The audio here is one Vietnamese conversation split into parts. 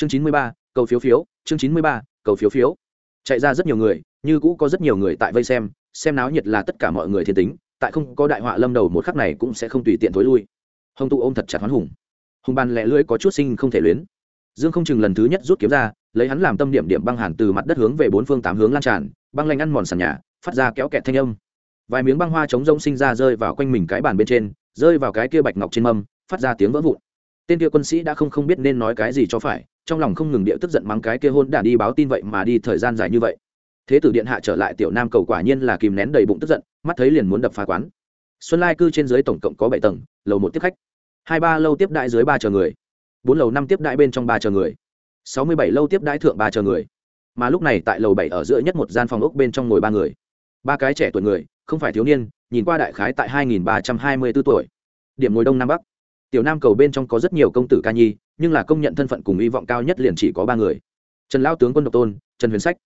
chương chín mươi ba, cầu phiếu phiếu, chương chín mươi ba, cầu phiếu phiếu. Chạy ra rất nhiều người, như cũ có rất nhiều người tại vây xem xem náo nhiệt là tất cả mọi người thiên tính, tại không có đại họa lâm đầu một khắc này cũng sẽ không tùy tiện thối lui. Hồng tụ ôm thật chặt hoán hùng. Hùng bàn lẹ lưỡi có chút sinh không thể luyến. Dương không chừng lần thứ nhất rút kiếm ra, lấy hắn làm tâm điểm điểm băng hàn từ mặt đất hướng về bốn phương tám hướng lan tràn, băng lanh ăn mòn sàn nhà, phát ra kéo kẹt thanh âm. Vài miếng băng hoa chống rông sinh ra rơi vào quanh mình cái bàn bên trên, rơi vào cái kia bạch ngọc trên mâm, phát ra tiếng vỡ vụn. Tên kia quân sĩ đã không không biết nên nói cái gì cho phải trong lòng không ngừng địa tức giận mắng cái kia hôn đản đi báo tin vậy mà đi thời gian dài như vậy. Thế tử điện hạ trở lại tiểu nam cầu quả nhiên là kìm nén đầy bụng tức giận, mắt thấy liền muốn đập phá quán. Xuân lai cư trên dưới tổng cộng có bảy tầng, lầu một tiếp khách. Hai ba lâu tiếp đại dưới ba chờ người. Bốn lầu năm tiếp đại bên trong ba chờ người. Sáu mươi bảy lâu tiếp đại thượng ba chờ người. Mà lúc này tại lầu bảy ở giữa nhất một gian phòng ốc bên trong ngồi ba người. Ba cái trẻ tuổi người, không phải thiếu niên, nhìn qua đại khái tại hai nghìn ba trăm hai mươi b ố tuổi. Điểm ngồi đông nam bắc tiểu nam cầu bên trong có rất nhiều công tử ca nhi, nhưng là công nhận thân phận cùng hy vọng cao nhất liền chỉ có ba người. Trần lao tướng quân độc tôn, trần huyền sách.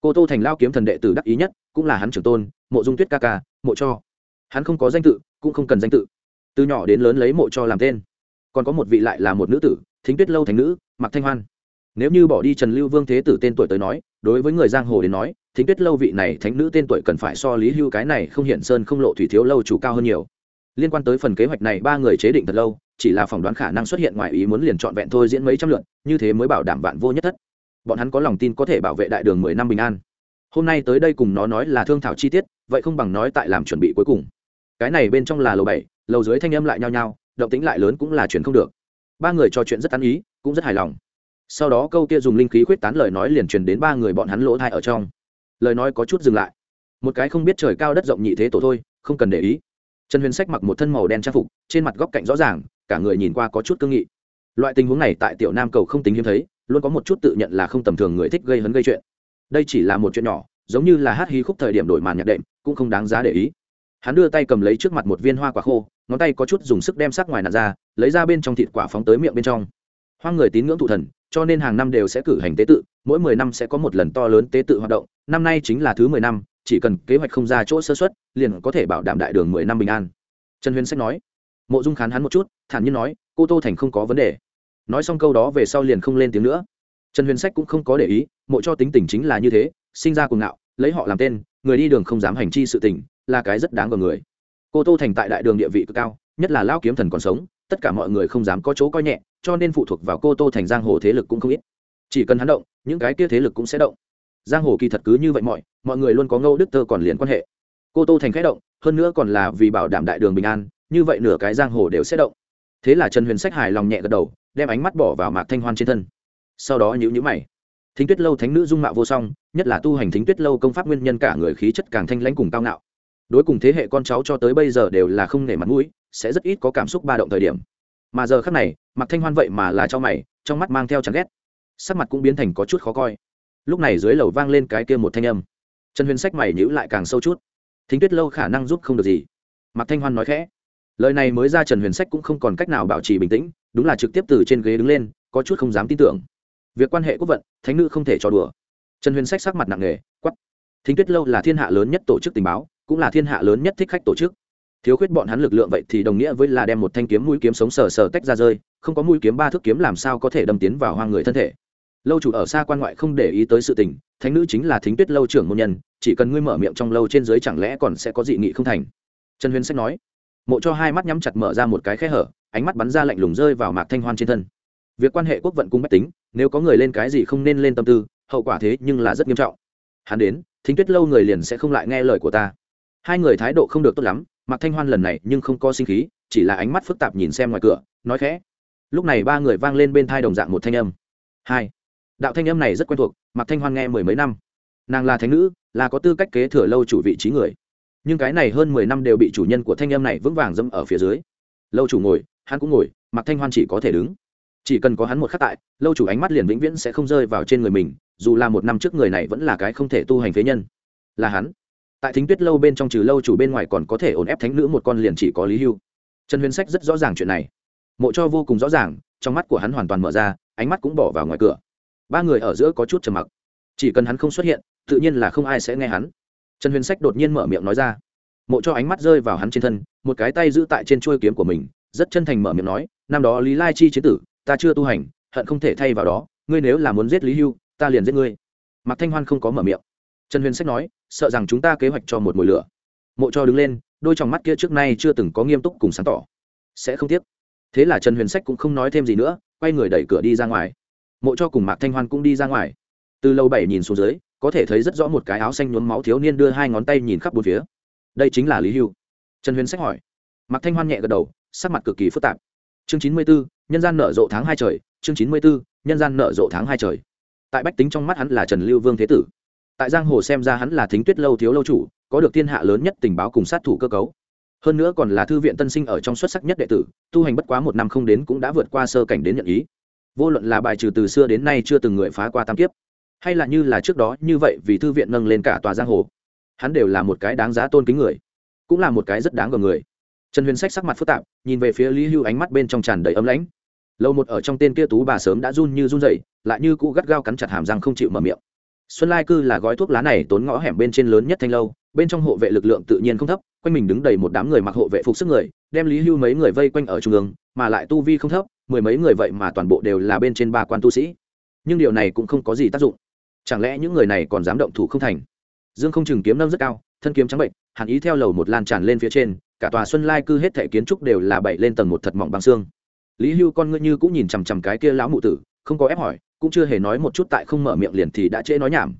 Cô tô thành lao kiếm thần đệ tử đắc ý nhất, cũng là hắn trưởng tôn, mộ dung tuyết ca ca, mộ cho. Hắn không có danh tự, cũng không cần danh tự. Từ nhỏ đến lớn lấy mộ cho làm tên. Còn có một vị lại là một nữ tử, thính tuyết lâu thành nữ mặc thanh hoan. Nếu như bỏ đi trần lưu vương thế tử tên tuổi tới nói, đối với người giang hồ đến nói, thính tuyết lâu vị này thánh nữ tên tuổi cần phải so lý hưu cái này không hiện sơn không lộ thủy thiếu lâu chủ cao hơn nhiều. Liên quan tới phần kế hoạch này, ba người chế định thật lâu chỉ là phỏng đoán khả năng xuất hiện ngoài ý muốn liền trọn vẹn thôi diễn mấy trăm lượt, như thế mới bảo đảm vạn vô nhất thất. Bọn hắn có lòng tin có thể bảo vệ đại đường mười năm bình an. Hôm nay tới đây cùng nó nói là thương thảo chi tiết, vậy không bằng nói tại làm chuẩn bị cuối cùng. Cái này bên trong là lầu bảy, lầu dưới thanh âm lại nhao nhao, động tính lại lớn cũng là chuyện không được. Ba người trò chuyện rất tán ý, cũng rất hài lòng. Sau đó câu kia dùng linh khí khuyết tán lời nói liền truyền đến ba người bọn hắn lỗ thai ở trong. Lời nói có chút dừng lại. Một cái không biết trời cao đất rộng nhị thế tổ thôi, không cần để ý. Trần huyền sách mặc một thân màu đen trang phục, trên mặt góc cạnh rõ ràng cả người nhìn qua có chút cương nghị. Loại tình huống này tại tiểu nam cầu không tính hiếm thấy, luôn có một chút tự nhận là không tầm thường người thích gây hấn gây chuyện. Đây chỉ là một chuyện nhỏ, giống như là hát hí khúc thời điểm đổi màn nhạc đệm, cũng không đáng giá để ý. Hắn đưa tay cầm lấy trước mặt một viên hoa quả khô, ngón tay có chút dùng sức đem sắc ngoài nạt ra, lấy ra bên trong thịt quả phóng tới miệng bên trong. Hoang người tín ngưỡng thụ thần, cho nên hàng năm đều sẽ cử hành tế tự, mỗi mười năm sẽ có một lần to lớn tế tự hoạt động, năm nay chính là thứ mười năm, chỉ cần kế hoạch không ra chỗ sơ xuất liền có thể bảo đảm đại đường mười năm bình an. Trần huyền sách nói mộ dung khán hắn một chút, thản nhiên nói, cô tô thành không có vấn đề. Nói xong câu đó về sau liền không lên tiếng nữa. Trần huyền sách cũng không có để ý, mộ cho tính tình chính là như thế, sinh ra cuồng ngạo, lấy họ làm tên, người đi đường không dám hành chi sự tình, là cái rất đáng vào người. Cô tô thành tại đại đường địa vị cực cao, nhất là lao kiếm thần còn sống, tất cả mọi người không dám có chỗ coi nhẹ, cho nên phụ thuộc vào cô tô thành giang hồ thế lực cũng không ít. Chỉ cần hắn động, những cái kia thế lực cũng sẽ động. Giang hồ kỳ thật cứ như vậy mọi mọi người luôn có ngâu đức tơ còn liền quan hệ. Cô tô thành khẽ động, hơn nữa còn là vì bảo đảm đại đường bình an như vậy nửa cái giang hồ đều sẽ động. Thế là trần huyền sách hài lòng nhẹ gật đầu, đem ánh mắt bỏ vào mạc thanh hoan trên thân. Sau đó nhữ nhữ mày. Thính tuyết lâu thánh nữ dung mạo vô song, nhất là tu hành thính tuyết lâu công pháp nguyên nhân cả người khí chất càng thanh lãnh cùng cao ngạo. Đối cùng thế hệ con cháu cho tới bây giờ đều là không nể mặt mũi, sẽ rất ít có cảm xúc ba động thời điểm. Mà giờ khác này mặc thanh hoan vậy mà là cho mày, trong mắt mang theo chán ghét. Sắc mặt cũng biến thành có chút khó coi. Lúc này dưới lầu vang lên cái kia một thanh âm. Trần huyền sách mày nhữ lại càng sâu chút. Thính tuyết lâu khả năng giúp không được gì. Mặc thanh hoan nói khẽ lời này mới ra trần huyền sách cũng không còn cách nào bảo trì bình tĩnh, đúng là trực tiếp từ trên ghế đứng lên, có chút không dám tin tưởng. Việc quan hệ quốc vận, thánh nữ không thể cho đùa. Trần huyền sách sắc mặt nặng nề quắp thính tuyết lâu là thiên hạ lớn nhất tổ chức tình báo, cũng là thiên hạ lớn nhất thích khách tổ chức. Thiếu khuyết bọn hắn lực lượng vậy thì đồng nghĩa với là đem một thanh kiếm mũi kiếm sống sờ sờ tách ra rơi, không có mũi kiếm ba thước kiếm làm sao có thể đâm tiến vào hoang người thân thể. Lâu chủ ở xa quan ngoại không để ý tới sự tình, thánh nữ chính là thính tuyết lâu trưởng môn nhân, chỉ cần ngươi mở miệng trong lâu trên dưới chẳng lẽ còn sẽ có dị nghị không thành. Trần huyền sách nói mộ cho hai mắt nhắm chặt mở ra một cái khe hở, ánh mắt bắn ra lạnh lùng rơi vào mạc thanh hoan trên thân. Việc quan hệ quốc vận cung bách tính, nếu có người lên cái gì không nên lên tâm tư, hậu quả thế nhưng là rất nghiêm trọng. Hắn đến, thính tuyết lâu người liền sẽ không lại nghe lời của ta. Hai người thái độ không được tốt lắm, mạc thanh hoan lần này nhưng không có sinh khí, chỉ là ánh mắt phức tạp nhìn xem ngoài cửa, nói khẽ. Lúc này ba người vang lên bên thai đồng dạng một thanh âm. Hai. Đạo thanh âm này rất quen thuộc, mạc thanh hoan nghe mười mấy năm. Nàng là thánh nữ, là có tư cách kế thừa lâu chủ vị trí người nhưng cái này hơn mười năm đều bị chủ nhân của thanh âm này vững vàng dâm ở phía dưới. Lâu chủ ngồi, hắn cũng ngồi mặc thanh hoan chỉ có thể đứng. Chỉ cần có hắn một khắc tại, lâu chủ ánh mắt liền vĩnh viễn sẽ không rơi vào trên người mình, dù là một năm trước người này vẫn là cái không thể tu hành phế nhân. Là hắn. Tại thính tuyết lâu bên trong trừ lâu chủ bên ngoài còn có thể ổn ép thánh nữ một con liền chỉ có lý hưu. Trần huyền sách rất rõ ràng chuyện này. Mộ cho vô cùng rõ ràng, trong mắt của hắn hoàn toàn mở ra, ánh mắt cũng bỏ vào ngoài cửa. Ba người ở giữa có chút trầm mặc. Chỉ cần hắn không xuất hiện, tự nhiên là không ai sẽ nghe hắn trần huyền sách đột nhiên mở miệng nói ra. Mộ cho ánh mắt rơi vào hắn trên thân, một cái tay giữ tại trên chuôi kiếm của mình, rất chân thành mở miệng nói, năm đó lý lai chi chế tử, ta chưa tu hành, hận không thể thay vào đó, ngươi nếu là muốn giết lý hưu, ta liền giết ngươi. Mạc thanh hoan không có mở miệng. Trần huyền sách nói, sợ rằng chúng ta kế hoạch cho một mồi lửa. Mộ cho đứng lên, đôi t mắt kia trước nay chưa từng có nghiêm túc cùng sáng tỏ. Sẽ không tiếc. Thế là trần huyền sách cũng không nói thêm gì nữa, quay người đẩy cửa đi ra ngoài. Mộ cho cùng mạc thanh hoan cũng đi ra ngoài. Từ lâu bảy nhìn xuống dưới có thể thấy rất rõ một cái áo xanh nhuốm máu thiếu niên đưa hai ngón tay nhìn khắp bốn phía. Đây chính là lý hưu. Trần huyền sách hỏi. Mạc thanh hoan nhẹ gật đầu, sắc mặt cực kỳ phức tạp. Chương chín mươi bốn nhân gian nở rộ tháng hai trời. Chương chín mươi bốn nhân gian nở rộ tháng hai trời. Tại bách tính trong mắt hắn là trần lưu vương thế tử. Tại giang hồ xem ra hắn là thính tuyết lâu thiếu lâu chủ, có được thiên hạ lớn nhất tình báo cùng sát thủ cơ cấu. Hơn nữa còn là thư viện tân sinh ở trong xuất sắc nhất đệ tử, tu hành bất quá một năm không đến cũng đã vượt qua sơ cảnh đến nhận ý. Vô luận là bài trừ từ xưa đến nay chưa từng người phá qua tam kiếp hay là như là trước đó như vậy vì thư viện nâng lên cả tòa giang hồ? Hắn đều là một cái đáng giá tôn kính người, cũng là một cái rất đáng gờ người. Trần huyền sách sắc mặt phức tạp, nhìn về phía lý hưu ánh mắt bên trong tràn đầy ấm lãnh. Lâu một ở trong tên kia tú bà sớm đã run như run dậy lại như cũ gắt gao cắn chặt hàm răng không chịu mở miệng. Xuân lai cư là gói thuốc lá này tốn ngõ hẻm bên trên lớn nhất thanh lâu, bên trong hộ vệ lực lượng tự nhiên không thấp, quanh mình đứng đầy một đám người mặc hộ vệ phục sức người, đem lý hưu mấy người vây quanh ở trung ương, mà lại tu vi không thấp, mười mấy người vậy mà toàn bộ đều là bên trên ba quan tu sĩ. Nhưng điều này cũng không có gì tác dụng chẳng lẽ những người này còn dám động thủ không thành? Dương không chừng kiếm nâng rất cao, thân kiếm trắng bệnh, hàn ý theo lầu một lan tràn lên phía trên, cả tòa xuân lai cư hết thể kiến trúc đều là bậy lên tầng một thật mỏng băng xương. Lý hưu con ngươi như cũng nhìn chằm chằm cái kia lão mụ tử, không có ép hỏi, cũng chưa hề nói một chút tại không mở miệng liền thì đã trễ nói nhảm.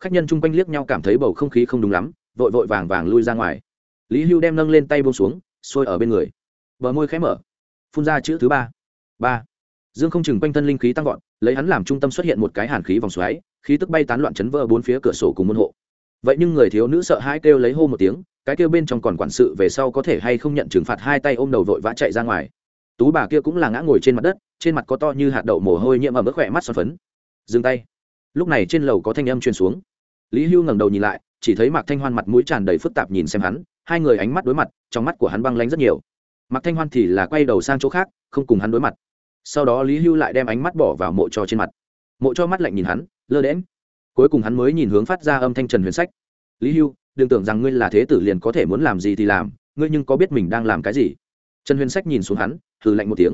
Khách nhân chung quanh liếc nhau cảm thấy bầu không khí không đúng lắm, vội vội vàng vàng lui ra ngoài. Lý hưu đem nâng lên tay bông xuống sôi ở bên người. Bờ môi khẽ mở. Phun ra chữ thứ ba. Ba. Dương không chừng quanh thân linh khí tăng vọt, lấy hắn làm trung tâm xuất hiện một cái hàn khí vòng xoáy khí tức bay tán loạn chấn vỡ bốn phía cửa sổ cùng môn hộ. Vậy nhưng người thiếu nữ sợ hãi kêu lấy hô một tiếng, cái kêu bên trong còn quản sự về sau có thể hay không nhận trừng phạt hai tay ôm đầu vội vã chạy ra ngoài. Tú bà kia cũng là ngã ngồi trên mặt đất, trên mặt có to như hạt đậu mồ hôi nhiễm ở mức khỏe mắt xoắn phấn. Dừng tay. Lúc này trên lầu có thanh âm truyền xuống. Lý hưu ngẩng đầu nhìn lại, chỉ thấy mạc thanh hoan mặt mũi tràn đầy phức tạp nhìn xem hắn, hai người ánh mắt đối mặt, trong mắt của hắn băng lánh rất nhiều. Mạc thanh hoan thì là quay đầu sang chỗ khác, không cùng hắn đối mặt. Sau đó lý hưu lại đem ánh mắt bỏ vào mộ cho trên mặt. Mộ cho mắt lạnh nhìn hắn lơ đễm cuối cùng hắn mới nhìn hướng phát ra âm thanh trần huyền sách. Lý hưu, đừng tưởng rằng ngươi là thế tử liền có thể muốn làm gì thì làm, ngươi nhưng có biết mình đang làm cái gì? Trần huyền sách nhìn xuống hắn thử lạnh một tiếng.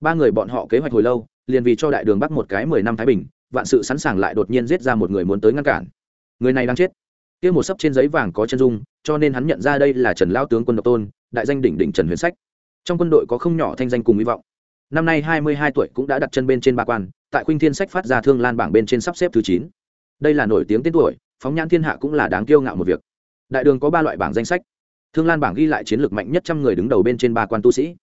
Ba người bọn họ kế hoạch hồi lâu, liền vì cho đại đường bắc một cái mười năm thái bình, vạn sự sẵn sàng lại đột nhiên giết ra một người muốn tới ngăn cản. Người này đang chết. Kia một sấp trên giấy vàng có chân dung, cho nên hắn nhận ra đây là trần lao tướng quân độc tôn, đại danh đỉnh đỉnh trần huyền sách. Trong quân đội có không nhỏ thanh danh cùng hy vọng năm nay hai mươi hai tuổi cũng đã đặt chân bên trên ba quan, tại khuynh thiên sách phát ra thương lan bảng bên trên sắp xếp thứ chín. Đây là nổi tiếng tên tuổi, phóng nhãn thiên hạ cũng là đáng kiêu ngạo một việc. Đại đường có ba loại bảng danh sách. Thương lan bảng ghi lại chiến lược mạnh nhất trăm người đứng đầu bên trên ba quan tu sĩ.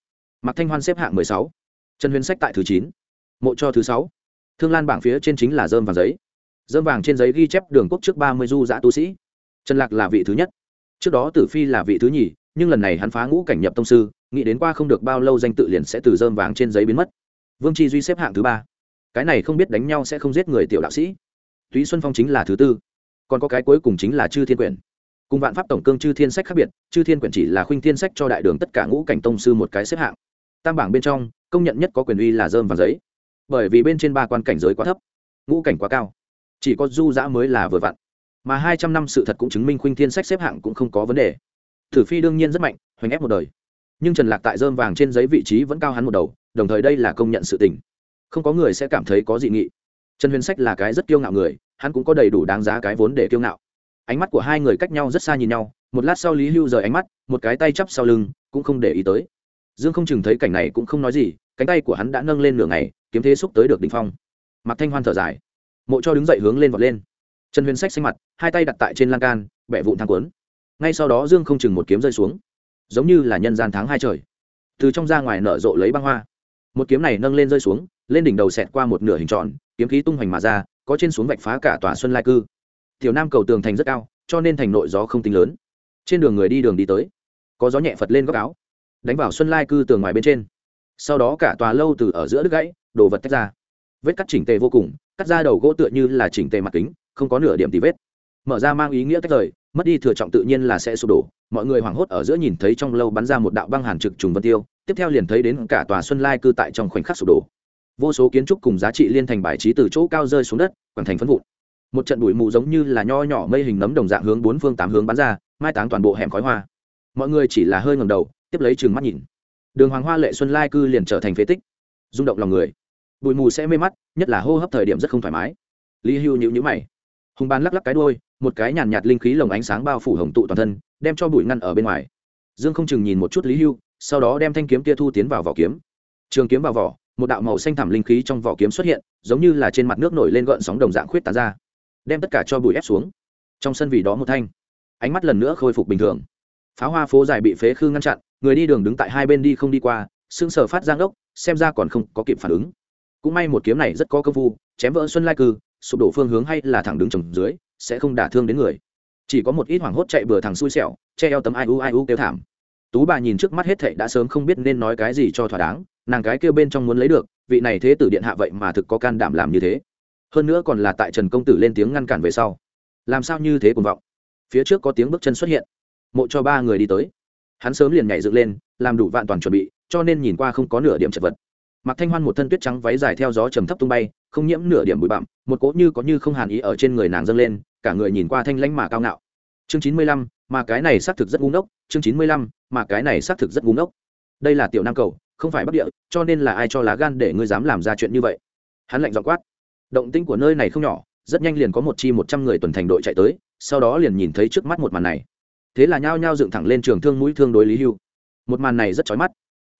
Mạc thanh hoan xếp hạng mười sáu. Trần huyền sách tại thứ chín. Mộ cho thứ sáu. Thương lan bảng phía trên chính là dơm vàng giấy. Dơm vàng trên giấy ghi chép đường quốc trước ba mươi du giã tu sĩ. Trần lạc là vị thứ nhất. Trước đó tử phi là vị thứ nhì, nhưng lần này hắn phá ngũ cảnh nhập tông sư nghĩ đến qua không được bao lâu danh tự liền sẽ từ dơm vàng trên giấy biến mất. Vương chi duy xếp hạng thứ ba. Cái này không biết đánh nhau sẽ không giết người tiểu đạo sĩ. Túy xuân phong chính là thứ tư. Còn có cái cuối cùng chính là chư thiên quyển. Cùng vạn pháp tổng cương chư thiên sách khác biệt, chư thiên quyển chỉ là khuynh thiên sách cho đại đường tất cả ngũ cảnh tông sư một cái xếp hạng. Tam bảng bên trong, công nhận nhất có quyền uy là dơm và giấy. Bởi vì bên trên ba quan cảnh giới quá thấp, ngũ cảnh quá cao. Chỉ có du giã mới là vừa vặn. Mà hai trăm năm sự thật cũng chứng minh khuynh thiên sách xếp hạng cũng không có vấn đề. Thử phi đương nhiên rất mạnh, hoành ép một đời nhưng trần lạc tại dơm vàng trên giấy vị trí vẫn cao hắn một đầu, đồng thời đây là công nhận sự tình. Không có người sẽ cảm thấy có dị nghị. Trần huyền sách là cái rất kiêu ngạo người, hắn cũng có đầy đủ đáng giá cái vốn để kiêu ngạo. Ánh mắt của hai người cách nhau rất xa nhìn nhau, một lát sau lý hưu rời ánh mắt, một cái tay chắp sau lưng, cũng không để ý tới. Dương không chừng thấy cảnh này cũng không nói gì, cánh tay của hắn đã nâng lên nửa ngày, kiếm thế xúc tới được đ ỉ n h phong. Mặc thanh hoan thở dài, mộ cho đứng dậy hướng lên vọt lên. Trần huyền sách xanh mặt, hai tay đặt tại trên lan can bẹ vụn thang quấn ngay sau đó dương không chừng một kiếm rơi xuống giống như là nhân gian tháng hai trời. Từ trong ra ngoài nở rộ lấy băng hoa. Một kiếm này nâng lên rơi xuống, lên đỉnh đầu xẹt qua một nửa hình tròn, kiếm khí tung hoành mà ra, có trên xuống vạch phá cả tòa xuân lai cư. Tiểu nam cầu tường thành rất cao, cho nên thành nội gió không tính lớn. Trên đường người đi đường đi tới, có gió nhẹ phật lên góc áo, đánh vào xuân lai cư tường ngoài bên trên. Sau đó cả tòa lâu từ ở giữa đứt gãy, đồ vật tách ra. Vết cắt chỉnh tề vô cùng, cắt ra đầu gỗ tựa như là chỉnh tề mặt kính, không có nửa điểm tì vết. Mở ra mang ý nghĩa tách rời mất đi thừa trọng tự nhiên là sẽ sụp đổ, mọi người hoảng hốt ở giữa nhìn thấy trong lâu bắn ra một đạo băng hàn trực trùng vân tiêu, tiếp theo liền thấy đến cả tòa xuân lai cư tại trong khoảnh khắc sụp đổ. Vô số kiến trúc cùng giá trị liên thành bài trí từ chỗ cao rơi xuống đất quảng thành phân vụn. Một trận bụi mù giống như là nho nhỏ mây hình nấm đồng dạng hướng bốn phương tám hướng bắn ra, mai táng toàn bộ hẻm khói hoa. Mọi người chỉ là hơi ngầm đầu, tiếp lấy chừng mắt nhìn. Đường hoàng hoa lệ xuân lai cư liền trở thành phế tích, rung động lòng người. Bụi mù sẽ mê mắt, nhất là hô hấp thời điểm rất không thoải mái. Lý hưu nhíu nhữ mày. Hùng bàn lắc lắc cái đôi một cái nhàn nhạt linh khí lồng ánh sáng bao phủ hồng tụ toàn thân, đem cho bụi ngăn ở bên ngoài. Dương không chừng nhìn một chút lý hưu, sau đó đem thanh kiếm kia thu tiến vào vỏ kiếm. Trường kiếm vào vỏ, một đạo màu xanh thẳm linh khí trong vỏ kiếm xuất hiện, giống như là trên mặt nước nổi lên gợn sóng đồng dạng khuyết tán ra, đem tất cả cho bụi ép xuống. Trong sân vì đó một thanh. Ánh mắt lần nữa khôi phục bình thường. Pháo hoa phố dài bị phế khư ngăn chặn, người đi đường đứng tại hai bên đi không đi qua xương sở phát giang ốc, xem ra còn không có kịp phản ứng. Cũng may một kiếm này rất có công phu, chém vỡ xuân lai cư, sụp đổ phương hướng hay là thẳng đứng trồng dưới sẽ không đả thương đến người. Chỉ có một ít hoảng hốt chạy bừa thằng xui xẻo, che eo tấm ai u ai u kêu thảm. Tú bà nhìn trước mắt hết thệ đã sớm không biết nên nói cái gì cho thỏa đáng, nàng cái kêu bên trong muốn lấy được, vị này thế tử điện hạ vậy mà thực có can đảm làm như thế. Hơn nữa còn là tại trần công tử lên tiếng ngăn cản về sau. Làm sao như thế cùng vọng? Phía trước có tiếng bước chân xuất hiện. Mộ cho ba người đi tới. Hắn sớm liền nhảy dựng lên, làm đủ vạn toàn chuẩn bị, cho nên nhìn qua không có nửa điểm chật vật. Mặc thanh hoan một thân tuyết trắng váy dài theo gió trầm thấp tung bay, không nhiễm nửa điểm bụi bặm, một cỗ như có như không hàn ý ở trên người nàng dâng lên cả người nhìn qua thanh lãnh mà cao ngạo. Chương chín mươi lăm, mà cái này xác thực rất ngu ngốc. Chương chín mươi lăm, mà cái này xác thực rất ngu ngốc. Đây là tiểu nam cầu, không phải bắc địa, cho nên là ai cho lá gan để ngươi dám làm ra chuyện như vậy? Hắn lạnh giọng quát. Động tĩnh của nơi này không nhỏ, rất nhanh liền có một chi một trăm người tuần thành đội chạy tới, sau đó liền nhìn thấy trước mắt một màn này. Thế là nhao nhao dựng thẳng lên trường thương mũi thương đối lý hưu. Một màn này rất chói mắt.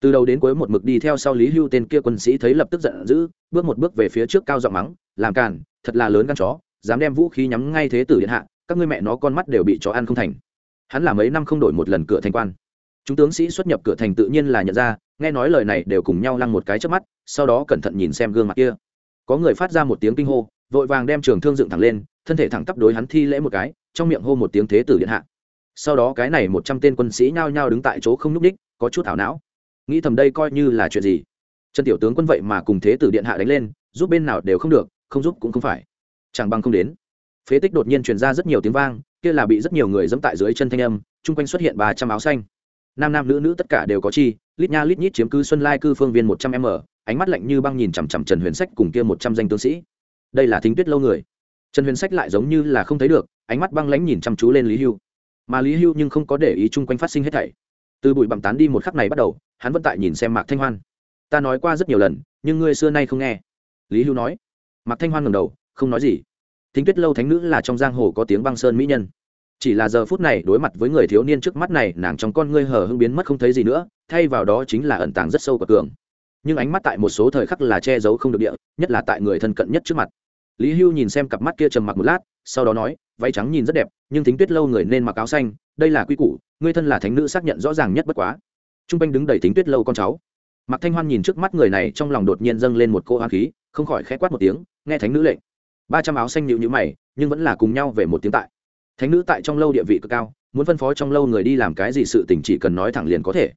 Từ đầu đến cuối một mực đi theo sau lý hưu, tên kia quân sĩ thấy lập tức giận dữ, bước một bước về phía trước cao giọng mắng, làm càn, thật là lớn gan chó dám đem vũ khí nhắm ngay thế tử điện hạ, các ngươi mẹ nó con mắt đều bị chó ăn không thành. Hắn là mấy năm không đổi một lần cửa thành quan. Chúng tướng sĩ xuất nhập cửa thành tự nhiên là nhận ra, nghe nói lời này đều cùng nhau lăng một cái trước mắt, sau đó cẩn thận nhìn xem gương mặt kia. Có người phát ra một tiếng kinh hô, vội vàng đem trường thương dựng thẳng lên, thân thể thẳng tắp đối hắn thi lễ một cái, trong miệng hô một tiếng thế tử điện hạ. Sau đó cái này một trăm tên quân sĩ nhao nhao đứng tại chỗ không nhúc ních có chút thảo não. Nghĩ thầm đây coi như là chuyện gì? Trần tiểu tướng quân vậy mà cùng thế tử điện hạ đánh lên, giúp bên nào đều không được, không giúp cũng không phải chẳng bằng không đến. Phế tích đột nhiên truyền ra rất nhiều tiếng vang, kia là bị rất nhiều người dẫm tại dưới chân thanh âm, chung quanh xuất hiện ba trăm áo xanh. Nam nam nữ nữ tất cả đều có chi, lít nha lít nhít chiếm cư xuân lai cư phương viên một trăm m, ánh mắt lạnh như băng nhìn chằm chằm trần huyền sách cùng kia một trăm danh tướng sĩ. Đây là thính tuyết lâu người. Trần huyền sách lại giống như là không thấy được, ánh mắt băng lãnh nhìn chăm chú lên lý hưu. Mà lý hưu nhưng không có để ý chung quanh phát sinh hết thảy. Từ bụi bặm tán đi một khắc này bắt đầu, hắn vẫn tại nhìn xem mạc thanh hoan. Ta nói qua rất nhiều lần, nhưng ngươi xưa nay không nghe. Lý hưu nói. Mạc thanh hoan ngầm đầu không nói gì. Thính tuyết lâu thánh nữ là trong giang hồ có tiếng băng sơn mỹ nhân. Chỉ là giờ phút này đối mặt với người thiếu niên trước mắt này, nàng trong con ngươi hờ hưng biến mất không thấy gì nữa, thay vào đó chính là ẩn tàng rất sâu của cường nhưng ánh mắt tại một số thời khắc là che giấu không được địa, nhất là tại người thân cận nhất trước mặt. Lý hưu nhìn xem cặp mắt kia trầm mặc một lát, sau đó nói, váy trắng nhìn rất đẹp, nhưng thính tuyết lâu người nên mặc áo xanh, đây là quy củ ngươi thân là thánh nữ xác nhận rõ ràng nhất bất quá. T r u n g quanh đứng đầy thính tuyết lâu con cháu. Mặc thanh hoan nhìn trước mắt người này, trong lòng đột nhiên dâng lên một cô hoa khí, không khỏi khẽ quát một tiếng, nghe thánh nữ lệnh ba trăm áo xanh nhịu nhữ mày, nhưng vẫn là cùng nhau về một tiếng tại. Thánh nữ tại trong lâu địa vị cực cao, muốn phân phó trong lâu người đi làm cái gì sự tình chỉ cần nói thẳng liền có thể.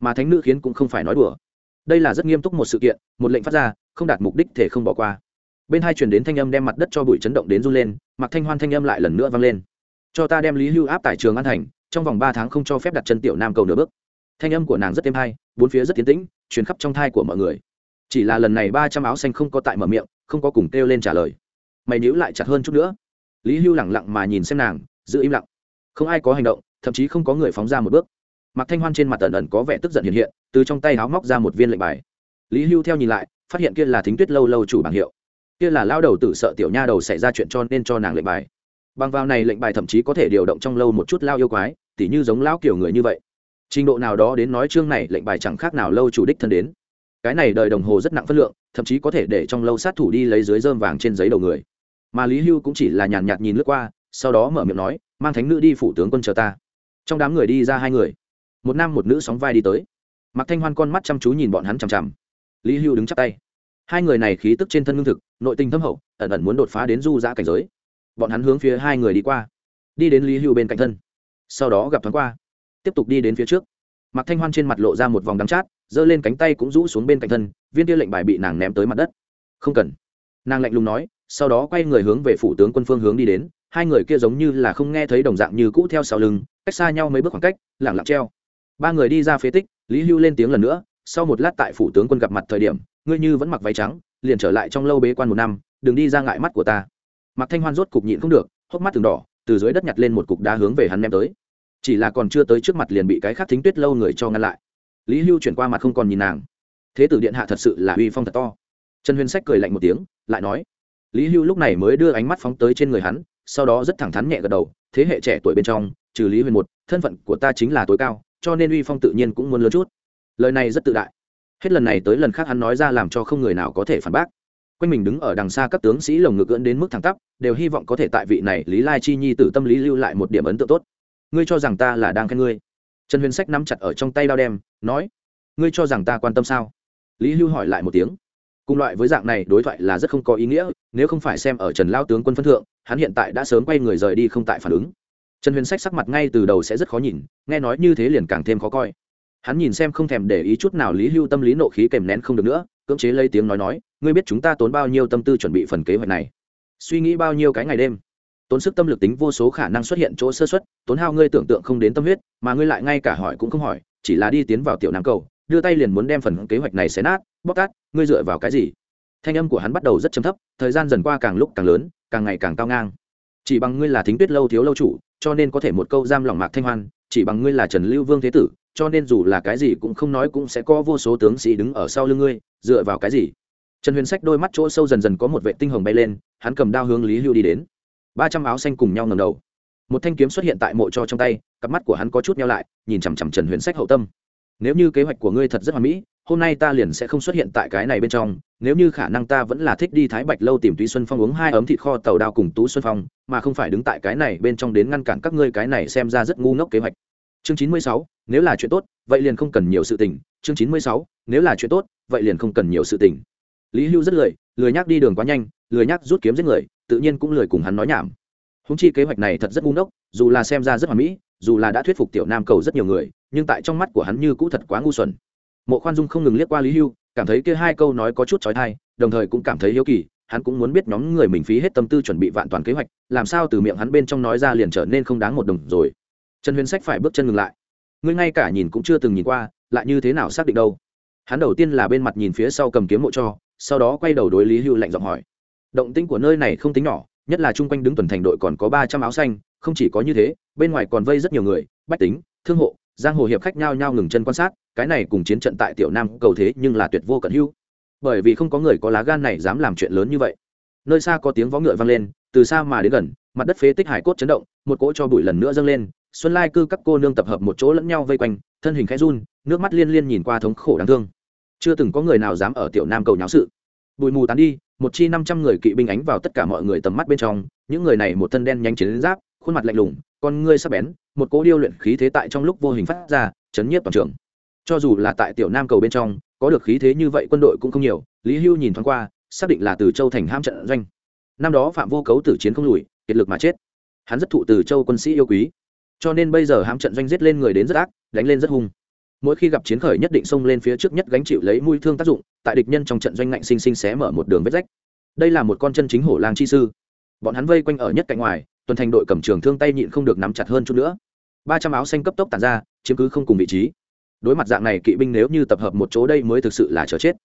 Mà thánh nữ khiến cũng không phải nói đùa. Đây là rất nghiêm túc một sự kiện, một lệnh phát ra, không đạt mục đích thể không bỏ qua. Bên hai chuyển đến thanh âm đem mặt đất cho bụi chấn động đến run lên, mặc thanh hoan thanh âm lại lần nữa vang lên. Cho ta đem lý hưu áp tại trường an thành, trong vòng ba tháng không cho phép đặt chân tiểu nam cầu nửa bước. Thanh âm của nàng rất êm hay, bốn phía rất tiến tĩnh, truyền khắp trong thai của mọi người. Chỉ là lần này ba trăm áo xanh không có tại mở miệng, không có cùng kêu lên trả lời mày níu lại chặt hơn chút nữa. Lý hưu lẳng lặng mà nhìn xem nàng, giữ im lặng. Không ai có hành động, thậm chí không có người phóng ra một bước. Mặc thanh hoan trên mặt tần ẩn có vẻ tức giận hiện hiện, từ trong tay áo móc ra một viên lệnh bài. Lý hưu theo nhìn lại, phát hiện kia là thính tuyết lâu lâu chủ bảng hiệu. Kia là lao đầu tử sợ tiểu nha đầu xảy ra chuyện cho nên cho nàng lệnh bài. Bằng vào này lệnh bài thậm chí có thể điều động trong lâu một chút lao yêu quái, tỉ như giống lão kiểu người như vậy. Trình độ nào đó đến nói chương này lệnh bài chẳng khác nào lâu chủ đích thân đến. Cái này đời đồng hồ rất nặng phân lượng, thậm chí có thể để trong lâu sát thủ đi lấy dưới dơm vàng trên giấy đầu người mà lý hưu cũng chỉ là nhàn nhạt nhìn lướt qua, sau đó mở miệng nói, mang thánh nữ đi phủ tướng quân chờ ta. Trong đám người đi ra hai người. Một nam một nữ sóng vai đi tới. Mặc thanh hoan con mắt chăm chú nhìn bọn hắn chằm chằm. Lý hưu đứng chắp tay. Hai người này khí tức trên thân lương thực, nội tình thâm hậu, ẩn ẩn muốn đột phá đến du giã cảnh giới. Bọn hắn hướng phía hai người đi qua. Đi đến lý hưu bên cạnh thân. Sau đó gặp thoáng qua. Tiếp tục đi đến phía trước. Mặc thanh hoan trên mặt lộ ra một vòng đắm chát, giơ lên cánh tay cũng rũ xuống bên cạnh thân, viên tia lệnh bài bị nàng ném tới mặt đất. Không cần. Nàng lạnh lùng nói sau đó quay người hướng về phủ tướng quân phương hướng đi đến, hai người kia giống như là không nghe thấy đồng dạng như cũ theo sau lưng, cách xa nhau mấy bước khoảng cách lẳng lặng treo. Ba người đi ra phế tích, lý hưu lên tiếng lần nữa, sau một lát tại phủ tướng quân gặp mặt thời điểm, ngươi như vẫn mặc váy trắng, liền trở lại trong lâu bế quan một năm, đừng đi ra ngại mắt của ta. Mặc thanh hoan rốt cục nhịn không được, hốc mắt từng đỏ, từ dưới đất nhặt lên một cục đá hướng về hắn ném tới. Chỉ là còn chưa tới trước mặt liền bị cái khác thính tuyết lâu người cho ngăn lại. Lý hưu chuyển qua mặt không còn nhìn nàng. Thế tử điện hạ thật sự là uy phong thật to. Trần huyền sách cười lạnh một tiếng, lại nói lý hưu lúc này mới đưa ánh mắt phóng tới trên người hắn, sau đó rất thẳng thắn nhẹ gật đầu, thế hệ trẻ tuổi bên trong, trừ lý huyền một, thân phận của ta chính là tối cao, cho nên uy phong tự nhiên cũng muốn lớn chút. Lời này rất tự đại. Hết lần này tới lần khác hắn nói ra làm cho không người nào có thể phản bác. Quanh mình đứng ở đằng xa các tướng sĩ lồng ngực ưỡn đến mức thẳng tắp, đều hy vọng có thể tại vị này lý lai chi nhi tử tâm lý lưu lại một điểm ấn tượng tốt. Ngươi cho rằng ta là đang khen ngươi? Trần huyền sách nắm chặt ở trong tay đao đem, nói, ngươi cho rằng ta quan tâm sao? Lý hưu hỏi lại một tiếng cùng loại với dạng này, đối thoại là rất không có ý nghĩa, nếu không phải xem ở trần lao tướng quân phân thượng, hắn hiện tại đã sớm quay người rời đi không tại phản ứng. Trần huyền sách sắc mặt ngay từ đầu sẽ rất khó nhìn, nghe nói như thế liền càng thêm khó coi. Hắn nhìn xem không thèm để ý chút nào lý hưu tâm lý nộ khí kèm nén không được nữa, cưỡng chế lấy tiếng nói nói, ngươi biết chúng ta tốn bao nhiêu tâm tư chuẩn bị phần kế hoạch này? Suy nghĩ bao nhiêu cái ngày đêm? Tốn sức tâm lực tính vô số khả năng xuất hiện chỗ sơ xuất tốn hao ngươi tưởng tượng không đến tâm huyết, mà ngươi lại ngay cả hỏi cũng không hỏi, chỉ là đi tiến vào tiểu nam cầu, đưa tay liền muốn đem phần kế hoạch này xé nát bóc tát, ngươi dựa vào cái gì? Thanh âm của hắn bắt đầu rất chấm thấp, thời gian dần qua càng lúc càng lớn, càng ngày càng cao ngang. Chỉ bằng ngươi là thính tuyết lâu thiếu lâu chủ, cho nên có thể một câu giam lòng mạc thanh hoan, chỉ bằng ngươi là trần lưu vương thế tử, cho nên dù là cái gì cũng không nói cũng sẽ có vô số tướng sĩ đứng ở sau lưng ngươi, dựa vào cái gì? Trần huyền sách đôi mắt chỗ sâu dần dần có một vệ tinh hồng bay lên, hắn cầm đao hướng lý hưu đi đến. Ba trăm áo xanh cùng nhau ngầm đầu. Một thanh kiếm xuất hiện tại mộ cho trong tay, cặp mắt của hắn có chút nhau lại, nhìn chằm chằm trần huyền sách hậu tâm nếu như kế hoạch của ngươi thật rất hoàn mỹ, hôm nay ta liền sẽ không xuất hiện tại cái này bên trong. Nếu như khả năng ta vẫn là thích đi thái bạch lâu tìm túy xuân phong uống hai ấm thịt kho tàu đao cùng tú xuân phong, mà không phải đứng tại cái này bên trong đến ngăn cản các ngươi cái này xem ra rất ngu ngốc kế hoạch. Chương chín mươi sáu, nếu là chuyện tốt, vậy liền không cần nhiều sự tình. Chương chín mươi sáu, nếu là chuyện tốt, vậy liền không cần nhiều sự tình. Lý hưu rất lười lười nhắc đi đường quá nhanh, lười nhắc rút kiếm giết người, tự nhiên cũng lười cùng hắn nói nhảm. Húng chi kế hoạch này thật rất ngu ngốc, dù là xem ra rất hoàn mỹ, dù là đã thuyết phục tiểu nam cầu rất nhiều người nhưng tại trong mắt của hắn như cũ thật quá ngu xuẩn. Mộ khoan dung không ngừng liếc qua lý hưu, cảm thấy kia hai câu nói có chút trói thai đồng thời cũng cảm thấy hiếu kỳ, hắn cũng muốn biết nhóm người mình phí hết tâm tư chuẩn bị vạn toàn kế hoạch, làm sao từ miệng hắn bên trong nói ra liền trở nên không đáng một đồng rồi. Trần huyền sách phải bước chân ngừng lại. Ngươi ngay cả nhìn cũng chưa từng nhìn qua, lại như thế nào xác định đâu? Hắn đầu tiên là bên mặt nhìn phía sau cầm kiếm mộ cho, sau đó quay đầu đối lý hưu lạnh giọng hỏi. Động tĩnh của nơi này không tính nhỏ, nhất là chung quanh đứng tuần thành đội còn có ba trăm áo xanh, không chỉ có như thế, bên ngoài còn vây rất nhiều người, bách tính, thương hộ giang hồ hiệp khách nhao nhao ngừng chân quan sát, cái này cùng chiến trận tại tiểu nam cầu thế nhưng là tuyệt vô cận hưu bởi vì không có người có lá gan này dám làm chuyện lớn như vậy. Nơi xa có tiếng vó ngựa vang lên, từ xa mà đến gần, mặt đất phế tích hải cốt chấn động, một cỗ cho bụi lần nữa dâng lên, xuân lai cư các cô nương tập hợp một chỗ lẫn nhau vây quanh, thân hình khẽ run, nước mắt liên liên nhìn qua thống khổ đáng thương. Chưa từng có người nào dám ở tiểu nam cầu nháo sự. Bụi mù tán đi, một chi năm trăm người kỵ binh ánh vào tất cả mọi người tầm mắt bên trong, những người này một thân đen nhanh chiến giáp, khuôn mặt lạnh lùng, con ngươi sắc bén một cỗ điêu luyện khí thế tại trong lúc vô hình phát ra, chấn nhiếp toàn trường. Cho dù là tại tiểu nam cầu bên trong, có được khí thế như vậy quân đội cũng không nhiều, lý hưu nhìn thoáng qua, xác định là từ châu thành ham trận doanh. Năm đó phạm vô cấu tử chiến không lùi, kiệt lực mà chết. Hắn rất thụ từ châu quân sĩ yêu quý. Cho nên bây giờ ham trận doanh giết lên người đến rất ác, đánh lên rất hung. Mỗi khi gặp chiến khởi nhất định xông lên phía trước nhất gánh chịu lấy mũi thương tác dụng, tại địch nhân trong trận doanh ngạnh sinh sinh xé mở một đường vết rách. Đây là một con chân chính hổ lang chi sư. Bọn hắn vây quanh ở nhất cạnh ngoài, tuần thành đội cầm trường thương tay nhịn không được nắm chặt hơn chút nữa ba trăm áo xanh cấp tốc tàn ra, chiếm cứ không cùng vị trí. Đối mặt dạng này kỵ binh nếu như tập hợp một chỗ đây mới thực sự là chờ chết.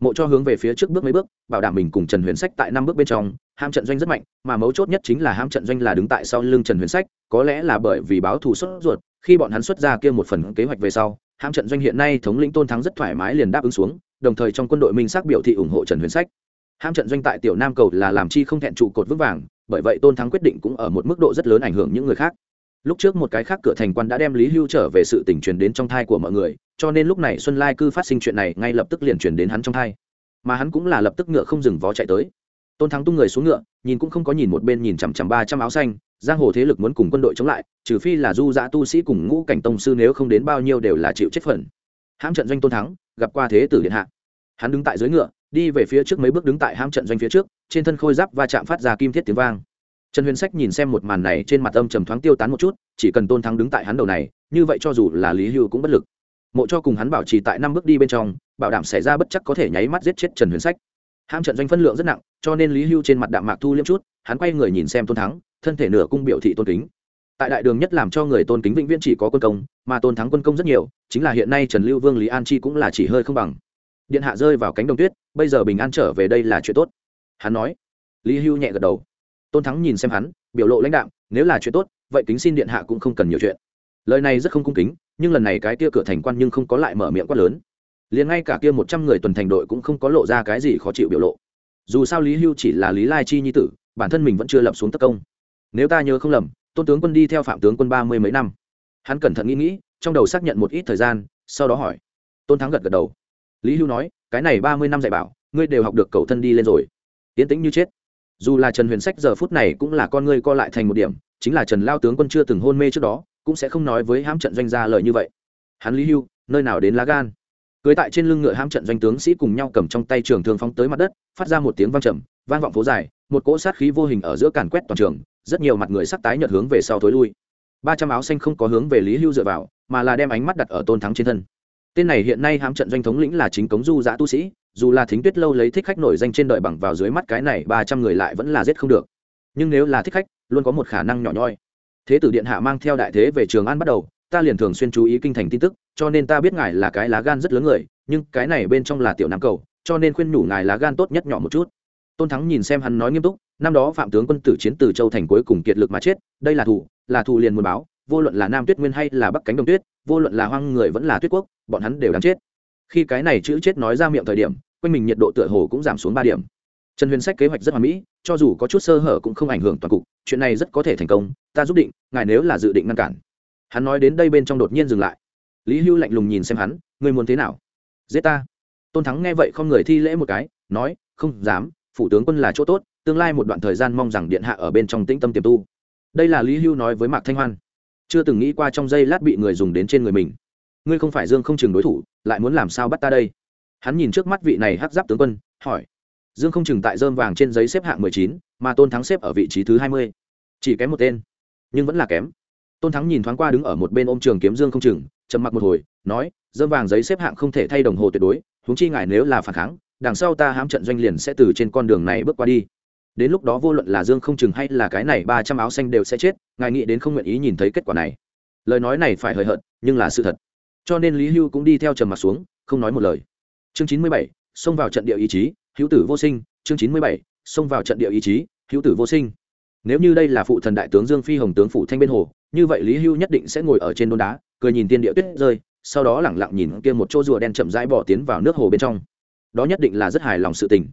Mộ cho hướng về phía trước bước mấy bước, bảo đảm mình cùng trần huyền sách tại năm bước bên trong, ham trận doanh rất mạnh, mà mấu chốt nhất chính là ham trận doanh là đứng tại sau lưng trần huyền sách, có lẽ là bởi vì báo thù xuất ruột, khi bọn hắn xuất ra kia một phần kế hoạch về sau, ham trận doanh hiện nay thống lĩnh tôn thắng rất thoải mái liền đáp ứng xuống, đồng thời trong quân đội minh xác biểu thị ủng hộ trần huyền sách. Ham trận doanh tại tiểu nam cầu là làm chi không thẹn trụ cột vững vàng, bởi vậy tôn thắng quyết định cũng ở một mức độ rất lớn ảnh hưởng những người khác lúc trước một cái khác cửa thành quan đã đem lý hưu trở về sự tỉnh truyền đến trong thai của mọi người, cho nên lúc này xuân lai cư phát sinh chuyện này ngay lập tức liền truyền đến hắn trong thai. Mà hắn cũng là lập tức ngựa không dừng vó chạy tới. Tôn thắng tung người xuống ngựa, nhìn cũng không có nhìn một bên nhìn chằm chằm ba trăm áo xanh, giang hồ thế lực muốn cùng quân đội chống lại, trừ phi là du giã tu sĩ cùng ngũ cảnh tông sư nếu không đến bao nhiêu đều là chịu chết phần. Hãm trận doanh tôn thắng, gặp qua thế tử điện hạ. Hắn đứng tại dưới ngựa, đi về phía trước mấy bước đứng tại hãm trận doanh phía trước, trên thân khôi giáp và chạm phát ra kim thiết tiếng vang trần huyền sách nhìn xem một màn này trên mặt âm trầm thoáng tiêu tán một chút, chỉ cần tôn thắng đứng tại hắn đầu này, như vậy cho dù là lý hưu cũng bất lực. Mộ cho cùng hắn bảo trì tại năm bước đi bên trong, bảo đảm xảy ra bất chắc có thể nháy mắt giết chết trần huyền sách. Ham trận doanh phân lượng rất nặng, cho nên lý hưu trên mặt đạm mạc thu liêm chút, hắn quay người nhìn xem tôn thắng, thân thể nửa cung biểu thị tôn kính. Tại đại đường nhất làm cho người tôn kính vĩnh viễn chỉ có quân công, mà tôn thắng quân công rất nhiều, chính là hiện nay trần lưu vương lý an chi cũng là chỉ hơi không bằng. Điện hạ rơi vào cánh đồng tuyết, bây giờ bình an trở về đây là chuyện tốt. Hắn nói. Lý hưu nhẹ gật đầu tôn thắng nhìn xem hắn, biểu lộ lãnh đạo nếu là chuyện tốt, vậy kính xin điện hạ cũng không cần nhiều chuyện. Lời này rất không cung kính, nhưng lần này cái kia cửa thành quan nhưng không có lại mở miệng quát lớn. Liền ngay cả kia một trăm người tuần thành đội cũng không có lộ ra cái gì khó chịu biểu lộ. Dù sao lý hưu chỉ là lý lai chi nhi tử, bản thân mình vẫn chưa lập xuống tất công. Nếu ta nhớ không lầm, tôn tướng quân đi theo phạm tướng quân ba mươi mấy năm. Hắn cẩn thận nghĩ nghĩ, trong đầu xác nhận một ít thời gian, sau đó hỏi. Tôn thắng gật gật đầu. Lý hưu nói, cái này ba mươi năm dạy bảo, ngươi đều học được cầu thân đi lên rồi. Tiến tĩnh như chết dù là trần huyền sách giờ phút này cũng là con ngươi co lại thành một điểm, chính là trần lao tướng quân chưa từng hôn mê trước đó, cũng sẽ không nói với hãm trận doanh gia lời như vậy. Hắn lý hưu, nơi nào đến lá gan? Cưới tại trên lưng ngựa hãm trận doanh tướng sĩ cùng nhau cầm trong tay trường thương phóng tới mặt đất, phát ra một tiếng vang trầm, vang vọng phố dài, một cỗ sát khí vô hình ở giữa càn quét toàn trường, rất nhiều mặt người sắc tái nhợt hướng về sau thối lui. Ba trăm áo xanh không có hướng về lý hưu dựa vào, mà là đem ánh mắt đặt ở tôn thắng trên thân. Tên này hiện nay hãm trận doanh thống lĩnh là chính cống du giã tu sĩ dù là thính tuyết lâu lấy thích khách nổi danh trên đời bằng vào dưới mắt cái này ba trăm người lại vẫn là giết không được. Nhưng nếu là thích khách, luôn có một khả năng nhỏ nhoi. Thế tử điện hạ mang theo đại thế về trường an bắt đầu, ta liền thường xuyên chú ý kinh thành tin tức, cho nên ta biết ngài là cái lá gan rất lớn người, nhưng cái này bên trong là tiểu nam cầu, cho nên khuyên nhủ ngài lá gan tốt nhất nhỏ một chút. Tôn thắng nhìn xem hắn nói nghiêm túc, năm đó phạm tướng quân tử chiến từ châu thành cuối cùng kiệt lực mà chết, đây là thủ là thủ liền muốn báo, vô luận là nam tuyết nguyên hay là bắc cánh đồng tuyết, vô luận là hoang người vẫn là tuyết quốc, bọn hắn đều đáng chết khi cái này chữ chết nói ra miệng thời điểm, quanh mình nhiệt độ tựa hồ cũng giảm xuống ba điểm. Trần huyền sách kế hoạch rất hoàn mỹ, cho dù có chút sơ hở cũng không ảnh hưởng toàn cục, chuyện này rất có thể thành công, ta giúp định, ngài nếu là dự định ngăn cản. Hắn nói đến đây bên trong đột nhiên dừng lại. Lý hưu lạnh lùng nhìn xem hắn, ngươi muốn thế nào? Giết ta. Tôn thắng nghe vậy không người thi lễ một cái, nói, không dám, phủ tướng quân là chỗ tốt, tương lai một đoạn thời gian mong rằng điện hạ ở bên trong tĩnh tâm tiềm tu. Đây là lý hưu nói với mạc thanh hoan. Chưa từng nghĩ qua trong giây lát bị người dùng đến trên người mình ngươi không phải dương không chừng đối thủ, lại muốn làm sao bắt ta đây? Hắn nhìn trước mắt vị này hắc giáp tướng quân, hỏi. Dương không chừng tại dơm vàng trên giấy xếp hạng mười chín, mà tôn thắng xếp ở vị trí thứ hai mươi. Chỉ kém một tên, nhưng vẫn là kém. Tôn thắng nhìn thoáng qua đứng ở một bên ôm trường kiếm dương không chừng, trầm mặc một hồi, nói dơm vàng giấy xếp hạng không thể thay đồng hồ tuyệt đối, huống chi ngại nếu là phản kháng, đằng sau ta hãm trận doanh liền sẽ từ trên con đường này bước qua đi. Đến lúc đó vô luận là dương không chừng hay là cái này ba trăm áo xanh đều sẽ chết, ngài nghĩ đến không nguyện ý nhìn thấy kết quả này. Lời nói này phải hời hợt, nhưng là sự thật cho nên lý hưu cũng đi theo trầm mặt xuống, không nói một lời. Chương chín mươi bảy, xông vào trận địa ý chí, hữu tử vô sinh. Chương chín mươi bảy, xông vào trận địa ý chí, hữu tử vô sinh. Nếu như đây là phụ thần đại tướng dương phi hồng tướng phụ thanh bên hồ, như vậy lý hưu nhất định sẽ ngồi ở trên đôn đá, cười nhìn tiên địa tuyết rơi, sau đó lẳng lặng nhìn kia một chỗ rùa đen chậm rãi bỏ tiến vào nước hồ bên trong. Đó nhất định là rất hài lòng sự tình.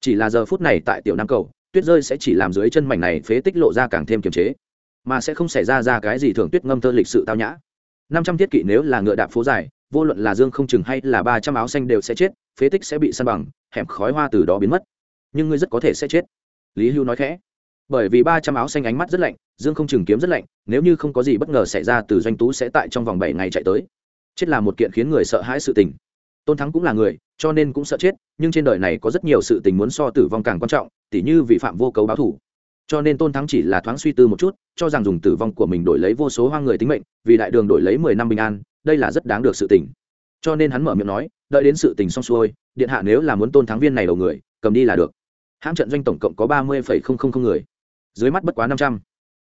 Chỉ là giờ phút này tại tiểu nam cầu, tuyết rơi sẽ chỉ làm dưới chân mảnh này phế tích lộ ra càng thêm kiềm chế, mà sẽ không xảy ra ra cái gì thường tuyết ngâm thơ lịch sự tao nhã năm trăm thiết kỵ nếu là ngựa đạp phố dài, vô luận là dương không chừng hay là ba trăm áo xanh đều sẽ chết, phế tích sẽ bị săn bằng, hẻm khói hoa từ đó biến mất. Nhưng ngươi rất có thể sẽ chết. Lý hưu nói khẽ. Bởi vì ba trăm áo xanh ánh mắt rất lạnh, dương không chừng kiếm rất lạnh, nếu như không có gì bất ngờ xảy ra từ doanh tú sẽ tại trong vòng bảy ngày chạy tới. Chết là một kiện khiến người sợ hãi sự tình. Tôn thắng cũng là người, cho nên cũng sợ chết, nhưng trên đời này có rất nhiều sự tình muốn so tử vong càng quan trọng, tỉ như vi phạm vô cấu báo thủ cho nên tôn thắng chỉ là thoáng suy tư một chút, cho rằng dùng tử vong của mình đổi lấy vô số hoang người tính mệnh, vì đại đường đổi lấy mười năm bình an, đây là rất đáng được sự tình. Cho nên hắn mở miệng nói, đợi đến sự tình xong xuôi, điện hạ nếu là muốn tôn thắng viên này đầu người, cầm đi là được. Hãng trận doanh tổng cộng có ba mươi người. Dưới mắt bất quá năm trăm.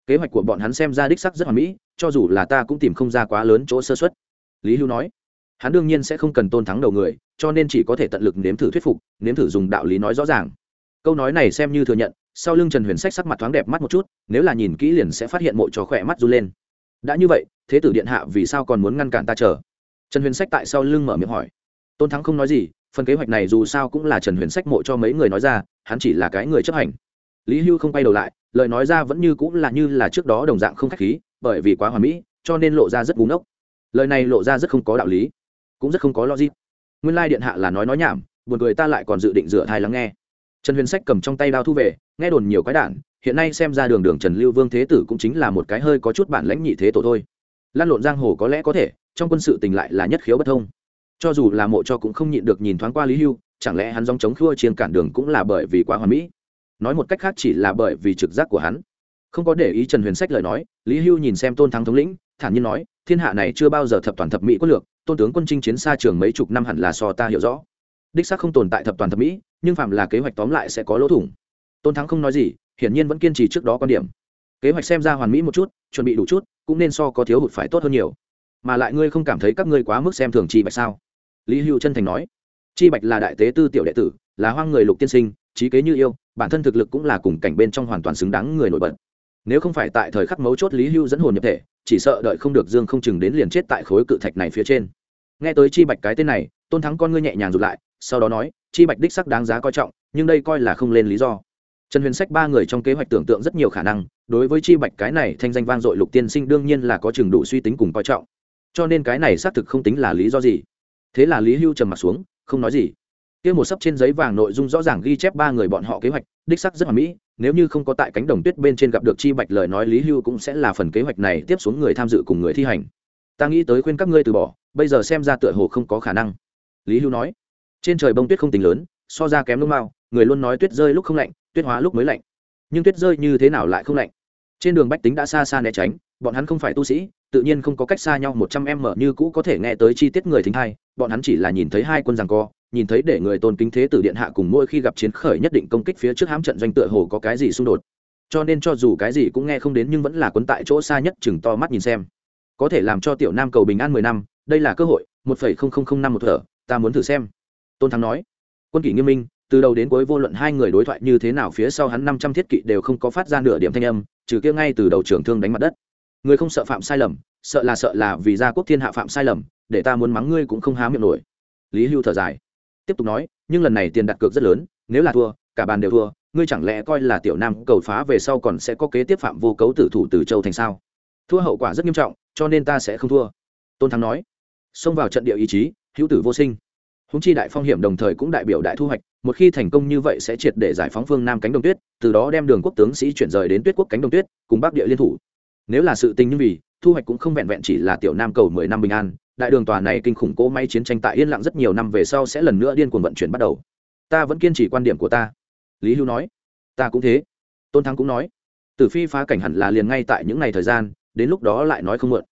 Kế hoạch của bọn hắn xem ra đích sắc rất hoàn mỹ, cho dù là ta cũng tìm không ra quá lớn chỗ sơ xuất lý hưu nói, hắn đương nhiên sẽ không cần tôn thắng đầu người, cho nên chỉ có thể tận lực nếm thử thuyết phục, nếm thử dùng đạo lý nói rõ ràng câu nói này xem như thừa nhận, sau lưng trần huyền sách sắc mặt thoáng đẹp mắt một chút, nếu là nhìn kỹ liền sẽ phát hiện mộ trò khỏe mắt run lên. Đã như vậy, thế tử điện hạ vì sao còn muốn ngăn cản ta chờ? Trần huyền sách tại sau lưng mở miệng hỏi. Tôn thắng không nói gì, phần kế hoạch này dù sao cũng là trần huyền sách mộ cho mấy người nói ra, hắn chỉ là cái người chấp hành. Lý hưu không quay đầu lại, lời nói ra vẫn như cũng là như là trước đó đồng dạng không k h á c h khí, bởi vì quá hoà mỹ, cho nên lộ ra rất búng ốc lời này lộ ra rất không có đạo lý, cũng rất không có logic. Nguyên lai điện hạ là nói nói nhảm, buồn cười ta lại còn dự định rửa thai lắng nghe trần huyền sách cầm trong tay đao thu về, nghe đồn nhiều quái đản, hiện nay xem ra đường đường trần lưu vương thế tử cũng chính là một cái hơi có chút bản lãnh nhị thế tổ thôi. Lan lộn giang hồ có lẽ có thể, trong quân sự tình lại là nhất khiếu bất thông. Cho dù là mộ cho cũng không nhịn được nhìn thoáng qua lý hưu, chẳng lẽ hắn dòng chống khua chiên cản đường cũng là bởi vì quá hoàn mỹ? Nói một cách khác chỉ là bởi vì trực giác của hắn. Không có để ý trần huyền sách lời nói, lý hưu nhìn xem tôn thắng thống lĩnh, thản nhiên nói, thiên hạ này chưa bao giờ thập toàn thập mỹ quân lược, tôn tướng quân chinh chiến xa trường mấy chục năm hẳn là so ta hiểu rõ. Đích xác không tồn tại thập toàn thập mỹ nhưng phạm là kế hoạch tóm lại sẽ có lỗ thủng. Tôn thắng không nói gì, hiển nhiên vẫn kiên trì trước đó quan điểm. Kế hoạch xem ra hoàn mỹ một chút, chuẩn bị đủ chút, cũng nên so có thiếu hụt phải tốt hơn nhiều. Mà lại ngươi không cảm thấy các ngươi quá mức xem thường chi bạch sao? Lý hưu chân thành nói. Chi bạch là đại tế tư tiểu đệ tử, là hoang người lục tiên sinh, trí kế như yêu, bản thân thực lực cũng là cùng cảnh bên trong hoàn toàn xứng đáng người nổi bật. Nếu không phải tại thời khắc mấu chốt lý hưu dẫn hồn nhập thể, chỉ sợ đợi không được dương không chừng đến liền chết tại khối cự thạch này phía trên. Nghe tới chi bạch cái tên này, tôn thắng con ngươi nhẹ nhàng rụt lại, sau đó nói chi bạch đích sắc đáng giá coi trọng, nhưng đây coi là không lên lý do. Trần huyền sách ba người trong kế hoạch tưởng tượng rất nhiều khả năng, đối với chi bạch cái này thanh danh vang dội lục tiên sinh đương nhiên là có trường đủ suy tính cùng coi trọng. Cho nên cái này xác thực không tính là lý do gì. Thế là lý hưu trầm m ặ t xuống, không nói gì. Kia một sấp trên giấy vàng nội dung rõ ràng ghi chép ba người bọn họ kế hoạch, đích sắc rất hoàn mỹ, nếu như không có tại cánh đồng tuyết bên trên gặp được chi bạch lời nói lý hưu cũng sẽ là phần kế hoạch này tiếp xuống người tham dự cùng người thi hành. Ta nghĩ tới khuyên các ngươi từ bỏ, bây giờ xem ra tựa hồ không có khả năng. Lý hưu nói trên trời bông tuyết không tính lớn, so ra kém lông mao người luôn nói tuyết rơi lúc không lạnh, tuyết hóa lúc mới lạnh. Nhưng tuyết rơi như thế nào lại không lạnh? Trên đường bách tính đã xa xa né tránh, bọn hắn không phải tu sĩ, tự nhiên không có cách xa nhau một trăm em mở như cũ có thể nghe tới chi tiết người thính hai bọn hắn chỉ là nhìn thấy hai quân rằng co, nhìn thấy để người tôn kính thế tử điện hạ cùng mỗi khi gặp chiến khởi nhất định công kích phía trước hãm trận doanh tựa hồ có cái gì xung đột. Cho nên cho dù cái gì cũng nghe không đến nhưng vẫn là quấn tại chỗ xa nhất chừng to mắt nhìn xem. Có thể làm cho tiểu nam cầu bình an mười năm, đây là cơ hội, một phẩy không không không năm một thở, ta muốn thử xem tôn thắng nói, quân kỷ nghiêm minh, từ đầu đến cuối vô luận hai người đối thoại như thế nào phía sau hắn năm trăm thiết kỵ đều không có phát ra nửa điểm thanh âm, trừ kia ngay từ đầu trưởng thương đánh mặt đất. Người không sợ phạm sai lầm, sợ là sợ là vì gia quốc thiên hạ phạm sai lầm, để ta muốn mắng ngươi cũng không há miệng nổi. Lý hưu thở dài, tiếp tục nói, nhưng lần này tiền đặt cược rất lớn, nếu là thua, cả bàn đều thua, ngươi chẳng lẽ coi là tiểu nam cầu phá về sau còn sẽ có kế tiếp phạm vô cấu tử thủ từ châu thành sao? Thua hậu quả rất nghiêm trọng, cho nên ta sẽ không thua. Tôn thắng nói, xông vào trận địa ý chí, hữu tử vô sinh húng chi đại phong hiểm đồng thời cũng đại biểu đại thu hoạch, một khi thành công như vậy sẽ triệt để giải phóng phương nam cánh đồng tuyết, từ đó đem đường quốc tướng sĩ chuyển rời đến tuyết quốc cánh đồng tuyết, cùng bắc địa liên thủ. Nếu là sự tình như vì thu hoạch cũng không vẹn vẹn chỉ là tiểu nam cầu mười năm bình an, đại đường tòa này kinh khủng cỗ máy chiến tranh tại yên lặng rất nhiều năm về sau sẽ lần nữa điên cuồng vận chuyển bắt đầu. Ta vẫn kiên trì quan điểm của ta. Lý hưu nói. Ta cũng thế. Tôn thắng cũng nói. Tử phi phá cảnh hẳn là liền ngay tại những ngày thời gian, đến lúc đó lại nói không mượn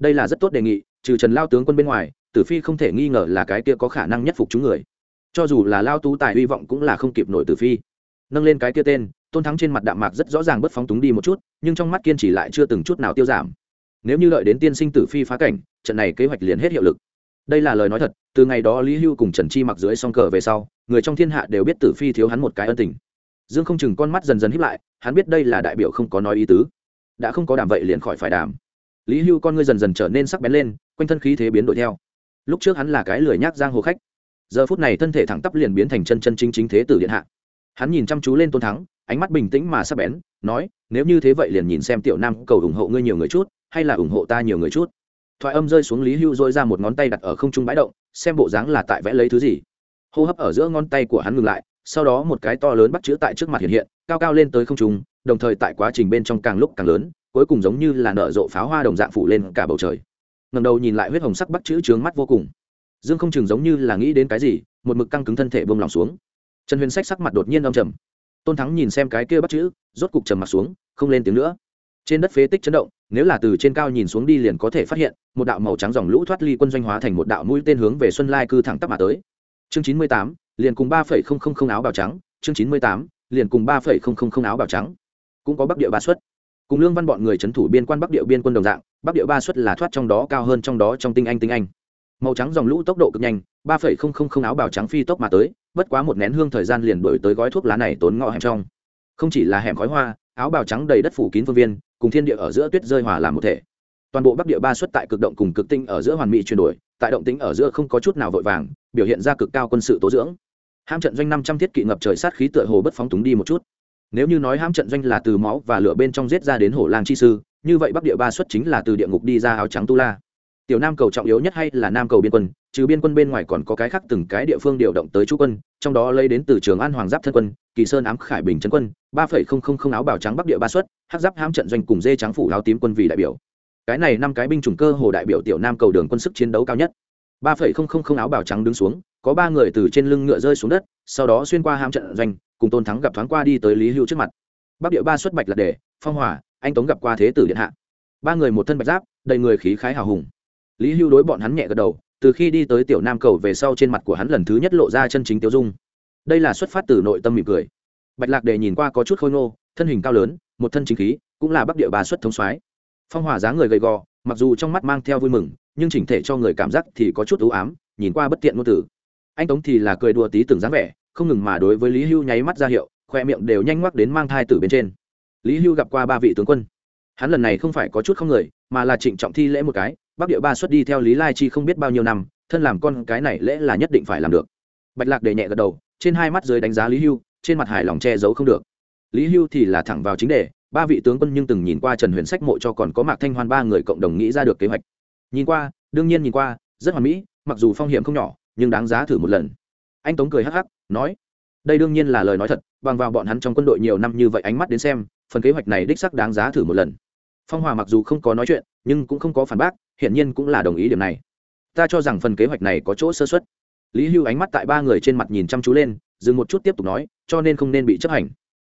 đây là rất tốt đề nghị, trừ trần lao tướng quân bên ngoài tử phi không thể nghi ngờ là cái kia có khả năng nhất phục chúng người. Cho dù là lao tú tài hy vọng cũng là không kịp nổi tử phi. Nâng lên cái kia tên, tôn thắng trên mặt đạm mạc rất rõ ràng bất phóng túng đi một chút, nhưng trong mắt kiên trì lại chưa từng chút nào tiêu giảm. Nếu như lợi đến tiên sinh tử phi phá cảnh, trận này kế hoạch liền hết hiệu lực. Đây là lời nói thật, từ ngày đó lý hưu cùng trần chi mặc dưới song cờ về sau, người trong thiên hạ đều biết tử phi thiếu hắn một cái ân tình. Dương không chừng con mắt dần dần hiếp lại, hắn biết đây là đại biểu không có nói ý tứ. Đã không có đàm vậy liền khỏi phải đàm. Lý hưu con ngươi dần dần trở nên sắc bén lên, quanh thân khí thế biến đổi theo lúc trước hắn là cái lười nhác giang hồ khách. Giờ phút này thân thể thẳng tắp liền biến thành chân chân chính chính thế tử điện hạ. Hắn nhìn chăm chú lên tôn thắng, ánh mắt bình tĩnh mà sắc bén, nói, nếu như thế vậy liền nhìn xem tiểu nam cầu ủng hộ ngươi nhiều người chút, hay là ủng hộ ta nhiều người chút. Thoại âm rơi xuống lý hưu dôi ra một ngón tay đặt ở không trung bãi động, xem bộ dáng là tại vẽ lấy thứ gì. Hô hấp ở giữa ngón tay của hắn ngừng lại, sau đó một cái to lớn bắt chữ tại trước mặt hiện hiện, cao cao lên tới không trung, đồng thời tại quá trình bên trong càng lúc càng lớn, cuối cùng giống như là nở rộ pháo hoa đồng dạng phủ lên cả bầu trời ngầm đầu nhìn lại huyết hồng sắc bắt chữ trướng mắt vô cùng. Dương không chừng giống như là nghĩ đến cái gì, một mực căng cứng thân thể bông lòng xuống. Trần huyền sách sắc mặt đột nhiên âm trầm. Tôn thắng nhìn xem cái kia bắt chữ, rốt cục trầm mặt xuống, không lên tiếng nữa. Trên đất phế tích chấn động, nếu là từ trên cao nhìn xuống đi liền có thể phát hiện, một đạo màu trắng dòng lũ thoát ly quân doanh hóa thành một đạo mũi tên hướng về xuân lai cư thẳng tắp mà tới. Chương chín mươi tám, liền cùng ba phẩy không không không áo bào trắng. Chương chín mươi tám, liền cùng ba phẩy không không không áo bào trắng. Cũng có bắc địa ba xuất. Cùng lương văn bọn người c h ấ n thủ biên quan bắc địa biên quân đồng dạng bắc địa ba xuất là thoát trong đó, cao hơn trong đó trong tinh anh tinh anh. Màu trắng dòng lũ tốc độ cực nhanh, ba phẩy không không không áo bào trắng phi tốc mà tới, bất quá một nén hương thời gian liền đổi tới gói thuốc lá này tốn ngọ hẻm trong. Không chỉ là hẻm khói hoa, áo bào trắng đầy đất phủ kín phương viên, cùng thiên địa ở giữa tuyết rơi hòa làm một thể. Toàn bộ bắc địa ba xuất tại cực động cùng cực tinh ở giữa hoàn mỹ chuyển đổi, tại động tính ở giữa không có chút nào vội vàng, biểu hiện ra cực cao quân sự tố dưỡng. Ham trận doanh năm trăm thiết kỵ ngập trời sát khí tựa hồ bất phóng túng đi một chút. Nếu như nói ham trận doanh là từ máu và lửa bên trong giết ra đến hổ lang chi sư như vậy bắc địa ba xuất chính là từ địa ngục đi ra áo trắng tu la. Tiểu nam cầu trọng yếu nhất hay là nam cầu biên quân, trừ biên quân bên ngoài còn có cái khác từng cái địa phương điều động tới chú quân, trong đó lấy đến từ trường an hoàng giáp thân quân, kỳ sơn ám khải bình trấn quân, ba phẩy không không không áo bào trắng bắc địa ba xuất, hắc giáp hãm trận doanh cùng dê trắng phủ áo tím quân vì đại biểu. Cái này năm cái binh chủng cơ hồ đại biểu tiểu nam cầu đường quân sức chiến đấu cao nhất. Ba phẩy không không không áo bào trắng đứng xuống, có ba người từ trên lưng ngựa rơi xuống đất, sau đó xuyên qua hãm trận doanh, cùng tôn thắng gặp thoáng qua đi tới lý hữu trước mặt. Bắc địa ba xuất bạch là đề phong hỏa anh tống gặp qua thế tử điện hạ. Ba người một thân bạch giáp, đầy người khí khái hào hùng. Lý hưu đối bọn hắn nhẹ gật đầu, từ khi đi tới tiểu nam cầu về sau trên mặt của hắn lần thứ nhất lộ ra chân chính tiêu dung. Đây là xuất phát từ nội tâm mỉm cười. Bạch lạc đề nhìn qua có chút khôi ngô, thân hình cao lớn, một thân chính khí, cũng là bắc địa bà xuất thống soái. Phong hòa dáng người gầy gò, mặc dù trong mắt mang theo vui mừng, nhưng chỉnh thể cho người cảm giác thì có chút ưu ám, nhìn qua bất tiện ngôn tử anh tống thì là cười đùa tí từng dáng vẻ, không ngừng mà đối với lý hưu nháy mắt ra hiệu, khoe miệng đều nhanh ngoắc đến mang thai tử bên trên lý hưu gặp qua ba vị tướng quân. Hắn lần này không phải có chút không người, mà là trịnh trọng thi lễ một cái, bắc địa ba xuất đi theo lý lai chi không biết bao nhiêu năm, thân làm con cái này lễ là nhất định phải làm được. Bạch lạc để nhẹ gật đầu, trên hai mắt dưới đánh giá lý hưu, trên mặt hài lòng che giấu không được. Lý hưu thì là thẳng vào chính đề, ba vị tướng quân nhưng từng nhìn qua trần huyền sách mộ cho còn có mạc thanh hoan ba người cộng đồng nghĩ ra được kế hoạch. Nhìn qua, đương nhiên nhìn qua, rất hoàn mỹ, mặc dù phong hiểm không nhỏ, nhưng đáng giá thử một lần. Anh tống cười hắc hắc, nói, đây đương nhiên là lời nói thật, bằng vào bọn hắn trong quân đội nhiều năm như vậy ánh mắt đến xem phần kế hoạch này đích sắc đáng giá thử một lần. Phong hòa mặc dù không có nói chuyện, nhưng cũng không có phản bác, hiển nhiên cũng là đồng ý điểm này. Ta cho rằng phần kế hoạch này có chỗ sơ xuất lý hưu ánh mắt tại ba người trên mặt nhìn chăm chú lên, dừng một chút tiếp tục nói, cho nên không nên bị chấp hành.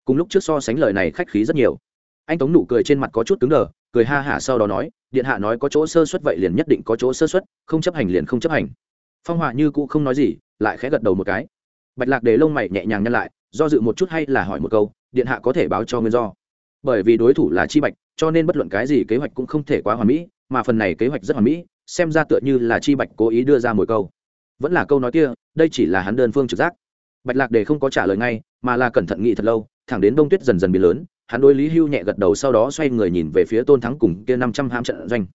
Cùng lúc trước so sánh lời này khách khí rất nhiều. Anh tống nụ cười trên mặt có chút cứng đờ, cười ha hả sau đó nói, điện hạ nói có chỗ sơ xuất vậy liền nhất định có chỗ sơ xuất không chấp hành liền không chấp hành. Phong hòa như cũ không nói gì, lại khẽ gật đầu một cái. Bạch lạc để lông mày nhẹ nhàng nhăn lại, do dự một chút hay là hỏi một câu, điện hạ có thể báo cho nguyên do bởi vì đối thủ là chi bạch, cho nên bất luận cái gì kế hoạch cũng không thể quá hoàn mỹ, mà phần này kế hoạch rất hoàn mỹ, xem ra tựa như là chi bạch cố ý đưa ra một câu. Vẫn là câu nói kia, đây chỉ là hắn đơn phương trực giác. Bạch lạc để không có trả lời ngay, mà là cẩn thận nghĩ thật lâu, thẳng đến bông tuyết dần dần biến lớn, hắn đối lý hưu nhẹ gật đầu sau đó xoay người nhìn về phía tôn thắng cùng kia năm trăm ham trận doanh.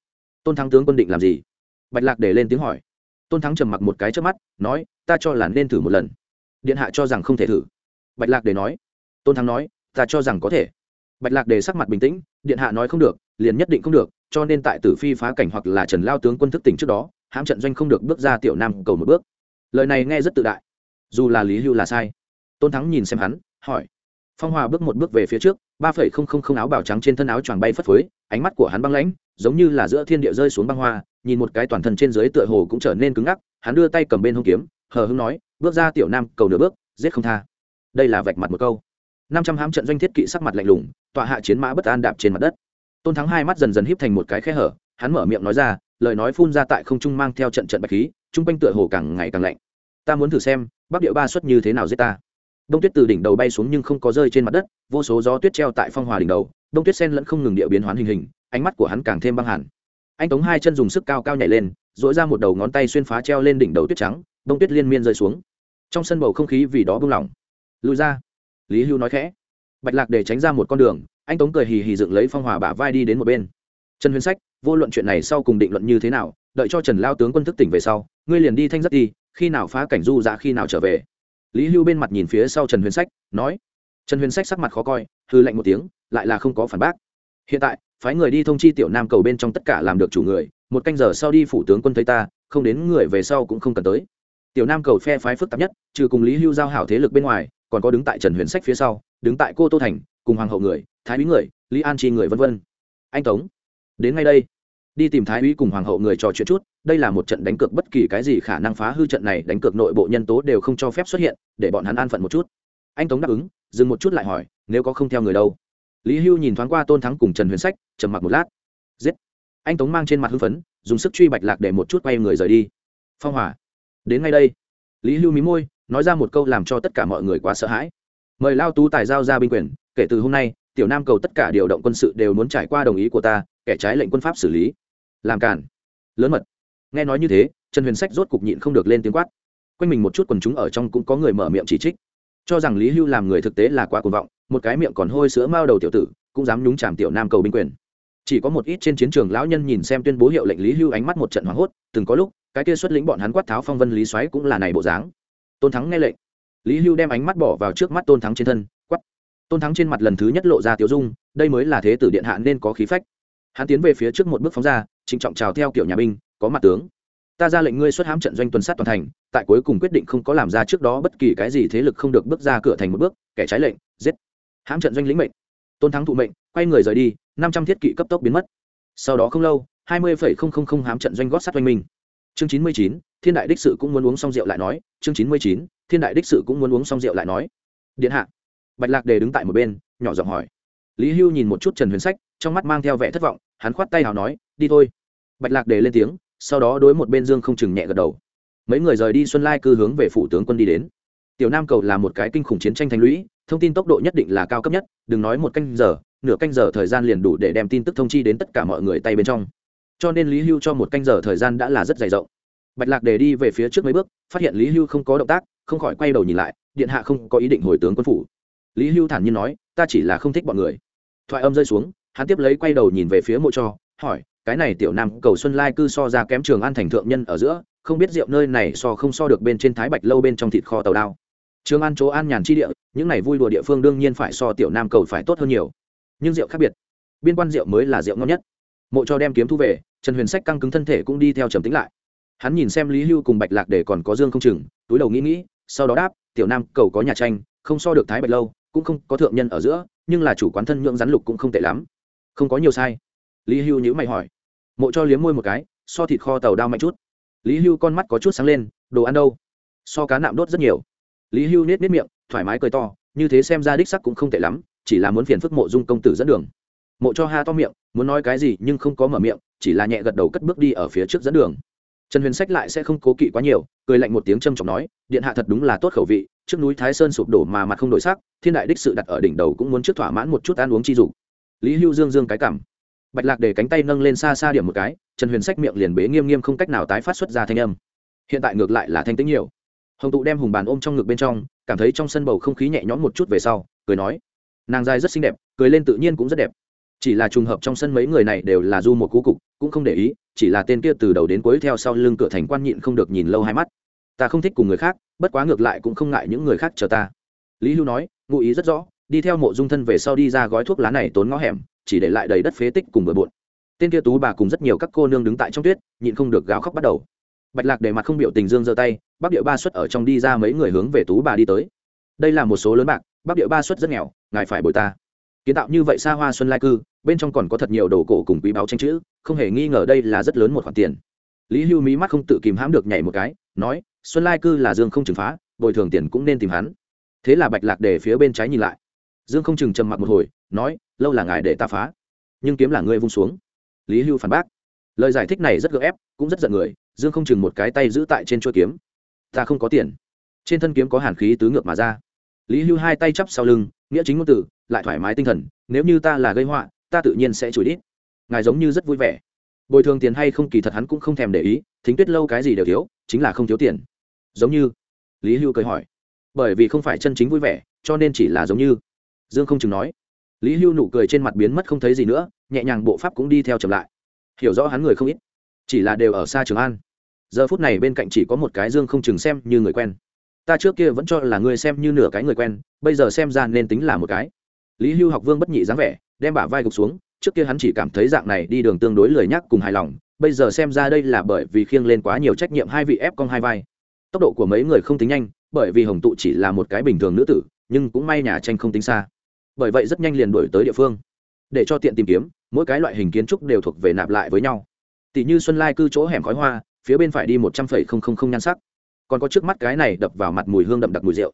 Tôn thắng tướng quân định làm gì? Bạch lạc để lên tiếng hỏi. Tôn thắng trầm mặc một cái trước mắt, nói, ta cho là nên thử một lần. Điện hạ cho rằng không thể thử. Bạch lạc để nói. Tôn thắng nói, ta cho rằng có thể bạch lạc đề sắc mặt bình tĩnh, điện hạ nói không được, liền nhất định không được, cho nên tại tử phi phá cảnh hoặc là trần lao tướng quân thức tỉnh trước đó, hãm trận doanh không được bước ra tiểu nam cầu một bước. Lời này nghe rất tự đại. Dù là lý hưu là sai. Tôn thắng nhìn xem hắn, hỏi. Phong hòa bước một bước về phía trước, ba phẩy không không không áo bào trắng trên thân áo choàng bay phất phới, ánh mắt của hắn băng lãnh, giống như là giữa thiên địa rơi xuống băng hoa, nhìn một cái toàn thân trên dưới tựa hồ cũng trở nên cứng ngắc, hắn đưa tay cầm bên hông kiếm, hờ hưng nói, bước ra tiểu nam cầu nửa bước, giết không tha. Đây là vạch mặt một câu. Năm trăm hãm trận doanh thiết kỵ sắc mặt lạnh lùng tọa hạ chiến mã bất an đạp trên mặt đất. Tôn thắng hai mắt dần dần híp thành một cái khe hở, hắn mở miệng nói ra, lời nói phun ra tại không trung mang theo trận trận bạch khí trung quanh tựa hồ càng ngày càng lạnh. Ta muốn thử xem, bắc địa ba xuất như thế nào giết ta. Đông tuyết từ đỉnh đầu bay xuống nhưng không có rơi trên mặt đất, vô số gió tuyết treo tại phong hòa đỉnh đầu, đông tuyết sen lẫn không ngừng địa biến hoán hình hình, ánh mắt của hắn càng thêm băng hẳn anh tống hai chân dùng sức cao cao nhảy lên dỗi ra một đầu ngón tay xuyên phá treo lên đỉnh đầu tuyết trắng, đông tuyết liên miên rơi xuống. Trong sân bầu không khí vì đó buông lỏng. Lùi ra. Lý hưu nói khẽ bạch lạc để tránh ra một con đường, anh tống cười hì hì dựng lấy phong hòa bả vai đi đến một bên. Trần huyền sách, vô luận chuyện này sau cùng định luận như thế nào, đợi cho trần lao tướng quân thức tỉnh về sau, ngươi liền đi thanh rất đi, khi nào phá cảnh du dạ khi nào trở về. Lý hưu bên mặt nhìn phía sau trần huyền sách, nói. Trần huyền sách sắc mặt khó coi hư lạnh một tiếng, lại là không có phản bác. Hiện tại, phái người đi thông chi tiểu nam cầu bên trong tất cả làm được chủ người, một canh giờ sau đi phủ tướng quân thấy ta, không đến người về sau cũng không cần tới. Tiểu nam cầu phe phái phức tạp nhất, trừ cùng lý hưu giao hảo thế lực bên ngoài, còn có đứng tại trần huyền sách phía sau đứng tại cô tô thành, cùng hoàng hậu người, thái úy người, lý an chi người v v anh tống, đến ngay đây. Đi tìm thái úy cùng hoàng hậu người trò chuyện chút, đây là một trận đánh cược bất kỳ cái gì khả năng phá hư trận này đánh cược nội bộ nhân tố đều không cho phép xuất hiện, để bọn hắn an phận một chút. Anh tống đáp ứng, dừng một chút lại hỏi, nếu có không theo người đâu? Lý hưu nhìn thoáng qua tôn thắng cùng trần huyền sách, trầm mặc một lát. Giết. Anh tống mang trên mặt hưng phấn, dùng sức truy bạch lạc để một chút quay người rời đi. Phong hỏa đến ngay đây. Lý hưu mí môi, nói ra một câu làm cho tất cả mọi người quá sợ hãi mời lao tú tài giao ra binh quyền, kể từ hôm nay, tiểu nam cầu tất cả điều động quân sự đều muốn trải qua đồng ý của ta, kẻ trái lệnh quân pháp xử lý. Làm cản lớn mật. Nghe nói như thế, trần huyền sách rốt cục nhịn không được lên tiếng quát. Quanh mình một chút quần chúng ở trong cũng có người mở miệng chỉ trích. Cho rằng lý hưu làm người thực tế là quá cuồng vọng, một cái miệng còn hôi sữa mao đầu tiểu tử, cũng dám nhúng chàm tiểu nam cầu binh quyền. Chỉ có một ít trên chiến trường lão nhân nhìn xem tuyên bố hiệu lệnh lý hưu ánh mắt một trận hoảng hốt, từng có lúc, cái kia xuất lĩnh bọn hắn quát tháo phong vân lý xoáy cũng là này bộ dáng. Tôn thắng nghe lệnh lý hưu đem ánh mắt bỏ vào trước mắt tôn thắng trên thân quắp tôn thắng trên mặt lần thứ nhất lộ ra tiểu dung, đây mới là thế tử điện hạ nên có khí phách. Hắn tiến về phía trước một bước phóng ra, trịnh trọng chào theo kiểu nhà binh, có mặt tướng. Ta ra lệnh ngươi xuất hãm trận doanh tuần sát toàn thành, tại cuối cùng quyết định không có làm ra trước đó bất kỳ cái gì thế lực không được bước ra cửa thành một bước, kẻ trái lệnh, giết. Hãm trận doanh lĩnh mệnh. Tôn thắng thụ mệnh, quay người rời đi, năm trăm thiết kỵ cấp tốc biến mất. Sau đó không lâu, hai mươi không không không hám trận doanh gót sát doanh minh. Chương chín mươi chín thiên đại đích sự cũng muốn uống xong rượu lại nói, chương chín mươi chín, thiên đại đích sự cũng muốn uống xong rượu lại nói. Điện hạ. Bạch lạc đề đứng tại một bên, nhỏ giọng hỏi. Lý hưu nhìn một chút trần huyền sách, trong mắt mang theo vẻ thất vọng, hắn khoát tay nào nói, đi thôi. Bạch lạc đề lên tiếng, sau đó đối một bên dương không chừng nhẹ gật đầu. Mấy người rời đi xuân lai cư hướng về phủ tướng quân đi đến. Tiểu nam cầu là một cái kinh khủng chiến tranh thành lũy, thông tin tốc độ nhất định là cao cấp nhất, đừng nói một canh giờ, nửa canh giờ thời gian liền đủ để đem tin tức thông chi đến tất cả mọi người tay bên trong. Cho nên lý hưu cho một canh giờ thời gian đã là rất dày rộng bạch lạc đề đi về phía trước mấy bước, phát hiện lý hưu không có động tác, không khỏi quay đầu nhìn lại, điện hạ không có ý định hồi tướng quân phủ. Lý hưu thản nhiên nói, ta chỉ là không thích bọn người. Thoại âm rơi xuống, hắn tiếp lấy quay đầu nhìn về phía mộ cho, hỏi, cái này tiểu nam cầu xuân lai cư so ra kém trường an thành thượng nhân ở giữa, không biết rượu nơi này so không so được bên trên thái bạch lâu bên trong thịt kho tàu đao. Trường an chỗ an nhàn chi địa, những này vui đùa địa phương đương nhiên phải so tiểu nam cầu phải tốt hơn nhiều. Nhưng rượu khác biệt, biên quan rượu mới là rượu ngon nhất. Mộ cho đem kiếm thu về, trần huyền sách căng cứng thân thể cũng đi theo trầm tính lại hắn nhìn xem lý hưu cùng bạch lạc để còn có dương không chừng túi đầu nghĩ nghĩ, sau đó đáp, tiểu nam, cầu có nhà tranh, không so được thái bạch lâu, cũng không có thượng nhân ở giữa, nhưng là chủ quán thân nhượng rắn lục cũng không tệ lắm. Không có nhiều sai. Lý hưu nhữ mày hỏi. Mộ cho liếm môi một cái, so thịt kho tàu đao mạnh chút. Lý hưu con mắt có chút sáng lên, đồ ăn đâu? So cá nạm đốt rất nhiều. Lý hưu nết nết miệng, thoải mái cười to, như thế xem ra đích sắc cũng không tệ lắm, chỉ là muốn phiền phức mộ dung công tử dẫn đường. Mộ cho ha to miệng, muốn nói cái gì nhưng không có mở miệng, chỉ là nhẹ gật đầu cất bước đi ở phía trước dẫn đường trần huyền sách lại sẽ không cố kỵ quá nhiều, cười lạnh một tiếng trầm trọng nói, điện hạ thật đúng là tốt khẩu vị, trước núi thái sơn sụp đổ mà mặt không đổi sắc, thiên đại đích sự đặt ở đỉnh đầu cũng muốn trước thỏa mãn một chút ăn uống chi dục. Lý hưu dương dương cái cảm. Bạch lạc để cánh tay nâng lên xa xa điểm một cái, trần huyền sách miệng liền bế nghiêm nghiêm không cách nào tái phát xuất ra thanh âm. Hiện tại ngược lại là thanh tĩnh nhiều. Hồng tụ đem hùng bàn ôm trong ngực bên trong, cảm thấy trong sân bầu không khí nhẹ nhõm một chút về sau, cười nói, nàng dài rất xinh đẹp, cười lên tự nhiên cũng rất đẹp chỉ là trùng hợp trong sân mấy người này đều là du một cú cục, cũng không để ý, chỉ là tên kia từ đầu đến cuối theo sau lưng cửa thành quan nhịn không được nhìn lâu hai mắt. Ta không thích cùng người khác, bất quá ngược lại cũng không ngại những người khác chờ ta. Lý hưu nói, ngụ ý rất rõ, đi theo mộ dung thân về sau đi ra gói thuốc lá này tốn ngõ hẻm, chỉ để lại đầy đất phế tích cùng bừa bộn. Tên kia tú bà cùng rất nhiều các cô nương đứng tại trong tuyết, nhịn không được gào khóc bắt đầu. Bạch lạc để mặt không biểu tình dương giơ tay, bắc địa ba xuất ở trong đi ra mấy người hướng về tú bà đi tới. Đây là một số lớn bạc, bắc địa ba xuất rất nghèo, ngài phải bồi ta kiến tạo như vậy xa hoa xuân lai cư, bên trong còn có thật nhiều đồ cổ cùng quý báo tranh chữ, không hề nghi ngờ đây là rất lớn một khoản tiền. Lý hưu mỹ mắt không tự kìm hãm được nhảy một cái, nói, xuân lai cư là dương không trừng phá, bồi thường tiền cũng nên tìm hắn. Thế là bạch lạc để phía bên trái nhìn lại. Dương không chừng trầm mặc một hồi, nói, lâu là ngài để ta phá, nhưng kiếm là ngươi vung xuống. Lý hưu phản bác, lời giải thích này rất gợ ép, cũng rất giận người, dương không chừng một cái tay giữ tại trên chuôi kiếm. Ta không có tiền. Trên thân kiếm có hàn khí tứ ngược mà ra. Lý hưu hai tay chắp sau lưng nghĩa chính ngôn từ, lại thoải mái tinh thần, nếu như ta là gây họa, ta tự nhiên sẽ chửi đít. Ngài giống như rất vui vẻ. Bồi thường tiền hay không kỳ thật hắn cũng không thèm để ý, thính tuyết lâu cái gì đều thiếu, chính là không thiếu tiền. Giống như, lý hưu cười hỏi. Bởi vì không phải chân chính vui vẻ, cho nên chỉ là giống như. Dương không chừng nói. Lý hưu nụ cười trên mặt biến mất không thấy gì nữa, nhẹ nhàng bộ pháp cũng đi theo chậm lại. Hiểu rõ hắn người không ít, chỉ là đều ở xa trường an. Giờ phút này bên cạnh chỉ có một cái dương không chừng xem như người quen ta trước kia vẫn cho là ngươi xem như nửa cái người quen, bây giờ xem ra nên tính là một cái. Lý hưu học vương bất nhị dáng vẻ, đem bả vai gục xuống, trước kia hắn chỉ cảm thấy dạng này đi đường tương đối lười nhắc cùng hài lòng, bây giờ xem ra đây là bởi vì khiêng lên quá nhiều trách nhiệm hai vị ép cong hai vai. Tốc độ của mấy người không tính nhanh, bởi vì hồng tụ chỉ là một cái bình thường nữ tử, nhưng cũng may nhà tranh không tính xa. Bởi vậy rất nhanh liền đổi tới địa phương. Để cho tiện tìm kiếm, mỗi cái loại hình kiến trúc đều thuộc về nạp lại với nhau. Tỷ như xuân lai cư chỗ hẻm khói hoa, phía bên phải đi một trăm phẩy không không không nhan sắc còn có trước mắt cái này đập vào mặt mùi hương đậm đặc mùi rượu.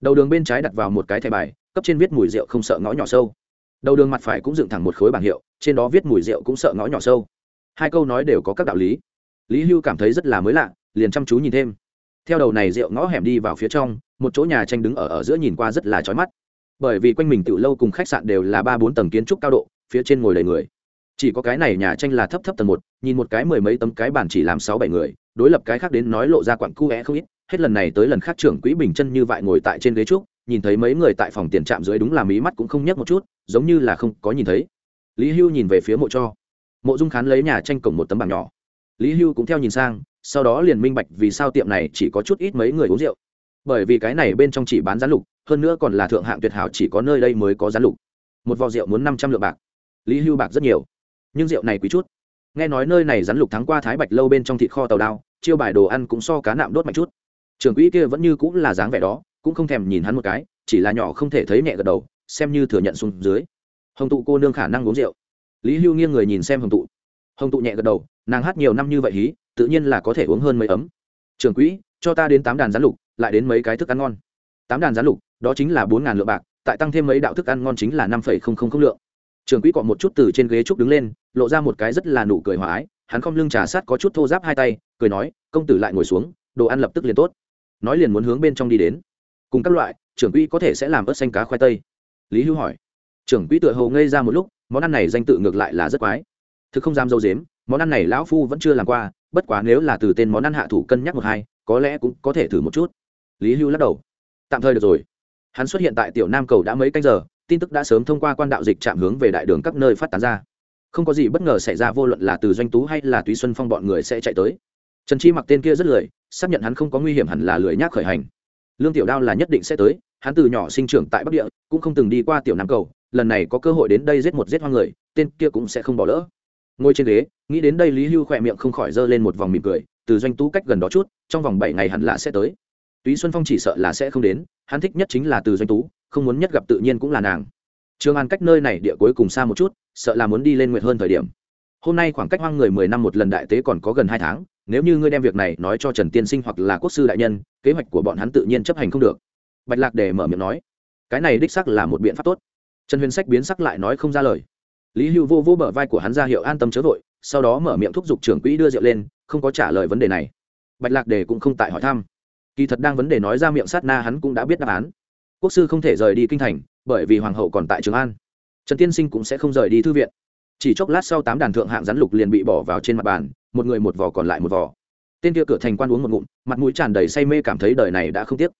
Đầu đường bên trái đặt vào một cái thẻ bài, cấp trên viết mùi rượu không sợ ngõ nhỏ sâu. Đầu đường mặt phải cũng dựng thẳng một khối bảng hiệu, trên đó viết mùi rượu cũng sợ ngõ nhỏ sâu. Hai câu nói đều có các đạo lý. Lý hưu cảm thấy rất là mới lạ, liền chăm chú nhìn thêm. Theo đầu này rượu ngõ hẻm đi vào phía trong, một chỗ nhà tranh đứng ở ở giữa nhìn qua rất là chói mắt. Bởi vì quanh mình tiểu lâu cùng khách sạn đều là ba bốn tầng kiến trúc cao độ, phía trên ngồi đầy người. Chỉ có cái này nhà tranh là thấp thấp tầng một, nhìn một cái mười mấy tấm cái bản chỉ làm sáu bảy người đối lập cái khác đến nói lộ ra quặng cu é không ít, hết lần này tới lần khác trưởng quỹ bình chân như vậy ngồi tại trên ghế trúc, nhìn thấy mấy người tại phòng tiền trạm dưới đúng là mí mắt cũng không nhấc một chút, giống như là không có nhìn thấy. Lý hưu nhìn về phía mộ cho. Mộ dung khán lấy nhà tranh cổng một tấm bảng nhỏ. Lý hưu cũng theo nhìn sang, sau đó liền minh bạch vì sao tiệm này chỉ có chút ít mấy người uống rượu. Bởi vì cái này bên trong chỉ bán rán lục, hơn nữa còn là thượng hạng tuyệt hảo chỉ có nơi đây mới có rán lục. Một vò rượu muốn năm trăm lượng bạc. Lý hưu bạc rất nhiều. Nhưng rượu này quý chút. Nghe nói nơi này rắn lục thắng qua thái bạch lâu bên trong thịt kho tàu đao chiêu bài đồ ăn cũng so cá nạm đốt mạnh chút. Trường quỹ kia vẫn như cũng là dáng vẻ đó, cũng không thèm nhìn hắn một cái, chỉ là nhỏ không thể thấy nhẹ gật đầu, xem như thừa nhận xuống dưới. Hồng tụ cô nương khả năng uống rượu. Lý hưu nghiêng người nhìn xem hồng tụ. Hồng tụ nhẹ gật đầu, nàng hát nhiều năm như vậy hí, tự nhiên là có thể uống hơn mấy ấm. Trường quỹ, cho ta đến tám đàn rán lục, lại đến mấy cái thức ăn ngon. Tám đàn rán lục, đó chính là bốn ngàn lượng bạc, tại tăng thêm mấy đạo thức ăn ngon chính là năm phẩy không không không lượng. Trường quỹ cọ một chút từ trên ghế trúc đứng lên, lộ ra một cái rất là nụ cười hòa ái hắn không lưng trà sát có chút thô giáp hai tay, cười nói, công tử lại ngồi xuống, đồ ăn lập tức liền tốt. Nói liền muốn hướng bên trong đi đến. Cùng các loại, trưởng quỹ có thể sẽ làm ớt xanh cá khoai tây. Lý hưu hỏi. Trưởng quỹ tựa hầu ngây ra một lúc, món ăn này danh tự ngược lại là rất quái. Thực không dám dâu dếm, món ăn này lão phu vẫn chưa làm qua, bất quá nếu là từ tên món ăn hạ thủ cân nhắc một hai, có lẽ cũng có thể thử một chút. Lý hưu lắc đầu. Tạm thời được rồi. Hắn xuất hiện tại tiểu nam cầu đã mấy canh giờ, tin tức đã sớm thông qua quan đạo dịch chạm hướng về đại đường các nơi phát tán ra không có gì bất ngờ xảy ra, vô luận là từ doanh tú hay là túy xuân phong bọn người sẽ chạy tới. Trần chi mặc tên kia rất lười, xác nhận hắn không có nguy hiểm hẳn là lười nhác khởi hành. Lương tiểu đao là nhất định sẽ tới, hắn từ nhỏ sinh trưởng tại bắc địa, cũng không từng đi qua tiểu nam cầu, lần này có cơ hội đến đây giết một giết hoang người, tên kia cũng sẽ không bỏ lỡ. Ngồi trên ghế, nghĩ đến đây lý hưu khỏe miệng không khỏi giơ lên một vòng mỉm cười, từ doanh tú cách gần đó chút, trong vòng bảy ngày hẳn là sẽ tới. Túy xuân phong chỉ sợ là sẽ không đến, hắn thích nhất chính là từ doanh tú, không muốn nhất gặp tự nhiên cũng là nàng trường an cách nơi này địa cuối cùng xa một chút, sợ là muốn đi lên nguyệt hơn thời điểm. Hôm nay khoảng cách hoang người mười năm một lần đại tế còn có gần hai tháng, nếu như ngươi đem việc này nói cho trần tiên sinh hoặc là quốc sư đại nhân, kế hoạch của bọn hắn tự nhiên chấp hành không được. Bạch lạc để mở miệng nói, cái này đích sắc là một biện pháp tốt. Trần huyền sách biến sắc lại nói không ra lời. Lý hưu vô vô bờ vai của hắn ra hiệu an tâm chớ vội, sau đó mở miệng thúc giục trưởng quỹ đưa rượu lên, không có trả lời vấn đề này. Bạch lạc đề cũng không tại hỏi thăm. Kỳ thật đang vấn đề nói ra miệng sát na hắn cũng đã biết đáp án. Quốc sư không thể rời đi kinh thành bởi vì hoàng hậu còn tại trường an. Trần tiên sinh cũng sẽ không rời đi thư viện. Chỉ chốc lát sau tám đàn thượng hạng rắn lục liền bị bỏ vào trên mặt bàn, một người một vỏ còn lại một vỏ tên kia cửa thành quan uống một ngụm, mặt mũi tràn đầy say mê cảm thấy đời này đã không tiếc.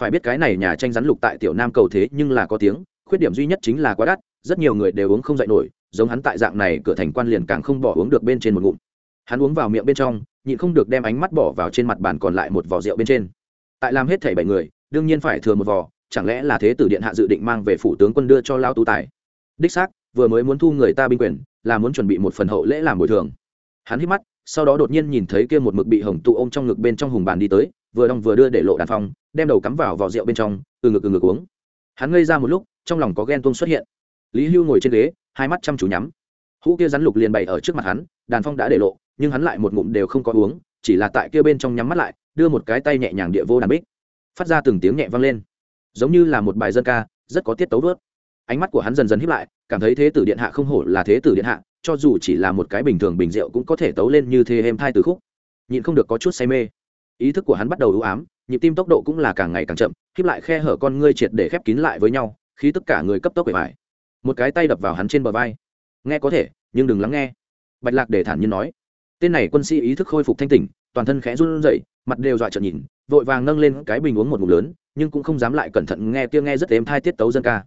Phải biết cái này nhà tranh rắn lục tại tiểu nam cầu thế nhưng là có tiếng, khuyết điểm duy nhất chính là quá đắt, rất nhiều người đều uống không dậy nổi, giống hắn tại dạng này cửa thành quan liền càng không bỏ uống được bên trên một ngụm. Hắn uống vào miệng bên trong, nhịn không được đem ánh mắt bỏ vào trên mặt bàn còn lại một vỏ rượu bên trên. Tại làm hết thảy bảy người, đương nhiên phải thừa một vỏ chẳng lẽ là thế tử điện hạ dự định mang về phủ tướng quân đưa cho lao tú tài? Đích xác, vừa mới muốn thu người ta binh quyền, là muốn chuẩn bị một phần hậu lễ làm bồi thường. Hắn hít mắt, sau đó đột nhiên nhìn thấy kia một mực bị hồng tụ ôm trong ngực bên trong hùng bàn đi tới, vừa đong vừa đưa để lộ đàn phong, đem đầu cắm vào vỏ rượu bên trong, từ ngực từ ngực uống. Hắn ngây ra một lúc, trong lòng có ghen tuông xuất hiện. Lý hưu ngồi trên ghế, hai mắt chăm chú nhắm. Hũ kia rắn lục liền bày ở trước mặt hắn, đàn phong đã để lộ, nhưng hắn lại một ngụm đều không có uống, chỉ là tại kia bên trong nhắm mắt lại, đưa một cái tay nhẹ nhàng địa vô đàn bích. Phát ra từng tiếng nhẹ vang lên giống như là một bài dân ca, rất có tiết tấu vớt. Ánh mắt của hắn dần dần hiếp lại, cảm thấy thế tử điện hạ không hổ là thế tử điện hạ, cho dù chỉ là một cái bình thường bình rượu cũng có thể tấu lên như thế êm thai từ khúc. Nhịn không được có chút say mê. Ý thức của hắn bắt đầu ưu ám, nhịp tim tốc độ cũng là càng ngày càng chậm khiếp lại khe hở con ngươi triệt để khép kín lại với nhau khi tất cả người cấp tốc bề bài một cái tay đập vào hắn trên bờ vai. Nghe có thể, nhưng đừng lắng nghe. Bạch lạc để thản nhiên nói. Tên này quân sĩ ý thức khôi phục thanh tỉnh, toàn thân khẽ run rẩy, mặt đều dọa trợn nhìn vội vàng nâng lên cái bình uống một ngụm lớn nhưng cũng không dám lại cẩn thận nghe kia nghe rất êm thai tiết tấu dân ca.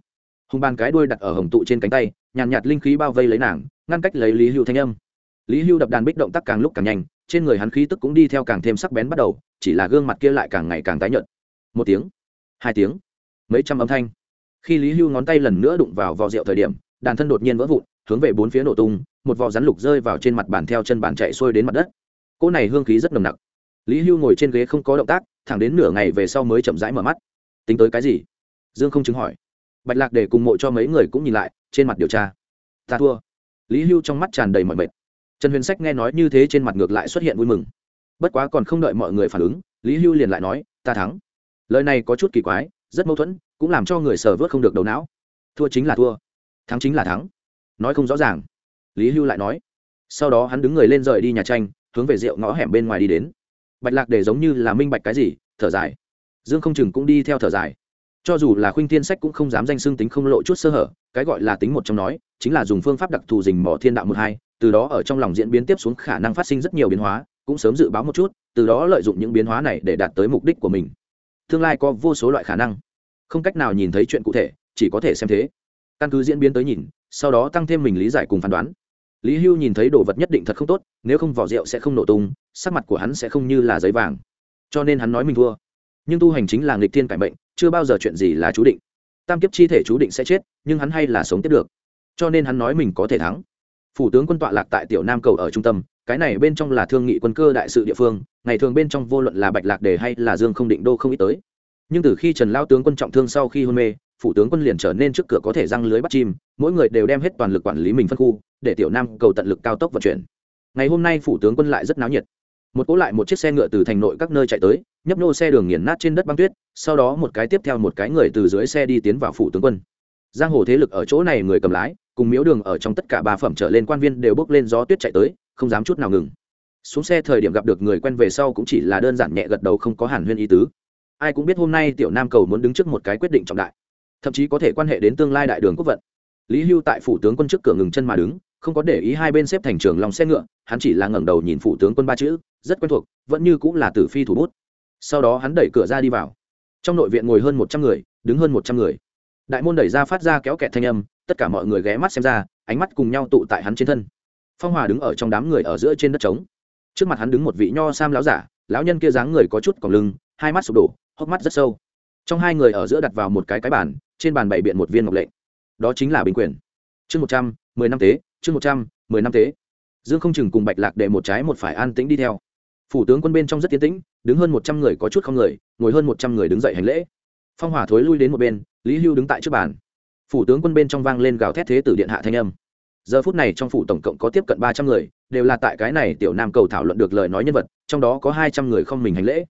Hùng bàn cái đuôi đặt ở hồng tụ trên cánh tay nhàn nhạt, nhạt linh khí bao vây lấy nàng ngăn cách lấy lý hưu thanh âm. Lý hưu đập đàn bích động tác càng lúc càng nhanh trên người hắn khí tức cũng đi theo càng thêm sắc bén bắt đầu chỉ là gương mặt kia lại càng ngày càng tái nhợt. Một tiếng hai tiếng mấy trăm âm thanh. Khi lý hưu ngón tay lần nữa đụng vào vò rượu thời điểm đàn thân đột nhiên vỡ vụn hướng về bốn phía nổ tung một vò rắn lục rơi vào trên mặt bàn theo chân bàn chạy xuôi đến mặt đất. Cỗ này hương khí rất nồng nặc lý hưu ngồi trên ghế không có động tác, thẳng đến nửa ngày về sau mới chậm rãi mở mắt. Tính tới cái gì? Dương không chứng hỏi. Bạch lạc để cùng mộ cho mấy người cũng nhìn lại, trên mặt điều tra. Ta thua. Lý hưu trong mắt tràn đầy mọi mệt. Trần huyền sách nghe nói như thế trên mặt ngược lại xuất hiện vui mừng. Bất quá còn không đợi mọi người phản ứng, lý hưu liền lại nói, ta thắng. Lời này có chút kỳ quái, rất mâu thuẫn, cũng làm cho người sờ vớt không được đầu não. Thua chính là thua. Thắng chính là thắng. Nói không rõ ràng. Lý hưu lại nói. Sau đó hắn đứng người lên rời đi nhà tranh, hướng về rượu ngõ hẻm bên ngoài đi đến bạch lạc để giống như là minh bạch cái gì, thở dài. Dương không chừng cũng đi theo thở dài. Cho dù là khuynh thiên sách cũng không dám danh xương tính không lộ chút sơ hở, cái gọi là tính một trong nói, chính là dùng phương pháp đặc thù dình mỏ thiên đạo một hai, từ đó ở trong lòng diễn biến tiếp xuống khả năng phát sinh rất nhiều biến hóa, cũng sớm dự báo một chút, từ đó lợi dụng những biến hóa này để đạt tới mục đích của mình. Tương lai có vô số loại khả năng. Không cách nào nhìn thấy chuyện cụ thể, chỉ có thể xem thế. Căn cứ diễn biến tới nhìn, sau đó tăng thêm mình lý giải cùng phán đoán. Lý hưu nhìn thấy đồ vật nhất định thật không tốt, nếu không vỏ rượu sẽ không nổ tung sắc mặt của hắn sẽ không như là giấy vàng. Cho nên hắn nói mình thua. Nhưng tu hành chính là nghịch thiên cải mệnh chưa bao giờ chuyện gì là chú định. Tam kiếp chi thể chú định sẽ chết, nhưng hắn hay là sống tiếp được. Cho nên hắn nói mình có thể thắng. Phủ tướng quân tọa lạc tại tiểu nam cầu ở trung tâm, cái này bên trong là thương nghị quân cơ đại sự địa phương, ngày thường bên trong vô luận là bạch lạc đề hay là dương không định đô không ít tới. Nhưng từ khi trần lao tướng quân trọng thương sau khi hôn mê, phủ tướng quân liền trở nên trước cửa có thể răng lưới bắt chim, mỗi người đều đem hết toàn lực quản lý mình phân khu, để tiểu nam cầu tận lực cao tốc vận chuyển. Ngày hôm nay phủ tướng quân lại rất náo nhiệt một cỗ lại một chiếc xe ngựa từ thành nội các nơi chạy tới, nhấp nô xe đường nghiền nát trên đất băng tuyết, sau đó một cái tiếp theo một cái người từ dưới xe đi tiến vào phủ tướng quân. Giang hồ thế lực ở chỗ này người cầm lái, cùng miếu đường ở trong tất cả ba phẩm trở lên quan viên đều bước lên gió tuyết chạy tới, không dám chút nào ngừng. Xuống xe thời điểm gặp được người quen về sau cũng chỉ là đơn giản nhẹ gật đầu không có hàn huyên ý tứ. Ai cũng biết hôm nay tiểu nam cầu muốn đứng trước một cái quyết định trọng đại, thậm chí có thể quan hệ đến tương lai đại đường quốc vận. Lý hưu tại phủ tướng quân trước cửa ngừng chân mà đứng không có để ý hai bên xếp thành trường lòng xe ngựa, hắn chỉ là ngẩng đầu nhìn phủ tướng quân ba chữ, rất quen thuộc, vẫn như cũng là tử phi thủ bút. Sau đó hắn đẩy cửa ra đi vào. Trong nội viện ngồi hơn một trăm người, đứng hơn một trăm người. Đại môn đẩy ra phát ra kéo kẹt thanh âm, tất cả mọi người ghé mắt xem ra, ánh mắt cùng nhau tụ tại hắn trên thân. Phong hòa đứng ở trong đám người ở giữa trên đất trống. Trước mặt hắn đứng một vị nho sam láo giả, lão nhân kia dáng người có chút còng lưng, hai mắt sụp đổ, hốc mắt rất sâu. Trong hai người ở giữa đặt vào một cái cái bàn, trên bàn bày biện một viên ngọc lệ. đó chính là bình quyền. Chương một trăm mười năm tế chương một trăm, mười năm tế. Dương không chừng cùng bạch lạc để một trái một phải an tĩnh đi theo. Phủ tướng quân bên trong rất tiến tĩnh, đứng hơn một trăm người có chút không người, ngồi hơn một trăm người đứng dậy hành lễ. Phong hỏa thối lui đến một bên, lý hưu đứng tại trước bàn. Phủ tướng quân bên trong vang lên gào thét thế tử điện hạ thanh âm. Giờ phút này trong phủ tổng cộng có tiếp cận ba trăm người, đều là tại cái này tiểu nam cầu thảo luận được lời nói nhân vật, trong đó có hai trăm người không mình hành lễ.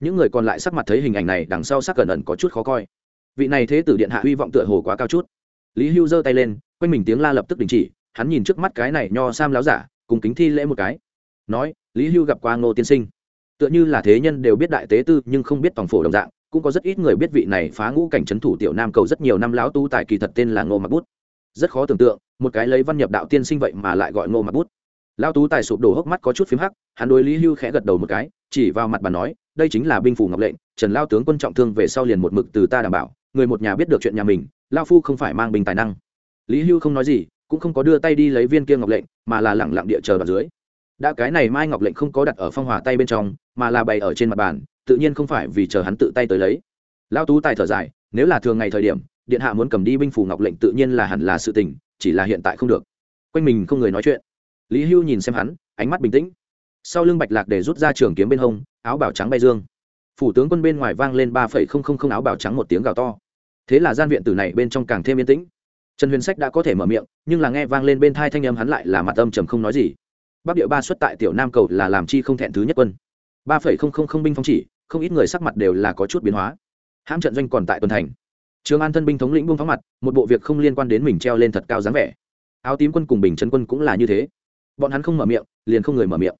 Những người còn lại sắc mặt thấy hình ảnh này đằng sau sắc cẩn ẩn có chút khó coi. Vị này thế tử điện hạ hy vọng tựa hồ quá cao chút. Lý hưu giơ tay lên, quanh mình tiếng la lập tức đình chỉ hắn nhìn trước mắt cái này nho sam láo giả, cùng kính thi lễ một cái. Nói, lý hưu gặp qua ngô tiên sinh. Tựa như là thế nhân đều biết đại tế tư, nhưng không biết toàn phổ đồng dạng, cũng có rất ít người biết vị này phá ngũ cảnh trấn thủ tiểu nam cầu rất nhiều năm lão tu tài kỳ thật tên là ngô mặc bút. Rất khó tưởng tượng, một cái lấy văn nhập đạo tiên sinh vậy mà lại gọi ngô mặc bút. Lão tú tài sụp đổ hốc mắt có chút phím hắc, hắn đối lý hưu khẽ gật đầu một cái, chỉ vào mặt bà nói, đây chính là binh phủ ngọc lệnh, trần lao tướng quân trọng thương về sau liền một mực từ ta đảm bảo, người một nhà biết được chuyện nhà mình, lao phu không phải mang bình tài năng. Lý hưu không nói gì cũng không có đưa tay đi lấy viên kia ngọc lệnh, mà là lẳng lặng địa chờ đoạn dưới. Đã cái này mai ngọc lệnh không có đặt ở phong hòa tay bên trong, mà là bày ở trên mặt bàn, tự nhiên không phải vì chờ hắn tự tay tới lấy. Lao tú tài thở dài, nếu là thường ngày thời điểm, điện hạ muốn cầm đi binh phủ ngọc lệnh tự nhiên là hẳn là sự tình, chỉ là hiện tại không được. Quanh mình không người nói chuyện. Lý hưu nhìn xem hắn, ánh mắt bình tĩnh. Sau lưng bạch lạc để rút ra trường kiếm bên hông, áo bảo trắng bay dương. Phủ tướng quân bên ngoài vang lên ba phẩy không không không áo bảo trắng một tiếng gào to. Thế là gian viện tử này bên trong càng thêm yên tĩnh trần huyền sách đã có thể mở miệng, nhưng là nghe vang lên bên thai thanh âm hắn lại là mặt âm trầm không nói gì. Bắc địa ba xuất tại tiểu nam cầu là làm chi không thẹn thứ nhất quân. Ba phẩy không không không binh phong chỉ, không ít người sắc mặt đều là có chút biến hóa. Hãm trận doanh còn tại tuần thành. Trường an thân binh thống lĩnh buông phóng mặt, một bộ việc không liên quan đến mình treo lên thật cao dáng vẻ. Áo tím quân cùng bình trấn quân cũng là như thế. Bọn hắn không mở miệng, liền không người mở miệng.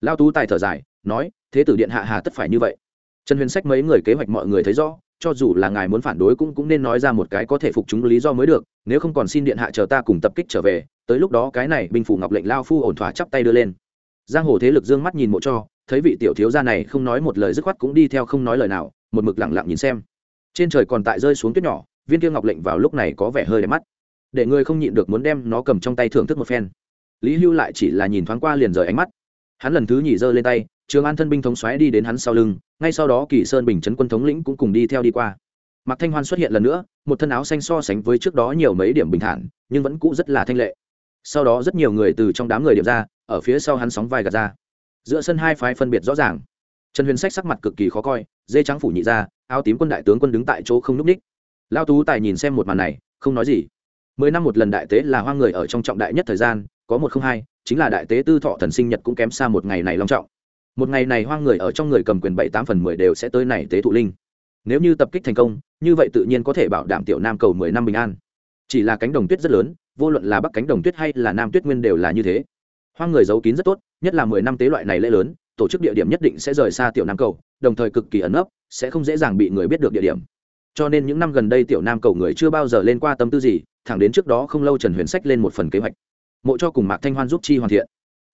Lao tú tài thở dài, nói, thế tử điện hạ hà tất phải như vậy. Trần huyền sách mấy người kế hoạch mọi người thấy rõ cho dù là ngài muốn phản đối cũng cũng nên nói ra một cái có thể phục chúng lý do mới được, nếu không còn xin điện hạ chờ ta cùng tập kích trở về, tới lúc đó cái này binh phủ ngọc lệnh lao phu ổn thỏa chắp tay đưa lên. Giang hồ thế lực dương mắt nhìn mộ cho, thấy vị tiểu thiếu gia này không nói một lời dứt khoát cũng đi theo không nói lời nào, một mực lặng lặng nhìn xem. Trên trời còn tại rơi xuống tuyết nhỏ, viên kia ngọc lệnh vào lúc này có vẻ hơi đẹp mắt. Để người không nhịn được muốn đem nó cầm trong tay thưởng thức một phen. Lý hưu lại chỉ là nhìn thoáng qua liền rời ánh mắt. Hắn lần thứ nhì giơ lên tay trường an thân binh thống xoáy đi đến hắn sau lưng, ngay sau đó kỳ sơn bình chấn quân thống lĩnh cũng cùng đi theo đi qua. Mạc thanh hoan xuất hiện lần nữa, một thân áo xanh so sánh với trước đó nhiều mấy điểm bình thản, nhưng vẫn cũ rất là thanh lệ. Sau đó rất nhiều người từ trong đám người điểm ra, ở phía sau hắn sóng vai gạt ra. Giữa sân hai phái phân biệt rõ ràng. Trần huyền sách sắc mặt cực kỳ khó coi, dê trắng phủ nhị ra, áo tím quân đại tướng quân đứng tại chỗ không núp ních. Lao tú tài nhìn xem một màn này, không nói gì. Mười năm một lần đại tế là hoang người ở trong trọng đại nhất thời gian, có một không hai, chính là đại tế tư thọ thần sinh nhật cũng kém xa một ngày này long trọng một ngày này hoang người ở trong người cầm quyền bảy tám phần mười đều sẽ tới này tế thụ linh. Nếu như tập kích thành công, như vậy tự nhiên có thể bảo đảm tiểu nam cầu mười năm bình an. Chỉ là cánh đồng tuyết rất lớn, vô luận là bắc cánh đồng tuyết hay là nam tuyết nguyên đều là như thế. Hoang người giấu kín rất tốt, nhất là mười năm tế loại này lễ lớn, tổ chức địa điểm nhất định sẽ rời xa tiểu nam cầu, đồng thời cực kỳ ẩn ấp sẽ không dễ dàng bị người biết được địa điểm. Cho nên những năm gần đây tiểu nam cầu người chưa bao giờ lên qua tâm tư gì, thẳng đến trước đó không lâu trần huyền sách lên một phần kế hoạch. Mộ cho cùng mạc thanh hoan giúp chi hoàn thiện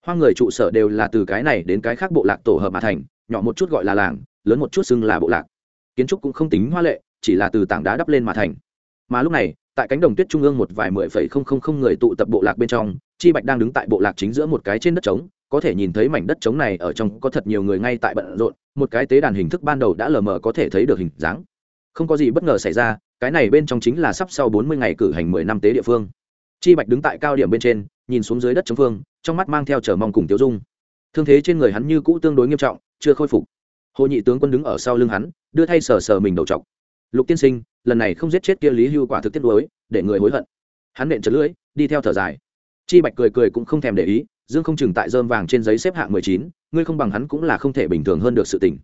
hoang người trụ sở đều là từ cái này đến cái khác bộ lạc tổ hợp mà thành, nhỏ một chút gọi là làng, lớn một chút xưng là bộ lạc. Kiến trúc cũng không tính hoa lệ, chỉ là từ tảng đá đắp lên mà thành. Mà lúc này, tại cánh đồng tuyết trung ương một vài mười phẩy không không không người tụ tập bộ lạc bên trong, chi bạch đang đứng tại bộ lạc chính giữa một cái trên đất trống, có thể nhìn thấy mảnh đất trống này ở trong có thật nhiều người ngay tại bận rộn, một cái tế đàn hình thức ban đầu đã lờ mờ có thể thấy được hình dáng. Không có gì bất ngờ xảy ra, cái này bên trong chính là sắp sau bốn mươi ngày cử hành mười năm tế địa phương. Chi bạch đứng tại cao điểm bên trên nhìn xuống dưới đất chống phương, trong mắt mang theo chờ mong cùng tiêu dung. Thương thế trên người hắn như cũ tương đối nghiêm trọng, chưa khôi phục. Hồ nhị tướng quân đứng ở sau lưng hắn, đưa thay sờ sờ mình đầu t lục tiên sinh, lần này không giết chết kia lý hưu quả thực tiết lối để người hối hận. Hắn nện chật lưỡi, đi theo thở dài. Chi bạch cười cười cũng không thèm để ý, dương không chừng tại dơm vàng trên giấy xếp hạng mười chín, ngươi không bằng hắn cũng là không thể bình thường hơn được sự tỉnh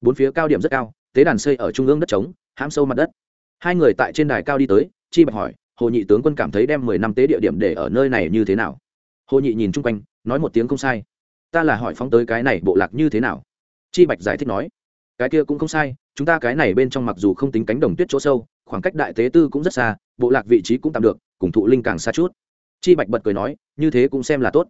bốn phía cao điểm rất cao, tế đàn xây ở trung ương đất trống, hãm sâu mặt đất. Hai người tại trên đài cao đi tới, chi bạch hỏi hồ nhị tướng quân cảm thấy đem mười năm tế địa điểm để ở nơi này như thế nào? Hồ nhị nhìn chung quanh, nói một tiếng không sai. Ta là hỏi phóng tới cái này bộ lạc như thế nào? Chi bạch giải thích nói. Cái kia cũng không sai, chúng ta cái này bên trong mặc dù không tính cánh đồng tuyết chỗ sâu, khoảng cách đại tế tư cũng rất xa, bộ lạc vị trí cũng tạm được, cùng thụ linh càng xa chút. Chi bạch bật cười nói, như thế cũng xem là tốt.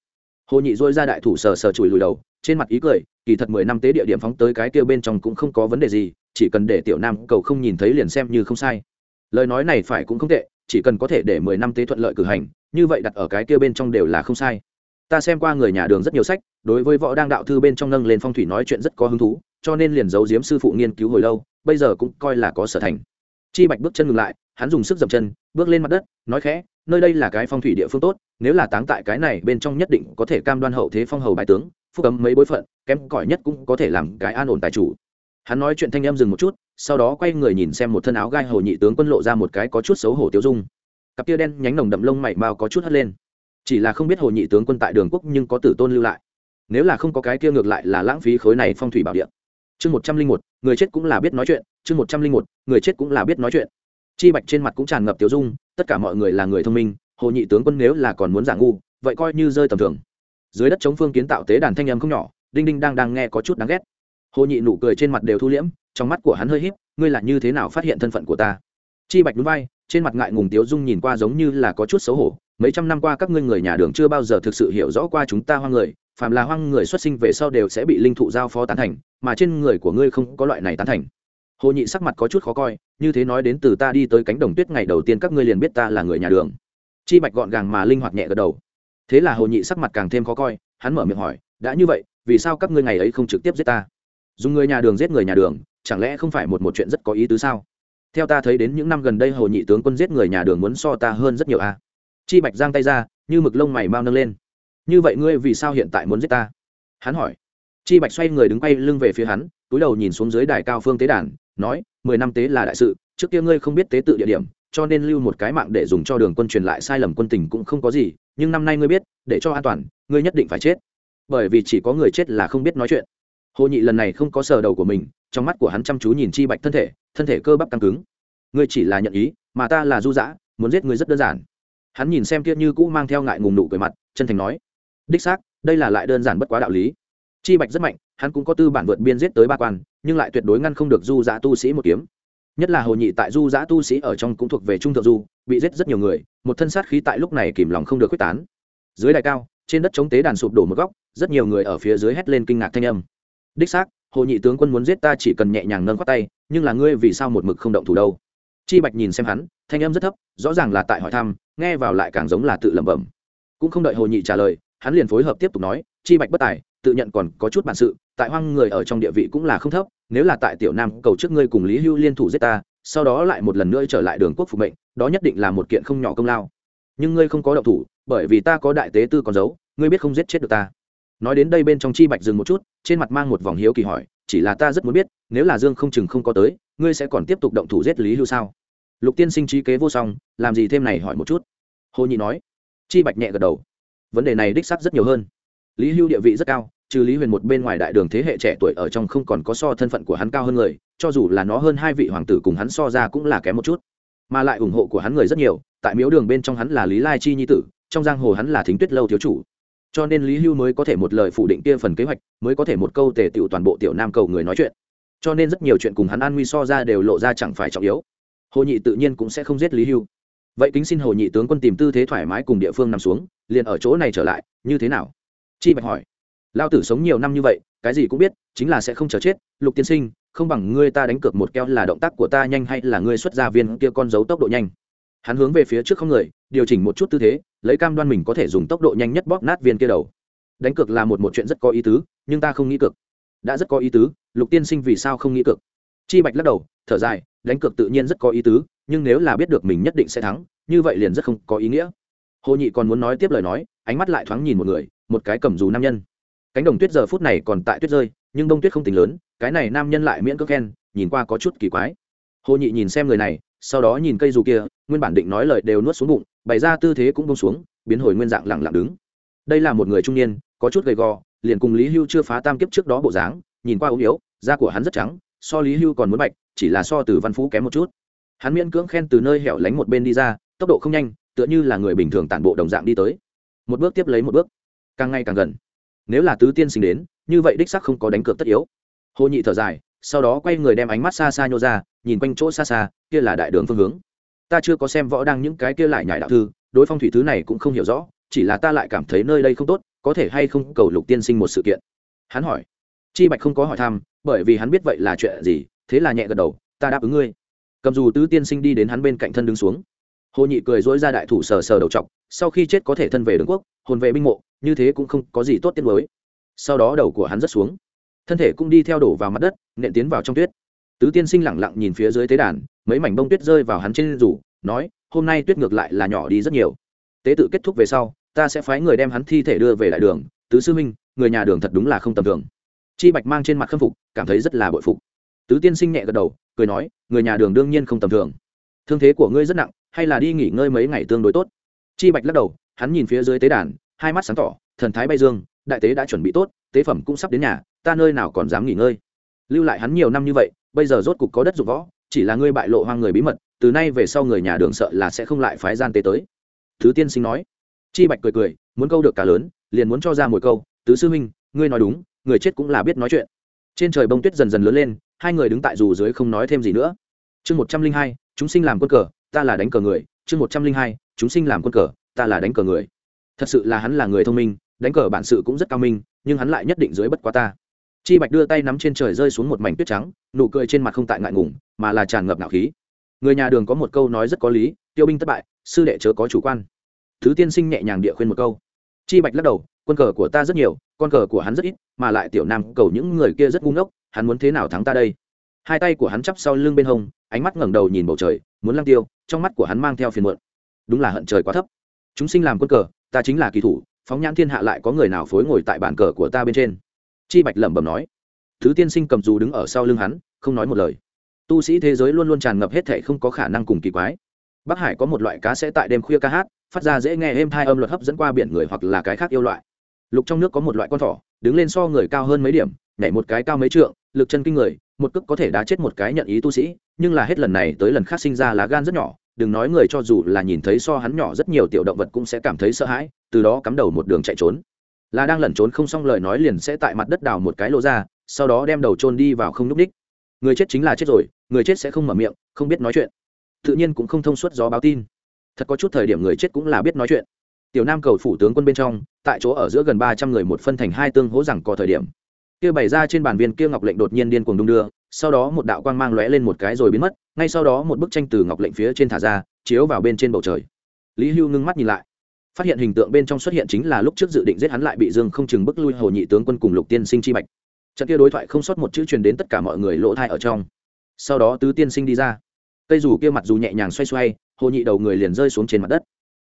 Hồ nhị dôi ra đại thủ sờ sờ chùi lùi đầu, trên mặt ý cười, kỳ thật mười năm tế địa điểm phóng tới cái kia bên trong cũng không có vấn đề gì, chỉ cần để tiểu nam cầu không nhìn thấy liền xem như không sai. Lời nói này phải cũng không tệ chỉ cần có thể để mười năm tế thuận lợi cử hành, như vậy đặt ở cái kia bên trong đều là không sai. Ta xem qua người nhà đường rất nhiều sách, đối với võ đang đạo thư bên trong nâng lên phong thủy nói chuyện rất có hứng thú, cho nên liền giấu giếm sư phụ nghiên cứu hồi lâu, bây giờ cũng coi là có sở thành. Chi bạch bước chân ngừng lại, hắn dùng sức dậm chân, bước lên mặt đất, nói khẽ, nơi đây là cái phong thủy địa phương tốt, nếu là táng tại cái này bên trong nhất định có thể cam đoan hậu thế phong hầu bài tướng, phúc cấm mấy bối phận, kém cỏi nhất cũng có thể làm cái an ổn tài chủ hắn nói chuyện thanh em dừng một chút, sau đó quay người nhìn xem một thân áo gai hồ nhị tướng quân lộ ra một cái có chút xấu hổ tiêu dung. Cặp tia đen nhánh nồng đậm lông mày mao có chút hất lên. Chỉ là không biết hồ nhị tướng quân tại đường quốc nhưng có tử tôn lưu lại. Nếu là không có cái kia ngược lại là lãng phí khối này phong thủy bảo địa. Chương một trăm linh một, người chết cũng là biết nói chuyện. Chương một trăm linh một, người chết cũng là biết nói chuyện. Chi bạch trên mặt cũng tràn ngập tiểu dung, tất cả mọi người là người thông minh, hồ nhị tướng quân nếu là còn muốn giả ngu, vậy coi như rơi tầm thường. Dưới đất chống phương kiến tạo tế đàn thanh âm không nhỏ, đinh đinh đang đang nghe có chút đáng ghét hồ nhị nụ cười trên mặt đều thu liễm, trong mắt của hắn hơi híp, ngươi là như thế nào phát hiện thân phận của ta? Chi bạch núi vai, trên mặt ngại ngùng tiếu dung nhìn qua giống như là có chút xấu hổ, mấy trăm năm qua các ngươi người nhà đường chưa bao giờ thực sự hiểu rõ qua chúng ta hoang người, phàm là hoang người xuất sinh về sau đều sẽ bị linh thụ giao phó tán thành, mà trên người của ngươi không có loại này tán thành. Hồ nhị sắc mặt có chút khó coi, như thế nói đến từ ta đi tới cánh đồng tuyết ngày đầu tiên các ngươi liền biết ta là người nhà đường. Chi bạch gọn gàng mà linh hoạt nhẹ gật đầu. Thế là hồ nhị sắc mặt càng thêm khó coi, hắn mở miệng hỏi, đã như vậy, vì sao các ngươi ngày ấy không trực tiếp giết ta? Dùng người nhà đường giết người nhà đường, chẳng lẽ không phải một một chuyện rất có ý tứ sao? Theo ta thấy đến những năm gần đây hồ nhị tướng quân giết người nhà đường muốn so ta hơn rất nhiều a chi bạch giang tay ra, như mực lông mày mau nâng lên. Như vậy ngươi vì sao hiện tại muốn giết ta? Hắn hỏi. Chi bạch xoay người đứng quay lưng về phía hắn, túi đầu nhìn xuống dưới đài cao phương tế đàn, nói, mười năm tế là đại sự, trước kia ngươi không biết tế tự địa điểm, cho nên lưu một cái mạng để dùng cho đường quân truyền lại sai lầm quân tình cũng không có gì, nhưng năm nay ngươi biết, để cho an toàn, ngươi nhất định phải chết. Bởi vì chỉ có người chết là không biết nói chuyện hồ nhị lần này không có sờ đầu của mình, trong mắt của hắn chăm chú nhìn chi bạch thân thể thân thể cơ bắp căng cứng. Ngươi chỉ là nhận ý, mà ta là du dã, muốn giết ngươi rất đơn giản. Hắn nhìn xem kia như cũ mang theo ngại ngùng nụ cười mặt, chân thành nói, đích xác, đây là lại đơn giản bất quá đạo lý. Chi bạch rất mạnh, hắn cũng có tư bản vượt biên giết tới ba quan, nhưng lại tuyệt đối ngăn không được du dã tu sĩ một kiếm. Nhất là hồ nhị tại du dã tu sĩ ở trong cũng thuộc về trung thượng du, bị giết rất nhiều người, một thân sát khí tại lúc này kìm lòng không được quyết tán. Dưới đài cao, trên đất chống tế đàn sụp đổ một góc, rất nhiều người ở phía dưới hét lên kinh ngạc thanh âm đích xác, hồ nhị tướng quân muốn giết ta chỉ cần nhẹ nhàng nâng khoác tay, nhưng là ngươi vì sao một mực không động thủ đâu? Chi bạch nhìn xem hắn, thanh âm rất thấp, rõ ràng là tại hỏi thăm, nghe vào lại càng giống là tự lẩm bẩm. Cũng không đợi hồ nhị trả lời, hắn liền phối hợp tiếp tục nói, chi bạch bất tài, tự nhận còn có chút bản sự, tại hoang người ở trong địa vị cũng là không thấp, nếu là tại tiểu nam, cầu trước ngươi cùng lý hưu liên thủ giết ta, sau đó lại một lần nữa trở lại đường quốc phục mệnh, đó nhất định là một kiện không nhỏ công lao. Nhưng ngươi không có động thủ, bởi vì ta có đại tế tư còn giấu, ngươi biết không giết chết được ta. Nói đến đây bên trong chi bạch dừng một chút trên mặt mang một vòng hiếu kỳ hỏi, chỉ là ta rất muốn biết, nếu là dương không chừng không có tới, ngươi sẽ còn tiếp tục động thủ giết lý hưu sao? Lục tiên sinh trí kế vô song, làm gì thêm này hỏi một chút. Hồ nhị nói. Chi bạch nhẹ gật đầu. Vấn đề này đích xác rất nhiều hơn. Lý hưu địa vị rất cao, trừ lý huyền một bên ngoài đại đường thế hệ trẻ tuổi ở trong không còn có so thân phận của hắn cao hơn người, cho dù là nó hơn hai vị hoàng tử cùng hắn so ra cũng là kém một chút. Mà lại ủng hộ của hắn người rất nhiều, tại miếu đường bên trong hắn là lý lai chi nhi tử, trong giang hồ hắn là thính tuyết lâu thiếu chủ cho nên lý hưu mới có thể một lời phủ định kia phần kế hoạch, mới có thể một câu tề tựu toàn bộ tiểu nam cầu người nói chuyện. Cho nên rất nhiều chuyện cùng hắn an nguy so ra đều lộ ra chẳng phải trọng yếu. Hồ nhị tự nhiên cũng sẽ không giết lý hưu. Vậy kính xin hồ nhị tướng quân tìm tư thế thoải mái cùng địa phương nằm xuống, liền ở chỗ này trở lại, như thế nào? Chi bạch hỏi. Lao tử sống nhiều năm như vậy, cái gì cũng biết, chính là sẽ không chờ chết. Lục tiên sinh, không bằng ngươi ta đánh cược một keo là động tác của ta nhanh hay là ngươi xuất ra viên kia con dấu tốc độ nhanh? Hắn hướng về phía trước không người, điều chỉnh một chút tư thế lấy cam đoan mình có thể dùng tốc độ nhanh nhất bóp nát viên kia đầu. Đánh cược là một một chuyện rất có ý tứ, nhưng ta không nghĩ cược. Đã rất có ý tứ, lục tiên sinh vì sao không nghĩ cược? Chi bạch lắc đầu, thở dài, đánh cược tự nhiên rất có ý tứ, nhưng nếu là biết được mình nhất định sẽ thắng, như vậy liền rất không có ý nghĩa. Hồ nhị còn muốn nói tiếp lời nói, ánh mắt lại thoáng nhìn một người, một cái cầm dù nam nhân. Cánh đồng tuyết giờ phút này còn tại tuyết rơi, nhưng đông tuyết không tính lớn, cái này nam nhân lại miễn cước khen, nhìn qua có chút kỳ quái. Hồ nhị nhìn xem người này, sau đó nhìn cây dù kia, nguyên bản định nói lời đều nuốt xuống bụng bày ra tư thế cũng bông xuống, biến hồi nguyên dạng lẳng lặng đứng. Đây là một người trung niên, có chút gầy gò, liền cùng lý hưu chưa phá tam kiếp trước đó bộ dáng, nhìn qua ốm yếu, da của hắn rất trắng, so lý hưu còn muốn bạch, chỉ là so từ văn phú kém một chút. Hắn miễn cưỡng khen từ nơi hẻo lánh một bên đi ra, tốc độ không nhanh, tựa như là người bình thường tản bộ đồng dạng đi tới. Một bước tiếp lấy một bước. Càng ngày càng gần. Nếu là tứ tiên sinh đến, như vậy đích sắc không có đánh cược tất yếu. Hồ nhị thở dài, sau đó quay người đem ánh mắt xa xa nhô ra, nhìn quanh chỗ xa xa, kia là đại đường phương hướng ta chưa có xem võ đăng những cái kia lại nhải đạo thư, đối phong thủy thứ này cũng không hiểu rõ, chỉ là ta lại cảm thấy nơi đây không tốt, có thể hay không cầu lục tiên sinh một sự kiện. Hắn hỏi. Chi bạch không có hỏi thăm, bởi vì hắn biết vậy là chuyện gì, thế là nhẹ gật đầu, ta đáp ứng ngươi. Cầm dù tứ tiên sinh đi đến hắn bên cạnh thân đứng xuống. Hồ nhị cười dối ra đại thủ sờ sờ đầu t sau khi chết có thể thân về đường quốc, hồn về binh mộ, như thế cũng không có gì tốt tiết mới sau đó đầu của hắn rất xuống. Thân thể cũng đi theo đổ vào mặt đất, nện tiến vào trong tuyết tứ tiên sinh lẳng lặng nhìn phía dưới tế đàn, mấy mảnh bông tuyết rơi vào hắn trên rủ nói, hôm nay tuyết ngược lại là nhỏ đi rất nhiều. Tế tự kết thúc về sau, ta sẽ phái người đem hắn thi thể đưa về lại đường. Tứ sư minh người nhà đường thật đúng là không tầm thường. Chi bạch mang trên mặt khâm phục, cảm thấy rất là bội phục. Tứ tiên sinh nhẹ gật đầu, cười nói, người nhà đường đương nhiên không tầm thường. Thương thế của ngươi rất nặng, hay là đi nghỉ ngơi mấy ngày tương đối tốt? Chi bạch lắc đầu, hắn nhìn phía dưới tế đàn, hai mắt sáng tỏ, thần thái bay dương, đại tế đã chuẩn bị tốt, tế phẩm cũng sắp đến nhà, ta nơi nào còn dám nghỉ ngơi. Lưu lại hắn nhiều năm như vậy bây giờ rốt cục có đất dụng võ, chỉ là ngươi bại lộ hoang người bí mật, từ nay về sau người nhà đường sợ là sẽ không lại phái gian tế tới. Thứ tiên sinh nói. Chi bạch cười cười, muốn câu được cả lớn, liền muốn cho ra một câu, tứ sư huynh, ngươi nói đúng, người chết cũng là biết nói chuyện. Trên trời bông tuyết dần dần lớn lên, hai người đứng tại dù dưới không nói thêm gì nữa. Chương một trăm linh hai, chúng sinh làm quân cờ, ta là đánh cờ người. Chương một trăm linh hai, chúng sinh làm quân cờ, ta là đánh cờ người. Thật sự là hắn là người thông minh, đánh cờ bản sự cũng rất cao minh, nhưng hắn lại nhất định dưới bất quá ta chi bạch đưa tay nắm trên trời rơi xuống một mảnh tuyết trắng, nụ cười trên mặt không tại ngại ngùng, mà là tràn ngập ngạo khí. Người nhà đường có một câu nói rất có lý, tiêu binh thất bại, sư đệ chớ có chủ quan. Thứ tiên sinh nhẹ nhàng địa khuyên một câu. Chi bạch lắc đầu, quân cờ của ta rất nhiều, con cờ của hắn rất ít, mà lại tiểu nam cầu những người kia rất ngu ngốc, hắn muốn thế nào thắng ta đây? Hai tay của hắn chắp sau lưng bên hông, ánh mắt ngẩng đầu nhìn bầu trời, muốn lăng tiêu, trong mắt của hắn mang theo phiền muộn. Đúng là hận trời quá thấp. Chúng sinh làm quân cờ, ta chính là kỳ thủ, phóng nhãn thiên hạ lại có người nào phối ngồi tại bàn cờ của ta bên trên? Chi bạch lẩm bẩm nói. Thứ tiên sinh cầm dù đứng ở sau lưng hắn, không nói một lời. Tu sĩ thế giới luôn luôn tràn ngập hết thể không có khả năng cùng kỳ quái. Bắc hải có một loại cá sẽ tại đêm khuya ca hát, phát ra dễ nghe êm thai âm luật hấp dẫn qua biển người hoặc là cái khác yêu loại. Lục trong nước có một loại con thỏ, đứng lên so người cao hơn mấy điểm, nhảy một cái cao mấy trượng, lực chân kinh người, một cước có thể đá chết một cái nhận ý tu sĩ, nhưng là hết lần này tới lần khác sinh ra lá gan rất nhỏ, đừng nói người cho dù là nhìn thấy so hắn nhỏ rất nhiều tiểu động vật cũng sẽ cảm thấy sợ hãi, từ đó cắm đầu một đường chạy trốn là đang lẩn trốn không xong lời nói liền sẽ tại mặt đất đào một cái lỗ ra, sau đó đem đầu trôn đi vào không n ú c ních. Người chết chính là chết rồi, người chết sẽ không mở miệng, không biết nói chuyện. Tự nhiên cũng không thông suốt gió báo tin. Thật có chút thời điểm người chết cũng là biết nói chuyện. Tiểu nam cầu phủ tướng quân bên trong, tại chỗ ở giữa gần ba trăm người một phân thành hai tương hỗ rằng có thời điểm. Kia bày ra trên bàn viên kia ngọc lệnh đột nhiên điên cuồng đung đưa, sau đó một đạo quang mang lóe lên một cái rồi biến mất, ngay sau đó một bức tranh từ ngọc lệnh phía trên thả ra, chiếu vào bên trên bầu trời. Lý hưu ngưng mắt nhìn lại phát hiện hình tượng bên trong xuất hiện chính là lúc trước dự định giết hắn lại bị dương không chừng bức lui hồ nhị tướng quân cùng lục tiên sinh chi bạch. Trận kia đối thoại không sót một chữ truyền đến tất cả mọi người lỗ thai ở trong. Sau đó tứ tiên sinh đi ra. Cây dù kia mặt dù nhẹ nhàng xoay xoay, hồ nhị đầu người liền rơi xuống trên mặt đất.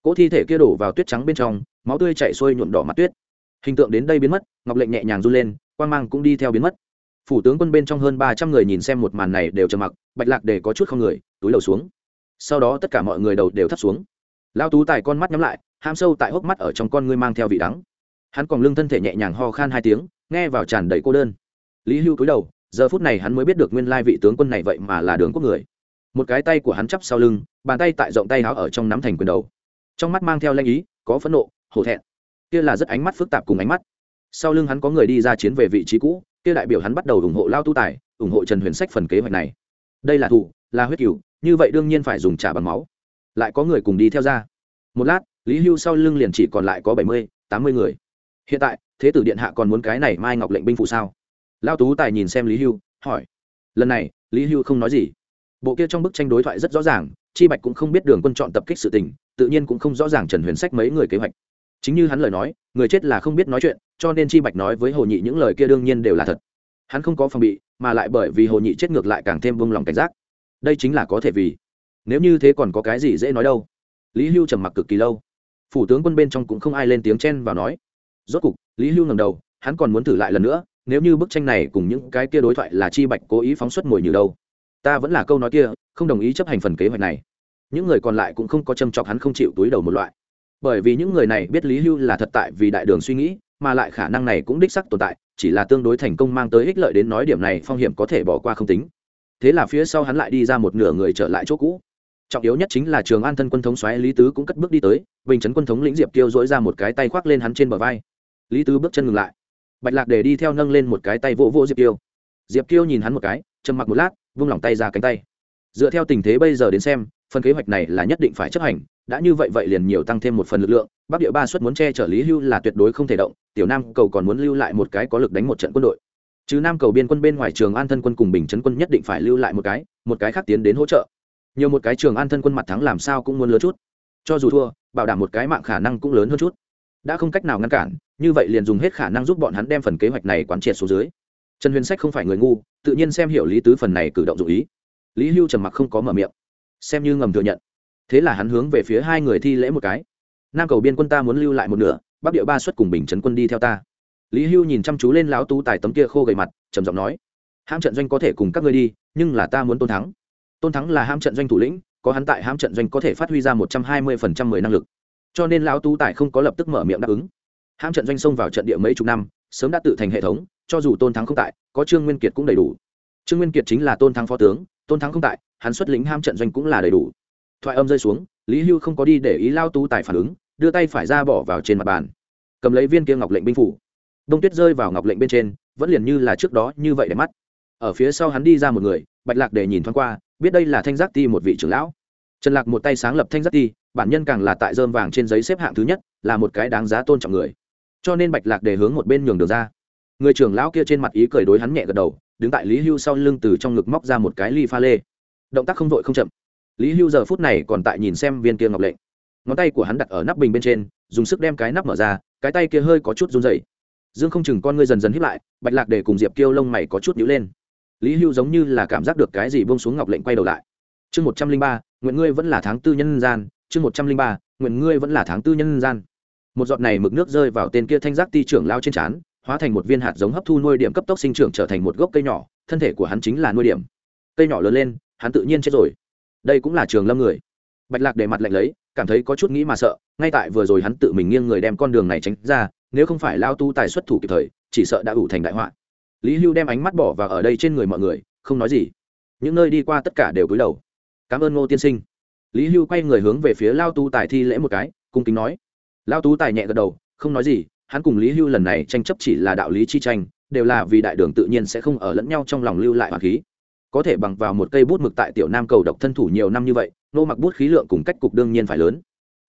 Cỗ thi thể kia đổ vào tuyết trắng bên trong, máu tươi chạy xuôi nhuộm đỏ mặt tuyết. Hình tượng đến đây biến mất, ngọc lệnh nhẹ nhàng run lên quan g mang cũng đi theo biến mất. Phủ tướng quân bên trong hơn ba trăm người nhìn xem một màn này đều trầm mặc, bạch lạc để có chút không người, túi đầu xuống. Sau đó tất cả mọi người đầu đều thắt xuống. Lao tú tài con mắt nhắm lại ham sâu tại hốc mắt ở trong con ngươi mang theo vị đắng. Hắn còn lưng thân thể nhẹ nhàng ho khan hai tiếng, nghe vào tràn đầy cô đơn. Lý hưu cúi đầu, giờ phút này hắn mới biết được nguyên lai vị tướng quân này vậy mà là đường quốc người. Một cái tay của hắn chắp sau lưng, bàn tay tại rộng tay áo ở trong nắm thành quyền đầu. Trong mắt mang theo lanh ý, có phẫn nộ, hổ thẹn. Kia là rất ánh mắt phức tạp cùng ánh mắt. Sau lưng hắn có người đi ra chiến về vị trí cũ, kia đại biểu hắn bắt đầu ủng hộ lao tu tài, ủng hộ trần huyền sách phần kế hoạch này. Đây là thủ, là huyết cửu, như vậy đương nhiên phải dùng trả bằng máu. Lại có người cùng đi theo ra. Một lát lý hưu sau lưng liền chỉ còn lại có bảy mươi, tám mươi người. Hiện tại, thế tử điện hạ còn muốn cái này mai ngọc lệnh binh phụ sao? Lao tú tài nhìn xem lý hưu, hỏi. Lần này, lý hưu không nói gì. Bộ kia trong bức tranh đối thoại rất rõ ràng, chi bạch cũng không biết đường quân chọn tập kích sự tình, tự nhiên cũng không rõ ràng trần huyền sách mấy người kế hoạch. Chính như hắn lời nói, người chết là không biết nói chuyện, cho nên chi bạch nói với hồ nhị những lời kia đương nhiên đều là thật. Hắn không có phòng bị, mà lại bởi vì hồ nhị chết ngược lại càng thêm vung lòng cảnh giác. Đây chính là có thể vì. Nếu như thế còn có cái gì dễ nói đâu? Lý hưu trầm mặc cực kỳ lâu phủ tướng quân bên trong cũng không ai lên tiếng chen vào nói. Rốt cục, lý hưu ngầm đầu, hắn còn muốn thử lại lần nữa, nếu như bức tranh này cùng những cái kia đối thoại là chi bạch cố ý phóng xuất mồi như đâu. Ta vẫn là câu nói kia, không đồng ý chấp hành phần kế hoạch này. Những người còn lại cũng không có châm chọc hắn không chịu túi đầu một loại. Bởi vì những người này biết lý hưu là thật tại vì đại đường suy nghĩ, mà lại khả năng này cũng đích sắc tồn tại, chỉ là tương đối thành công mang tới ích lợi đến nói điểm này phong hiểm có thể bỏ qua không tính. Thế là phía sau hắn lại đi ra một nửa người trở lại chỗ cũ trọng yếu nhất chính là trường an thân quân thống xoáy lý tứ cũng cất bước đi tới bình chấn quân thống lĩnh diệp kiêu dỗi ra một cái tay khoác lên hắn trên bờ vai lý tứ bước chân ngừng lại bạch lạc để đi theo nâng lên một cái tay vỗ vỗ diệp kiêu diệp kiêu nhìn hắn một cái trầm mặc một lát vung lòng tay ra cánh tay dựa theo tình thế bây giờ đến xem phần kế hoạch này là nhất định phải chấp hành đã như vậy vậy liền nhiều tăng thêm một phần lực lượng bắc địa ba suất muốn che chở lý hưu là tuyệt đối không thể động tiểu nam cầu còn muốn lưu lại một cái có lực đánh một trận quân đội chứ nam cầu biên quân bên ngoài trường an thân quân cùng bình chấn quân nhất định phải lưu lại một cái một cái khác tiến đến hỗ trợ nhiều một cái trường an thân quân mặt thắng làm sao cũng muốn lớn chút. Cho dù thua, bảo đảm một cái mạng khả năng cũng lớn hơn chút. Đã không cách nào ngăn cản, như vậy liền dùng hết khả năng giúp bọn hắn đem phần kế hoạch này quán triệt xuống dưới. Trần huyền sách không phải người ngu, tự nhiên xem hiểu lý tứ phần này cử động dụ ý. Lý hưu trầm mặc không có mở miệng. Xem như ngầm thừa nhận. Thế là hắn hướng về phía hai người thi lễ một cái. Nam cầu biên quân ta muốn lưu lại một nửa, bắc địa ba xuất cùng bình trấn quân đi theo ta. Lý hưu nhìn chăm chú lên lão tú tài tấm kia khô gầy mặt, trầm giọng nói, hãm trận doanh có thể cùng các ngươi đi, nhưng là ta muốn tôn thắng tôn thắng là ham trận doanh thủ lĩnh, có hắn tại ham trận doanh có thể phát huy ra một trăm hai mươi phần trăm mười năng lực. Cho nên lão tú tài không có lập tức mở miệng đáp ứng. Ham trận doanh xông vào trận địa mấy chục năm, sớm đã tự thành hệ thống, cho dù tôn thắng không tại, có trương nguyên kiệt cũng đầy đủ. Trương nguyên kiệt chính là tôn thắng phó tướng, tôn thắng không tại, hắn xuất lĩnh ham trận doanh cũng là đầy đủ. Thoại âm rơi xuống, lý hưu không có đi để ý lao tú tài phản ứng, đưa tay phải ra bỏ vào trên mặt bàn. Cầm lấy viên kia ngọc lệnh binh phủ. Đông tuyết rơi vào ngọc lệnh bên trên, vẫn liền như là trước đó như vậy để mắt. Ở phía sau hắn đi ra một người, bạch lạc để nhìn thoáng qua biết đây là thanh giác ti một vị trưởng lão. Trần lạc một tay sáng lập thanh giác ti, bản nhân càng là tại dơm vàng trên giấy xếp hạng thứ nhất, là một cái đáng giá tôn trọng người. Cho nên bạch lạc để hướng một bên nhường đường ra. Người trưởng lão kia trên mặt ý cười đối hắn nhẹ gật đầu, đứng tại lý hưu sau lưng từ trong ngực móc ra một cái ly pha lê. Động tác không vội không chậm. Lý hưu giờ phút này còn tại nhìn xem viên kia ngọc lệnh. Ngón tay của hắn đặt ở nắp bình bên trên, dùng sức đem cái nắp mở ra, cái tay kia hơi có chút run dày dương không chừng con ngươi dần dần hiếp lại, bạch lạc để cùng diệp kêu lông mày có chút nhữ lên lý hưu giống như là cảm giác được cái gì bông xuống ngọc lệnh quay đầu lại. Chương một trăm linh ba, nguyện ngươi vẫn là tháng tư nhân gian. Chương một trăm linh ba, nguyện ngươi vẫn là tháng tư nhân gian. Một giọt này mực nước rơi vào tên kia thanh giác ti trưởng lao trên trán, hóa thành một viên hạt giống hấp thu nuôi điểm cấp tốc sinh trưởng trở thành một gốc cây nhỏ, thân thể của hắn chính là nuôi điểm. Cây nhỏ lớn lên, hắn tự nhiên chết rồi. Đây cũng là trường lâm người. Bạch lạc để mặt lạnh lấy, cảm thấy có chút nghĩ mà sợ, ngay tại vừa rồi hắn tự mình nghiêng người đem con đường này tránh ra, nếu không phải lao tu tài xuất thủ kịp thời, chỉ sợ đã ủ thành đại họa lý hưu đem ánh mắt bỏ và ở đây trên người mọi người, không nói gì. Những nơi đi qua tất cả đều cúi đầu. Cảm ơn ngô tiên sinh. Lý hưu quay người hướng về phía lao tu tài thi lễ một cái, cung kính nói. Lao tu tài nhẹ gật đầu, không nói gì, hắn cùng lý hưu lần này tranh chấp chỉ là đạo lý chi tranh, đều là vì đại đường tự nhiên sẽ không ở lẫn nhau trong lòng lưu lại hoàng khí. Có thể bằng vào một cây bút mực tại tiểu nam cầu độc thân thủ nhiều năm như vậy, nô mặc bút khí lượng cùng cách cục đương nhiên phải lớn.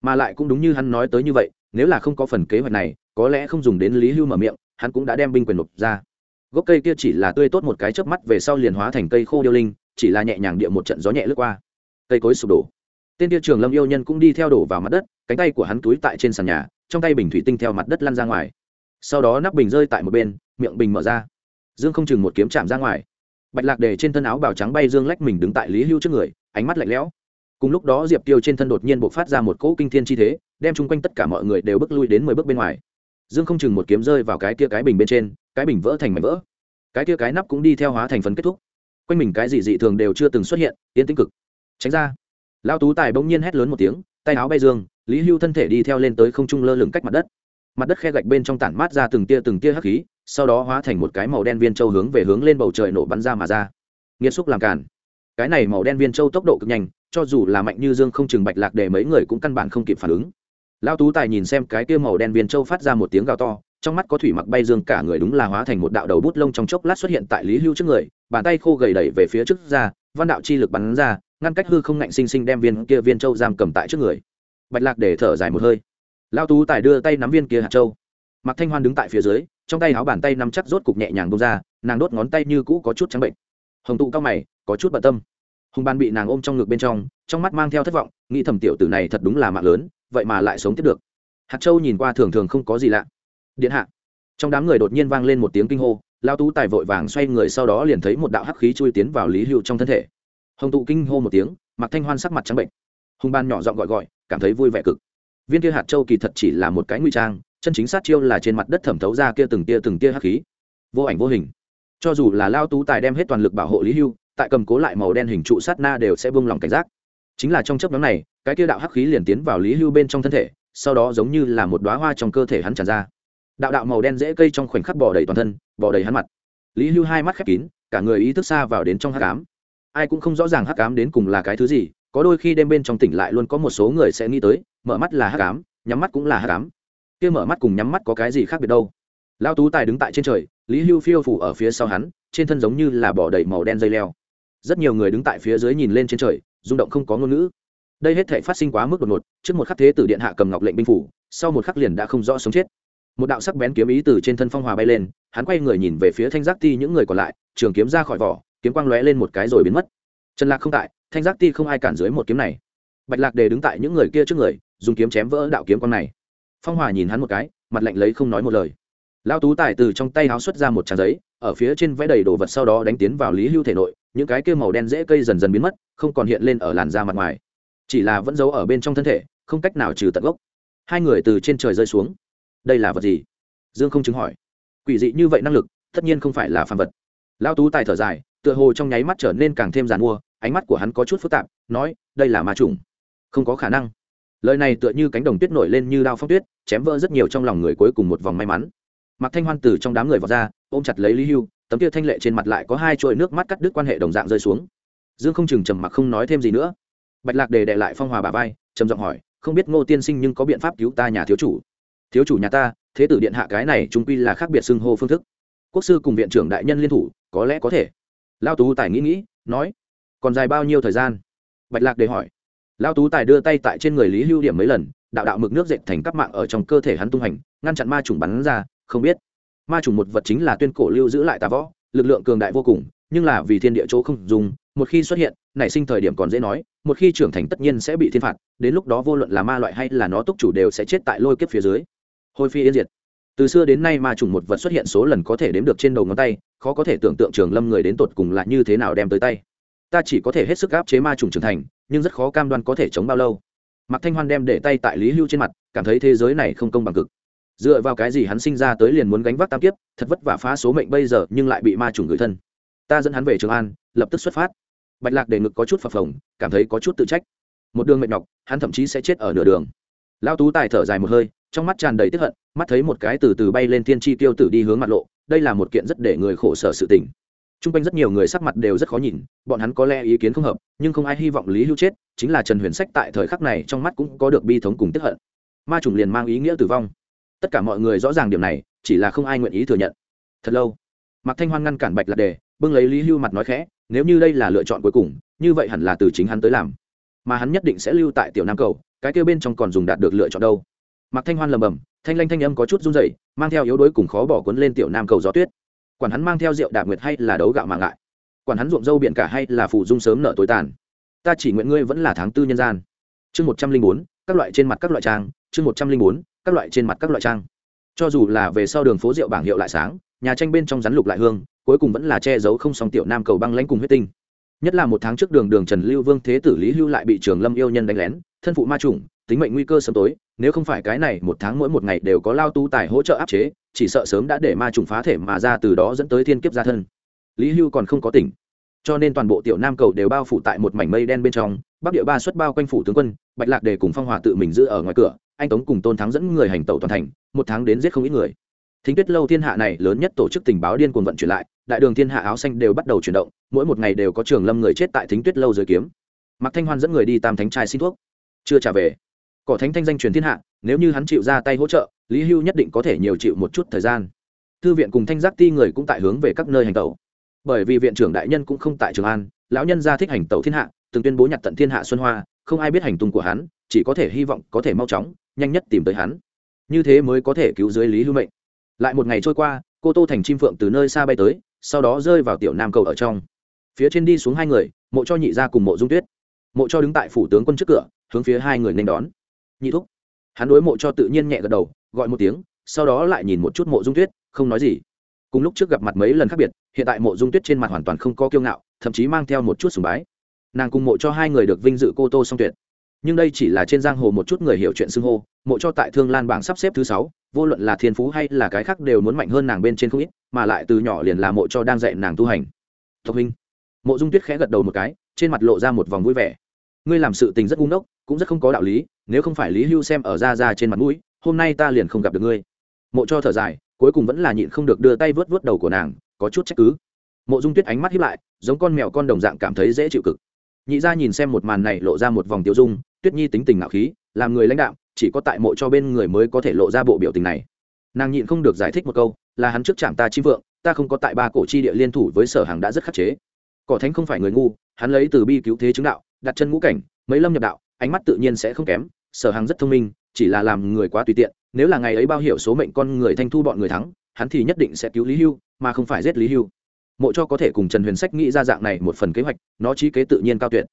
Mà lại cũng đúng như hắn nói tới như vậy, nếu là không có phần kế hoạch này, có lẽ không dùng đến lý hưu mở miệng, hắn cũng đã đem binh quyền nộp ra gốc cây kia chỉ là tươi tốt một cái chớp mắt về sau liền hóa thành cây khô điêu linh, chỉ là nhẹ nhàng địa một trận gió nhẹ lướt qua. Cây cối sụp đổ. Tên kia trường lâm yêu nhân cũng đi theo đổ vào mặt đất, cánh tay của hắn túi tại trên sàn nhà, trong tay bình thủy tinh theo mặt đất lăn ra ngoài. Sau đó nắp bình rơi tại một bên, miệng bình mở ra. Dương không chừng một kiếm chạm ra ngoài. Bạch lạc đề trên thân áo bào trắng bay dương lách mình đứng tại lý hưu trước người, ánh mắt lạnh lẽo. Cùng lúc đó diệp tiêu trên thân đột nhiên b ộ c phát ra một cỗ kinh thiên chi thế, đem chung quanh tất cả mọi người đều bước lui đến mười bước bên ngoài dương không chừng một kiếm rơi vào cái kia cái bình bên trên, cái bình vỡ thành mảnh vỡ. Cái kia cái nắp cũng đi theo hóa thành phần kết thúc. Quanh mình cái gì dị thường đều chưa từng xuất hiện tiến tĩnh cực. Tránh ra. Lao tú tài bỗng nhiên hét lớn một tiếng, tay áo bay dương, lý hưu thân thể đi theo lên tới không trung lơ lửng cách mặt đất. Mặt đất khe gạch bên trong tản mát ra từng tia từng tia hắc khí, sau đó hóa thành một cái màu đen viên châu hướng về hướng lên bầu trời nổ bắn ra mà ra. Nghiêm xúc làm cản cái này màu đen viên châu tốc độ cực nhanh, cho dù là mạnh như dương không chừng bạch lạc để mấy người cũng căn bản không kịp phản ứng lao tú tài nhìn xem cái kia màu đen viên châu phát ra một tiếng gào to, trong mắt có thủy mặc bay dương cả người đúng là hóa thành một đạo đầu bút lông trong chốc lát xuất hiện tại lý hưu trước người, bàn tay khô gầy đẩy về phía trước ra, văn đạo chi lực bắn ra, ngăn cách hư không ngạnh sinh sinh đem viên kia viên châu giam cầm tại trước người. Bạch lạc để thở dài một hơi. Lao tú tài đưa tay nắm viên kia hạt châu. Mặc thanh hoan đứng tại phía dưới, trong tay áo bàn tay nắm chắc rốt cục nhẹ nhàng bông ra, nàng đốt ngón tay như cũ có chút trắng bệnh. Hồng tụ cao mày, có chút bận tâm. Hùng ban bị nàng ôm trong ngực bên trong trong mắt mang theo thất vọng, nghĩ thầm tiểu tử này thật đúng là mạng lớn vậy mà lại sống tiếp được. Hạt châu nhìn qua thường thường không có gì lạ. Điện hạ. Trong đám người đột nhiên vang lên một tiếng kinh hô lao tú tài vội vàng xoay người sau đó liền thấy một đạo hắc khí chui tiến vào lý hưu trong thân thể. Hồng tụ kinh hô một tiếng, mặc thanh hoan sắc mặt trắng bệnh. Hùng ban nhỏ giọng gọi gọi, cảm thấy vui vẻ cực. Viên kia hạt châu kỳ thật chỉ là một cái nguy trang, chân chính sát chiêu là trên mặt đất thẩm thấu ra kia từng tia từng tia hắc khí. Vô ảnh vô hình. Cho dù là lao tú tài đem hết toàn lực bảo hộ lý hưu, tại cầm cố lại màu đen hình trụ sát na đều sẽ buông lỏng cảnh giác. Chính là trong chấp nhóm này cái kia đạo hắc khí liền tiến vào lý hưu bên trong thân thể, sau đó giống như là một đoá hoa trong cơ thể hắn tràn ra. Đạo đạo màu đen dễ cây trong khoảnh khắc bò đầy toàn thân, bò đầy hắn mặt. Lý hưu hai mắt khép kín, cả người ý thức xa vào đến trong hắc ám. Ai cũng không rõ ràng hắc ám đến cùng là cái thứ gì, có đôi khi đêm bên trong tỉnh lại luôn có một số người sẽ nghĩ tới, mở mắt là hắc ám, nhắm mắt cũng là hắc ám. Kia mở mắt cùng nhắm mắt có cái gì khác biệt đâu? Lao tú tài đứng tại trên trời, lý hưu phiêu phủ ở phía sau hắn, trên thân giống như là bỏ đầy màu đen dây leo. Rất nhiều người đứng tại phía dưới nhìn lên trên trời, rung động không có ngôn ngữ đây hết thể phát sinh quá mức đột ngột, trước một khắc thế tử điện hạ cầm ngọc lệnh binh phủ, sau một khắc liền đã không rõ sống chết. Một đạo sắc bén kiếm ý từ trên thân phong hòa bay lên, hắn quay người nhìn về phía thanh giác ti những người còn lại, trường kiếm ra khỏi vỏ, kiếm quang lóe lên một cái rồi biến mất. Trần lạc không tại, thanh giác ti không ai cản dưới một kiếm này. Bạch lạc đề đứng tại những người kia trước người, dùng kiếm chém vỡ đạo kiếm quang này. Phong hòa nhìn hắn một cái, mặt lạnh lấy không nói một lời. Lao tú tài từ trong tay háo xuất ra một trang giấy, ở phía trên vẽ đầy đồ vật sau đó đánh tiến vào lý hưu thể nội, những cái kia màu đen dễ cây dần dần biến mất, không còn hiện lên ở làn da mặt ngoài chỉ là vẫn giấu ở bên trong thân thể, không cách nào trừ tận gốc. Hai người từ trên trời rơi xuống. Đây là vật gì? Dương không chứng hỏi. Quỷ dị như vậy năng lực, tất nhiên không phải là phàm vật. Lao tú tài thở dài, tựa hồ trong nháy mắt trở nên càng thêm giàn mua, ánh mắt của hắn có chút phức tạp, nói, đây là ma trùng không có khả năng. Lời này tựa như cánh đồng tuyết nổi lên như đao phong tuyết, chém vỡ rất nhiều trong lòng người cuối cùng một vòng may mắn. Mặc thanh hoan từ trong đám người vào ra, ôm chặt lấy lý hưu, tấm kia thanh lệ trên mặt lại có hai chuỗi nước mắt cắt đứt quan hệ đồng dạng rơi xuống. Dương không chừng trầm mặc không nói thêm gì nữa bạch lạc đề đệ lại phong hòa bà vai, trầm giọng hỏi, không biết ngô tiên sinh nhưng có biện pháp cứu ta nhà thiếu chủ? Thiếu chủ nhà ta? Thế tử điện hạ cái này chúng quy là khác biệt xưng hô phương thức. Quốc sư cùng viện trưởng đại nhân liên thủ, có lẽ có thể. Lao tú tài nghĩ nghĩ, nói, còn dài bao nhiêu thời gian? Bạch lạc đề hỏi. Lao tú tài đưa tay tại trên người lý hưu điểm mấy lần, đạo đạo mực nước dệt thành các mạng ở trong cơ thể hắn tung hành, ngăn chặn ma trùng bắn ra, không biết. Ma trùng một vật chính là tuyên cổ lưu giữ lại tà võ, lực lượng cường đại vô cùng, nhưng là vì thiên địa chỗ không dùng, một khi xuất hiện, nảy sinh thời điểm còn dễ nói một khi trưởng thành tất nhiên sẽ bị thiên phạt, đến lúc đó vô luận là ma loại hay là nó túc chủ đều sẽ chết tại lôi kiếp phía dưới. Hôi phi yên diệt. Từ xưa đến nay ma trùng một vật xuất hiện số lần có thể đếm được trên đầu ngón tay, khó có thể tưởng tượng trường lâm người đến tột cùng là như thế nào đem tới tay. Ta chỉ có thể hết sức áp chế ma trùng trưởng thành, nhưng rất khó cam đoan có thể chống bao lâu. Mạc thanh hoan đem để tay tại lý hưu trên mặt, cảm thấy thế giới này không công bằng cực. Dựa vào cái gì hắn sinh ra tới liền muốn gánh vác tam kiếp, thật vất vả phá số mệnh bây giờ nhưng lại bị ma trùng gửi thân. Ta dẫn hắn về trường an, lập tức xuất phát bạch lạc đề ngực có chút phập phồng, cảm thấy có chút tự trách. Một đường mệt nhọc, hắn thậm chí sẽ chết ở nửa đường. Lao tú tài thở dài một hơi, trong mắt tràn đầy tức hận, mắt thấy một cái từ từ bay lên tiên tri tiêu tử đi hướng mặt lộ, đây là một kiện rất để người khổ sở sự tình. T r u n g quanh rất nhiều người sắc mặt đều rất khó nhìn, bọn hắn có lẽ ý kiến không hợp, nhưng không ai hy vọng lý hưu chết, chính là trần huyền sách tại thời khắc này trong mắt cũng có được bi thống cùng tức hận. Ma trùng liền mang ý nghĩa tử vong. Tất cả mọi người rõ ràng điểm này, chỉ là không ai nguyện ý thừa nhận. Thật lâu, mạc thanh hoan ngăn cản bạch lạc đề bưng lấy lý hưu mặt nói khẽ, nếu như đây là lựa chọn cuối cùng, như vậy hẳn là từ chính hắn tới làm. Mà hắn nhất định sẽ lưu tại tiểu nam cầu, cái kêu bên trong còn dùng đạt được lựa chọn đâu. Mặc thanh hoan lầm bầm thanh lanh thanh âm có chút run rẩy, mang theo yếu đuối cùng khó bỏ cuốn lên tiểu nam cầu gió tuyết. Quản hắn mang theo rượu đạp nguyệt hay là đấu gạo mạng lại quản hắn ruộng dâu biển cả hay là phủ dung sớm nợ tối tàn. Ta chỉ nguyện ngươi vẫn là tháng tư nhân gian. Chương một trăm linh bốn, các loại trên mặt các loại trang. Chương một trăm linh bốn, các loại trên mặt các loại trang. Cho dù là về sau đường phố rượu bảng hiệu lại sáng nhà tranh bên trong rắn lục lại hương, cuối cùng vẫn là che giấu không song tiểu nam cầu băng lãnh cùng huyết tinh. Nhất là một tháng trước đường đường trần lưu vương thế tử lý hưu lại bị trường lâm yêu nhân đánh lén, thân phụ ma trùng tính mệnh nguy cơ sớm tối, nếu không phải cái này, một tháng mỗi một ngày đều có lao tu tài hỗ trợ áp chế, chỉ sợ sớm đã để ma trùng phá thể mà ra từ đó dẫn tới thiên kiếp gia thân. Lý hưu còn không có tỉnh, cho nên toàn bộ tiểu nam cầu đều bao phủ tại một mảnh mây đen bên trong, bắc địa ba xuất bao quanh phủ tướng quân, bạch lạc để cùng phong hòa tự mình giữ ở ngoài cửa, anh tống cùng tôn thắng dẫn người hành tẩu toàn thành, một tháng đến giết không ít người thính tuyết lâu thiên hạ này lớn nhất tổ chức tình báo điên cuồng vận chuyển lại, đại đường thiên hạ áo xanh đều bắt đầu chuyển động, mỗi một ngày đều có trường lâm người chết tại thính tuyết lâu dưới kiếm. Mạc thanh hoan dẫn người đi tam thánh trai xin thuốc. Chưa trả về. Cỏ thánh thanh danh truyền thiên hạ, nếu như hắn chịu ra tay hỗ trợ, lý hưu nhất định có thể nhiều chịu một chút thời gian. Thư viện cùng thanh giác ti người cũng tại hướng về các nơi hành tẩu. Bởi vì viện trưởng đại nhân cũng không tại trường an, lão nhân gia thích hành tẩu thiên hạ, từng tuyên bố nhặt tận thiên hạ xuân hoa, không ai biết hành tung của hắn, chỉ có thể hy vọng có thể mau chóng, nhanh nhất tìm tới hắn. Như thế mới có thể cứu dưới lý hưu mệnh lại một ngày trôi qua, cô tô thành chim phượng từ nơi xa bay tới, sau đó rơi vào tiểu nam cầu ở trong. Phía trên đi xuống hai người, mộ cho nhị ra cùng mộ dung tuyết. Mộ cho đứng tại phủ tướng quân trước cửa, hướng phía hai người nên đón. Nhị thúc. Hắn đối mộ cho tự nhiên nhẹ gật đầu, gọi một tiếng, sau đó lại nhìn một chút mộ dung tuyết, không nói gì. Cùng lúc trước gặp mặt mấy lần khác biệt, hiện tại mộ dung tuyết trên mặt hoàn toàn không có kiêu ngạo, thậm chí mang theo một chút sùng bái. Nàng cùng mộ cho hai người được vinh dự cô tô song tuyệt. Nhưng đây chỉ là trên giang hồ một chút người hiểu chuyện xưng hô, mộ cho tại thương lan bảng sắp xếp thứ sáu vô luận là thiên phú hay là cái khác đều muốn mạnh hơn nàng bên trên không ít, mà lại từ nhỏ liền là mộ cho đang dạy nàng tu hành. Tộc huynh. Mộ dung tuyết khẽ gật đầu một cái, trên mặt lộ ra một vòng vui vẻ. Ngươi làm sự tình rất ngu ngốc, cũng rất không có đạo lý, nếu không phải lý hưu xem ở ra ra trên mặt mũi, hôm nay ta liền không gặp được ngươi. Mộ cho thở dài, cuối cùng vẫn là nhịn không được đưa tay vớt vớt đầu của nàng, có chút trách cứ. Mộ dung tuyết ánh mắt hiếp lại, giống con mèo con đồng dạng cảm thấy dễ chịu cực. Nhị ra nhìn xem một màn này lộ ra một vòng tiêu dung, tuyết nhi tính tình ngạo khí, làm người lãnh đạo chỉ có tại mộ cho bên người mới có thể lộ ra bộ biểu tình này. Nàng nhịn không được giải thích một câu, là hắn trước chạm ta chi vượng, ta không có tại ba cổ chi địa liên thủ với sở hàng đã rất khắc chế. Cỏ thánh không phải người ngu, hắn lấy từ bi cứu thế chứng đạo, đặt chân ngũ cảnh, mấy lâm nhập đạo, ánh mắt tự nhiên sẽ không kém, sở hàng rất thông minh, chỉ là làm người quá tùy tiện, nếu là ngày ấy bao hiểu số mệnh con người thanh thu bọn người thắng, hắn thì nhất định sẽ cứu lý hưu, mà không phải giết lý hưu. Mộ cho có thể cùng trần huyền sách nghĩ ra dạng này một phần kế hoạch, nó trí kế tự nhiên cao tuyệt.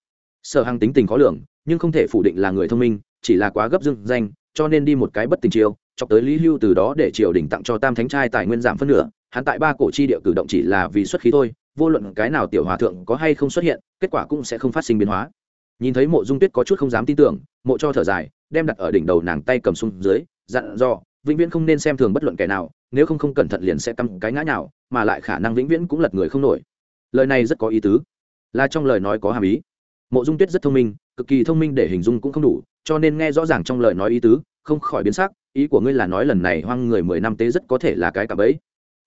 Sở hàng tính tình khó lường, nhưng không thể phủ định là người thông minh chỉ là quá gấp dưng danh, cho nên đi một cái bất tình chiêu, chọc tới lý hưu từ đó để triều đình tặng cho tam thánh trai tài nguyên giảm phân nửa, hắn tại ba cổ chi địa cử động chỉ là vì xuất khí thôi, vô luận cái nào tiểu hòa thượng có hay không xuất hiện, kết quả cũng sẽ không phát sinh biến hóa. Nhìn thấy mộ dung tuyết có chút không dám tin tưởng, mộ cho thở dài, đem đặt ở đỉnh đầu nàng tay cầm xuống dưới, dặn dò, vĩnh viễn không nên xem thường bất luận kẻ nào, nếu không không cẩn thận liền sẽ tăm cái ngã nào mà lại khả năng vĩnh viễn cũng lật người không nổi. Lời này rất có ý tứ. Là trong lời nói có hàm ý. Mộ dung tuyết rất thông minh, cực kỳ thông minh để hình dung cũng không đủ cho nên nghe rõ ràng trong lời nói ý tứ, không khỏi biến sắc, ý của ngươi là nói lần này hoang người mười năm tế rất có thể là cái cả bẫy.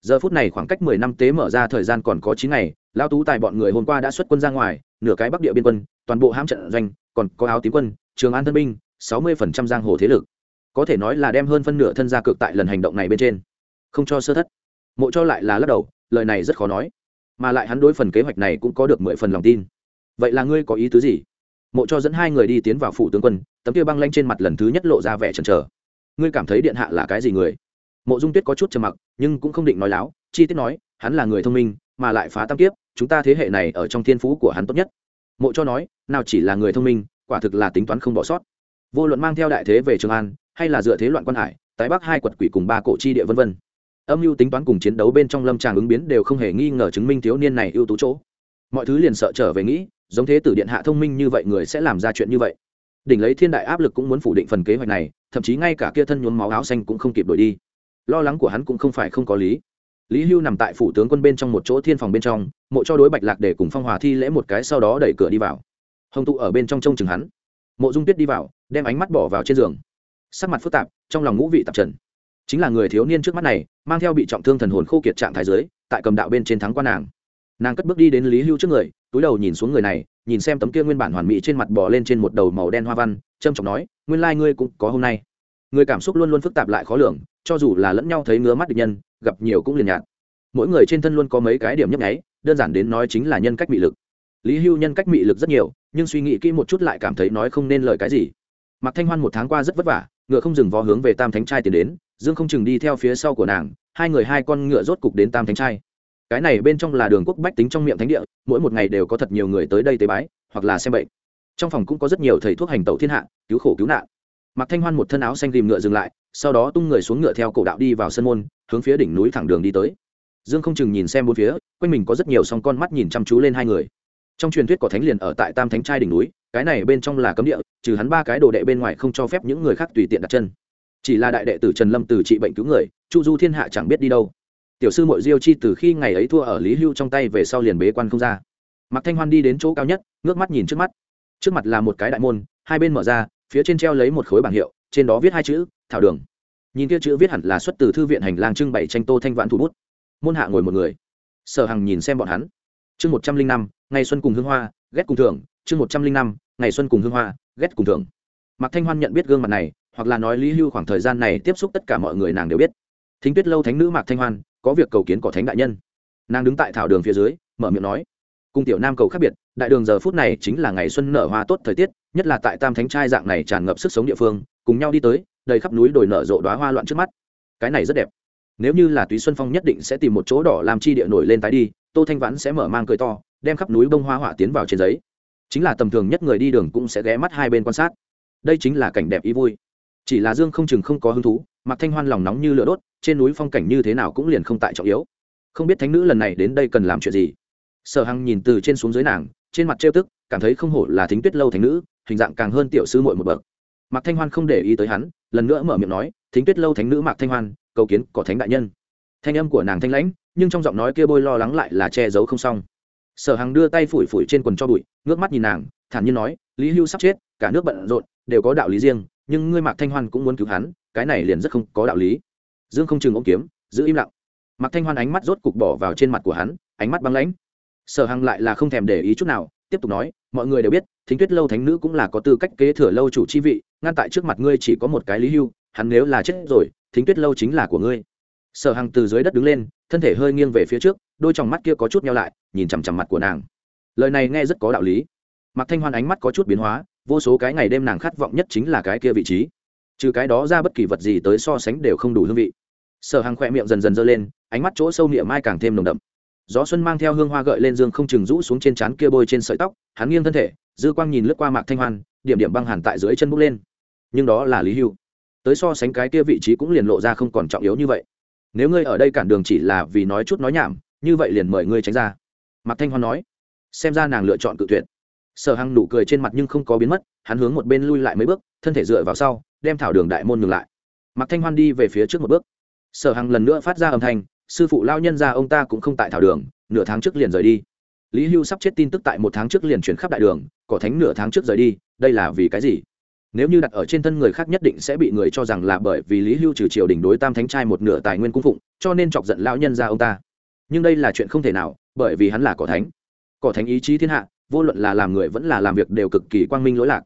Giờ phút này khoảng cách mười năm tế mở ra thời gian còn có chín ngày lao tú tài bọn người hôm qua đã xuất quân ra ngoài, nửa cái bắc địa biên quân, toàn bộ hãm trận doanh, còn có áo tím quân, trường an thân binh, sáu mươi phần trăm giang hồ thế lực. Có thể nói là đem hơn phân nửa thân gia cực tại lần hành động này bên trên. Không cho sơ thất. Mộ cho lại là lắc đầu, lời này rất khó nói. Mà lại hắn đối phần kế hoạch này cũng có được mười phần lòng tin. Vậy là ngươi có ý tứ gì? Mộ cho dẫn hai người đi tiến vào phủ tướng quân tấm kia băng lanh trên mặt lần thứ nhất lộ ra vẻ chần chờ. Ngươi cảm thấy điện hạ là cái gì người? Mộ dung tuyết có chút trầm mặc, nhưng cũng không định nói láo, chi tiết nói, hắn là người thông minh, mà lại phá tam kiếp, chúng ta thế hệ này ở trong thiên phú của hắn tốt nhất. Mộ cho nói, nào chỉ là người thông minh, quả thực là tính toán không bỏ sót. Vô luận mang theo đại thế về trường an, hay là dựa thế loạn quan hải, tái bắc hai quật quỷ cùng ba cổ chi địa vân vân. Âm mưu tính toán cùng chiến đấu bên trong lâm tràng ứng biến đều không hề nghi ngờ chứng minh thiếu niên này ưu tú chỗ. Mọi thứ liền sợ trở về nghĩ, giống thế tử điện hạ thông minh như vậy người sẽ làm ra chuyện như vậy đỉnh lấy thiên đại áp lực cũng muốn phủ định phần kế hoạch này, thậm chí ngay cả kia thân nhuốm máu áo xanh cũng không kịp đổi đi. Lo lắng của hắn cũng không phải không có lý. Lý hưu nằm tại phủ tướng quân bên trong một chỗ thiên phòng bên trong, mộ cho đối bạch lạc để cùng phong hòa thi lễ một cái sau đó đẩy cửa đi vào. Hồng tụ ở bên trong trông chừng hắn. Mộ dung tuyết đi vào, đem ánh mắt bỏ vào trên giường. Sắc mặt phức tạp, trong lòng ngũ vị tạp trần. Chính là người thiếu niên trước mắt này, mang theo bị trọng thương thần hồn khô kiệt trạng thái giới tại cầm đạo bên trên thắng quan nàng nàng cất bước đi đến lý hưu trước người túi đầu nhìn xuống người này nhìn xem tấm kia nguyên bản hoàn mỹ trên mặt bò lên trên một đầu màu đen hoa văn trâm trọng nói nguyên lai ngươi cũng có hôm nay người cảm xúc luôn luôn phức tạp lại khó lường cho dù là lẫn nhau thấy ngứa mắt địch nhân gặp nhiều cũng liền nhạt mỗi người trên thân luôn có mấy cái điểm nhấp nháy đơn giản đến nói chính là nhân cách mị lực lý hưu nhân cách mị lực rất nhiều nhưng suy nghĩ kỹ một chút lại cảm thấy nói không nên lời cái gì Mạc Thanh Hoan một tháng qua rất vất vả, ngựa không dừng vó hướng về Tam Thánh trai tiến đến, Dương không chừng đi theo phía sau của nàng, hai người hai con ngựa rốt cục đến Tam Thánh trai. Cái này bên trong là đường quốc bách tính trong miệng thánh địa, mỗi một ngày đều có thật nhiều người tới đây tế bái, hoặc là xem bệnh. Trong phòng cũng có rất nhiều thầy thuốc hành tẩu thiên hạ, cứu khổ cứu nạn. Mạc Thanh Hoan một thân áo xanh tìm ngựa dừng lại, sau đó tung người xuống ngựa theo cổ đạo đi vào sân môn, hướng phía đỉnh núi thẳng đường đi tới. Dương không chừng nhìn xem bốn phía, quanh mình có rất nhiều song con mắt nhìn chăm chú lên hai người. Trong truyền thuyết của thánh liền ở tại Tam Thánh trai đỉnh núi, cái này bên trong là cấm địa trừ hắn ba cái đồ đệ bên ngoài không cho phép những người khác tùy tiện đặt chân chỉ là đại đệ tử trần lâm từ trị bệnh cứu người chu du thiên hạ chẳng biết đi đâu tiểu sư mội diêu chi từ khi ngày ấy thua ở lý hưu trong tay về sau liền bế quan không ra. Mặc thanh hoan đi đến chỗ cao nhất, ngước mắt nhìn trước mắt. Trước mặt là một cái đại môn, hai bên mở ra, phía trên treo lấy một khối bảng hiệu, trên đó viết hai chữ, thảo đường. Nhìn kia chữ viết hẳn là xuất từ thư viện hành lang trưng bày tranh tô thanh vãn thủ bút. Môn hạ ngồi một người. Sở hằng nhìn xem bọn hắn. Chương một trăm linh năm, ngày xuân cùng hương hoa, ghét cùng thưởng. Chương một trăm linh năm, ngày xuân cùng hương hoa, ghét cùng thưởng. Mạc thanh hoan nhận biết gương mặt này, hoặc là nói lý hưu khoảng thời gian này tiếp xúc tất cả mọi người nàng đều biết. Thính tuyết lâu thánh nữ mạc thanh hoan có việc cầu kiến cỏ thánh đại nhân. Nàng đứng tại thảo đường phía dưới, mở miệng nói, cùng tiểu nam cầu khác biệt, đại đường giờ phút này chính là ngày xuân nở hoa tốt thời tiết, nhất là tại tam thánh trai dạng này tràn ngập sức sống địa phương, cùng nhau đi tới, đầy khắp núi đồi nở rộ đoá hoa loạn trước mắt. Cái này rất đẹp. Nếu như là túy xuân phong nhất định sẽ tìm một chỗ đỏ làm chi địa nổi lên tái đi, tô thanh vãn sẽ mở mang cười to, đem khắp núi bông hoa hỏa tiến vào trên giấy. Chính là tầm thường nhất người đi đường cũng sẽ ghé mắt hai bên quan sát. Đây chính là cảnh đẹp ý vui. Chỉ là dương không chừng không có hứng thú mặc thanh hoan lòng nóng như lửa đốt, trên núi phong cảnh như thế nào cũng liền không tại trọng yếu. Không biết thánh nữ lần này đến đây cần làm chuyện gì. Sở hằng nhìn từ trên xuống dưới nàng, trên mặt trêu tức, cảm thấy không hổ là thính tuyết lâu thánh nữ, hình dạng càng hơn tiểu sư muội một bậc. Mạc thanh hoan không để ý tới hắn, lần nữa mở miệng nói, thính tuyết lâu thánh nữ mạc thanh hoan, cầu kiến có thánh đại nhân. Thanh âm của nàng thanh lãnh, nhưng trong giọng nói kia bôi lo lắng lại là che giấu không xong. Sở hằng đưa tay phủi phủi trên quần cho bụi, ngước mắt nhìn nàng, thản nhiên nói, lý hưu sắp chết, cả nước bận rộn, đều có đạo lý riêng nhưng ngươi mạc thanh hoan cũng muốn cứu hắn, cái này liền rất không có đạo lý. Dương không chừng ôm kiếm, giữ im lặng. Mạc thanh hoan ánh mắt rốt cục bỏ vào trên mặt của hắn, ánh mắt băng lãnh. Sở hằng lại là không thèm để ý chút nào, tiếp tục nói, mọi người đều biết, thính tuyết lâu thánh nữ cũng là có tư cách kế thừa lâu chủ chi vị, ngăn tại trước mặt ngươi chỉ có một cái lý hưu, hắn nếu là chết rồi, thính tuyết lâu chính là của ngươi. Sở hằng từ dưới đất đứng lên, thân thể hơi nghiêng về phía trước, đôi t mắt kia có chút nhau lại, nhìn chằm chằm mặt của nàng. Lời này nghe rất có đạo lý. Mạc thanh hoan ánh mắt có chút biến hóa vô số cái ngày đêm nàng khát vọng nhất chính là cái kia vị trí. Trừ cái đó ra bất kỳ vật gì tới so sánh đều không đủ hương vị. Sở hàng khỏe miệng dần dần dơ lên, ánh mắt chỗ sâu niệm mai càng thêm nồng đậm. Gió xuân mang theo hương hoa gợi lên dương không chừng rũ xuống trên trán kia bôi trên sợi tóc, hắn nghiêng thân thể, dư quang nhìn lướt qua mạc thanh hoan, điểm điểm băng hàn tại dưới chân bốc lên. Nhưng đó là lý hưu. Tới so sánh cái kia vị trí cũng liền lộ ra không còn trọng yếu như vậy. Nếu ngươi ở đây cản đường chỉ là vì nói chút nói nhảm, như vậy liền mời ngươi tránh ra. Mạc thanh hoan nói. Xem ra nàng lựa chọn cự tuyệt sở hằng nụ cười trên mặt nhưng không có biến mất, hắn hướng một bên lui lại mấy bước, thân thể dựa vào sau, đem thảo đường đại môn ngừng lại. Mạc thanh hoan đi về phía trước một bước. Sở hằng lần nữa phát ra âm thanh, sư phụ lao nhân ra ông ta cũng không tại thảo đường, nửa tháng trước liền rời đi. Lý hưu sắp chết tin tức tại một tháng trước liền chuyển khắp đại đường, cỏ thánh nửa tháng trước rời đi, đây là vì cái gì? Nếu như đặt ở trên thân người khác nhất định sẽ bị người cho rằng là bởi vì lý hưu trừ triều đình đối tam thánh trai một nửa tài nguyên cung phụng, cho nên chọc giận lão nhân ra ông ta. Nhưng đây là chuyện không thể nào, bởi vì hắn là cỏ thánh. Cỏ thánh ý chí thiên hạ vô luận là làm người vẫn là làm việc đều cực kỳ quang minh lỗi lạc.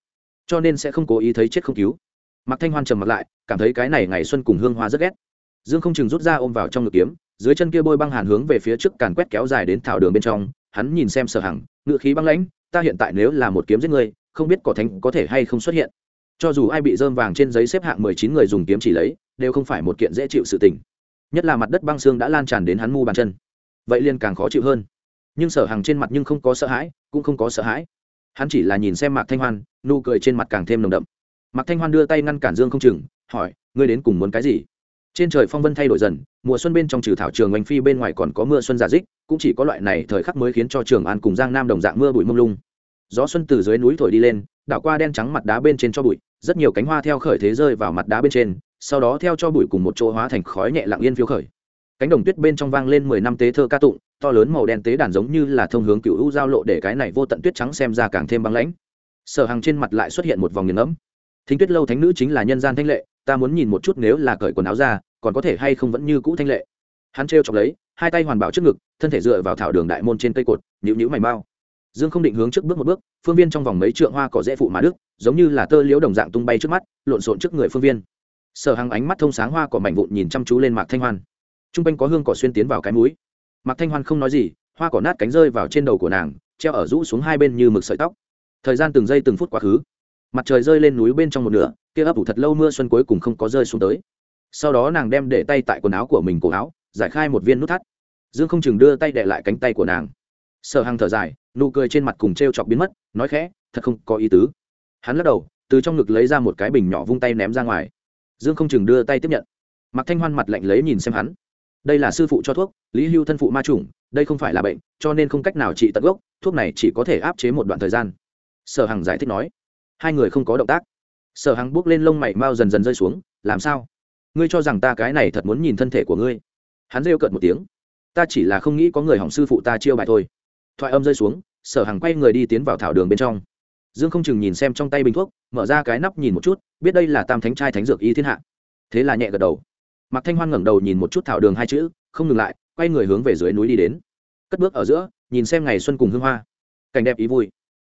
Cho nên sẽ không cố ý thấy chết không cứu. Mạc thanh hoan trầm mặt lại, cảm thấy cái này ngày xuân cùng hương hoa rất ghét. Dương không chừng rút ra ôm vào trong ngực kiếm, dưới chân kia bôi băng hàn hướng về phía trước càn quét kéo dài đến thảo đường bên trong, hắn nhìn xem sở hằng ngự khí băng lãnh, ta hiện tại nếu là một kiếm giết người, không biết cỏ thánh có thể hay không xuất hiện. Cho dù ai bị dơm vàng trên giấy xếp hạng mười chín người dùng kiếm chỉ lấy, đều không phải một kiện dễ chịu sự tình. Nhất là mặt đất băng xương đã lan tràn đến hắn mu bàn chân. Vậy liền càng khó chịu hơn nhưng sở hằng trên mặt nhưng không có sợ hãi, cũng không có sợ hãi. Hắn chỉ là nhìn xem mạc thanh hoan, nụ cười trên mặt càng thêm nồng đậm. Mạc thanh hoan đưa tay ngăn cản dương không chừng hỏi, ngươi đến cùng muốn cái gì? Trên trời phong vân thay đổi dần, mùa xuân bên trong trừ thảo trường oanh phi bên ngoài còn có mưa xuân giả dích, cũng chỉ có loại này thời khắc mới khiến cho trường an cùng giang nam đồng dạng mưa bụi mông lung. Gió xuân từ dưới núi thổi đi lên, đảo qua đen trắng mặt đá bên trên cho bụi, rất nhiều cánh hoa theo khởi thế rơi vào mặt đá bên trên, sau đó theo cho bụi cùng một chỗ hóa thành khói nhẹ lặng yên phiêu khởi cánh đồng tuyết bên trong vang lên mười năm tế thơ ca tụng, to lớn màu đen tế đàn giống như là thông hướng cựu u giao lộ để cái này vô tận tuyết trắng xem ra càng thêm băng lãnh. Sở hàng trên mặt lại xuất hiện một vòng nghiền ngẫm. Thính tuyết lâu thánh nữ chính là nhân gian thanh lệ, ta muốn nhìn một chút nếu là cởi quần áo ra, còn có thể hay không vẫn như cũ thanh lệ. Hắn trêu chọc lấy, hai tay hoàn bảo trước ngực, thân thể dựa vào thảo đường đại môn trên cây cột nhịu nhữ mày mau. Dương không định hướng trước bước một bước, phương viên trong vòng mấy trượng hoa cỏ dễ phụ mà đức giống như là tơ liễu đồng dạng tung bay trước mắt, lộn xộn trước người phương viên. Sở hàng ánh mắt thông sáng hoa cỏ mảnh vụn nhìn chăm chú lên mạc thanh hoan t r u n g quanh có hương cỏ xuyên tiến vào cái mũi. Mạc thanh hoan không nói gì, hoa cỏ nát cánh rơi vào trên đầu của nàng, treo ở rũ xuống hai bên như mực sợi tóc. Thời gian từng giây từng phút quá khứ. Mặt trời rơi lên núi bên trong một nửa, kia ấp ủ thật lâu mưa xuân cuối cùng không có rơi xuống tới. Sau đó nàng đem để tay tại quần áo của mình cổ áo, giải khai một viên nút thắt. Dương không chừng đưa tay để lại cánh tay của nàng. Sở hằng thở dài, nụ cười trên mặt cùng t r e o chọc biến mất, nói khẽ, thật không có ý tứ. Hắn lắc đầu, từ trong ngực lấy ra một cái bình nhỏ vung tay ném ra ngoài. Dương không chừng đưa tay tiếp nhận. Mặc thanh hoan mặt lạnh lấy nhìn xem hắn đây là sư phụ cho thuốc, lý hưu thân phụ ma trùng đây không phải là bệnh, cho nên không cách nào trị tận gốc, thuốc này chỉ có thể áp chế một đoạn thời gian. Sở hằng giải thích nói. Hai người không có động tác. Sở hằng bước lên lông mày mau dần dần rơi xuống, làm sao? Ngươi cho rằng ta cái này thật muốn nhìn thân thể của ngươi? Hắn rêu cợt một tiếng. Ta chỉ là không nghĩ có người hỏng sư phụ ta chiêu bài thôi. Thoại âm rơi xuống, sở hằng quay người đi tiến vào thảo đường bên trong. Dương không chừng nhìn xem trong tay bình thuốc, mở ra cái nắp nhìn một chút, biết đây là tam thánh trai thánh dược y thiên hạ. Thế là nhẹ gật đầu mạc thanh hoan ngẩng đầu nhìn một chút thảo đường hai chữ, không ngừng lại, quay người hướng về dưới núi đi đến. Cất bước ở giữa, nhìn xem ngày xuân cùng hương hoa. Cảnh đẹp ý vui.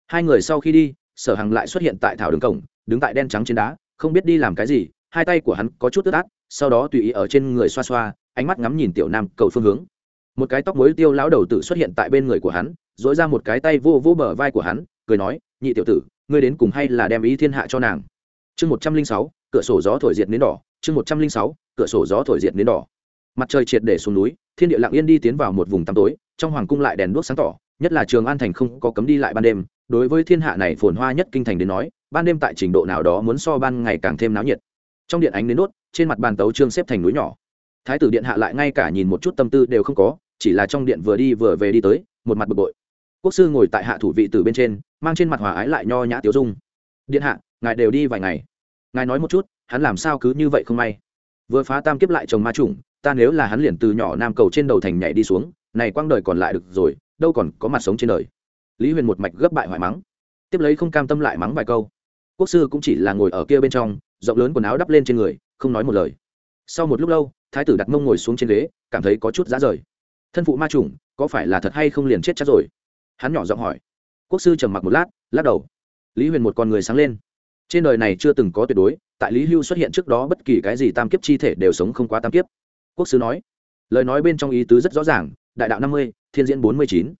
Hai người sau khi đi, sở hằng lại xuất hiện tại thảo đường cổng, đứng tại đen trắng trên đá, không biết đi làm cái gì, hai tay của hắn có chút ướt át, sau đó tùy ý ở trên người xoa xoa, ánh mắt ngắm nhìn tiểu nam cầu phương hướng. Một cái tóc mối tiêu lão đầu tử xuất hiện tại bên người của hắn dỗi ra một cái tay vô vô bờ vai của hắn, cười nói, nhị tiểu tử, ngươi đến cùng hay là đem ý thiên hạ cho nàng? Chương một trăm linh sáu, cửa sổ gió thổi diệt nến đỏ chương một trăm linh sáu, cửa sổ gió thổi diệt nến đỏ. Mặt trời triệt để xuống núi, thiên địa lặng yên đi tiến vào một vùng tăm tối, trong hoàng cung lại đèn đuốc sáng tỏ, nhất là trường an thành không có cấm đi lại ban đêm, đối với thiên hạ này phồn hoa nhất kinh thành đến nói, ban đêm tại trình độ nào đó muốn so ban ngày càng thêm náo nhiệt. Trong điện ánh đến đốt, trên mặt bàn tấu trương xếp thành núi nhỏ. Thái tử điện hạ lại ngay cả nhìn một chút tâm tư đều không có, chỉ là trong điện vừa đi vừa về đi tới, một mặt bực bội. Quốc sư ngồi tại hạ thủ vị từ bên trên, mang trên mặt hòa ái lại nho nhã tiếu dung. Điện hạ, ngài đều đi vài ngày. Ngài nói một chút hắn làm sao cứ như vậy không may? Vừa phá tam kiếp lại chồng ma trùng ta nếu là hắn liền từ nhỏ nam cầu trên đầu thành nhảy đi xuống, này quang đời còn lại được rồi, đâu còn có mặt sống trên đời. Lý huyền một mạch gấp bại hoại mắng. Tiếp lấy không cam tâm lại mắng vài câu. Quốc sư cũng chỉ là ngồi ở kia bên trong, rộng lớn quần áo đắp lên trên người, không nói một lời. Sau một lúc lâu, thái tử đặt mông ngồi xuống trên ghế, cảm thấy có chút giá rời. Thân phụ ma trùng có phải là thật hay không liền chết chắc rồi? Hắn nhỏ giọng hỏi. Quốc sư trầm mặc một lát, lắc đầu. Lý huyền một con người sáng lên. Trên đời này chưa từng có tuyệt đối tại lý hưu xuất hiện trước đó bất kỳ cái gì tam kiếp chi thể đều sống không quá tam kiếp. Quốc sư nói, lời nói bên trong ý tứ rất rõ ràng, đại đạo năm mươi, thiên diễn bốn mươi chín.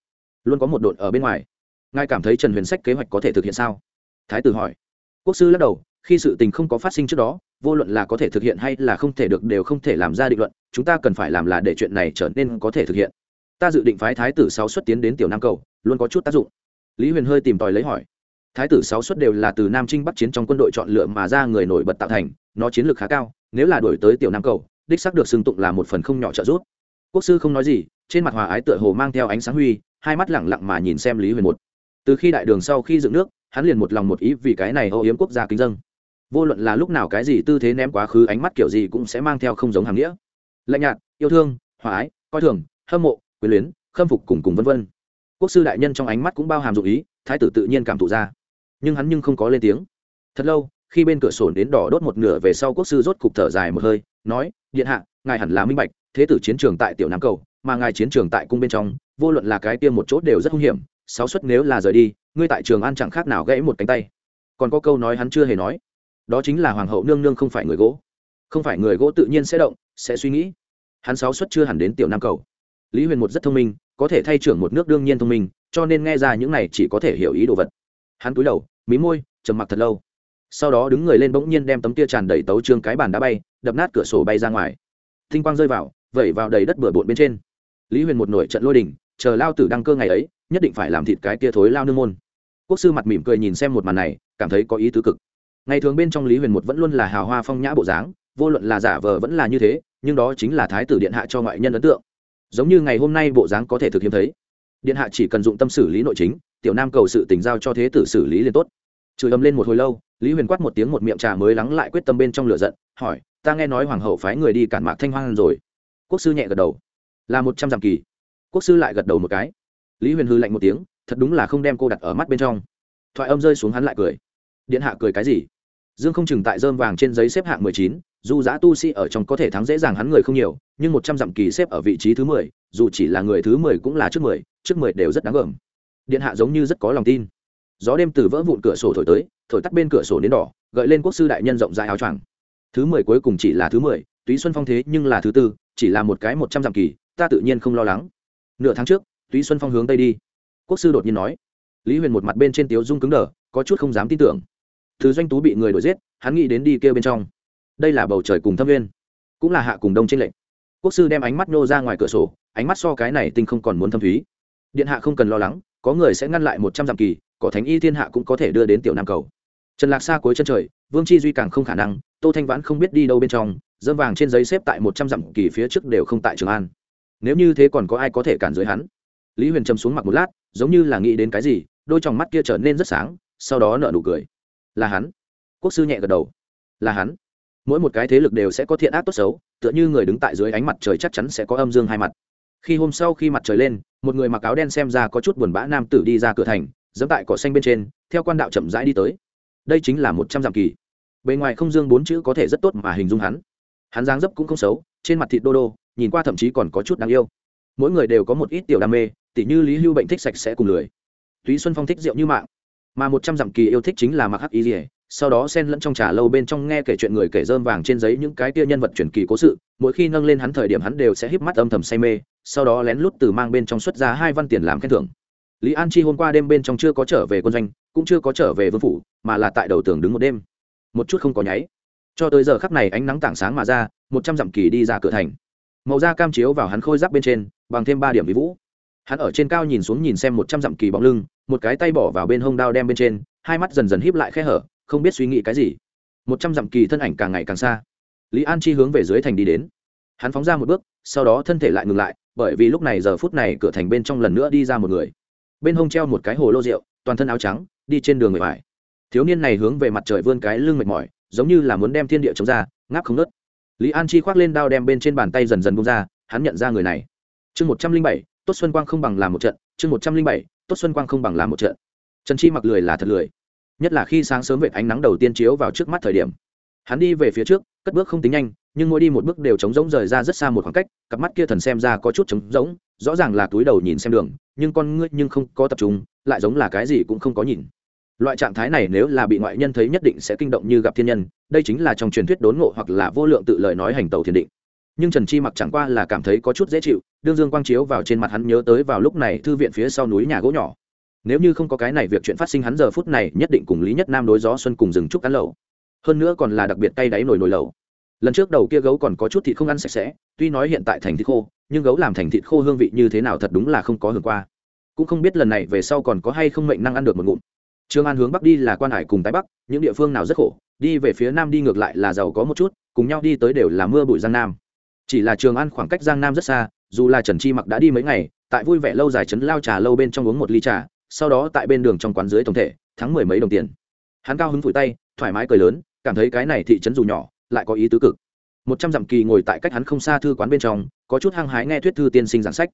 Luôn có một đội ở bên ngoài. Ngài cảm thấy trần huyền sách kế hoạch có thể thực hiện sao? Thái tử hỏi. Quốc sư lắc đầu, khi sự tình không có phát sinh trước đó, vô luận là có thể thực hiện hay là không thể được đều không thể làm ra định luận, chúng ta cần phải làm là để chuyện này trở nên có thể thực hiện. Ta dự định phái thái tử sáu xuất tiến đến tiểu nam cầu, luôn có chút tác dụng. Lý huyền hơi tìm tòi lấy hỏi thái tử sáu xuất đều là từ nam trinh bắc chiến trong quân đội chọn lựa mà ra người nổi bật tạo thành, nó chiến lược khá cao, nếu là đổi tới tiểu nam cầu, đích xác được xưng tụng là một phần không nhỏ trợ giúp. Quốc sư không nói gì, trên mặt hòa ái tựa hồ mang theo ánh sáng huy, hai mắt lẳng lặng mà nhìn xem lý huyền một. Từ khi đại đường sau khi dựng nước, hắn liền một lòng một ý vì cái này âu yếm quốc gia kính dân. Vô luận là lúc nào cái gì tư thế ném quá khứ ánh mắt kiểu gì cũng sẽ mang theo không giống hàng nghĩa. Lạnh nhạt, yêu thương, hòa ái, coi thường, hâm mộ quyền luyến, khâm phục cùng cùng vân vân. Quốc sư đại nhân trong ánh mắt cũng bao hàm dụng ý, thái tử tự nhiên cảm thụ ra nhưng hắn nhưng không có lên tiếng. Thật lâu, khi bên cửa sổ đến đỏ đốt một nửa về sau quốc sư rốt cục thở dài một hơi, nói, điện hạ, ngài hẳn là minh bạch, thế tử chiến trường tại tiểu nam cầu, mà ngài chiến trường tại cung bên trong, vô luận là cái tiêm một chốt đều rất hung hiểm, sáu suất nếu là rời đi, ngươi tại trường an chẳng khác nào gãy một cánh tay. Còn có câu nói hắn chưa hề nói. Đó chính là hoàng hậu nương nương không phải người gỗ. Không phải người gỗ tự nhiên sẽ động, sẽ suy nghĩ. Hắn sáu suất chưa hẳn đến tiểu nam cầu. Lý huyền một rất thông minh, có thể thay trưởng một nước đương nhiên thông minh, cho nên nghe ra những này chỉ có thể hiểu ý đồ vật. Hắn cúi đầu mí môi, trầm mặc thật lâu. Sau đó đứng người lên bỗng nhiên đem tấm tia tràn đầy tấu trương cái bàn đá bay, đập nát cửa sổ bay ra ngoài. Tinh quang rơi vào, vẩy vào đầy đất bừa bộn bên trên. Lý huyền một nổi trận lôi đình, chờ lao tử đăng cơ ngày ấy, nhất định phải làm thịt cái tia thối lao nương môn. Quốc sư mặt mỉm cười nhìn xem một màn này, cảm thấy có ý tứ cực. Ngày thường bên trong lý huyền một vẫn luôn là hào hoa phong nhã bộ dáng, vô luận là giả vờ vẫn là như thế, nhưng đó chính là thái tử điện hạ cho ngoại nhân ấn tượng. Giống như ngày hôm nay bộ dáng có thể thực hiện thấy. Điện hạ chỉ cần dụng tâm xử lý nội chính tiểu nam cầu sự tình giao cho thế tử xử lý liền tốt. Chửi ầm lên một hồi lâu, lý huyền quát một tiếng một miệng trà mới lắng lại quyết tâm bên trong lửa giận, hỏi, ta nghe nói hoàng hậu phái người đi cản mạc thanh hoang rồi. Quốc sư nhẹ gật đầu. Là một trăm dặm kỳ. Quốc sư lại gật đầu một cái. Lý huyền hư lạnh một tiếng, thật đúng là không đem cô đặt ở mắt bên trong. Thoại âm rơi xuống hắn lại cười. Điện hạ cười cái gì? Dương không chừng tại dơm vàng trên giấy xếp hạng mười chín, dù giã tu sĩ ở trong có thể thắng dễ dàng hắn người không nhiều, nhưng một trăm dặm kỳ xếp ở vị trí thứ mười, dù chỉ là người thứ mười cũng là trước mười trước mười đều rất đáng gờm điện hạ giống như rất có lòng tin. Gió đêm từ vỡ vụn cửa sổ thổi tới, thổi tắt bên cửa sổ đến đỏ, gợi lên quốc sư đại nhân rộng rãi áo choàng. Thứ mười cuối cùng chỉ là thứ mười, túy xuân phong thế nhưng là thứ tư, chỉ là một cái một trăm dặm kỳ, ta tự nhiên không lo lắng. Nửa tháng trước, túy xuân phong hướng tây đi. Quốc sư đột nhiên nói, lý huyền một mặt bên trên tiếu dung cứng đờ, có chút không dám tin tưởng. Thứ doanh tú bị người đuổi giết, hắn nghĩ đến đi kêu bên trong. Đây là bầu trời cùng thâm viên cũng là hạ cùng đông trên lệnh quốc sư đem ánh mắt nô ra ngoài cửa sổ, ánh mắt so cái này tinh không còn muốn thâm thúy. Điện hạ không cần lo lắng có người sẽ ngăn lại một trăm dặm kỳ cỏ thánh y thiên hạ cũng có thể đưa đến tiểu nam cầu. Trần lạc xa cuối chân trời, vương chi duy càng không khả năng, tô thanh vãn không biết đi đâu bên trong, dơm vàng trên giấy xếp tại một trăm dặm kỳ phía trước đều không tại trường an. Nếu như thế còn có ai có thể cản dưới hắn? Lý huyền trầm xuống mặt một lát, giống như là nghĩ đến cái gì, đôi t mắt kia trở nên rất sáng, sau đó nở nụ cười. Là hắn. Quốc sư nhẹ gật đầu. Là hắn. Mỗi một cái thế lực đều sẽ có thiện ác tốt xấu, tựa như người đứng tại dưới ánh mặt trời chắc chắn sẽ có âm dương hai mặt khi hôm sau khi mặt trời lên, một người mặc áo đen xem ra có chút buồn bã nam tử đi ra cửa thành dẫm tại cỏ xanh bên trên, theo quan đạo chậm rãi đi tới. Đây chính là một trăm dặm kỳ. Bề ngoài không dương bốn chữ có thể rất tốt mà hình dung hắn. Hắn dáng dấp cũng không xấu, trên mặt thịt đô đô, nhìn qua thậm chí còn có chút đáng yêu. Mỗi người đều có một ít tiểu đam mê, tỉ như lý hưu bệnh thích sạch sẽ cùng lười. Túy xuân phong thích rượu như mạng. Mà một trăm dặm kỳ yêu thích chính là mặc hắc y rỉa sau đó xen lẫn trong trà lâu bên trong nghe kể chuyện người kể dơm vàng trên giấy những cái tia nhân vật truyền kỳ cố sự, mỗi khi nâng lên hắn thời điểm hắn đều sẽ híp mắt âm thầm say mê sau đó lén lút từ mang bên trong xuất ra hai văn tiền làm khen thưởng. Lý an chi hôm qua đêm bên trong chưa có trở về quân doanh, cũng chưa có trở về vương phủ, mà là tại đầu tường đứng một đêm. Một chút không có nháy. Cho tới giờ khắc này ánh nắng tảng sáng mà ra, một trăm dặm kỳ đi ra cửa thành. Màu da cam chiếu vào hắn khôi giáp bên trên, bằng thêm ba điểm vĩ vũ. Hắn ở trên cao nhìn xuống nhìn xem một trăm dặm kỳ bóng lưng, một cái tay bỏ vào bên hông đao đem bên trên, hai mắt dần dần híp lại khe hở, không biết suy nghĩ cái gì. Một trăm dặm kỳ thân ảnh càng ngày càng xa. Lý an chi hướng về dưới thành đi đến. Hắn phóng ra một bước, sau đó thân thể lại ngừng lại bởi vì lúc này giờ phút này cửa thành bên trong lần nữa đi ra một người. Bên hông treo một cái hồ lô rượu, toàn thân áo trắng, đi trên đường người vải thiếu niên này hướng về mặt trời vươn cái lưng mệt mỏi, giống như là muốn đem thiên địa chống ra, ngáp không nớt lý an chi khoác lên đao đem bên trên bàn tay dần dần bung ra, hắn nhận ra người này. Chương một trăm linh bảy, tốt xuân quang không bằng làm một trận, chương một trăm linh bảy, tốt xuân quang không bằng làm một trận. Trần chi mặc lười là thật lười. Nhất là khi sáng sớm vệt ánh nắng đầu tiên chiếu vào trước mắt thời điểm. Hắn đi về phía trước, cất bước không tính nhanh nhưng mỗi đi một bước đều trống rỗng rời ra rất xa một khoảng cách, cặp mắt kia thần xem ra có chút trống rỗng, rõ ràng là túi đầu nhìn xem đường, nhưng con ngươi nhưng không có tập trung, lại giống là cái gì cũng không có nhìn. Loại trạng thái này nếu là bị ngoại nhân thấy nhất định sẽ kinh động như gặp thiên nhân, đây chính là trong truyền thuyết đốn ngộ hoặc là vô lượng tự lời nói hành tàu thiền định. Nhưng trần chi mặc chẳng qua là cảm thấy có chút dễ chịu, đương dương quang chiếu vào trên mặt hắn nhớ tới vào lúc này thư viện phía sau núi nhà gỗ nhỏ. Nếu như không có cái này việc chuyện phát sinh hắn giờ phút này nhất định cùng lý nhất nam đối gió xuân cùng rừng trúc ăn lẩu. Hơn nữa còn là đặc biệt tay đáy nồi nồi lẩu lần trước đầu kia gấu còn có chút thịt không ăn sạch sẽ, tuy nói hiện tại thành thịt khô, nhưng gấu làm thành thịt khô hương vị như thế nào thật đúng là không có hưởng qua. Cũng không biết lần này về sau còn có hay không mệnh năng ăn được một ngụm. Trương an hướng bắc đi là quan hải cùng tái bắc, những địa phương nào rất khổ, đi về phía nam đi ngược lại là giàu có một chút, cùng nhau đi tới đều là mưa bụi giang nam. Chỉ là trường An khoảng cách giang nam rất xa, dù là trần chi mặc đã đi mấy ngày, tại vui vẻ lâu dài trấn lao trà lâu bên trong uống một ly trà, sau đó tại bên đường trong quán dưới tổng thể, thắng mười mấy đồng tiền. Hắn cao hứng phủi tay, thoải mái cười lớn, cảm thấy cái này thị trấn dù nhỏ lại có ý tứ cực. Một trăm dặm kỳ ngồi tại cách hắn không xa thư quán bên trong, có chút hăng hái nghe thuyết thư tiên sinh giảng sách.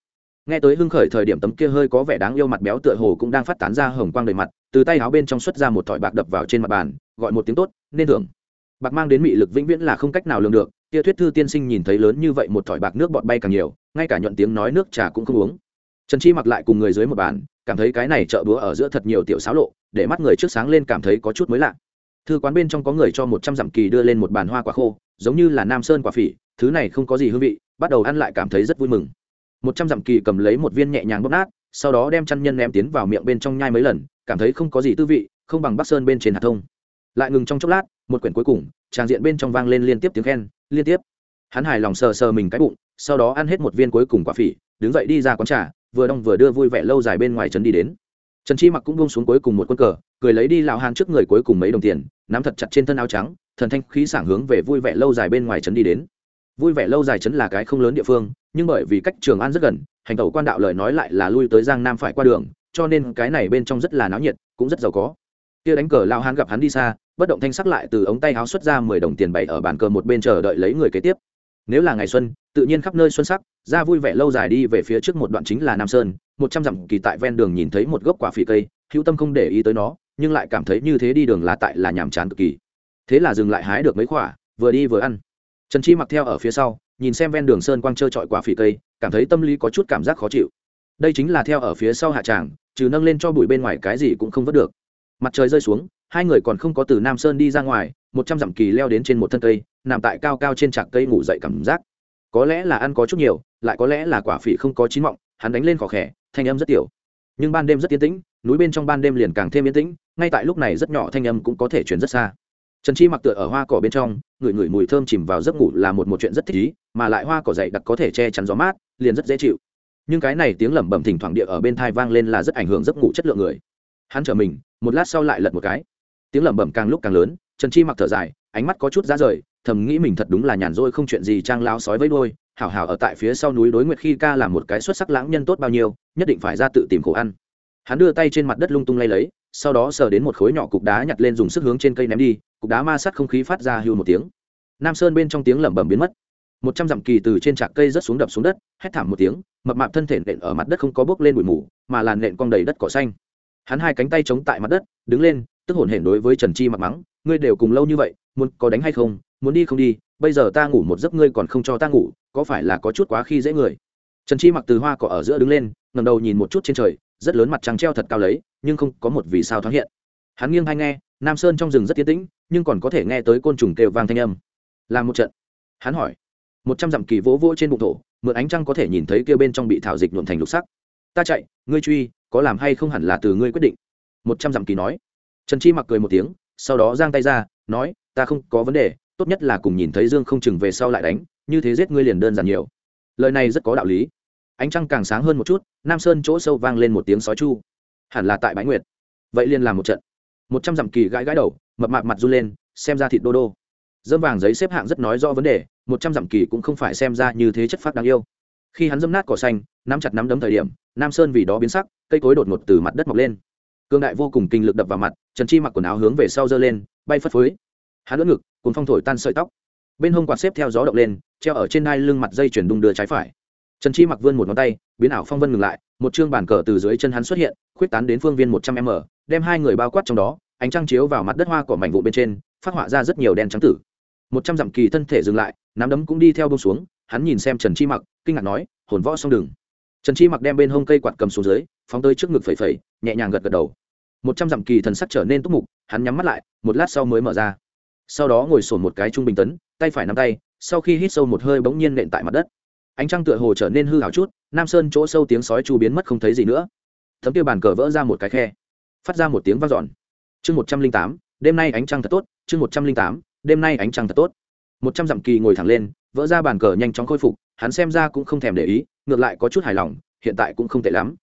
Nghe tới hưng khởi thời điểm tấm kia hơi có vẻ đáng yêu mặt béo tựa hồ cũng đang phát tán ra hồng quang đầy mặt, từ tay áo bên trong xuất ra một thỏi bạc đập vào trên mặt bàn, gọi một tiếng tốt, nên thưởng. Bạc mang đến mị lực vĩnh viễn là không cách nào lường được, kia thuyết thư tiên sinh nhìn thấy lớn như vậy một thỏi bạc nước bọt bay càng nhiều, ngay cả nhuận tiếng nói nước trà cũng không uống. Trần chi mặc lại cùng người dưới một bàn, cảm thấy cái này chợ búa ở giữa thật nhiều tiểu xáo lộ, để mắt người trước sáng lên cảm thấy có chút mới lạ thư quán bên trong có người cho một trăm dặm kỳ đưa lên một bàn hoa quả khô, giống như là nam sơn quả phỉ, thứ này không có gì hương vị, bắt đầu ăn lại cảm thấy rất vui mừng. Một trăm dặm kỳ cầm lấy một viên nhẹ nhàng bóp nát, sau đó đem chăn nhân ném tiến vào miệng bên trong nhai mấy lần, cảm thấy không có gì tư vị, không bằng bắc sơn bên trên hạt thông. Lại ngừng trong chốc lát, một quyển cuối cùng tràng diện bên trong vang lên liên tiếp tiếng khen, liên tiếp. Hắn hài lòng sờ sờ mình cái bụng, sau đó ăn hết một viên cuối cùng quả phỉ, đứng dậy đi ra quán trà, vừa đong vừa đưa vui vẻ lâu dài bên ngoài trấn đi đến. Trần chi mặc cũng buông xuống cuối cùng một quân cờ cười lấy đi lão hàn trước người cuối cùng mấy đồng tiền, nắm thật chặt trên thân áo trắng, thần thanh khí sảng hướng về vui vẻ lâu dài bên ngoài trấn đi đến. Vui vẻ lâu dài trấn là cái không lớn địa phương, nhưng bởi vì cách trường an rất gần, hành tẩu quan đạo lời nói lại là lui tới giang nam phải qua đường, cho nên cái này bên trong rất là náo nhiệt, cũng rất giàu có. Kia đánh cờ lao hán gặp hắn đi xa, bất động thanh sắc lại từ ống tay áo xuất ra mười đồng tiền bày ở bàn cờ một bên chờ đợi lấy người kế tiếp. Nếu là ngày xuân, tự nhiên khắp nơi xuân sắc, ra vui vẻ lâu dài đi về phía trước một đoạn chính là nam sơn, một trăm dặm kỳ tại ven đường nhìn thấy một gốc quả phỉ cây, hữu tâm không để ý tới nó nhưng lại cảm thấy như thế đi đường là tại là nhàm chán cực kỳ. Thế là dừng lại hái được mấy quả, vừa đi vừa ăn. Trần chi mặc theo ở phía sau, nhìn xem ven đường sơn quang trơ trọi quả phỉ cây, cảm thấy tâm lý có chút cảm giác khó chịu. Đây chính là theo ở phía sau hạ tràng, trừ nâng lên cho bụi bên ngoài cái gì cũng không vớt được. Mặt trời rơi xuống, hai người còn không có từ nam sơn đi ra ngoài, một trăm dặm kỳ leo đến trên một thân cây, nằm tại cao cao trên trạc cây ngủ dậy cảm giác. Có lẽ là ăn có chút nhiều, lại có lẽ là quả phỉ không có chín mọng, hắn đánh lên khó khẽ thanh âm rất tiểu nhưng ban đêm rất yên tĩnh, núi bên trong ban đêm liền càng thêm yên tĩnh, ngay tại lúc này rất nhỏ thanh âm cũng có thể chuyển rất xa. Trần chi mặc tựa ở hoa cỏ bên trong, ngửi ngửi mùi thơm chìm vào giấc ngủ là một một chuyện rất thích ý mà lại hoa cỏ dày đặc có thể che chắn gió mát, liền rất dễ chịu. Nhưng cái này tiếng lẩm bẩm thỉnh thoảng địa ở bên thai vang lên là rất ảnh hưởng giấc ngủ chất lượng người. Hắn trở mình, một lát sau lại lật một cái. Tiếng lẩm bẩm càng lúc càng lớn, trần chi mặc thở dài, ánh mắt có chút ra rời, thầm nghĩ mình thật đúng là nhàn rỗi không chuyện gì trang lao sói với đôi hảo hảo ở tại phía sau núi đối nguyệt khi ca là một cái xuất sắc lãng nhân tốt bao nhiêu, nhất định phải ra tự tìm khổ ăn. Hắn đưa tay trên mặt đất lung tung lay lấy, sau đó sờ đến một khối nhỏ cục đá nhặt lên dùng sức hướng trên cây ném đi, cục đá ma sát không khí phát ra hưu một tiếng. Nam sơn bên trong tiếng lẩm bẩm biến mất. Một trăm dặm kỳ từ trên trạc cây rớt xuống đập xuống đất, hét thảm một tiếng, mập mạp thân thể nện ở mặt đất không có bốc lên bụi mù, mà làn nện cong đầy đất cỏ xanh. Hắn hai cánh tay chống tại mặt đất, đứng lên, tức hổn hển đối với trần chi mặt mắng, ngươi đều cùng lâu như vậy, muốn có đánh hay không, muốn đi không đi, bây giờ ta ngủ một giấc ngươi còn không cho ta ngủ có phải là có chút quá khi dễ người? Trần chi mặc từ hoa cỏ ở giữa đứng lên ngầm đầu nhìn một chút trên trời, rất lớn mặt trăng treo thật cao lấy, nhưng không có một vì sao thoáng hiện. Hắn nghiêng hay nghe, nam sơn trong rừng rất tiến tĩnh, nhưng còn có thể nghe tới côn trùng kêu vang thanh âm. Làm một trận. Hắn hỏi. Một trăm dặm kỳ vỗ vỗ trên bụng thổ, mượn ánh trăng có thể nhìn thấy kêu bên trong bị thảo dịch nhuộm thành lục sắc. Ta chạy, ngươi truy, có làm hay không hẳn là từ ngươi quyết định. Một trăm dặm kỳ nói. Trần chi mặc cười một tiếng, sau đó giang tay ra, nói, ta không có vấn đề, tốt nhất là cùng nhìn thấy dương không chừng về sau lại đánh như thế giết ngươi liền đơn giản nhiều. Lời này rất có đạo lý. Ánh trăng càng sáng hơn một chút, nam sơn chỗ sâu vang lên một tiếng sói chu. Hẳn là tại bãi nguyệt. Vậy liền làm một trận. Một trăm dặm kỳ gãi gãi đầu, mập mạp mặt run lên, xem ra thịt đô đô. Dâm vàng giấy xếp hạng rất nói rõ vấn đề, một trăm dặm kỳ cũng không phải xem ra như thế chất phát đáng yêu. Khi hắn dâm nát cỏ xanh, nắm chặt nắm đấm thời điểm, nam sơn vì đó biến sắc, cây cối đột ngột từ mặt đất mọc lên. Cương đại vô cùng kinh lực đập vào mặt, trần chi mặc quần áo hướng về sau giơ lên, bay phất phới. Hắn lỡ ngực cùng phong thổi tan sợi tóc. Bên hông quạt xếp theo gió động lên treo ở trên đai lưng mặt dây chuyển đung đưa trái phải. Trần chi mặc vươn một ngón tay, biến ảo phong vân ngừng lại, một chương bàn cờ từ dưới chân hắn xuất hiện, khuyết tán đến phương viên một trăm m, đem hai người bao quát trong đó, ánh trăng chiếu vào mặt đất hoa của mảnh vụ bên trên, phát họa ra rất nhiều đen trắng tử. Một trăm dặm kỳ thân thể dừng lại, nắm đấm cũng đi theo bông xuống, hắn nhìn xem trần chi mặc, kinh ngạc nói, hồn võ xong đường. trần chi mặc đem bên hông cây quạt cầm xuống dưới, phóng tới trước ngực phẩy phẩy, nhẹ nhàng gật gật đầu. Một trăm dặm kỳ thần sắc trở nên túc mục, hắn nhắm mắt lại, một lát sau mới mở ra. Sau đó ngồi sổn một cái trung bình tấn, tay phải nắm tay sau khi hít sâu một hơi bỗng nhiên nện tại mặt đất. Ánh trăng tựa hồ trở nên hư hảo chút, nam sơn chỗ sâu tiếng sói chu biến mất không thấy gì nữa. Thấm tiêu bàn cờ vỡ ra một cái khe, phát ra một tiếng vang dọn. Chương một trăm linh tám, đêm nay ánh trăng thật tốt, chương một trăm linh tám, đêm nay ánh trăng thật tốt. Một trăm dặm kỳ ngồi thẳng lên, vỡ ra bàn cờ nhanh chóng khôi phục, hắn xem ra cũng không thèm để ý, ngược lại có chút hài lòng, hiện tại cũng không tệ lắm.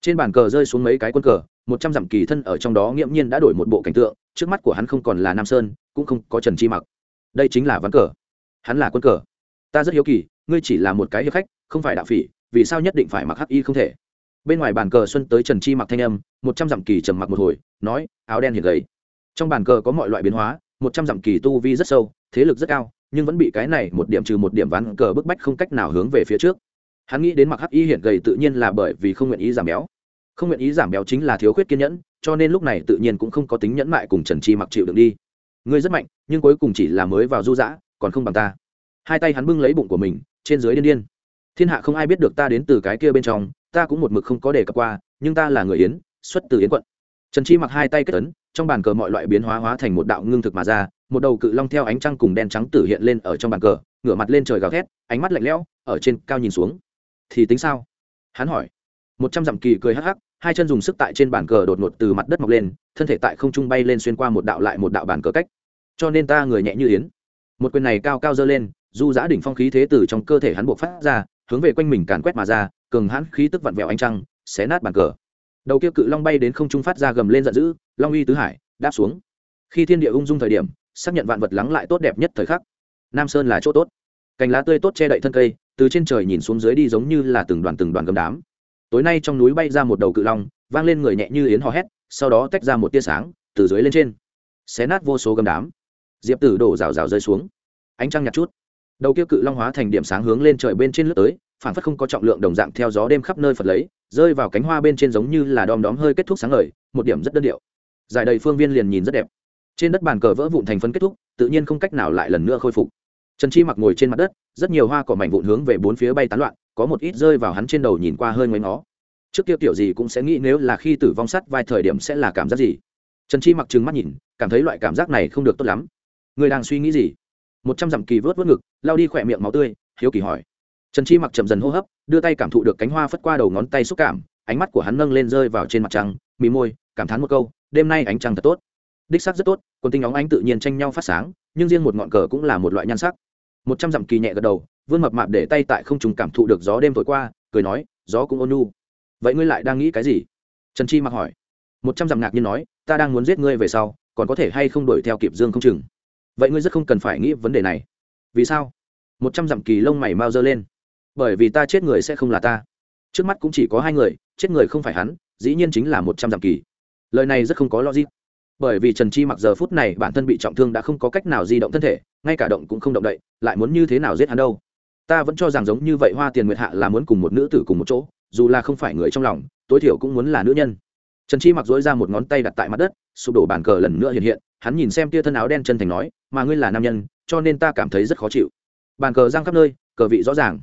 Trên bàn cờ rơi xuống mấy cái quân cờ, một trăm dặm kỳ thân ở trong đó nghiễm nhiên đã đổi một bộ cảnh tượng, trước mắt của hắn không còn là nam sơn, cũng không có trần chi mặc. Đây chính là ván cờ hắn là quân cờ. Ta rất hiếu kỳ, ngươi chỉ là một cái hiệp khách, không phải đạo phỉ, vì sao nhất định phải mặc hắc y không thể? Bên ngoài bàn cờ xuân tới trần chi mặc thanh âm, một trăm dặm kỳ trầm mặc một hồi, nói, áo đen hiện gầy. Trong bàn cờ có mọi loại biến hóa, một trăm dặm kỳ tu vi rất sâu, thế lực rất cao, nhưng vẫn bị cái này một điểm trừ một điểm ván cờ bức bách không cách nào hướng về phía trước. Hắn nghĩ đến mặc hắc y hiện gầy tự nhiên là bởi vì không nguyện ý giảm béo. Không nguyện ý giảm béo chính là thiếu khuyết kiên nhẫn, cho nên lúc này tự nhiên cũng không có tính nhẫn mại cùng trần chi mặc chịu được đi. Ngươi rất mạnh, nhưng cuối cùng chỉ là mới vào du dã còn không bằng ta. Hai tay hắn bưng lấy bụng của mình, trên dưới điên điên. Thiên hạ không ai biết được ta đến từ cái kia bên trong, ta cũng một mực không có đề cập qua, nhưng ta là người yến, xuất từ yến quận. Trần chi mặc hai tay kết ấn, trong bàn cờ mọi loại biến hóa hóa thành một đạo ngưng thực mà ra, một đầu cự long theo ánh trăng cùng đen trắng tử hiện lên ở trong bàn cờ, ngửa mặt lên trời gào thét, ánh mắt lạnh lẽo, ở trên cao nhìn xuống. Thì tính sao? Hắn hỏi. Một trăm dặm kỳ cười hắc hắc, hai chân dùng sức tại trên bàn cờ đột ngột từ mặt đất mọc lên, thân thể tại không trung bay lên xuyên qua một đạo lại một đạo bàn cờ cách. Cho nên ta người nhẹ như yến một quyền này cao cao dơ lên, du giã đỉnh phong khí thế từ trong cơ thể hắn buộc phát ra, hướng về quanh mình càn quét mà ra, cường hãn khí tức vặn vẹo ánh trăng, xé nát bàn cờ. Đầu kia cự long bay đến không trung phát ra gầm lên giận dữ, long uy tứ hải, đáp xuống. Khi thiên địa ung dung thời điểm, xác nhận vạn vật lắng lại tốt đẹp nhất thời khắc. Nam sơn là chỗ tốt. Cành lá tươi tốt che đậy thân cây, từ trên trời nhìn xuống dưới đi giống như là từng đoàn từng đoàn gầm đám. Tối nay trong núi bay ra một đầu cự long, vang lên người nhẹ như yến hò hét, sau đó tách ra một tia sáng, từ dưới lên trên. Xé nát vô số gầm đám diệp tử đổ rào rào rơi xuống. Ánh trăng nhặt chút. Đầu kia cự long hóa thành điểm sáng hướng lên trời bên trên lướt tới phản phất không có trọng lượng đồng dạng theo gió đêm khắp nơi phật lấy, rơi vào cánh hoa bên trên giống như là đom đóm hơi kết thúc sáng ngời, một điểm rất đơn điệu. Giải đầy phương viên liền nhìn rất đẹp. Trên đất bàn cờ vỡ vụn thành phân kết thúc, tự nhiên không cách nào lại lần nữa khôi phục. Trần chi mặc ngồi trên mặt đất, rất nhiều hoa cỏ mảnh vụn hướng về bốn phía bay tán loạn, có một ít rơi vào hắn trên đầu nhìn qua hơi ngoáy nó trước kia kiểu gì cũng sẽ nghĩ nếu là khi tử vong sắt vai thời điểm sẽ là cảm giác gì. Trần chi mặc trừng mắt nhìn, cảm thấy loại cảm giác này không được tốt lắm người đang suy nghĩ gì? Một trăm dặm kỳ vớt vớt ngực lao đi khỏe miệng máu tươi, hiếu kỳ hỏi. Trần chi mặc chậm dần hô hấp, đưa tay cảm thụ được cánh hoa phất qua đầu ngón tay xúc cảm, ánh mắt của hắn nâng lên rơi vào trên mặt trăng mì môi, cảm thán một câu, đêm nay ánh trăng thật tốt. Đích sắc rất tốt còn tinh óng ánh tự nhiên tranh nhau phát sáng, nhưng riêng một ngọn cờ cũng là một loại nhan sắc. Một trăm dặm kỳ nhẹ gật đầu, vươn mập mạp để tay tại không trùng cảm thụ được gió đêm thổi qua, cười nói, gió cũng ôn nu vậy ngươi lại đang nghĩ cái gì? Trần chi mặc hỏi. Một trăm dặm ngạc nhiên nói, ta đang muốn giết ngươi về sau, còn có thể hay không đuổi theo kịp dương không chừng vậy ngươi rất không cần phải nghĩ vấn đề này. Vì sao? Một trăm dặm kỳ lông mày mau dơ lên. Bởi vì ta chết người sẽ không là ta. Trước mắt cũng chỉ có hai người, chết người không phải hắn, dĩ nhiên chính là một trăm dặm kỳ. Lời này rất không có logic. Bởi vì trần chi mặc giờ phút này bản thân bị trọng thương đã không có cách nào di động thân thể, ngay cả động cũng không động đậy, lại muốn như thế nào giết hắn đâu? Ta vẫn cho rằng giống như vậy hoa tiền nguyệt hạ là muốn cùng một nữ tử cùng một chỗ, dù là không phải người trong lòng, tối thiểu cũng muốn là nữ nhân. Trần chi mặc dối ra một ngón tay đặt tại mặt đất, sụp đổ bàn cờ lần nữa hiện hiện hắn nhìn xem tia thân áo đen chân thành nói, mà ngươi là nam nhân, cho nên ta cảm thấy rất khó chịu. Bàn cờ giang khắp nơi, cờ vị rõ ràng.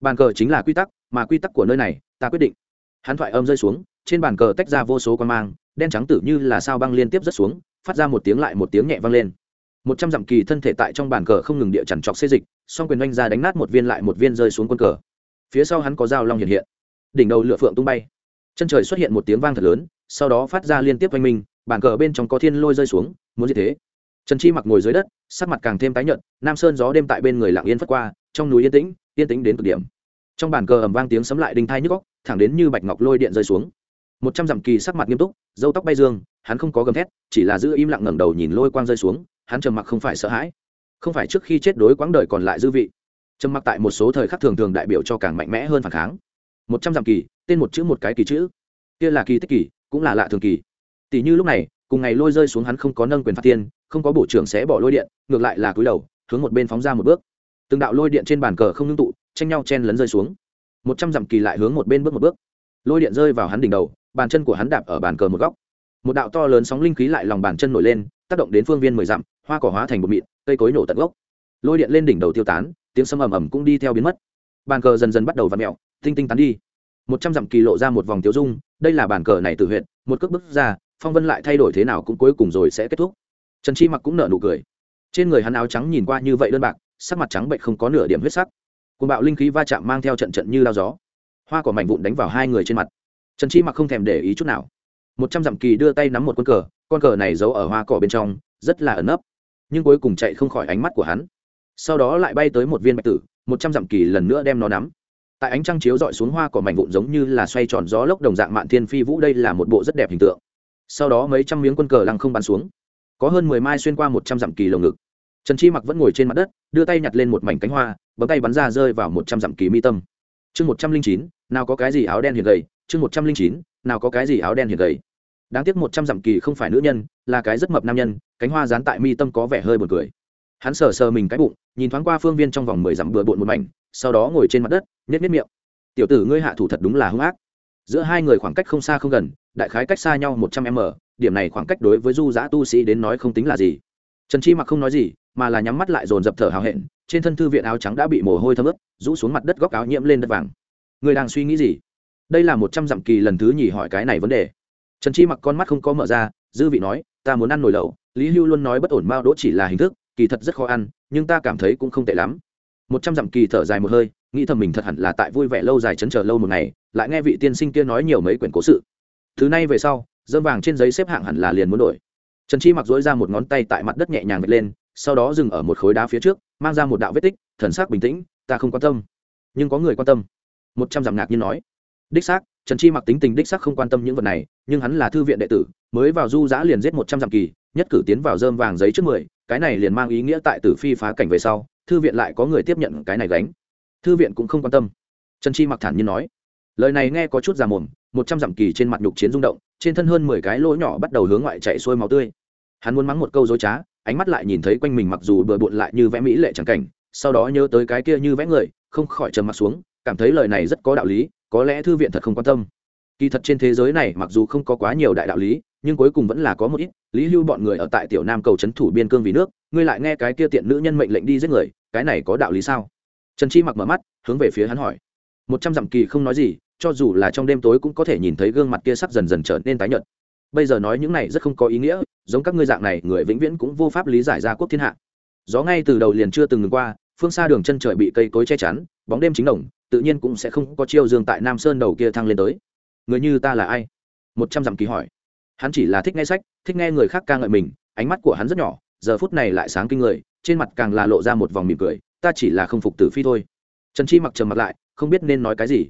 Bàn cờ chính là quy tắc, mà quy tắc của nơi này, ta quyết định. Hắn thoại âm rơi xuống, trên bàn cờ tách ra vô số con mang, đen trắng tử như là sao băng liên tiếp rớt xuống, phát ra một tiếng lại một tiếng nhẹ vang lên. Một trăm dặm kỳ thân thể tại trong bàn cờ không ngừng địa chằn trọc xê dịch, song quyền oanh ra đánh nát một viên lại một viên rơi xuống quân cờ. Phía sau hắn có dao long hiện hiện. Đỉnh đầu lửa phượng tung bay. Chân trời xuất hiện một tiếng vang thật lớn, sau đó phát ra liên tiếp oanh minh bàn cờ bên trong có thiên lôi rơi xuống, muốn gì thế. Trần chi mặc ngồi dưới đất, sắc mặt càng thêm tái nhợt, nam sơn gió đêm tại bên người lặng yên phất qua, trong núi yên tĩnh yên tĩnh đến cực điểm. Trong bàn cờ ầm vang tiếng sấm lại đinh thai nhức góc thẳng đến như bạch ngọc lôi điện rơi xuống. Một trăm dặm kỳ sắc mặt nghiêm túc dâu tóc bay dương, hắn không có gầm thét, chỉ là giữ im lặng ngẩng đầu nhìn lôi quang rơi xuống, hắn trầm mặc không phải sợ hãi. Không phải trước khi chết đối quãng đời còn lại dư vị. Trầm mặc tại một số thời khắc thường thường đại biểu cho càng mạnh mẽ hơn phản kháng. Một trăm dặm kỳ, tên một chữ một cái kỳ chữ. Kia là kỳ tích kỳ, cũng là lạ thường kỳ tỷ như lúc này, cùng ngày lôi rơi xuống hắn không có nâng quyền phạt tiên, không có bổ trưởng sẽ bỏ lôi điện, ngược lại là cúi đầu, hướng một bên phóng ra một bước. Từng đạo lôi điện trên bàn cờ không ngưng tụ, tranh nhau chen lấn rơi xuống. Một trăm dặm kỳ lại hướng một bên bước một bước. Lôi điện rơi vào hắn đỉnh đầu, bàn chân của hắn đạp ở bàn cờ một góc. Một đạo to lớn sóng linh khí lại lòng bàn chân nổi lên, tác động đến phương viên mười dặm, hoa cỏ hóa thành bột mịn, cây cối nổ tận gốc. Lôi điện lên đỉnh đầu tiêu tán, tiếng sâm ầm ầm cũng đi theo biến mất. Bàn cờ dần dần bắt đầu v ặ mẹo tinh tinh tán đi. Một trăm dặm kỳ lộ ra một vòng tiêu dung, đây là bàn cờ này tự huyện, một cước bước ra phong vân lại thay đổi thế nào cũng cuối cùng rồi sẽ kết thúc. Trần chi mặc cũng nở nụ cười. Trên người hắn áo trắng nhìn qua như vậy đơn bạc, sắc mặt trắng bệnh không có nửa điểm huyết sắc. Cùng bạo linh khí va chạm mang theo trận trận như lao gió. Hoa cỏ mảnh vụn đánh vào hai người trên mặt. Trần chi mặc không thèm để ý chút nào. Một trăm dặm kỳ đưa tay nắm một con cờ con cờ này giấu ở hoa cỏ bên trong, rất là ẩn ấp nhưng cuối cùng chạy không khỏi ánh mắt của hắn. Sau đó lại bay tới một viên bạch tử, một trăm dặm kỳ lần nữa đem nó nắm. Tại ánh trăng chiếu dọi xuống hoa cỏ mảnh vụn giống như là xoay tròn gió lốc đồng dạng mạn thiên phi vũ đây là một bộ rất đẹp hình tượng sau đó mấy trăm miếng quân cờ lăng không bắn xuống. Có hơn mười mai xuyên qua một trăm dặm kỳ lồng ngực. Trần chi mặc vẫn ngồi trên mặt đất, đưa tay nhặt lên một mảnh cánh hoa, bấm tay bắn ra rơi vào một trăm dặm kỳ mi tâm. Chương một trăm linh chín, nào có cái gì áo đen hiền gầy? Chương một trăm linh chín, nào có cái gì áo đen hiền gầy? Đáng tiếc một trăm dặm kỳ không phải nữ nhân, là cái rất mập nam nhân, cánh hoa dán tại mi tâm có vẻ hơi buồn cười. Hắn sờ sờ mình cái bụng, nhìn thoáng qua phương viên trong vòng mười dặm bừa bộn một mảnh, sau đó ngồi trên mặt đất nhét nhét miệng. Tiểu tử ngươi hạ thủ thật đúng là hung ác giữa hai người khoảng cách không xa không gần, đại khái cách xa nhau một trăm m, điểm này khoảng cách đối với du giã tu sĩ đến nói không tính là gì. Trần chi mặc không nói gì, mà là nhắm mắt lại dồn dập thở hào hẹn, trên thân thư viện áo trắng đã bị mồ hôi thấm ướt, rũ xuống mặt đất góc áo nhiễm lên đất vàng. Người đang suy nghĩ gì? Đây là một trăm dặm kỳ lần thứ nhì hỏi cái này vấn đề. Trần chi mặc con mắt không có mở ra, dư vị nói, ta muốn ăn nồi lẩu. Lý hưu luôn nói bất ổn mao đỗ chỉ là hình thức, kỳ thật rất khó ăn, nhưng ta cảm thấy cũng không tệ lắm. Một trăm dặm kỳ thở dài một hơi, nghĩ thầm mình thật hẳn là tại vui vẻ lâu dài chấn chờ lâu một ngày lại nghe vị tiên sinh kia nói nhiều mấy quyển cố sự. Thứ này về sau, dơm vàng trên giấy xếp hạng hẳn là liền muốn đổi. Trần chi mặc dối ra một ngón tay tại mặt đất nhẹ nhàng vệt lên, sau đó dừng ở một khối đá phía trước, mang ra một đạo vết tích, thần sắc bình tĩnh, ta không quan tâm. Nhưng có người quan tâm. Một trăm dặm ngạc nhiên nói. Đích xác, trần chi mặc tính tình đích xác không quan tâm những vật này, nhưng hắn là thư viện đệ tử, mới vào du giã liền giết một trăm dặm kỳ, nhất cử tiến vào dơm vàng giấy trước mười, cái này liền mang ý nghĩa tại tử phi phá cảnh về sau, thư viện lại có người tiếp nhận cái này gánh. Thư viện cũng không quan tâm. Trần chi mặc thản nhiên nói lời này nghe có chút già mồm, một trăm dặm kỳ trên mặt nhục chiến rung động, trên thân hơn mười cái lỗ nhỏ bắt đầu hướng ngoại chạy xuôi máu tươi. Hắn muốn mắng một câu dối trá, ánh mắt lại nhìn thấy quanh mình mặc dù bừa bộn lại như vẽ mỹ lệ chẳng cảnh, sau đó nhớ tới cái kia như vẽ người, không khỏi trầm mặt xuống, cảm thấy lời này rất có đạo lý, có lẽ thư viện thật không quan tâm. Kỳ thật trên thế giới này mặc dù không có quá nhiều đại đạo lý, nhưng cuối cùng vẫn là có một ít, lý hưu bọn người ở tại tiểu nam cầu trấn thủ biên cương vì nước, ngươi lại nghe cái kia tiện nữ nhân mệnh lệnh đi giết người, cái này có đạo lý sao? Trần chi mặc mở mắt, hướng về phía hắn hỏi một trăm dặm kỳ không nói gì, cho dù là trong đêm tối cũng có thể nhìn thấy gương mặt kia sắc dần dần trở nên tái nhợt. Bây giờ nói những này rất không có ý nghĩa, giống các ngươi dạng này, người vĩnh viễn cũng vô pháp lý giải ra quốc thiên hạ. Gió ngay từ đầu liền chưa từng ngừng qua, phương xa đường chân trời bị cây cối che chắn, bóng đêm chính đồng, tự nhiên cũng sẽ không có chiêu dương tại nam sơn đầu kia thăng lên tới. Người như ta là ai? Một trăm dặm kỳ hỏi. Hắn chỉ là thích nghe sách, thích nghe người khác ca ngợi mình, ánh mắt của hắn rất nhỏ, giờ phút này lại sáng kinh người, trên mặt càng là lộ ra một vòng mỉm cười, ta chỉ là không phục tử phi thôi trần chi mặc trầm mặt lại, không biết nên nói cái gì.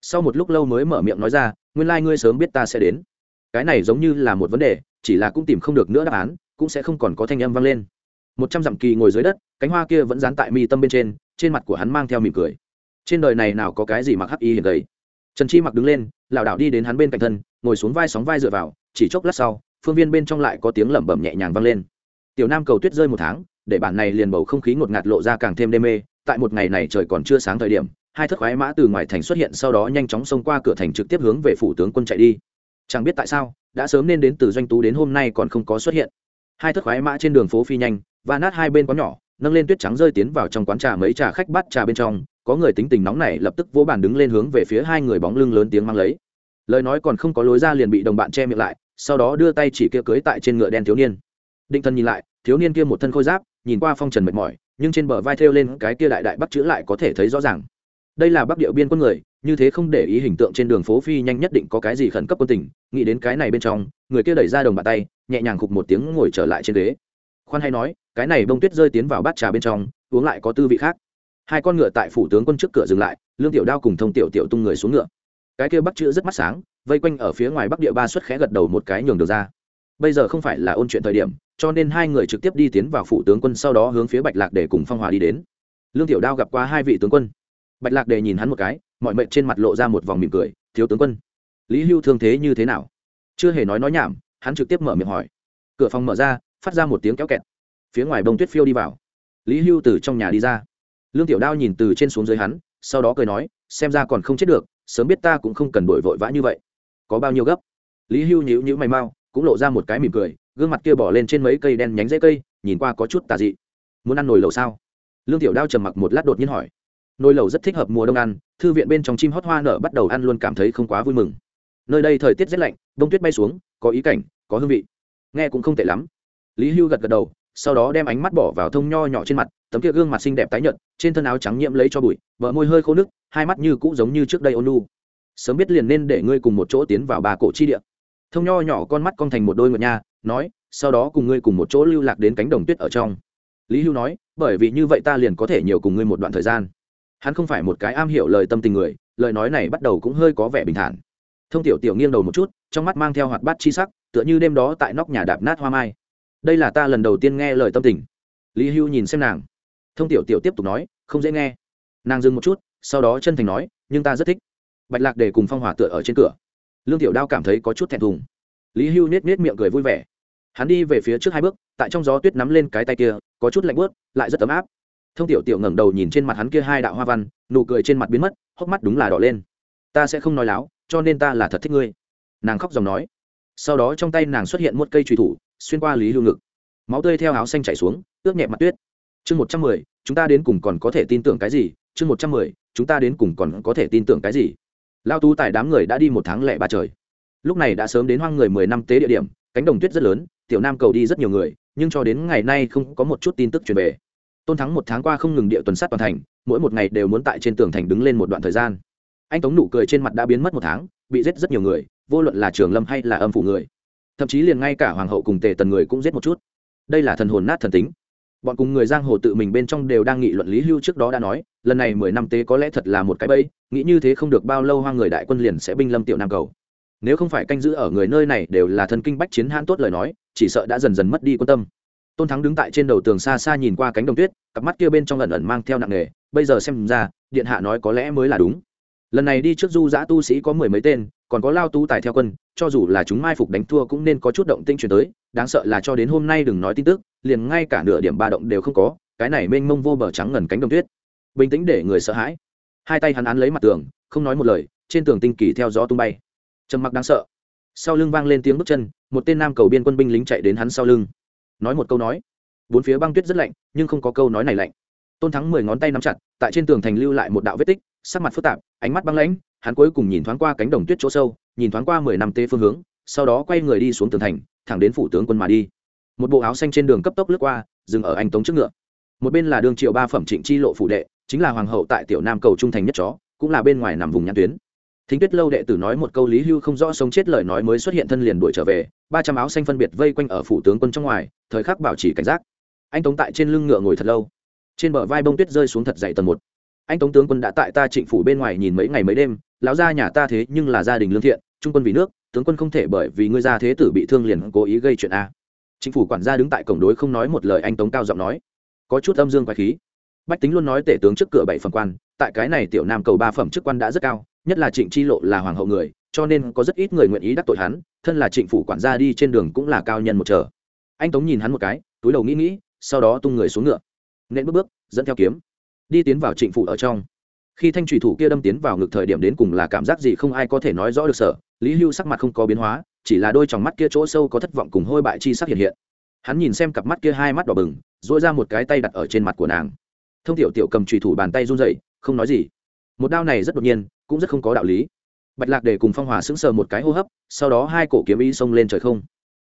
Sau một lúc lâu mới mở miệng nói ra, nguyên lai、like、ngươi sớm biết ta sẽ đến. Cái này giống như là một vấn đề, chỉ là cũng tìm không được nữa đáp án, cũng sẽ không còn có thanh âm vang lên. Một trăm dặm kỳ ngồi dưới đất, cánh hoa kia vẫn dán tại mi tâm bên trên trên mặt của hắn mang theo mỉm cười. Trên đời này nào có cái gì mặc hắc y hiền gầy. Trần chi mặc đứng lên, lảo đảo đi đến hắn bên cạnh thân, ngồi xuống vai sóng vai dựa vào, chỉ chốc lát sau, phương viên bên trong lại có tiếng lẩm bẩm nhẹ nhàng vang lên. Tiểu nam cầu tuyết rơi một tháng, để bản này liền bầu không khí ngột ngạt lộ ra càng thêm đê mê tại một ngày này trời còn chưa sáng thời điểm, hai thất khoái mã từ ngoài thành xuất hiện, sau đó nhanh chóng xông qua cửa thành trực tiếp hướng về phủ tướng quân chạy đi. Chẳng biết tại sao, đã sớm nên đến từ doanh tú đến hôm nay còn không có xuất hiện. Hai thất khoái mã trên đường phố phi nhanh và nát hai bên quán nhỏ, nâng lên tuyết trắng rơi tiến vào trong quán trà mấy trà khách bắt trà bên trong, có người tính tình nóng này lập tức vỗ bàn đứng lên hướng về phía hai người bóng lưng lớn tiếng mang lấy. Lời nói còn không có lối ra liền bị đồng bạn che miệng lại, sau đó đưa tay chỉ kia cưới tại trên ngựa đen thiếu niên. Định thân nhìn lại, thiếu niên kia một thân khôi giáp, nhìn qua phong trần mệt mỏi nhưng trên bờ vai thêu lên cái kia đại đại bắt chữ lại có thể thấy rõ ràng. Đây là bắc địa biên quân người, như thế không để ý hình tượng trên đường phố phi nhanh nhất định có cái gì khẩn cấp quân tình, nghĩ đến cái này bên trong, người kia đẩy ra đồng bàn tay, nhẹ nhàng khục một tiếng ngồi trở lại trên ghế. Khoan hay nói, cái này bông tuyết rơi tiến vào bát trà bên trong, uống lại có tư vị khác. Hai con ngựa tại phủ tướng quân trước cửa dừng lại, lương tiểu đao cùng thông tiểu tiểu tung người xuống ngựa. Cái kia bắt chữ rất mắt sáng, vây quanh ở phía ngoài bắc địa ba xuất khẽ gật đầu một cái nhường được ra. Bây giờ không phải là ôn chuyện thời điểm cho nên hai người trực tiếp đi tiến vào phủ tướng quân sau đó hướng phía bạch lạc để cùng phong hòa đi đến. Lương tiểu đao gặp qua hai vị tướng quân. Bạch lạc để nhìn hắn một cái, mọi mệnh trên mặt lộ ra một vòng mỉm cười, thiếu tướng quân, lý hưu thương thế như thế nào? Chưa hề nói nói nhảm, hắn trực tiếp mở miệng hỏi. Cửa phòng mở ra, phát ra một tiếng kéo kẹt. Phía ngoài bông tuyết phiêu đi vào. Lý hưu từ trong nhà đi ra. Lương tiểu đao nhìn từ trên xuống dưới hắn, sau đó cười nói, xem ra còn không chết được, sớm biết ta cũng không cần đổi vội vã như vậy. Có bao nhiêu gấp? Lý hưu nhíu nhíu mày mau, cũng lộ ra một cái mỉm cười gương mặt kia bỏ lên trên mấy cây đen nhánh dễ cây, nhìn qua có chút tà dị. Muốn ăn nồi lẩu sao? Lương tiểu đao trầm mặc một lát đột nhiên hỏi. Nồi lẩu rất thích hợp mùa đông ăn, thư viện bên trong chim hót hoa nở bắt đầu ăn luôn cảm thấy không quá vui mừng. Nơi đây thời tiết rét lạnh bông tuyết bay xuống, có ý cảnh, có hương vị. Nghe cũng không tệ lắm. Lý hưu gật gật đầu, sau đó đem ánh mắt bỏ vào thông nho nhỏ trên mặt, tấm kia gương mặt xinh đẹp tái nhợt, trên thân áo trắng nhiễm lấy cho bụi vợ môi hơi khô nước hai mắt như cũ giống như trước đây ôn nu sớm biết liền nên để ngươi cùng một chỗ tiến vào bà cổ chi địa thông nho nhỏ con mắt con thành một đôi ngựa nha, nói, sau đó cùng ngươi cùng một chỗ lưu lạc đến cánh đồng tuyết ở trong. Lý hưu nói, bởi vì như vậy ta liền có thể nhiều cùng ngươi một đoạn thời gian. Hắn không phải một cái am hiểu lời tâm tình người, lời nói này bắt đầu cũng hơi có vẻ bình thản. Thông tiểu tiểu nghiêng đầu một chút, trong mắt mang theo hoạt bát chi sắc, tựa như đêm đó tại nóc nhà đạp nát hoa mai. Đây là ta lần đầu tiên nghe lời tâm tình. Lý hưu nhìn xem nàng. Thông tiểu tiểu tiếp tục nói, không dễ nghe. Nàng dừng một chút, sau đó chân thành nói, nhưng ta rất thích. Bạch lạc để cùng phong hòa tựa ở trên cửa lương tiểu đao cảm thấy có chút thẹn thùng. Lý hưu nết nết miệng cười vui vẻ. Hắn đi về phía trước hai bước, tại trong gió tuyết nắm lên cái tay kia, có chút lạnh bớt lại rất ấm áp. Thông tiểu tiểu ngẩng đầu nhìn trên mặt hắn kia hai đạo hoa văn, nụ cười trên mặt biến mất, hốc mắt đúng là đỏ lên. Ta sẽ không nói láo, cho nên ta là thật thích ngươi. Nàng khóc dòng nói. Sau đó trong tay nàng xuất hiện một cây trùy thủ, xuyên qua lý hưu ngực. Máu tươi theo áo xanh chảy xuống, ướt nhẹ mặt tuyết. Chương một trăm mười, chúng ta đến cùng còn có thể tin tưởng cái gì? Chương một trăm mười, chúng ta đến cùng còn có thể tin tưởng cái gì? Lao tú tại đám người đã đi một tháng lẻ ba trời. Lúc này đã sớm đến hoang người mười năm tế địa điểm, cánh đồng tuyết rất lớn, tiểu nam cầu đi rất nhiều người, nhưng cho đến ngày nay không có một chút tin tức truyền về. Tôn thắng một tháng qua không ngừng địa tuần sát toàn thành, mỗi một ngày đều muốn tại trên tường thành đứng lên một đoạn thời gian. Anh tống nụ cười trên mặt đã biến mất một tháng, bị giết rất nhiều người, vô luận là trường lâm hay là âm phủ người. Thậm chí liền ngay cả hoàng hậu cùng tề tần người cũng giết một chút. Đây là thần hồn nát thần tính bọn cùng người giang hồ tự mình bên trong đều đang nghị luận lý hưu trước đó đã nói, lần này mười năm tế có lẽ thật là một cái bẫy, nghĩ như thế không được bao lâu hoang người đại quân liền sẽ binh lâm tiểu nam cầu. Nếu không phải canh giữ ở người nơi này đều là thần kinh bách chiến hãn tốt lời nói, chỉ sợ đã dần dần mất đi quan tâm. Tôn thắng đứng tại trên đầu tường xa xa nhìn qua cánh đồng tuyết, cặp mắt kia bên trong lần ẩn mang theo nặng nghề bây giờ xem ra, điện hạ nói có lẽ mới là đúng. Lần này đi trước du giã tu sĩ có mười mấy tên, còn có lao tu tài theo quân, cho dù là chúng mai phục đánh thua cũng nên có chút động tinh chuyển tới, đáng sợ là cho đến hôm nay đừng nói tin tức liền ngay cả nửa điểm ba động đều không có, cái này mênh mông vô bờ trắng ngần cánh đồng tuyết. Bình tĩnh để người sợ hãi. Hai tay hắn án lấy mặt tường, không nói một lời, trên tường tinh kỳ theo gió tung bay. Trầm mặc đáng sợ. Sau lưng vang lên tiếng bước chân, một tên nam cầu biên quân binh lính chạy đến hắn sau lưng. Nói một câu nói. Bốn phía băng tuyết rất lạnh, nhưng không có câu nói này lạnh. Tôn thắng mười ngón tay nắm chặt, tại trên tường thành lưu lại một đạo vết tích, sắc mặt phức tạp, ánh mắt băng lãnh, hắn cuối cùng nhìn thoáng qua cánh đồng tuyết chỗ sâu, nhìn thoáng qua mười năm tê phương hướng, sau đó quay người đi xuống tường thành, thẳng đến phủ tướng quân mà đi một bộ áo xanh trên đường cấp tốc lướt qua, dừng ở anh tống trước ngựa. Một bên là đường triệu ba phẩm trịnh chi lộ phủ đệ, chính là hoàng hậu tại tiểu nam cầu trung thành nhất chó, cũng là bên ngoài nằm vùng nhãn tuyến. Thính tuyết lâu đệ tử nói một câu lý hưu không rõ sống chết lời nói mới xuất hiện thân liền đuổi trở về, ba trăm áo xanh phân biệt vây quanh ở phủ tướng quân trong ngoài, thời khắc bảo trì cảnh giác. Anh tống tại trên lưng ngựa ngồi thật lâu. Trên bờ vai bông tuyết rơi xuống thật dậy tầng một. Anh tống tướng quân đã tại ta trịnh phủ bên ngoài nhìn mấy ngày mấy đêm, lão gia nhà ta thế nhưng là gia đình lương thiện, trung quân vì nước, tướng quân không thể bởi vì ngươi gia thế tử bị thương liền cố ý gây chuyện a chính phủ quản gia đứng tại cổng đối không nói một lời anh tống cao giọng nói. Có chút âm dương quái khí. Bách tính luôn nói tể tướng trước cửa bảy phẩm quan, tại cái này tiểu nam cầu ba phẩm chức quan đã rất cao, nhất là trịnh chi lộ là hoàng hậu người, cho nên có rất ít người nguyện ý đắc tội hắn, thân là trịnh phủ quản gia đi trên đường cũng là cao nhân một chờ. Anh tống nhìn hắn một cái, túi đầu nghĩ nghĩ, sau đó tung người xuống ngựa. Nên bước bước, dẫn theo kiếm. Đi tiến vào trịnh phủ ở trong. Khi thanh trùy thủ kia đâm tiến vào ngực thời điểm đến cùng là cảm giác gì không ai có thể nói rõ được sở lý hưu sắc mặt không có biến hóa chỉ là đôi tròng mắt kia chỗ sâu có thất vọng cùng hôi bại chi sắc hiện hiện. Hắn nhìn xem cặp mắt kia hai mắt đỏ bừng dỗi ra một cái tay đặt ở trên mặt của nàng. Thông tiểu tiểu cầm trùy thủ bàn tay run dậy không nói gì. Một đao này rất đột nhiên, cũng rất không có đạo lý. Bạch lạc để cùng phong hòa sững sờ một cái hô hấp, sau đó hai cổ kiếm y xông lên trời không.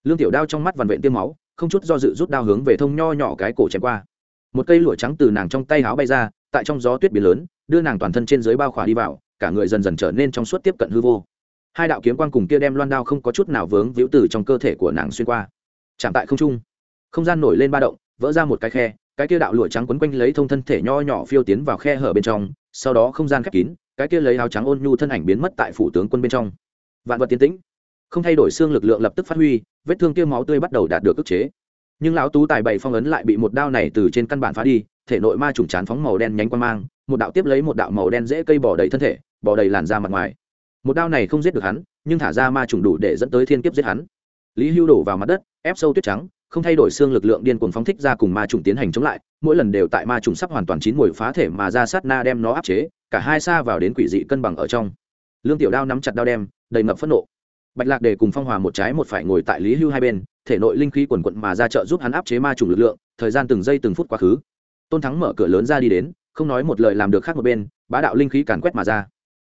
Lương tiểu đao trong mắt vằn vện tiêm máu, không chút do dự rút đao hướng về thông nho nhỏ cái cổ chém qua. Một cây lụa trắng từ nàng trong tay háo bay ra, tại trong gió tuyết biển lớn, đưa nàng toàn thân trên dưới bao khỏa đi vào, cả người dần dần trở nên trong suốt tiếp cận hư vô hai đạo kiếm quang cùng kia đem loan đao không có chút nào vướng víu từ trong cơ thể của nàng xuyên qua. Chạm tại không trung, không gian nổi lên ba động, vỡ ra một cái khe, cái kia đạo lụa trắng quấn quanh lấy thông thân thể nho nhỏ phiêu tiến vào khe hở bên trong, sau đó không gian khép kín, cái kia lấy áo trắng ôn nhu thân ảnh biến mất tại phủ tướng quân bên trong. Vạn vật tiến tĩnh, không thay đổi xương lực lượng lập tức phát huy, vết thương kia máu tươi bắt đầu đạt được ức chế. Nhưng lão tú tài bảy phong ấn lại bị một đao này từ trên căn bản phá đi, thể nội ma trùng chán phóng màu đen nhánh quan mang, một đạo tiếp lấy một đạo màu đen dễ cây bỏ đầy thân thể bỏ đầy làn da mặt ngoài một đao này không giết được hắn, nhưng thả ra ma trùng đủ để dẫn tới thiên kiếp giết hắn. Lý hưu đổ vào mặt đất, ép sâu tuyết trắng, không thay đổi xương lực lượng điên cuồng phóng thích ra cùng ma trùng tiến hành chống lại, mỗi lần đều tại ma trùng sắp hoàn toàn chín mùi phá thể mà ra sát na đem nó áp chế, cả hai xa vào đến quỷ dị cân bằng ở trong. Lương tiểu đao nắm chặt đao đem, đầy ngập phẫn nộ. Bạch lạc để cùng phong hòa một trái một phải ngồi tại lý hưu hai bên, thể nội linh khí quần quận mà ra trợ giúp hắn áp chế ma trùng lực lượng, thời gian từng giây từng phút quá khứ. Tôn thắng mở cửa lớn ra đi đến, không nói một lời làm được khác một bên, bá đạo linh khí càn quét mà ra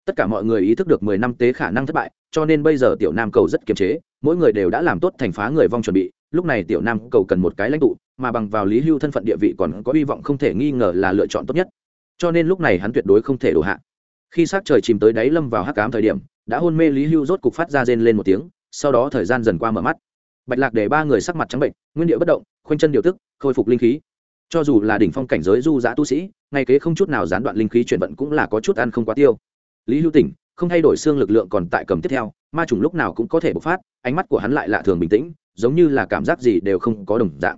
tất cả mọi người ý thức được mười năm tế khả năng thất bại, cho nên bây giờ tiểu nam cầu rất kiềm chế, mỗi người đều đã làm tốt thành phá người vong chuẩn bị. Lúc này tiểu nam cầu cần một cái lãnh tụ, mà bằng vào lý hưu thân phận địa vị còn có hy vọng không thể nghi ngờ là lựa chọn tốt nhất. Cho nên lúc này hắn tuyệt đối không thể đổ hạ. Khi s trời chìm tới đáy lâm vào hắc cám thời điểm, đã hôn mê lý hưu rốt cục phát ra rên lên một tiếng, sau đó thời gian dần qua mở mắt. Bạch lạc để ba người sắc mặt trắng bệnh, nguyên điệu bất động, khoanh chân điều tức, khôi phục linh khí. Cho dù là đỉnh phong cảnh giới du giã tu sĩ, ngay kế không chút nào gián đoạn linh khí chuyển vận cũng là có chút ăn không quá tiêu lý hữu tỉnh, không thay đổi xương lực lượng còn tại cầm tiếp theo, ma trùng lúc nào cũng có thể bộc phát, ánh mắt của hắn lại lạ thường bình tĩnh, giống như là cảm giác gì đều không có đồng dạng.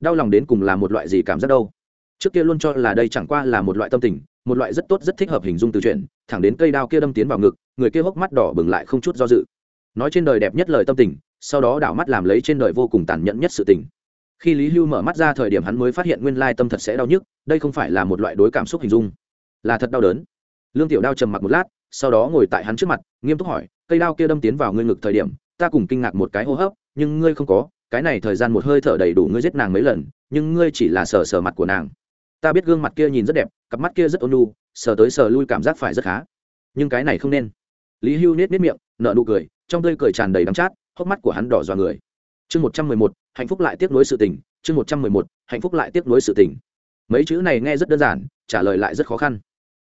Đau lòng đến cùng là một loại gì cảm giác đâu? Trước kia luôn cho là đây chẳng qua là một loại tâm tình, một loại rất tốt rất thích hợp hình dung từ chuyện, thẳng đến cây đao kia đâm tiến vào ngực, người kia hốc mắt đỏ bừng lại không chút do dự. Nói trên đời đẹp nhất lời tâm tình, sau đó đảo mắt làm lấy trên đời vô cùng tàn nhẫn nhất sự tình. Khi lý hưu mở mắt ra thời điểm hắn mới phát hiện nguyên lai tâm thật sẽ đau nhức, đây không phải là một loại đối cảm xúc hình dung, là thật đau đớn lương tiểu đao trầm mặc một lát, sau đó ngồi tại hắn trước mặt, nghiêm túc hỏi, cây đao kia đâm tiến vào ngươi ngực thời điểm, ta cùng kinh ngạc một cái hô hấp, nhưng ngươi không có, cái này thời gian một hơi thở đầy đủ ngươi giết nàng mấy lần, nhưng ngươi chỉ là sờ sờ mặt của nàng. Ta biết gương mặt kia nhìn rất đẹp, cặp mắt kia rất ôn nhu, sờ tới sờ lui cảm giác phải rất khá. Nhưng cái này không nên. Lý hưu nết nết miệng nợ nụ cười, trong tươi cười tràn đầy đắng chát, hốc mắt của hắn đỏ dọa người. Chương một trăm mười một, hạnh phúc lại tiếp nối sự tình, chương một trăm mười một, hạnh phúc lại tiếp nối sự tình. Mấy chữ này nghe rất đơn giản, trả lời lại rất khó khăn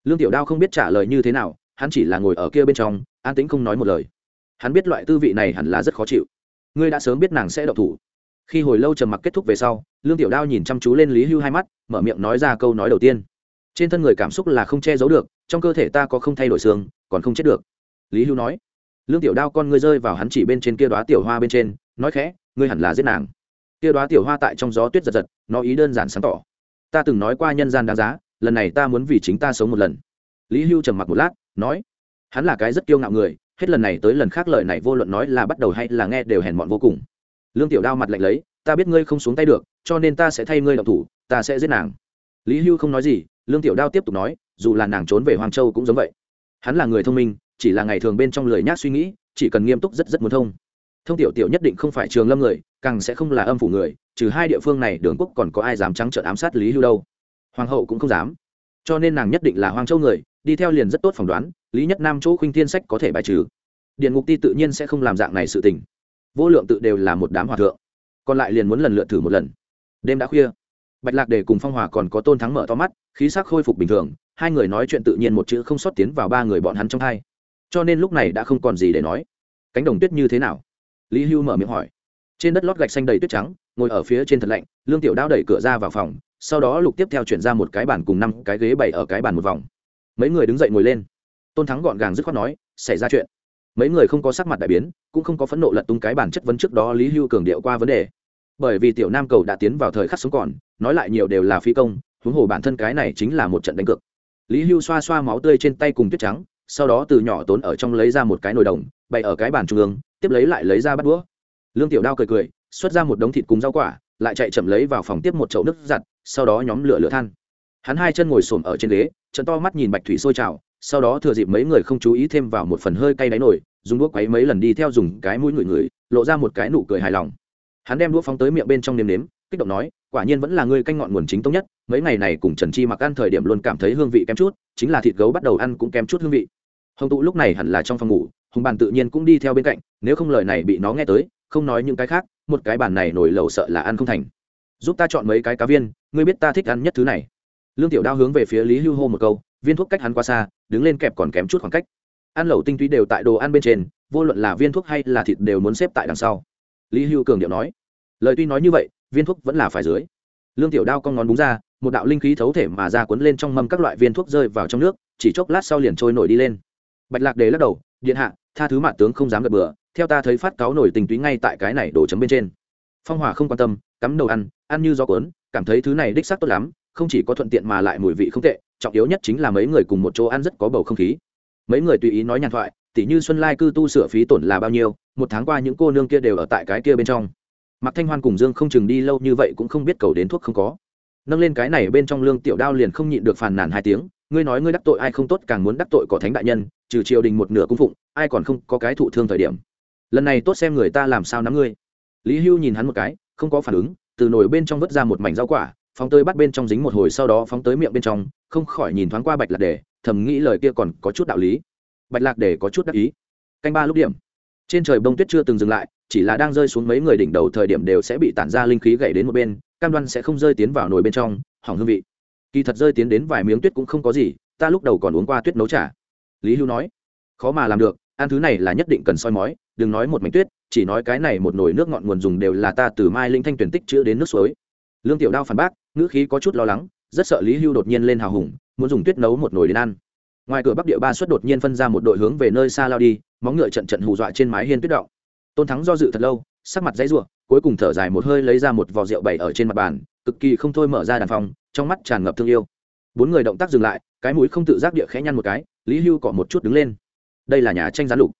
lương tiểu đao không biết trả lời như thế nào, hắn chỉ là ngồi ở kia bên trong, an tĩnh không nói một lời. Hắn biết loại tư vị này hẳn là rất khó chịu. Ngươi đã sớm biết nàng sẽ đậu thủ. Khi hồi lâu trầm mặc kết thúc về sau, lương tiểu đao nhìn chăm chú lên lý hưu hai mắt, mở miệng nói ra câu nói đầu tiên. Trên thân người cảm xúc là không che giấu được, trong cơ thể ta có không thay đổi xương, còn không chết được. Lý hưu nói. Lương tiểu đao con ngươi rơi vào hắn chỉ bên trên kia đoá tiểu hoa bên trên, nói khẽ, ngươi hẳn là giết nàng. Kia đoá tiểu hoa tại trong gió tuyết giật giật, nó ý đơn giản sáng tỏ. Ta từng nói qua nhân gian đáng giá lần này ta muốn vì chính ta sống một lần. Lý hưu trầm mặc một lát, nói, hắn là cái rất kiêu ngạo người, hết lần này tới lần khác lời này vô luận nói là bắt đầu hay là nghe đều hèn mọn vô cùng. Lương tiểu đao mặt lạnh lấy, ta biết ngươi không xuống tay được, cho nên ta sẽ thay ngươi đậu thủ, ta sẽ giết nàng. Lý hưu không nói gì, lương tiểu đao tiếp tục nói, dù là nàng trốn về hoàng châu cũng giống vậy. Hắn là người thông minh, chỉ là ngày thường bên trong lười nhác suy nghĩ, chỉ cần nghiêm túc rất rất muốn thông. Thông tiểu tiểu nhất định không phải trường lâm người, càng sẽ không là âm phủ người, trừ hai địa phương này đường quốc còn có ai dám trắng trợn ám sát lý hưu đâu hoàng hậu cũng không dám. Cho nên nàng nhất định là hoàng châu người, đi theo liền rất tốt phỏng đoán, lý nhất nam chỗ khuynh thiên sách có thể bài trừ. Điện ngục ti tự nhiên sẽ không làm dạng này sự tình. Vô lượng tự đều là một đám hòa thượng. Còn lại liền muốn lần lượt thử một lần. Đêm đã khuya. Bạch lạc để cùng phong hòa còn có tôn thắng mở to mắt, khí sắc khôi phục bình thường, hai người nói chuyện tự nhiên một chữ không sót tiến vào ba người bọn hắn trong hai. Cho nên lúc này đã không còn gì để nói. Cánh đồng tuyết như thế nào? Lý hưu mở miệng hỏi. Trên đất lót gạch xanh đầy tuyết trắng ngồi ở phía trên thật lạnh, lương tiểu đao đẩy cửa ra vào phòng, sau đó lục tiếp theo chuyển ra một cái bàn cùng năm cái ghế bày ở cái bàn một vòng. Mấy người đứng dậy ngồi lên. Tôn thắng gọn gàng dứt khoát nói, xảy ra chuyện. Mấy người không có sắc mặt đại biến, cũng không có phẫn nộ lật tung cái bản chất vấn trước đó lý hưu cường điệu qua vấn đề. Bởi vì tiểu nam cầu đã tiến vào thời khắc sống còn, nói lại nhiều đều là phi công, huống hồ bản thân cái này chính là một trận đánh cực lý hưu xoa xoa máu tươi trên tay cùng tuyết trắng, sau đó từ nhỏ tốn ở trong lấy ra một cái nồi đồng, bày ở cái bàn trung ương, tiếp lấy lại lấy ra bắt đũa. Lương tiểu đao cười cười xuất ra một đống thịt cùng rau quả, lại chạy chậm lấy vào phòng tiếp một chậu nước giặt, sau đó nhóm lửa lửa than. Hắn hai chân ngồi xổm ở trên ghế trận to mắt nhìn bạch thủy sôi trào, sau đó thừa dịp mấy người không chú ý thêm vào một phần hơi cay đáy nổi dùng đuốc quấy mấy lần đi theo dùng cái mũi ngửi ngửi, lộ ra một cái nụ cười hài lòng. Hắn đem đuốc phóng tới miệng bên trong nêm nếm, kích động nói, quả nhiên vẫn là ngươi canh ngọn nguồn chính tốt nhất, mấy ngày này cùng trần chi mặc ăn thời điểm luôn cảm thấy hương vị kém chút, chính là thịt gấu bắt đầu ăn cũng kém chút hương vị. Hồng tụ lúc này hẳn là trong phòng ngủ, hùng bàn tự nhiên cũng đi theo bên cạnh, nếu không lời này bị nó nghe tới không nói những cái khác, một cái bàn này nổi lẩu sợ là ăn không thành. Giúp ta chọn mấy cái cá viên, ngươi biết ta thích ăn nhất thứ này. Lương tiểu đao hướng về phía lý hưu hô một câu, viên thuốc cách hắn qua xa, đứng lên kẹp còn kém chút khoảng cách. Ăn lẩu tinh túy đều tại đồ ăn bên trên, vô luận là viên thuốc hay là thịt đều muốn xếp tại đằng sau. Lý hưu cường điệu nói. Lời tuy nói như vậy, viên thuốc vẫn là phải dưới. Lương tiểu đao con ngón búng ra, một đạo linh khí thấu thể mà ra cuốn lên trong mâm các loại viên thuốc rơi vào trong nước, chỉ chốc lát sau liền trôi nổi đi lên. Bạch lạc đế lắc đầu, điện hạ, tha thứ mạn tướng không dám gật bừa theo ta thấy phát cáo nổi tình túy ngay tại cái này đổ chấm bên trên. Phong hòa không quan tâm, cắm đầu ăn ăn như gió cuốn, cảm thấy thứ này đích xác tốt lắm, không chỉ có thuận tiện mà lại mùi vị không tệ, trọng yếu nhất chính là mấy người cùng một chỗ ăn rất có bầu không khí. Mấy người tùy ý nói nhàn thoại, tỉ như xuân lai cư tu sửa phí tổn là bao nhiêu, một tháng qua những cô nương kia đều ở tại cái kia bên trong. Mặc thanh hoan cùng dương không chừng đi lâu như vậy cũng không biết cầu đến thuốc không có. Nâng lên cái này bên trong lương tiểu đao liền không nhịn được phàn nàn hai tiếng, ngươi nói ngươi đắc tội ai không tốt, càng muốn đắc tội cỏ thánh đại nhân, trừ triều đình một nửa cung phụng, ai còn không có cái thụ thương thời điểm lần này tốt xem người ta làm sao nắm ngươi. Lý hưu nhìn hắn một cái, không có phản ứng, từ nồi bên trong vớt ra một mảnh rau quả, phóng tới bắt bên trong dính một hồi sau đó phóng tới miệng bên trong, không khỏi nhìn thoáng qua bạch lạc đề, thầm nghĩ lời kia còn có chút đạo lý. Bạch lạc đề có chút đắc ý. Canh ba lúc điểm. Trên trời bông tuyết chưa từng dừng lại, chỉ là đang rơi xuống mấy người đỉnh đầu thời điểm đều sẽ bị tản ra linh khí gậy đến một bên, cam đoan sẽ không rơi tiến vào nồi bên trong, hỏng hương vị. Kỳ thật rơi tiến đến vài miếng tuyết cũng không có gì, ta lúc đầu còn uống qua tuyết nấu trà. Lý hưu nói, khó mà làm được ăn thứ này là nhất định cần soi mói, đừng nói một mảnh tuyết, chỉ nói cái này một nồi nước ngọn nguồn dùng đều là ta từ mai linh thanh tuyển tích chữa đến nước suối. Lương tiểu đao phản bác, ngữ khí có chút lo lắng, rất sợ lý hưu đột nhiên lên hào hùng, muốn dùng tuyết nấu một nồi đến ăn. Ngoài cửa bắc địa ba xuất đột nhiên phân ra một đội hướng về nơi xa lao đi, móng ngựa trận trận hù dọa trên mái hiên tuyết động. Tôn thắng do dự thật lâu, sắc mặt dãy ruộng cuối cùng thở dài một hơi lấy ra một vò rượu bày ở trên mặt bàn, cực kỳ không thôi mở ra đàn phòng, trong mắt tràn ngập thương yêu. Bốn người động tác dừng lại, cái mũi không tự giác địa khẽ nhăn một cái, lý hưu cọ một chút đứng lên đây là nhà tranh gián lục.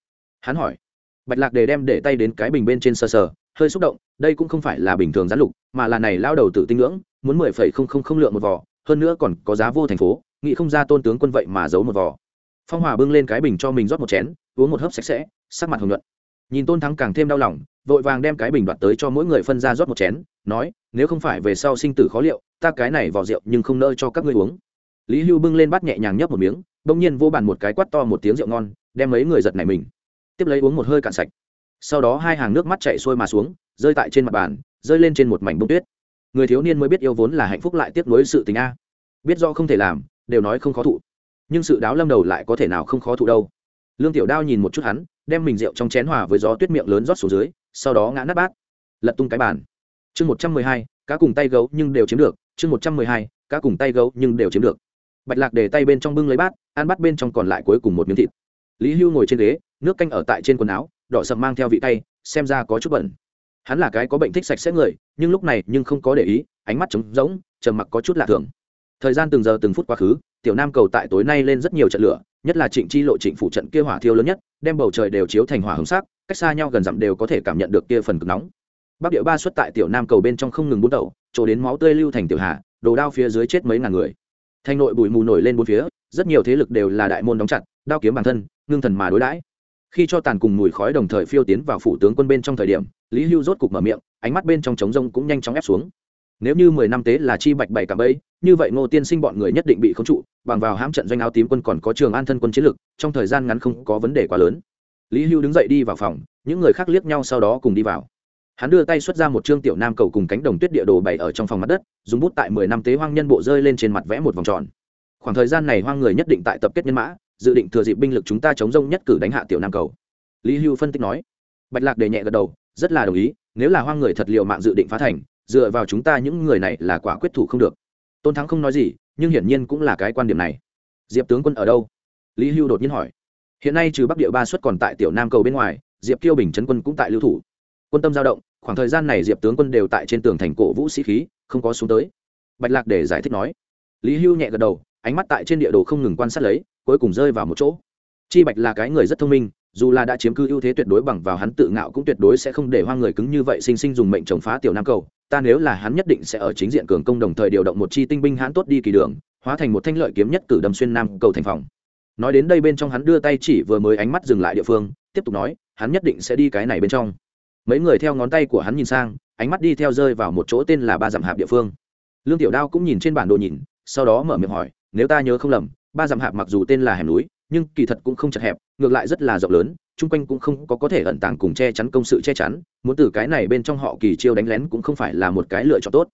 Hắn hỏi. Bạch lạc đề đem để tay đến cái bình bên trên sờ sờ, hơi xúc động, đây cũng không phải là bình thường gián lục, mà là này lao đầu tự tinh ngưỡng, muốn mười phẩy không không không lượng một vò, hơn nữa còn có giá vô thành phố, nghĩ không ra tôn tướng quân vậy mà giấu một vò. Phong hòa bưng lên cái bình cho mình rót một chén, uống một hớp sạch sẽ, sắc mặt hồng nhuận. Nhìn tôn thắng càng thêm đau lòng, vội vàng đem cái bình đoạt tới cho mỗi người phân ra rót một chén, nói, nếu không phải về sau sinh tử khó liệu, ta cái này vỏ rượu nhưng không nỡ cho các ngươi uống. Lý hưu bưng lên bát nhẹ nhàng nhấp một miếng, bỗng nhiên vô bàn một cái quát to một tiếng rượu ngon đem mấy người giật này mình. Tiếp lấy uống một hơi cạn sạch. Sau đó hai hàng nước mắt chạy xuôi mà xuống, rơi tại trên mặt bàn, rơi lên trên một mảnh bông tuyết. Người thiếu niên mới biết yêu vốn là hạnh phúc lại tiếp nối sự tình a. Biết do không thể làm, đều nói không khó thụ. Nhưng sự đáo lâm đầu lại có thể nào không khó thụ đâu. Lương tiểu đao nhìn một chút hắn, đem mình rượu trong chén hòa với gió tuyết miệng lớn rót xuống dưới, sau đó ngã nát bát. Lật tung cái bàn. Chương một trăm mười hai, cá cùng tay gấu nhưng đều chiếm được. Chương một trăm mười hai, cá cùng tay gấu nhưng đều chiếm được. Bạch lạc để tay bên trong bưng lấy bát, ăn bát bên trong còn lại cuối cùng một miếng thịt lý hưu ngồi trên ghế, nước canh ở tại trên quần áo, đỏ sầm mang theo vị tay xem ra có chút bẩn. Hắn là cái có bệnh thích sạch sẽ người, nhưng lúc này nhưng không có để ý, ánh mắt trống rỗng, trầm mặc có chút lạ thường. Thời gian từng giờ từng phút quá khứ, tiểu nam cầu tại tối nay lên rất nhiều trận lửa, nhất là trịnh chi lộ trịnh Phủ trận kia hỏa thiêu lớn nhất, đem bầu trời đều chiếu thành hỏa hứng sắc, cách xa nhau gần dặm đều có thể cảm nhận được kia phần cực nóng. Bắc địa ba xuất tại tiểu nam cầu bên trong không ngừng bút đầu chỗ đến máu tươi lưu thành tiểu hạ đồ đao phía dưới chết mấy ngàn người. Thành nội bụi mù nổi lên bốn phía, rất nhiều thế lực đều là đại môn đóng chặt đao kiếm bản thân, ngưng thần mà đối đãi. Khi cho tàn cùng mùi khói đồng thời phiêu tiến vào phủ tướng quân bên trong thời điểm, lý hưu rốt cục mở miệng, ánh mắt bên trong trống rông cũng nhanh chóng ép xuống. Nếu như mười năm tế là chi bạch bảy cả bẫy như vậy ngô tiên sinh bọn người nhất định bị khống trụ, bằng vào hãm trận doanh áo tím quân còn có trường an thân quân chiến lực, trong thời gian ngắn không có vấn đề quá lớn. Lý hưu đứng dậy đi vào phòng, những người khác liếc nhau sau đó cùng đi vào. Hắn đưa tay xuất ra một trương tiểu nam cầu cùng cánh đồng tuyết địa đồ bày ở trong phòng mặt đất, dùng bút tại mười năm tế hoang nhân bộ rơi lên trên mặt vẽ một vòng tròn. Khoảng thời gian này hoang người nhất định tại tập kết nhân mã dự định thừa dịp binh lực chúng ta chống rông nhất cử đánh hạ tiểu nam cầu. Lý hưu phân tích nói. Bạch lạc đề nhẹ gật đầu, rất là đồng ý, nếu là hoang người thật liệu mạng dự định phá thành, dựa vào chúng ta những người này là quả quyết thủ không được. Tôn thắng không nói gì, nhưng hiển nhiên cũng là cái quan điểm này. Diệp tướng quân ở đâu? Lý hưu đột nhiên hỏi. Hiện nay trừ bắc địa ba xuất còn tại tiểu nam cầu bên ngoài, diệp kiêu bình trấn quân cũng tại lưu thủ. Quân tâm giao động, khoảng thời gian này diệp tướng quân đều tại trên tường thành cổ vũ sĩ khí, không có xuống tới. Bạch lạc để giải thích nói. Lý hưu nhẹ gật đầu ánh mắt tại trên địa đồ không ngừng quan sát lấy, cuối cùng rơi vào một chỗ. Chi bạch là cái người rất thông minh, dù là đã chiếm cư ưu thế tuyệt đối bằng vào hắn tự ngạo cũng tuyệt đối sẽ không để hoang người cứng như vậy sinh sinh dùng mệnh chống phá tiểu nam cầu. Ta nếu là hắn nhất định sẽ ở chính diện cường công đồng thời điều động một chi tinh binh hãn tốt đi kỳ đường, hóa thành một thanh lợi kiếm nhất cử đâm xuyên nam cầu thành phòng. Nói đến đây bên trong hắn đưa tay chỉ vừa mới ánh mắt dừng lại địa phương, tiếp tục nói, hắn nhất định sẽ đi cái này bên trong. Mấy người theo ngón tay của hắn nhìn sang, ánh mắt đi theo rơi vào một chỗ tên là ba dặm hạp địa phương. Lương tiểu đao cũng nhìn trên bản đồ nhìn, sau đó mở miệng hỏi nếu ta nhớ không lầm, ba dặm hạp mặc dù tên là hẻm núi, nhưng kỳ thật cũng không chật hẹp, ngược lại rất là rộng lớn, chung quanh cũng không có có thể ẩn tàng cùng che chắn công sự che chắn, muốn từ cái này bên trong họ kỳ chiêu đánh lén cũng không phải là một cái lựa chọn tốt.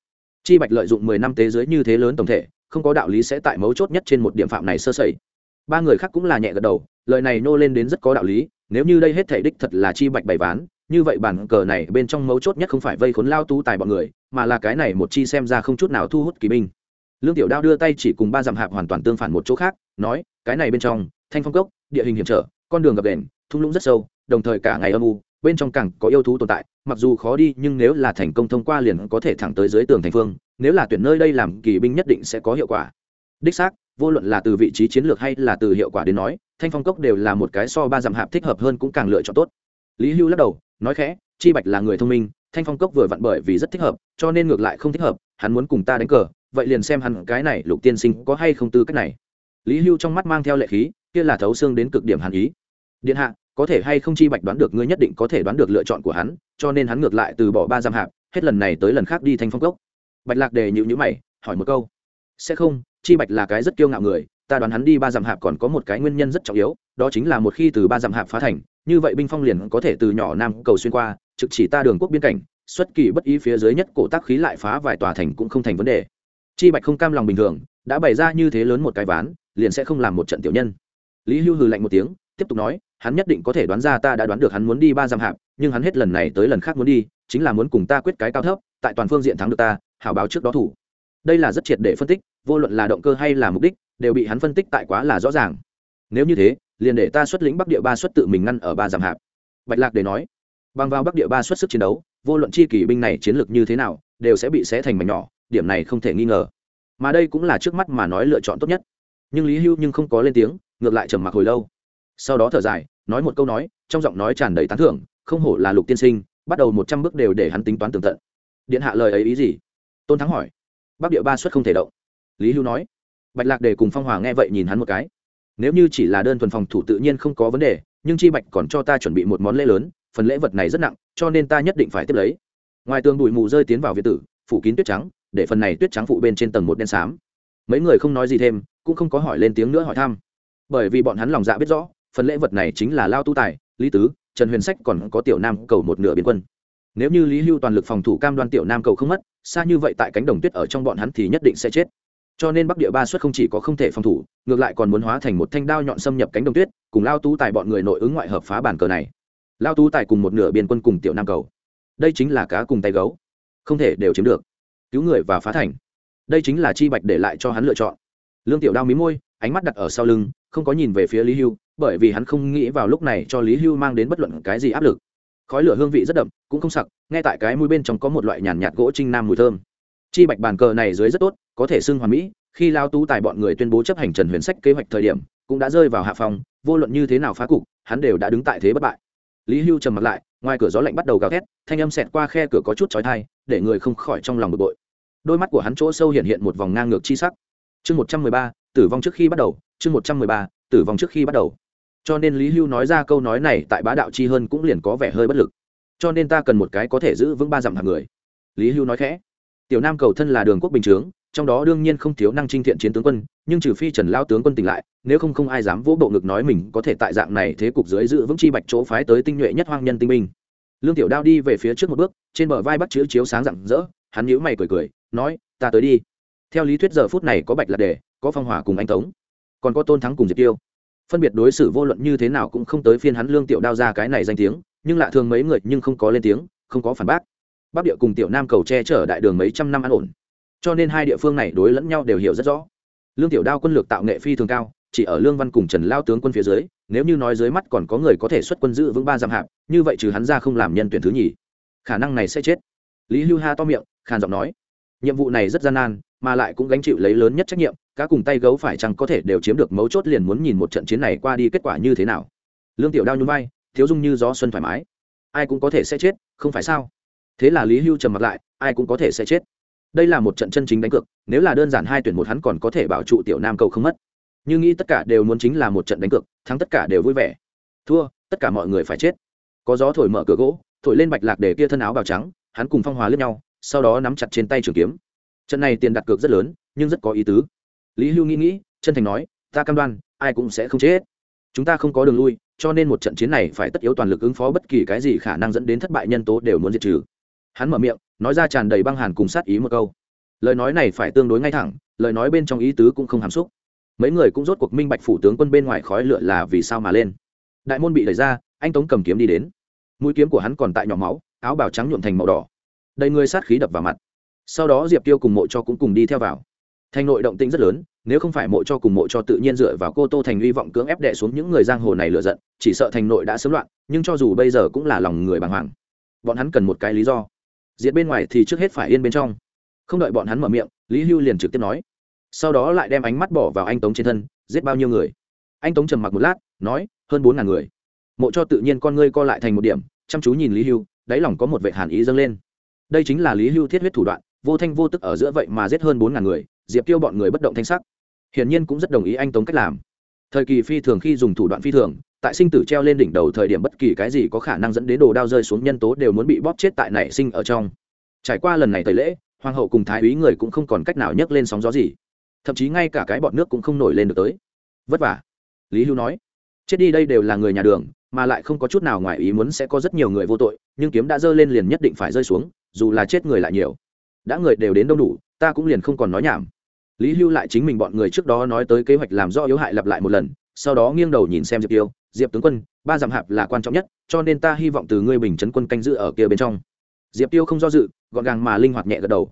Chi bạch lợi dụng mười năm tế giới như thế lớn tổng thể, không có đạo lý sẽ tại mấu chốt nhất trên một điểm phạm này sơ sẩy. Ba người khác cũng là nhẹ gật đầu, lời này nô lên đến rất có đạo lý, nếu như đây hết thể đích thật là chi bạch bày ván, như vậy bản cờ này bên trong mấu chốt nhất không phải vây khốn lao tú tài bọn người, mà là cái này một chi xem ra không chút nào thu hút kỳ binh lương tiểu đao đưa tay chỉ cùng ba dặm hạp hoàn toàn tương phản một chỗ khác, nói, cái này bên trong, thanh phong cốc, địa hình hiểm trở, con đường gập đền thung lũng rất sâu, đồng thời cả ngày âm u, bên trong càng có yêu thú tồn tại, mặc dù khó đi, nhưng nếu là thành công thông qua liền có thể thẳng tới dưới tường thành phương, nếu là tuyển nơi đây làm kỳ binh nhất định sẽ có hiệu quả. Đích xác, vô luận là từ vị trí chiến lược hay là từ hiệu quả đến nói, thanh phong cốc đều là một cái so ba dặm hạp thích hợp hơn cũng càng lựa chọn tốt. Lý hưu lắc đầu, nói khẽ, chi bạch là người thông minh, thanh phong cốc vừa vặn bởi vì rất thích hợp, cho nên ngược lại không thích hợp, hắn muốn cùng ta đánh cờ vậy liền xem hắn cái này lục tiên sinh có hay không tư cách này. Lý hưu trong mắt mang theo lệ khí, kia là thấu xương đến cực điểm hàn ý. Điện hạ, có thể hay không chi bạch đoán được ngươi nhất định có thể đoán được lựa chọn của hắn, cho nên hắn ngược lại từ bỏ ba giam hạp, hết lần này tới lần khác đi thanh phong cốc. Bạch lạc đề nhịu nhữ mày, hỏi một câu. Sẽ không, chi bạch là cái rất kiêu ngạo người, ta đoán hắn đi ba dặm hạp còn có một cái nguyên nhân rất trọng yếu, đó chính là một khi từ ba dặm hạp phá thành, như vậy binh phong liền có thể từ nhỏ nam cầu xuyên qua, trực chỉ ta đường quốc biên cảnh, xuất kỳ bất ý phía dưới nhất cổ tác khí lại phá vài tòa thành cũng không thành vấn đề chi bạch không cam lòng bình thường, đã bày ra như thế lớn một cái ván, liền sẽ không làm một trận tiểu nhân. Lý hưu hừ lạnh một tiếng, tiếp tục nói, hắn nhất định có thể đoán ra ta đã đoán được hắn muốn đi ba dặm hạp, nhưng hắn hết lần này tới lần khác muốn đi, chính là muốn cùng ta quyết cái cao thấp, tại toàn phương diện thắng được ta, hảo báo trước đó thủ. Đây là rất triệt để phân tích, vô luận là động cơ hay là mục đích, đều bị hắn phân tích tại quá là rõ ràng. Nếu như thế, liền để ta xuất lĩnh bắc địa ba xuất tự mình ngăn ở ba dặm hạp. Bạch lạc để nói, bằng vào bắc địa ba xuất sức chiến đấu, vô luận chi kỷ binh này chiến lược như thế nào, đều sẽ bị xé thành mảnh nhỏ điểm này không thể nghi ngờ. Mà đây cũng là trước mắt mà nói lựa chọn tốt nhất. Nhưng lý hưu nhưng không có lên tiếng, ngược lại trầm mặc hồi lâu. Sau đó thở dài, nói một câu nói, trong giọng nói tràn đầy tán thưởng, không hổ là lục tiên sinh, bắt đầu một trăm bước đều để hắn tính toán tường tận. Điện hạ lời ấy ý gì? Tôn thắng hỏi. Bắc địa ba xuất không thể động. Lý hưu nói. Bạch lạc để cùng phong hòa nghe vậy nhìn hắn một cái. Nếu như chỉ là đơn thuần phòng thủ tự nhiên không có vấn đề, nhưng chi bạch còn cho ta chuẩn bị một món lễ lớn, phần lễ vật này rất nặng, cho nên ta nhất định phải tiếp lấy. Ngoài tường bụi mù rơi tiến vào việt tử, phủ kín tuyết trắng để phần này tuyết trắng phụ bên trên tầng một đen xám. Mấy người không nói gì thêm, cũng không có hỏi lên tiếng nữa hỏi thăm. Bởi vì bọn hắn lòng dạ biết rõ, phần lễ vật này chính là lao tu tài, lý tứ, trần huyền sách còn có tiểu nam cầu một nửa biến quân. Nếu như lý hưu toàn lực phòng thủ cam đoan tiểu nam cầu không mất, xa như vậy tại cánh đồng tuyết ở trong bọn hắn thì nhất định sẽ chết. Cho nên bắc địa ba xuất không chỉ có không thể phòng thủ, ngược lại còn muốn hóa thành một thanh đao nhọn xâm nhập cánh đồng tuyết, cùng lao tú tài bọn người nội ứng ngoại hợp phá bản cờ này. Lao tú tài cùng một nửa biên quân cùng tiểu nam cầu. Đây chính là cá cùng tay gấu. Không thể đều chiếm được cứu người và phá thành. Đây chính là chi bạch để lại cho hắn lựa chọn. Lương tiểu đao mí môi, ánh mắt đặt ở sau lưng, không có nhìn về phía lý hưu, bởi vì hắn không nghĩ vào lúc này cho lý hưu mang đến bất luận cái gì áp lực. Khói lửa hương vị rất đậm, cũng không sặc, ngay tại cái mũi bên trong có một loại nhàn nhạt gỗ trinh nam mùi thơm. Chi bạch bàn cờ này dưới rất tốt, có thể xưng hoàn mỹ, khi lao tú tài bọn người tuyên bố chấp hành trần huyền sách kế hoạch thời điểm, cũng đã rơi vào hạ phòng vô luận như thế nào phá cục, hắn đều đã đứng tại thế bất bại. Lý hưu trầm mặt lại, ngoài cửa gió lạnh bắt đầu gào thét, thanh âm xẹt qua khe cửa có chút chói thai để người không khỏi trong lòng bực bội đôi mắt của hắn chỗ sâu hiện hiện một vòng ngang ngược chi sắc. Chương một trăm mười ba, tử vong trước khi bắt đầu. Chương một trăm mười ba, tử vong trước khi bắt đầu. Cho nên lý hưu nói ra câu nói này tại bá đạo chi hơn cũng liền có vẻ hơi bất lực. Cho nên ta cần một cái có thể giữ vững ba dặm hàng người. Lý hưu nói khẽ. Tiểu nam cầu thân là đường quốc bình chướng, trong đó đương nhiên không thiếu năng trinh thiện chiến tướng quân, nhưng trừ phi trần lao tướng quân tỉnh lại, nếu không không ai dám vỗ bộ ngực nói mình có thể tại dạng này thế cục dưới giữ vững chi bạch chỗ phái tới tinh nhuệ nhất hoang nhân tinh minh lương tiểu đao đi về phía trước một bước, trên bờ vai bắt chữ chiếu sáng rạng rỡ, hắn nhíu mày cười cười nói, ta tới đi. Theo lý thuyết giờ phút này có bạch lạc đề, có phong hỏa cùng anh tống, còn có tôn thắng cùng diệp tiêu. Phân biệt đối xử vô luận như thế nào cũng không tới phiên hắn lương tiểu đao ra cái này danh tiếng, nhưng lạ thường mấy người nhưng không có lên tiếng, không có phản bác. Bắc địa cùng tiểu nam cầu che chở đại đường mấy trăm năm an ổn. Cho nên hai địa phương này đối lẫn nhau đều hiểu rất rõ. Lương tiểu đao quân lược tạo nghệ phi thường cao, chỉ ở lương văn cùng trần lao tướng quân phía dưới, nếu như nói dưới mắt còn có người có thể xuất quân giữ vững ba giam hạp, như vậy trừ hắn ra không làm nhân tuyển thứ nhì. Khả năng này sẽ chết. Lý hưu ha to miệng, khàn giọng nói nhiệm vụ này rất gian nan, mà lại cũng gánh chịu lấy lớn nhất trách nhiệm, cá cùng tay gấu phải chăng có thể đều chiếm được mấu chốt liền muốn nhìn một trận chiến này qua đi kết quả như thế nào. Lương tiểu đao nhún vai, thiếu dung như gió xuân thoải mái. Ai cũng có thể sẽ chết, không phải sao? Thế là lý hưu trầm mặt lại, ai cũng có thể sẽ chết. Đây là một trận chân chính đánh cược, nếu là đơn giản hai tuyển một hắn còn có thể bảo trụ tiểu nam cầu không mất. Nhưng nghĩ tất cả đều muốn chính là một trận đánh cược, thắng tất cả đều vui vẻ. Thua, tất cả mọi người phải chết. Có gió thổi mở cửa gỗ, thổi lên bạch lạc để kia thân áo bào trắng, hắn cùng phong hòa lướt nhau sau đó nắm chặt trên tay trường kiếm. Trận này tiền đặt cược rất lớn, nhưng rất có ý tứ. Lý hưu nghĩ nghĩ, chân thành nói, ta cam đoan, ai cũng sẽ không chết. Chúng ta không có đường lui, cho nên một trận chiến này phải tất yếu toàn lực ứng phó bất kỳ cái gì khả năng dẫn đến thất bại nhân tố đều muốn diệt trừ. Hắn mở miệng, nói ra tràn đầy băng hàn cùng sát ý một câu. Lời nói này phải tương đối ngay thẳng, lời nói bên trong ý tứ cũng không hàm xúc. Mấy người cũng rốt cuộc minh bạch phủ tướng quân bên ngoài khói lửa là vì sao mà lên. Đại môn bị đẩy ra, anh tống cầm kiếm đi đến. Mũi kiếm của hắn còn tại nhỏ máu, áo bào trắng nhuộm thành màu đỏ đầy người sát khí đập vào mặt. Sau đó diệp tiêu cùng mộ cho cũng cùng đi theo vào. Thành nội động tĩnh rất lớn, nếu không phải mộ cho cùng mộ cho tự nhiên dựa vào cô tô thành uy vọng cưỡng ép đệ xuống những người giang hồ này lựa giận, chỉ sợ thành nội đã sớm loạn, nhưng cho dù bây giờ cũng là lòng người bàng hoàng. Bọn hắn cần một cái lý do. Diệt bên ngoài thì trước hết phải yên bên trong. Không đợi bọn hắn mở miệng, lý hưu liền trực tiếp nói. Sau đó lại đem ánh mắt bỏ vào anh tống trên thân, giết bao nhiêu người? Anh tống trầm mặc một lát, nói, hơn bốn ngàn người. Mộ cho tự nhiên con ngươi co lại thành một điểm, chăm chú nhìn lý hưu, đáy lòng có một vệ hàn ý dâng lên đây chính là lý hưu thiết huyết thủ đoạn, vô thanh vô tức ở giữa vậy mà giết hơn bốn ngàn người, diệp tiêu bọn người bất động thanh sắc. Hiển nhiên cũng rất đồng ý anh tống cách làm. Thời kỳ phi thường khi dùng thủ đoạn phi thường, tại sinh tử treo lên đỉnh đầu thời điểm bất kỳ cái gì có khả năng dẫn đến đồ đao rơi xuống nhân tố đều muốn bị bóp chết tại nảy sinh ở trong. Trải qua lần này tẩy lễ, hoàng hậu cùng thái úy người cũng không còn cách nào nhấc lên sóng gió gì. Thậm chí ngay cả cái bọn nước cũng không nổi lên được tới. Vất vả. Lý hưu nói, chết đi đây đều là người nhà đường, mà lại không có chút nào ngoài ý muốn sẽ có rất nhiều người vô tội, nhưng kiếm đã rơi lên liền nhất định phải rơi xuống dù là chết người lại nhiều. Đã người đều đến đông đủ, ta cũng liền không còn nói nhảm. Lý hưu lại chính mình bọn người trước đó nói tới kế hoạch làm rõ yếu hại lặp lại một lần, sau đó nghiêng đầu nhìn xem diệp tiêu, diệp tướng quân, ba dặm hạp là quan trọng nhất, cho nên ta hy vọng từ ngươi bình chấn quân canh giữ ở kia bên trong. Diệp tiêu không do dự, gọn gàng mà linh hoạt nhẹ gật đầu.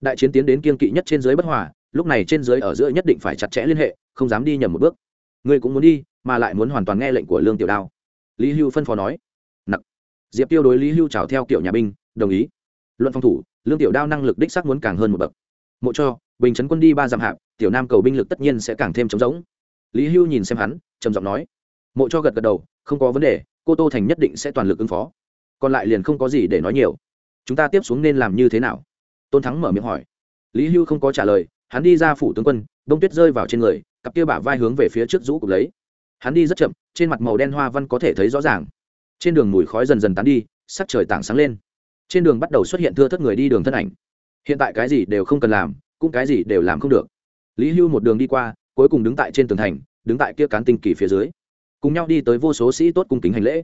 Đại chiến tiến đến kiên kỵ nhất trên dưới bất hòa, lúc này trên dưới ở giữa nhất định phải chặt chẽ liên hệ, không dám đi nhầm một bước. Ngươi cũng muốn đi, mà lại muốn hoàn toàn nghe lệnh của lương tiểu đao. Lý hưu phân phó nói. Nặc diệp tiêu đối lý hưu trào theo kiểu nhà binh, đồng ý luận phòng thủ, lương tiểu đao năng lực đích xác muốn càng hơn một bậc. Mộ cho, bình chấn quân đi ba dặm hạp, tiểu nam cầu binh lực tất nhiên sẽ càng thêm trống rỗng. Lý hưu nhìn xem hắn, trầm giọng nói. Mộ cho gật gật đầu, không có vấn đề, cô tô thành nhất định sẽ toàn lực ứng phó. Còn lại liền không có gì để nói nhiều. Chúng ta tiếp xuống nên làm như thế nào? Tôn thắng mở miệng hỏi. Lý hưu không có trả lời, hắn đi ra phủ tướng quân đông tuyết rơi vào trên người, cặp kia bả vai hướng về phía trước rũ cục lấy. Hắn đi rất chậm, trên mặt màu đen hoa văn có thể thấy rõ ràng. Trên đường mùi khói dần dần tán đi, sắc trời tảng sáng lên trên đường bắt đầu xuất hiện thưa thất người đi đường thân ảnh. Hiện tại cái gì đều không cần làm, cũng cái gì đều làm không được. Lý hưu một đường đi qua, cuối cùng đứng tại trên tường thành, đứng tại kia cán tinh kỳ phía dưới. Cùng nhau đi tới vô số sĩ tốt cung kính hành lễ.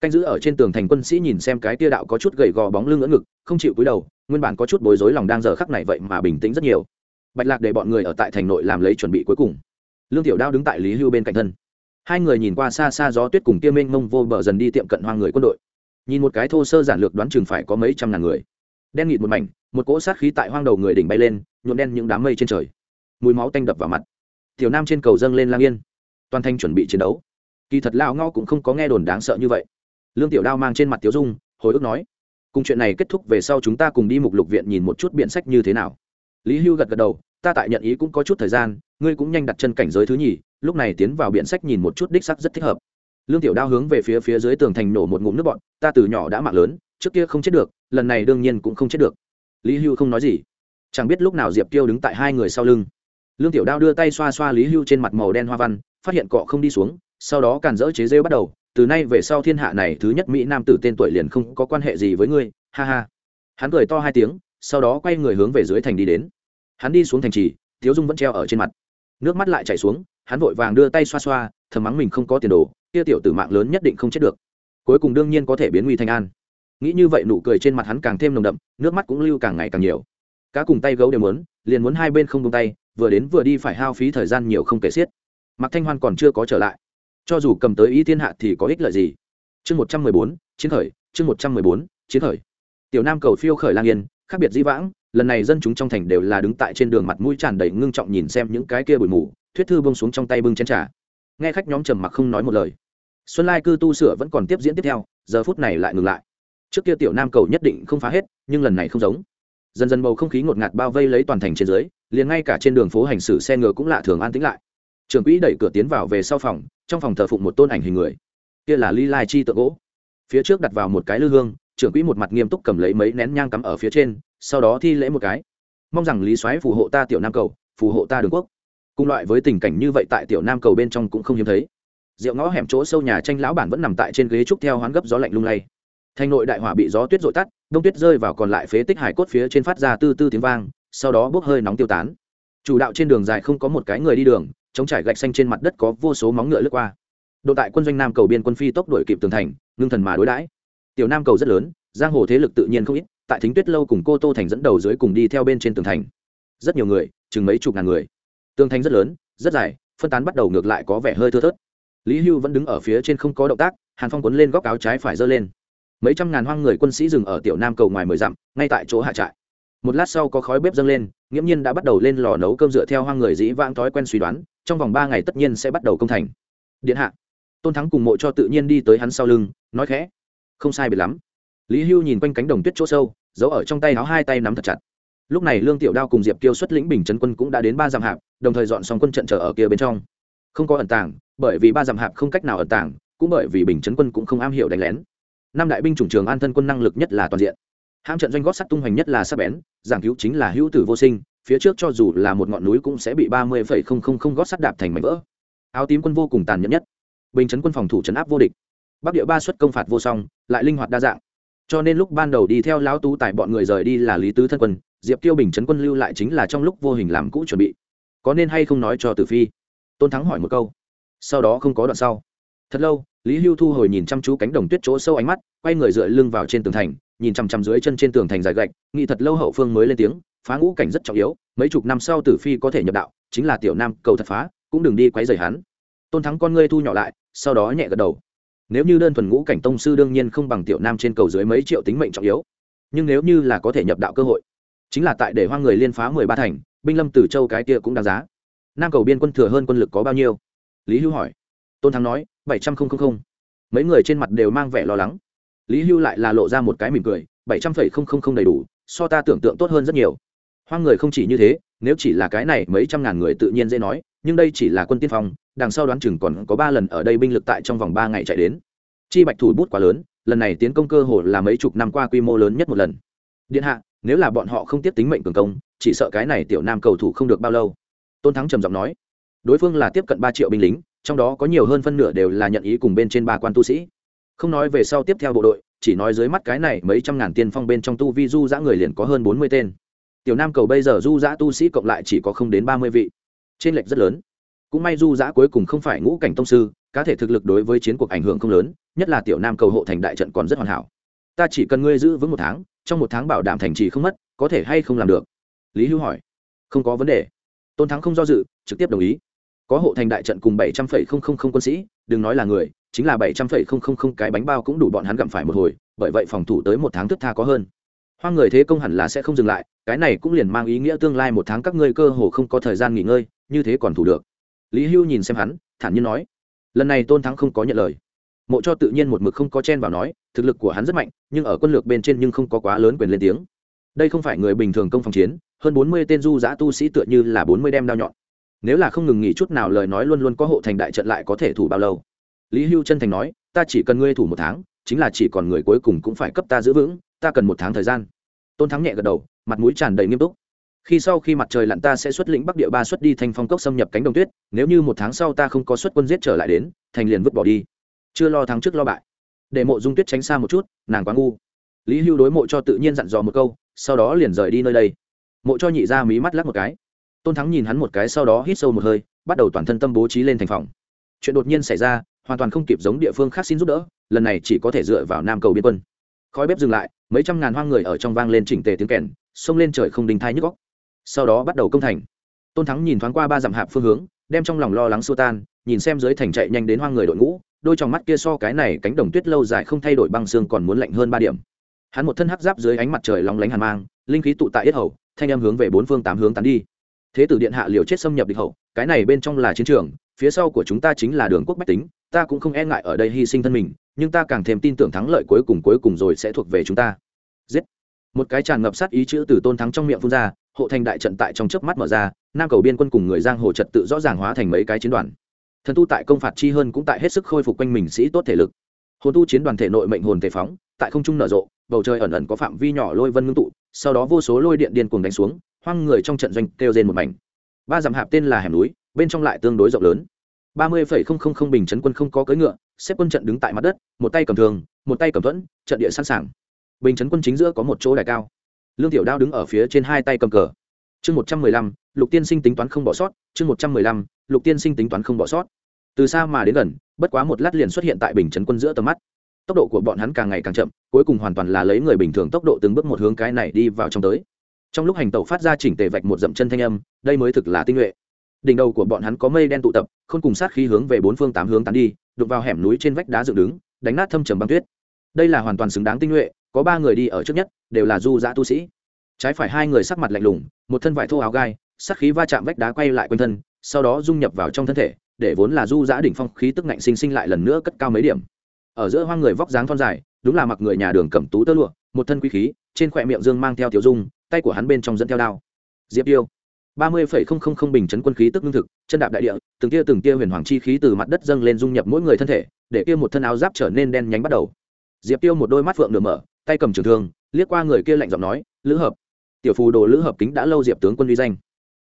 Canh giữ ở trên tường thành quân sĩ nhìn xem cái tia đạo có chút gầy gò bóng lưng ngỡ ngực, không chịu cúi đầu, nguyên bản có chút bối rối lòng đang giờ khắc này vậy mà bình tĩnh rất nhiều. Bạch lạc để bọn người ở tại thành nội làm lấy chuẩn bị cuối cùng. Lương tiểu đao đứng tại lý hưu bên cạnh thân. Hai người nhìn qua xa xa gió tuyết cùng kia mênh mông vô bờ dần đi tiệm cận hoang người quân đội nhìn một cái thô sơ giản lược đoán chừng phải có mấy trăm ngàn người. Đen nghịt một mảnh, một cỗ sát khí tại hoang đầu người đỉnh bay lên, nhuộm đen những đám mây trên trời. Mùi máu tanh đập vào mặt. Tiểu nam trên cầu dâng lên lang yên. Toàn thanh chuẩn bị chiến đấu. Kỳ thật lao ngao cũng không có nghe đồn đáng sợ như vậy. Lương tiểu đao mang trên mặt tiểu dung, hồi ức nói, cùng chuyện này kết thúc về sau chúng ta cùng đi mục lục viện nhìn một chút biện sách như thế nào. Lý hưu gật gật đầu, ta tại nhận ý cũng có chút thời gian, ngươi cũng nhanh đặt chân cảnh giới thứ nhì, lúc này tiến vào biện sách nhìn một chút đích sắc rất thích hợp lương tiểu đao hướng về phía phía dưới tường thành nổ một ngụm nước bọn ta từ nhỏ đã mạng lớn, trước kia không chết được, lần này đương nhiên cũng không chết được. Lý hưu không nói gì. Chẳng biết lúc nào diệp tiêu đứng tại hai người sau lưng. Lương tiểu đao đưa tay xoa xoa lý hưu trên mặt màu đen hoa văn, phát hiện cọ không đi xuống, sau đó càn dỡ chế rêu bắt đầu, từ nay về sau thiên hạ này, thứ nhất mỹ nam tử tên tuổi liền không có quan hệ gì với ngươi, ha ha. Hắn cười to hai tiếng, sau đó quay người hướng về dưới thành đi đến. Hắn đi xuống thành trì, tiếu dung vẫn treo ở trên mặt. Nước mắt lại chảy xuống, hắn vội vàng đưa tay xoa xoa thầm mắng mình không có tiền đồ, kia tiểu tử mạng lớn nhất định không chết được. Cuối cùng đương nhiên có thể biến nguy thành an. Nghĩ như vậy nụ cười trên mặt hắn càng thêm nồng đậm, nước mắt cũng lưu càng ngày càng nhiều. Cá cùng tay gấu đều muốn, liền muốn hai bên không tung tay, vừa đến vừa đi phải hao phí thời gian nhiều không kể xiết. Mạc thanh hoan còn chưa có trở lại. Cho dù cầm tới ý thiên hạ thì có ích lợi gì? Chương một trăm mười bốn, chiến khởi, chương một trăm mười bốn, chiến khởi. Tiểu nam cầu phiêu khởi lang yên, khác biệt di vãng, lần này dân chúng trong thành đều là đứng tại trên đường mặt mũi tràn đầy ngưng trọng nhìn xem những cái kia bụi mù, thuyết thư bông xuống trong tay bưng chén trà nghe khách nhóm trầm mặc không nói một lời. Xuân lai cư tu sửa vẫn còn tiếp diễn tiếp theo, giờ phút này lại ngừng lại. Trước kia tiểu nam cầu nhất định không phá hết, nhưng lần này không giống. Dần dần bầu không khí ngột ngạt bao vây lấy toàn thành trên dưới, liền ngay cả trên đường phố hành xử xe ngựa cũng lạ thường an tĩnh lại. Trường quỹ đẩy cửa tiến vào về sau phòng, trong phòng thờ phụng một tôn ảnh hình người. Kia là ly lai chi tượng gỗ. Phía trước đặt vào một cái lư hương, trưởng quỹ một mặt nghiêm túc cầm lấy mấy nén nhang cắm ở phía trên, sau đó thi lễ một cái. Mong rằng lý soái phù hộ ta tiểu nam cầu, phù hộ ta đường quốc cùng loại với tình cảnh như vậy tại tiểu nam cầu bên trong cũng không hiếm thấy. Rượu ngõ hẻm chỗ sâu nhà tranh lão bản vẫn nằm tại trên ghế trúc theo hoán gấp gió lạnh lung lay. Thành nội đại hỏa bị gió tuyết dội tắt, đông tuyết rơi vào còn lại phế tích hải cốt phía trên phát ra tư tư tiếng vang, sau đó bốc hơi nóng tiêu tán. Chủ đạo trên đường dài không có một cái người đi đường chống trải gạch xanh trên mặt đất có vô số móng ngựa lướt qua. Độ tại quân doanh nam cầu biên quân phi tốc đuổi kịp tường thành, ngưng thần mà đối đãi. Tiểu nam cầu rất lớn, giang hồ thế lực tự nhiên không ít, tại thính tuyết lâu cùng cô tô thành dẫn đầu dưới cùng đi theo bên trên tường thành. Rất nhiều người, chừng mấy chục ngàn người tường thành rất lớn, rất dài, phân tán bắt đầu ngược lại có vẻ hơi thưa thớt. Lý hưu vẫn đứng ở phía trên không có động tác, hàn phong quấn lên góc áo trái phải giơ lên. Mấy trăm ngàn hoang người quân sĩ dừng ở tiểu nam cầu ngoài mười dặm, ngay tại chỗ hạ trại. Một lát sau có khói bếp dâng lên, nghiễm nhiên đã bắt đầu lên lò nấu cơm dựa theo hoang người dĩ vãng thói quen suy đoán, trong vòng ba ngày tất nhiên sẽ bắt đầu công thành. Điện hạ, tôn thắng cùng mộ cho tự nhiên đi tới hắn sau lưng, nói khẽ. Không sai biệt lắm. Lý hưu nhìn quanh cánh đồng tuyết chỗ sâu, giấu ở trong tay áo hai tay nắm thật chặt lúc này lương tiểu đao cùng diệp tiêu xuất lĩnh bình chấn quân cũng đã đến ba dặm hạp, đồng thời dọn xong quân trận trở ở kia bên trong. Không có ẩn tàng, bởi vì ba dặm hạp không cách nào ẩn tàng, cũng bởi vì bình chấn quân cũng không am hiểu đánh lén. Năm đại binh chủng trường an thân quân năng lực nhất là toàn diện. Hãm trận doanh gót sắt tung hoành nhất là sắc bén, giảng cứu chính là hữu tử vô sinh, phía trước cho dù là một ngọn núi cũng sẽ bị ba mươi phẩy không không không gót sắt đạp thành mảnh vỡ. Áo tím quân vô cùng tàn nhẫn nhất. Bình chấn quân phòng thủ chấn áp vô địch. Bắc địa ba xuất công phạt vô song, lại linh hoạt đa dạng. Cho nên lúc ban đầu đi theo lão tú tại bọn người rời đi là lý tứ thân quân diệp tiêu bình chấn quân lưu lại chính là trong lúc vô hình làm cũ chuẩn bị. Có nên hay không nói cho tử phi? Tôn thắng hỏi một câu. Sau đó không có đoạn sau. Thật lâu, lý hưu thu hồi nhìn chăm chú cánh đồng tuyết chỗ sâu ánh mắt, quay người dựa lưng vào trên tường thành, nhìn chằm chằm dưới chân trên tường thành dài gạch, nghĩ thật lâu hậu phương mới lên tiếng, phá ngũ cảnh rất trọng yếu, mấy chục năm sau tử phi có thể nhập đạo, chính là tiểu nam, cầu thật phá, cũng đừng đi quấy rầy hắn. Tôn thắng con ngươi thu nhỏ lại, sau đó nhẹ gật đầu. Nếu như đơn thuần ngũ cảnh tông sư đương nhiên không bằng tiểu nam trên cầu dưới mấy triệu tính mệnh trọng yếu, nhưng nếu như là có thể nhập đạo cơ hội chính là tại để hoang người liên phá mười ba thành, binh lâm từ châu cái kia cũng đáng giá. Nam cầu biên quân thừa hơn quân lực có bao nhiêu? Lý hưu hỏi. Tôn thắng nói, bảy trăm linh mấy người trên mặt đều mang vẻ lo lắng. Lý hưu lại là lộ ra một cái mỉm cười, bảy trăm linh không không không đầy đủ, so ta tưởng tượng tốt hơn rất nhiều. Hoang người không chỉ như thế, nếu chỉ là cái này mấy trăm ngàn người tự nhiên dễ nói, nhưng đây chỉ là quân tiên phong, đằng sau đoán chừng còn có ba lần ở đây binh lực tại trong vòng ba ngày chạy đến. Chi bạch thủ bút quá lớn, lần này tiến công cơ hồ là mấy chục năm qua quy mô lớn nhất một lần. Điện hạ nếu là bọn họ không tiếp tính mệnh cường công, chỉ sợ cái này tiểu nam cầu thủ không được bao lâu. Tôn thắng trầm giọng nói, đối phương là tiếp cận ba triệu binh lính, trong đó có nhiều hơn phân nửa đều là nhận ý cùng bên trên ba quan tu sĩ. Không nói về sau tiếp theo bộ đội, chỉ nói dưới mắt cái này mấy trăm ngàn tiên phong bên trong tu vi du giã người liền có hơn bốn mươi tên. Tiểu nam cầu bây giờ du giã tu sĩ cộng lại chỉ có không đến ba mươi vị. Trên lệch rất lớn. Cũng may du giã cuối cùng không phải ngũ cảnh tông sư, cá thể thực lực đối với chiến cuộc ảnh hưởng không lớn, nhất là tiểu nam cầu hộ thành đại trận còn rất hoàn hảo. Ta chỉ cần ngươi giữ vững một tháng trong một tháng bảo đảm thành trì không mất, có thể hay không làm được? Lý Hưu hỏi. Không có vấn đề. Tôn thắng không do dự, trực tiếp đồng ý. Có hộ thành đại trận cùng bảy trăm phẩy không không không quân sĩ, đừng nói là người, chính là bảy trăm phẩy không không không cái bánh bao cũng đủ bọn hắn gặm phải một hồi, bởi vậy phòng thủ tới một tháng thức tha có hơn. Hoang người thế công hẳn là sẽ không dừng lại, cái này cũng liền mang ý nghĩa tương lai một tháng các ngươi cơ hồ không có thời gian nghỉ ngơi, như thế còn thủ được. Lý hưu nhìn xem hắn, thản nhiên nói. Lần này tôn thắng không có nhận lời mộ cho tự nhiên một mực không có chen vào nói, thực lực của hắn rất mạnh, nhưng ở quân lược bên trên nhưng không có quá lớn quyền lên tiếng. Đây không phải người bình thường công phòng chiến, hơn bốn mươi tên du giã tu sĩ tựa như là bốn mươi đem đao nhọn. Nếu là không ngừng nghỉ chút nào lời nói luôn luôn có hộ thành đại trận lại có thể thủ bao lâu? Lý hưu chân thành nói, ta chỉ cần ngươi thủ một tháng, chính là chỉ còn người cuối cùng cũng phải cấp ta giữ vững, ta cần một tháng thời gian. Tôn thắng nhẹ gật đầu, mặt mũi tràn đầy nghiêm túc. Khi sau khi mặt trời lặn ta sẽ xuất lĩnh bắc địa ba xuất đi thành phong cốc xâm nhập cánh đồng tuyết, nếu như một tháng sau ta không có xuất quân giết trở lại đến, thành liền vứt bỏ đi chưa lo thắng trước lo bại. Để mộ dung tuyết tránh xa một chút, nàng quá ngu. Lý hưu đối mộ cho tự nhiên dặn dò một câu, sau đó liền rời đi nơi đây. Mộ cho nhị ra mí mắt lắc một cái. Tôn thắng nhìn hắn một cái sau đó hít sâu một hơi, bắt đầu toàn thân tâm bố trí lên thành phòng. Chuyện đột nhiên xảy ra, hoàn toàn không kịp giống địa phương khác xin giúp đỡ, lần này chỉ có thể dựa vào nam cầu biên quân. Khói bếp dừng lại, mấy trăm ngàn hoang người ở trong vang lên chỉnh tề tiếng kèn, xông lên trời không đình thai nhức góc sau đó bắt đầu công thành. Tôn thắng nhìn thoáng qua ba dặm hạp phương hướng, đem trong lòng lo lắng xua tan, nhìn xem dưới thành chạy nhanh đến hoang người đội ngũ đôi trong mắt kia so cái này cánh đồng tuyết lâu dài không thay đổi băng xương còn muốn lạnh hơn ba điểm. Hắn một thân hắc giáp dưới ánh mặt trời lóng lánh hàn mang, linh khí tụ tại yết hầu, thanh âm hướng về bốn phương tám hướng tán đi. Thế tử điện hạ liều chết xâm nhập địch hậu, cái này bên trong là chiến trường, phía sau của chúng ta chính là đường quốc bách tính, ta cũng không e ngại ở đây hy sinh thân mình, nhưng ta càng thêm tin tưởng thắng lợi cuối cùng cuối cùng rồi sẽ thuộc về chúng ta. Giết! Một cái tràn ngập sát ý chữ từ tôn thắng trong miệng phun ra, hộ thành đại trận tại trong chớp mắt mở ra, nam cầu biên quân cùng người giang hồ trật tự rõ ràng hóa thành mấy cái chiến đoàn thần tu tại công phạt chi hơn cũng tại hết sức khôi phục quanh mình sĩ tốt thể lực. Hồn tu chiến đoàn thể nội mệnh hồn thể phóng, tại không trung nở rộ, bầu trời ẩn ẩn có phạm vi nhỏ lôi vân ngưng tụ, sau đó vô số lôi điện điên cuồng đánh xuống, hoang người trong trận doanh kêu rên một mảnh. Ba dặm hạp tên là hẻm núi, bên trong lại tương đối rộng lớn. Ba mươi phẩy không không không bình chấn quân không có cưỡi ngựa, xếp quân trận đứng tại mặt đất, một tay cầm thường, một tay cầm thuẫn, trận địa sẵn sàng. Bình chấn quân chính giữa có một chỗ đài cao. Lương tiểu đao đứng ở phía trên hai tay cầm cờ. Chương một trăm mười lăm, lục tiên sinh tính toán không bỏ sót, chương một trăm mười lăm lục tiên sinh tính toán không bỏ sót. Từ xa mà đến gần, bất quá một lát liền xuất hiện tại bình chấn quân giữa tầm mắt. Tốc độ của bọn hắn càng ngày càng chậm, cuối cùng hoàn toàn là lấy người bình thường tốc độ từng bước một hướng cái này đi vào trong tới. Trong lúc hành tẩu phát ra chỉnh tề vạch một dậm chân thanh âm, đây mới thực là tinh nhuệ. Đỉnh đầu của bọn hắn có mây đen tụ tập không cùng sát khí hướng về bốn phương tám hướng tán đi đục vào hẻm núi trên vách đá dựng đứng, đánh nát thâm trầm băng tuyết. Đây là hoàn toàn xứng đáng tinh nhuệ, có ba người đi ở trước nhất, đều là du giã tu sĩ. Trái phải hai người sắc mặt lạnh lùng, một thân vải thô áo gai, sát khí va chạm vách đá quay lại quanh thân sau đó dung nhập vào trong thân thể, để vốn là du dã đỉnh phong khí tức ngạnh sinh sinh lại lần nữa cất cao mấy điểm. Ở giữa hoang người vóc dáng thon dài, đúng là mặc người nhà đường cẩm tú tơ lụa, một thân quý khí, trên khỏe miệng dương mang theo tiểu dung, tay của hắn bên trong dẫn theo đao. Diệp tiêu. Ba mươi phẩy không không không bình chấn quân khí tức lương thực, chân đạp đại địa, từng tia từng tia huyền hoàng chi khí từ mặt đất dâng lên dung nhập mỗi người thân thể, để kia một thân áo giáp trở nên đen nhánh bắt đầu. Diệp tiêu một đôi mắt phượng nửa mở, tay cầm trường thương, liếc qua người kia lạnh giọng nói, lữ hợp. Tiểu phù đồ lữ hợp kính đã lâu diệp tướng quân uy danh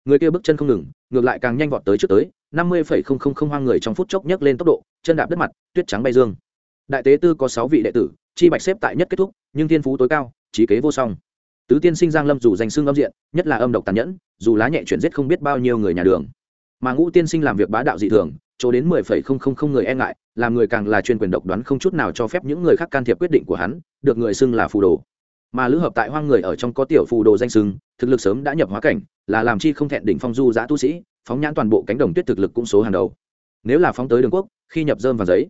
người kia bước chân không ngừng, ngược lại càng nhanh vọt tới trước tới, năm mươi phẩy không không không hoang người trong phút chốc nhấc lên tốc độ, chân đạp đất mặt, tuyết trắng bay dương. Đại tế tư có sáu vị đệ tử, chi bạch xếp tại nhất kết thúc, nhưng thiên phú tối cao, trí kế vô song. Tứ tiên sinh giang lâm dù danh xương âm diện, nhất là âm độc tàn nhẫn, dù lá nhẹ chuyển giết không biết bao nhiêu người nhà đường. Mà ngũ tiên sinh làm việc bá đạo dị thường, chỗ đến mười phẩy không không không người e ngại, làm người càng là chuyên quyền độc đoán không chút nào cho phép những người khác can thiệp quyết định của hắn, được người xưng là phù đồ mà lữ hợp tại hoang người ở trong có tiểu phù đồ danh xưng, thực lực sớm đã nhập hóa cảnh, là làm chi không thẹn đỉnh phong du giã tu sĩ, phóng nhãn toàn bộ cánh đồng tuyết thực lực cũng số hàng đầu. Nếu là phóng tới đường quốc, khi nhập dơm vào giấy,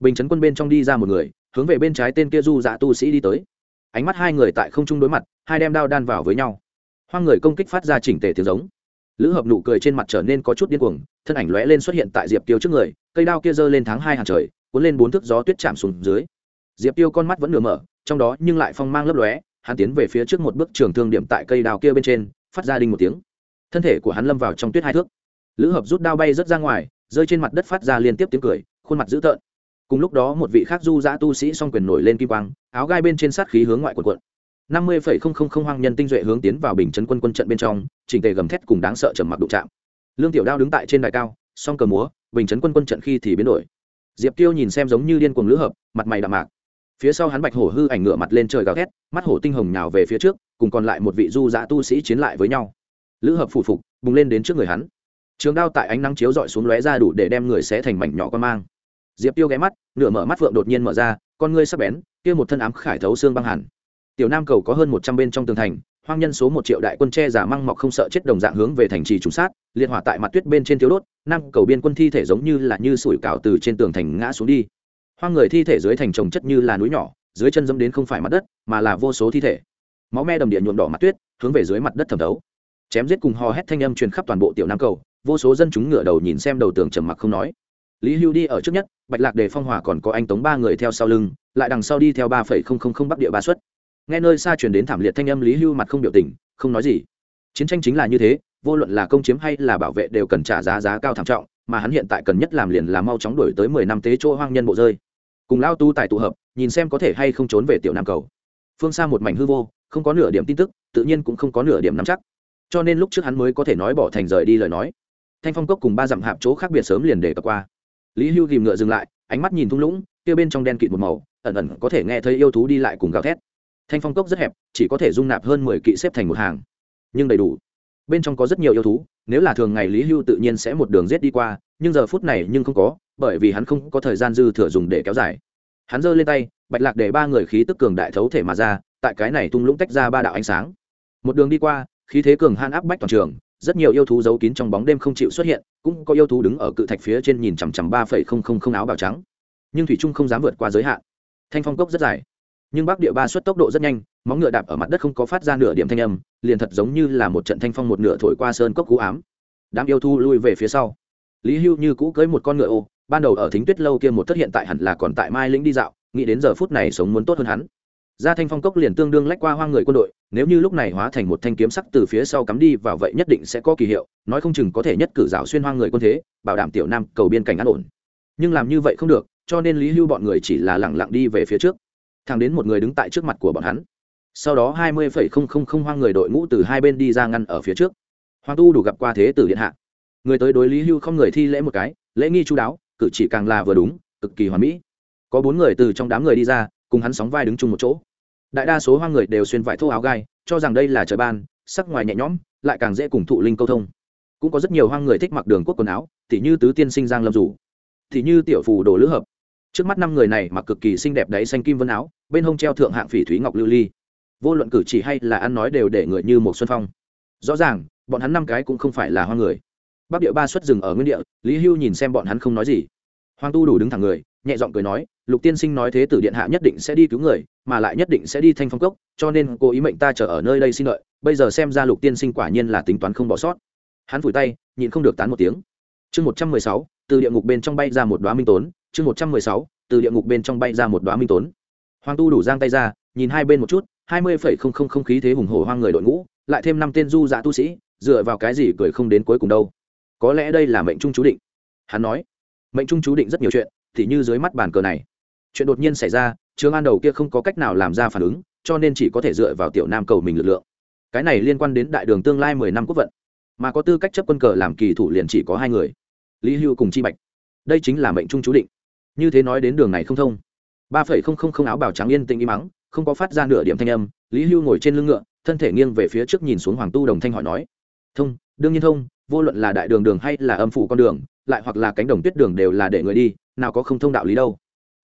bình chấn quân bên trong đi ra một người, hướng về bên trái tên kia du dạ tu sĩ đi tới. Ánh mắt hai người tại không trung đối mặt, hai đem đao đan vào với nhau. Hoang người công kích phát ra chỉnh tề tiếng giống. Lữ hợp nụ cười trên mặt trở nên có chút điên cuồng, thân ảnh lóe lên xuất hiện tại diệp tiêu trước người, cây đao kia giơ lên tháng hai hàng trời, cuốn lên bốn thước gió tuyết chạm xuống dưới. Diệp tiêu con mắt vẫn nửa mở trong đó nhưng lại phong mang lấp lóe, hắn tiến về phía trước một bước trường thương điểm tại cây đào kia bên trên, phát ra đinh một tiếng. Thân thể của hắn lâm vào trong tuyết hai thước. Lữ hợp rút đao bay rớt ra ngoài, rơi trên mặt đất phát ra liên tiếp tiếng cười, khuôn mặt dữ tợn. Cùng lúc đó một vị khác du giã tu sĩ song quyền nổi lên kim quang, áo gai bên trên sát khí hướng ngoại quần quận năm mươi phẩy không không không hoang nhân tinh duệ hướng tiến vào bình chấn quân quân trận bên trong, chỉnh tề gầm thét cùng đáng sợ trầm mặc đụng chạm. Lương tiểu đao đứng tại trên đài cao, song cờ múa, bình chấn quân quân trận khi thì biến đổi. Diệp tiêu nhìn xem giống như điên cuồng lữ hợp, mặt mày đạm mạc phía sau hắn bạch hổ hư ảnh ngựa mặt lên trời gào thét, mắt hổ tinh hồng nhào về phía trước, cùng còn lại một vị du dã tu sĩ chiến lại với nhau. Lữ hợp phủ phục, bùng lên đến trước người hắn. Trường đao tại ánh nắng chiếu dọi xuống lóe ra đủ để đem người xé thành mảnh nhỏ con mang. Diệp tiêu ghé mắt, nửa mở mắt phượng đột nhiên mở ra, con ngươi sắp bén, kia một thân ám khải thấu xương băng hẳn. Tiểu nam cầu có hơn một trăm bên trong tường thành, hoang nhân số một triệu đại quân tre giả măng mọc không sợ chết đồng dạng hướng về thành trì trùng sát, liệt hỏa tại mặt tuyết bên trên thiếu đốt, nam cầu biên quân thi thể giống như là như sủi cảo từ trên tường thành ngã xuống đi hoang người thi thể dưới thành trồng chất như là núi nhỏ, dưới chân dẫm đến không phải mặt đất, mà là vô số thi thể. Máu me đầm địa nhuộm đỏ mặt tuyết, hướng về dưới mặt đất thẩm thấu. Chém giết cùng hò hét thanh âm truyền khắp toàn bộ tiểu nam cầu, vô số dân chúng ngựa đầu nhìn xem đầu tường trầm mặc không nói. Lý hưu đi ở trước nhất, bạch lạc đề phong hòa còn có anh tống ba người theo sau lưng, lại đằng sau đi theo ba phẩy không không không bắc địa ba xuất. Nghe nơi xa truyền đến thảm liệt thanh âm, lý hưu mặt không biểu tình, không nói gì. Chiến tranh chính là như thế, vô luận là công chiếm hay là bảo vệ đều cần trả giá giá cao thảm trọng, mà hắn hiện tại cần nhất làm liền là mau chóng đổi tới mười năm tế chỗ hoang nhân bộ rơi cùng lao tu tài tụ hợp, nhìn xem có thể hay không trốn về tiểu nam cầu. Phương xa một mảnh hư vô, không có nửa điểm tin tức, tự nhiên cũng không có nửa điểm nắm chắc. Cho nên lúc trước hắn mới có thể nói bỏ thành rời đi lời nói. Thanh phong cốc cùng ba dặm hạp chỗ khác biệt sớm liền để cập qua. Lý hưu ghìm ngựa dừng lại, ánh mắt nhìn thung lũng, kia bên trong đen kịt một màu, ẩn ẩn có thể nghe thấy yêu thú đi lại cùng gào thét. Thanh phong cốc rất hẹp, chỉ có thể dung nạp hơn mười kỵ xếp thành một hàng. Nhưng đầy đủ. Bên trong có rất nhiều yêu thú, nếu là thường ngày lý hưu tự nhiên sẽ một đường rết đi qua, nhưng giờ phút này nhưng không có bởi vì hắn không có thời gian dư thừa dùng để kéo dài. Hắn giơ lên tay, bạch lạc để ba người khí tức cường đại thấu thể mà ra, tại cái này tung lũng tách ra ba đạo ánh sáng. Một đường đi qua, khí thế cường han áp bách toàn trường, rất nhiều yêu thú giấu kín trong bóng đêm không chịu xuất hiện, cũng có yêu thú đứng ở cự thạch phía trên nhìn chằm chằm ba phẩy không không không áo bào trắng. Nhưng thủy trung không dám vượt qua giới hạn. Thanh phong cốc rất dài, nhưng bắc địa ba xuất tốc độ rất nhanh, móng ngựa đạp ở mặt đất không có phát ra nửa điểm thanh âm, liền thật giống như là một trận thanh phong một nửa thổi qua sơn cốc cú ám. Đám yêu thu lui về phía sau. Lý hưu như cũ cưới một con ngựa ô ban đầu ở thính tuyết lâu kia một thất hiện tại hẳn là còn tại mai lĩnh đi dạo, nghĩ đến giờ phút này sống muốn tốt hơn hắn. Ra thanh phong cốc liền tương đương lách qua hoang người quân đội, nếu như lúc này hóa thành một thanh kiếm sắc từ phía sau cắm đi vào vậy nhất định sẽ có kỳ hiệu, nói không chừng có thể nhất cử rào xuyên hoang người quân thế, bảo đảm tiểu nam cầu biên cảnh an ổn. Nhưng làm như vậy không được, cho nên lý hưu bọn người chỉ là lẳng lặng đi về phía trước. Thẳng đến một người đứng tại trước mặt của bọn hắn. Sau đó hai mươi phẩy không không không hoang người đội ngũ từ hai bên đi ra ngăn ở phía trước. Hoàng tu đủ gặp qua thế tử điện hạ. Người tới đối lý hưu không người thi lễ một cái, lễ nghi chú đáo cử chỉ càng là vừa đúng, cực kỳ hoàn mỹ. Có bốn người từ trong đám người đi ra, cùng hắn sóng vai đứng chung một chỗ. Đại đa số hoang người đều xuyên vải thô áo gai, cho rằng đây là trời ban, sắc ngoài nhẹ nhõm, lại càng dễ cùng thụ linh câu thông. Cũng có rất nhiều hoang người thích mặc đường quốc quần áo t như tứ tiên sinh giang lâm rủ t như tiểu phù đồ lữ hợp. Trước mắt năm người này mặc cực kỳ xinh đẹp đáy xanh kim vân áo, bên hông treo thượng hạng phỉ thúy ngọc lưu ly. Vô luận cử chỉ hay là ăn nói đều để người như một xuân phong. Rõ ràng, bọn hắn năm cái cũng không phải là hoang người bắc địa ba xuất rừng ở nguyên địa, lý hưu nhìn xem bọn hắn không nói gì. Hoàng tu đủ đứng thẳng người, nhẹ giọng cười nói, lục tiên sinh nói thế tử điện hạ nhất định sẽ đi cứu người, mà lại nhất định sẽ đi thanh phong cốc, cho nên cô ý mệnh ta chờ ở nơi đây xin lợi bây giờ xem ra lục tiên sinh quả nhiên là tính toán không bỏ sót. Hắn vùi tay, nhịn không được tán một tiếng. Chương một trăm mười sáu, từ địa ngục bên trong bay ra một đoá minh tốn, chương một trăm mười sáu, từ địa ngục bên trong bay ra một đoá minh tốn. Hoàng tu đủ giang tay ra, nhìn hai bên một chút, hai mươi phẩy không không không khí thế hùng hổ hoang người đội ngũ, lại thêm năm tên du dạ tu sĩ, dựa vào cái gì cười không đến cuối cùng đâu có lẽ đây là mệnh trung chú định. Hắn nói, mệnh trung chú định rất nhiều chuyện, thì như dưới mắt bàn cờ này. Chuyện đột nhiên xảy ra, trương an đầu kia không có cách nào làm ra phản ứng, cho nên chỉ có thể dựa vào tiểu nam cầu mình lực lượng. Cái này liên quan đến đại đường tương lai mười năm quốc vận. Mà có tư cách chấp quân cờ làm kỳ thủ liền chỉ có hai người, lý hưu cùng chi bạch. Đây chính là mệnh trung chú định. Như thế nói đến đường này không thông. Ba phẩy không không không áo bào trắng yên tĩnh im mắng, không có phát ra nửa điểm thanh âm, lý hưu ngồi trên lưng ngựa, thân thể nghiêng về phía trước nhìn xuống hoàng tu đồng thanh hỏi nói, thông, đương nhiên thông vô luận là đại đường đường hay là âm phủ con đường, lại hoặc là cánh đồng tuyết đường đều là để người đi, nào có không thông đạo lý đâu.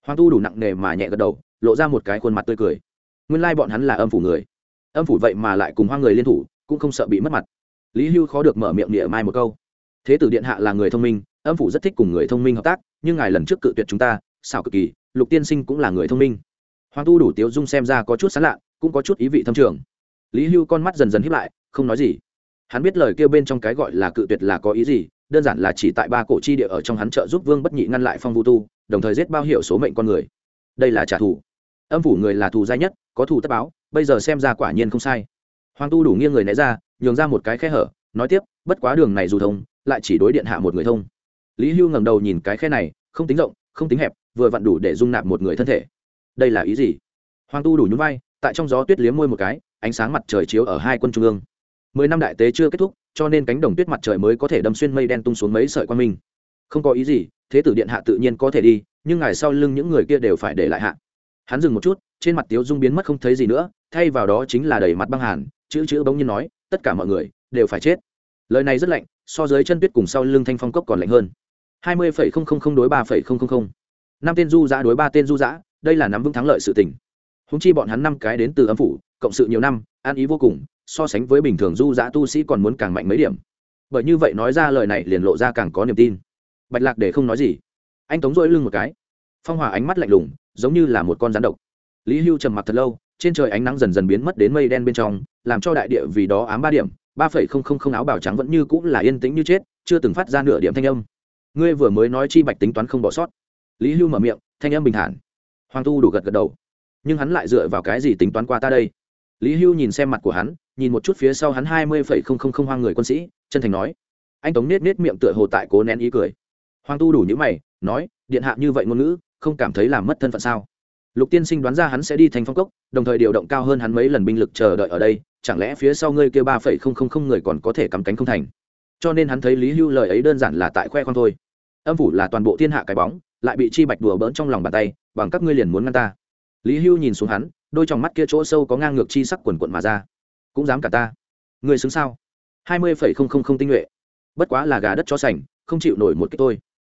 Hoàng tu đủ nặng nề mà nhẹ gật đầu, lộ ra một cái khuôn mặt tươi cười. Nguyên lai bọn hắn là âm phủ người. Âm phủ vậy mà lại cùng hoang người liên thủ, cũng không sợ bị mất mặt. Lý hưu khó được mở miệng địa mai một câu. Thế tử điện hạ là người thông minh, âm phủ rất thích cùng người thông minh hợp tác, nhưng ngài lần trước cự tuyệt chúng ta, xảo cực kỳ, lục tiên sinh cũng là người thông minh. Hoàng tu đủ tiếu dung xem ra có chút sán lạ, cũng có chút ý vị thâm trường. Lý hưu con mắt dần dần hiếp lại, không nói gì hắn biết lời kêu bên trong cái gọi là cự tuyệt là có ý gì, đơn giản là chỉ tại ba cổ chi địa ở trong hắn trợ giúp vương bất nhị ngăn lại phong vu tu, đồng thời giết bao hiệu số mệnh con người. Đây là trả thù. Âm phủ người là thù dai nhất, có thù tất báo, bây giờ xem ra quả nhiên không sai. Hoàng tu đủ nghiêng người né ra, nhường ra một cái khe hở, nói tiếp, bất quá đường này dù thông, lại chỉ đối điện hạ một người thông. Lý hưu ngẩng đầu nhìn cái khe này, không tính rộng, không tính hẹp, vừa vặn đủ để dung nạp một người thân thể. Đây là ý gì? Hoàng tu đủ nhún vai, tại trong gió tuyết liếm môi một cái, ánh sáng mặt trời chiếu ở hai quân trung ương mười năm đại tế chưa kết thúc, cho nên cánh đồng tuyết mặt trời mới có thể đâm xuyên mây đen tung xuống mấy sợi quan minh. Không có ý gì, thế tử điện hạ tự nhiên có thể đi, nhưng ngài sau lưng những người kia đều phải để lại hạ. Hắn dừng một chút, trên mặt tiếu dung biến mất không thấy gì nữa, thay vào đó chính là đầy mặt băng hàn, chữ chữ bỗng nhiên nói, tất cả mọi người đều phải chết. Lời này rất lạnh, so dưới chân tuyết cùng sau lưng thanh phong cốc còn lạnh hơn. hai mươi phẩy không không không đối ba phẩy không không không. Năm tên du giã đối ba tên du giã, đây là nắm vững thắng lợi sự tình. Húng chi bọn hắn năm cái đến từ âm phủ, cộng sự nhiều năm, an ý vô cùng so sánh với bình thường du giã tu sĩ còn muốn càng mạnh mấy điểm. Bởi như vậy nói ra lời này liền lộ ra càng có niềm tin. Bạch lạc để không nói gì. Anh tống dỗi lưng một cái. Phong hòa ánh mắt lạnh lùng, giống như là một con rắn độc. Lý hưu trầm mặc thật lâu, trên trời ánh nắng dần dần biến mất đến mây đen bên trong, làm cho đại địa vì đó ám ba điểm, ba phẩy không không không áo bào trắng vẫn như cũng là yên tĩnh như chết, chưa từng phát ra nửa điểm thanh âm. Ngươi vừa mới nói chi bạch tính toán không bỏ sót. Lý hưu mở miệng, thanh âm bình thản. Hoàng tu đủ gật gật đầu. Nhưng hắn lại dựa vào cái gì tính toán qua ta đây? Lý hưu nhìn xem mặt của hắn nhìn một chút phía sau hắn hai mươi phẩy không không không hoang người quân sĩ, chân thành nói. Anh tống nết nết miệng tựa hồ tại cố nén ý cười. Hoàng tu đủ những mày, nói, điện hạ như vậy ngôn ngữ, không cảm thấy làm mất thân phận sao? Lục tiên sinh đoán ra hắn sẽ đi thành phong cốc, đồng thời điều động cao hơn hắn mấy lần binh lực chờ đợi ở đây, chẳng lẽ phía sau ngươi kêu ba phẩy không không không người còn có thể cắm cánh không thành? Cho nên hắn thấy lý hưu lời ấy đơn giản là tại khoe khoang thôi. Âm phủ là toàn bộ thiên hạ cái bóng, lại bị chi bạch đùa bỡn trong lòng bàn tay, bằng các ngươi liền muốn ngăn ta. Lý hưu nhìn xuống hắn, đôi trong mắt kia chỗ sâu có ngang ngược chi sắc quần quận mà ra cũng dám cả ta. Người xứng sao? hai mươi phẩy không không không tinh nhuệ. Bất quá là gà đất cho sành, không chịu nổi một cái tôi.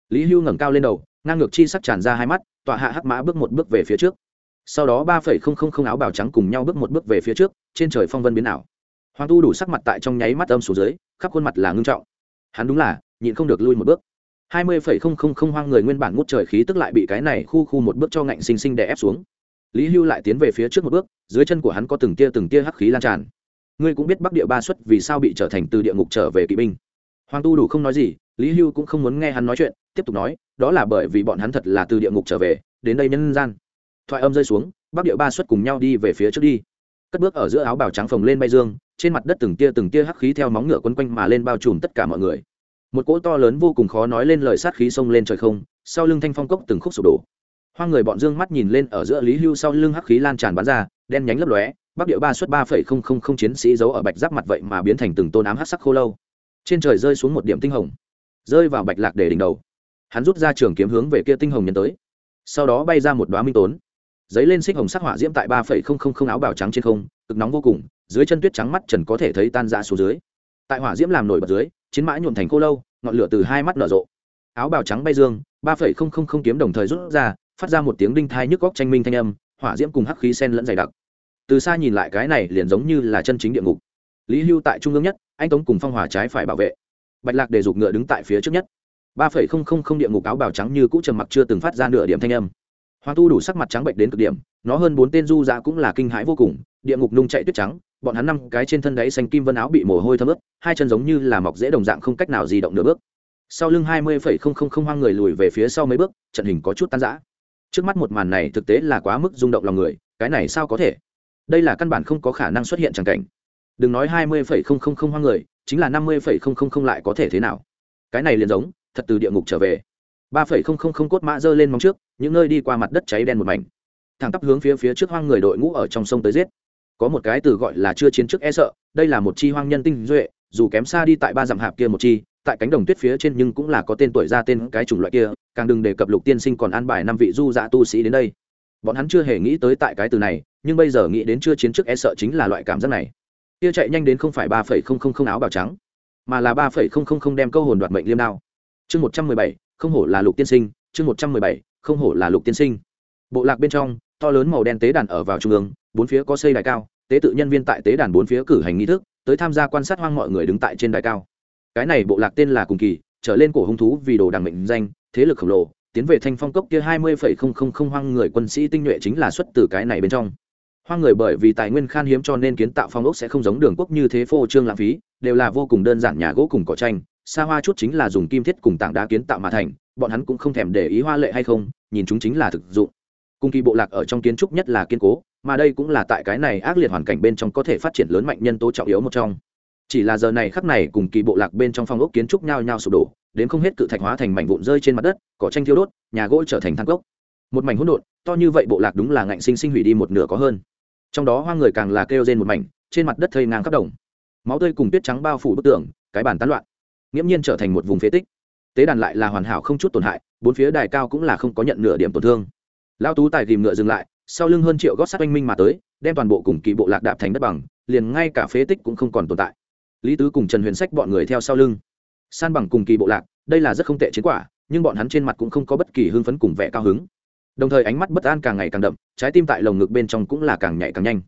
Lý hưu ngẩng cao lên đầu, ngang ngược chi sắc tràn ra hai mắt, tọa hạ hắc mã bước một bước về phía trước. Sau đó ba phẩy không không không áo bào trắng cùng nhau bước một bước về phía trước, trên trời phong vân biến ảo. Hoàng tu đủ sắc mặt tại trong nháy mắt âm xuống dưới, khắp khuôn mặt là ngưng trọng. Hắn đúng là, nhịn không được lui một bước. hai mươi phẩy không không không hoang người nguyên bản ngút trời khí tức lại bị cái này khu khu một bước cho ngạnh xinh xinh đè ép xuống. Lý hưu lại tiến về phía trước một bước, dưới chân của hắn có từng tia từng tia hắc khí lan tràn ngươi cũng biết bắc địa ba xuất vì sao bị trở thành từ địa ngục trở về kỵ binh. Hoàng tu đủ không nói gì, lý hưu cũng không muốn nghe hắn nói chuyện, tiếp tục nói, đó là bởi vì bọn hắn thật là từ địa ngục trở về, đến đây nhân gian. Thoại âm rơi xuống, bắc địa ba xuất cùng nhau đi về phía trước đi. Cất bước ở giữa áo bào trắng phồng lên bay dương, trên mặt đất từng tia từng tia hắc khí theo móng ngựa quấn quanh mà lên bao trùm tất cả mọi người. Một cỗ to lớn vô cùng khó nói lên lời sát khí xông lên trời không, sau lưng thanh phong cốc từng khúc sụp đổ. Hoa người bọn dương mắt nhìn lên ở giữa lý hưu sau lưng hắc khí lan tràn bắn ra, đen nhánh lấp lóe bắc địa ba suất ba phẩy không không không chiến sĩ giấu ở bạch giáp mặt vậy mà biến thành từng tôn ám hắc sắc khô lâu. Trên trời rơi xuống một điểm tinh hồng, rơi vào bạch lạc để đỉnh đầu. Hắn rút ra trường kiếm hướng về kia tinh hồng nhân tới, sau đó bay ra một đoá minh tốn. Giấy lên xích hồng sắc hỏa diễm tại ba phẩy không không không áo bào trắng trên không, cực nóng vô cùng, dưới chân tuyết trắng mắt trần có thể thấy tan ra xuống dưới. Tại hỏa diễm làm nổi bật dưới, chiến mã nhuộm thành khô lâu, ngọn lửa từ hai mắt nở rộ. Áo bào trắng bay dương, ba phẩy không không không kiếm đồng thời rút ra, phát ra một tiếng đinh thai nhức góc tranh minh thanh âm, hỏa diễm cùng hắc khí sen lẫn dày đặc từ xa nhìn lại cái này liền giống như là chân chính địa ngục. Lý hưu tại trung ương nhất, anh tống cùng phong hòa trái phải bảo vệ. Bạch lạc để giục ngựa đứng tại phía trước nhất. ba phẩy không không không địa ngục áo bào trắng như cũ trầm mặc chưa từng phát ra nửa điểm thanh âm. Hoàng tu đủ sắc mặt trắng bệnh đến cực điểm, nó hơn bốn tên du dạ cũng là kinh hãi vô cùng, địa ngục nung chạy tuyết trắng, bọn hắn năm cái trên thân đáy xanh kim vân áo bị mồ hôi thấm ướt, hai chân giống như là mọc dễ đồng dạng không cách nào di động nửa bước. Sau lưng hai mươi phẩy không không không hoang người lùi về phía sau mấy bước, trận hình có chút tan rã. Trước mắt một màn này thực tế là quá mức rung động lòng người, cái này sao có thể? Đây là căn bản không có khả năng xuất hiện chẳng cảnh. Đừng nói hai mươi phẩy không không không hoang người, chính là năm mươi phẩy không không không lại có thể thế nào? Cái này liền giống, thật từ địa ngục trở về. ba phẩy không không không cốt mã giơ lên móng trước, những nơi đi qua mặt đất cháy đen một mảnh. Thẳng tắp hướng phía phía trước hoang người đội ngũ ở trong sông tới giết. Có một cái từ gọi là chưa chiến trước e sợ, đây là một chi hoang nhân tinh duệ, dù kém xa đi tại ba dặm hạp kia một chi, tại cánh đồng tuyết phía trên nhưng cũng là có tên tuổi ra tên cái chủng loại kia, càng đừng đề cập lục tiên sinh còn an bài năm vị du dạ tu sĩ đến đây. Bọn hắn chưa hề nghĩ tới tại cái từ này nhưng bây giờ nghĩ đến chưa chiến trước e sợ chính là loại cảm giác này. Kia chạy nhanh đến không phải ba phẩy không không không áo bào trắng, mà là ba phẩy không không không đem câu hồn đoạt mệnh liêm đao. Chương một trăm mười bảy, không hổ là lục tiên sinh, chương một trăm mười bảy, không hổ là lục tiên sinh. Bộ lạc bên trong, to lớn màu đen tế đàn ở vào trung ương, bốn phía có xây đài cao, tế tự nhân viên tại tế đàn bốn phía cử hành nghi thức, tới tham gia quan sát hoang mọi người đứng tại trên đài cao. Cái này bộ lạc tên là cùng kỳ, trở lên cổ hung thú vì đồ đằng mệnh danh, thế lực khổng lồ, tiến về thanh phong cốc kia hai mươi phẩy không không không hoang người quân sĩ tinh nhuệ chính là xuất từ cái này bên trong hoang người bởi vì tài nguyên khan hiếm cho nên kiến tạo phong ốc sẽ không giống đường quốc như thế phô trương lãng phí, đều là vô cùng đơn giản nhà gỗ cùng cỏ tranh, xa hoa chút chính là dùng kim thiết cùng tảng đá kiến tạo mà thành, bọn hắn cũng không thèm để ý hoa lệ hay không, nhìn chúng chính là thực dụng. Cung kỳ bộ lạc ở trong kiến trúc nhất là kiên cố, mà đây cũng là tại cái này ác liệt hoàn cảnh bên trong có thể phát triển lớn mạnh nhân tố trọng yếu một trong. Chỉ là giờ này khắc này cùng kỳ bộ lạc bên trong phong ốc kiến trúc nhao nhao sụp đổ, đến không hết cự thạch hóa thành mảnh vụn rơi trên mặt đất, cỏ tranh thiêu đốt, nhà gỗ trở thành thang gốc một mảnh hỗn độn, to như vậy bộ lạc đúng là ngạnh sinh sinh hủy đi một nửa có hơn trong đó hoa người càng là kêu rên một mảnh, trên mặt đất thây ngang khắp đồng. Máu tươi cùng tuyết trắng bao phủ bức tường, cái bàn tán loạn. Nghiễm nhiên trở thành một vùng phế tích. Tế đàn lại là hoàn hảo không chút tổn hại, bốn phía đài cao cũng là không có nhận nửa điểm tổn thương. Lao tú tài tìm ngựa dừng lại, sau lưng hơn triệu gót sắt oanh minh mà tới, đem toàn bộ cùng kỳ bộ lạc đạp thành đất bằng, liền ngay cả phế tích cũng không còn tồn tại. Lý tứ cùng trần huyền sách bọn người theo sau lưng. San bằng cùng kỳ bộ lạc, đây là rất không tệ chiến quả, nhưng bọn hắn trên mặt cũng không có bất kỳ hưng phấn cùng vẻ cao hứng đồng thời ánh mắt bất an càng ngày càng đậm, trái tim tại lồng ngực bên trong cũng là càng nhạy càng nhanh.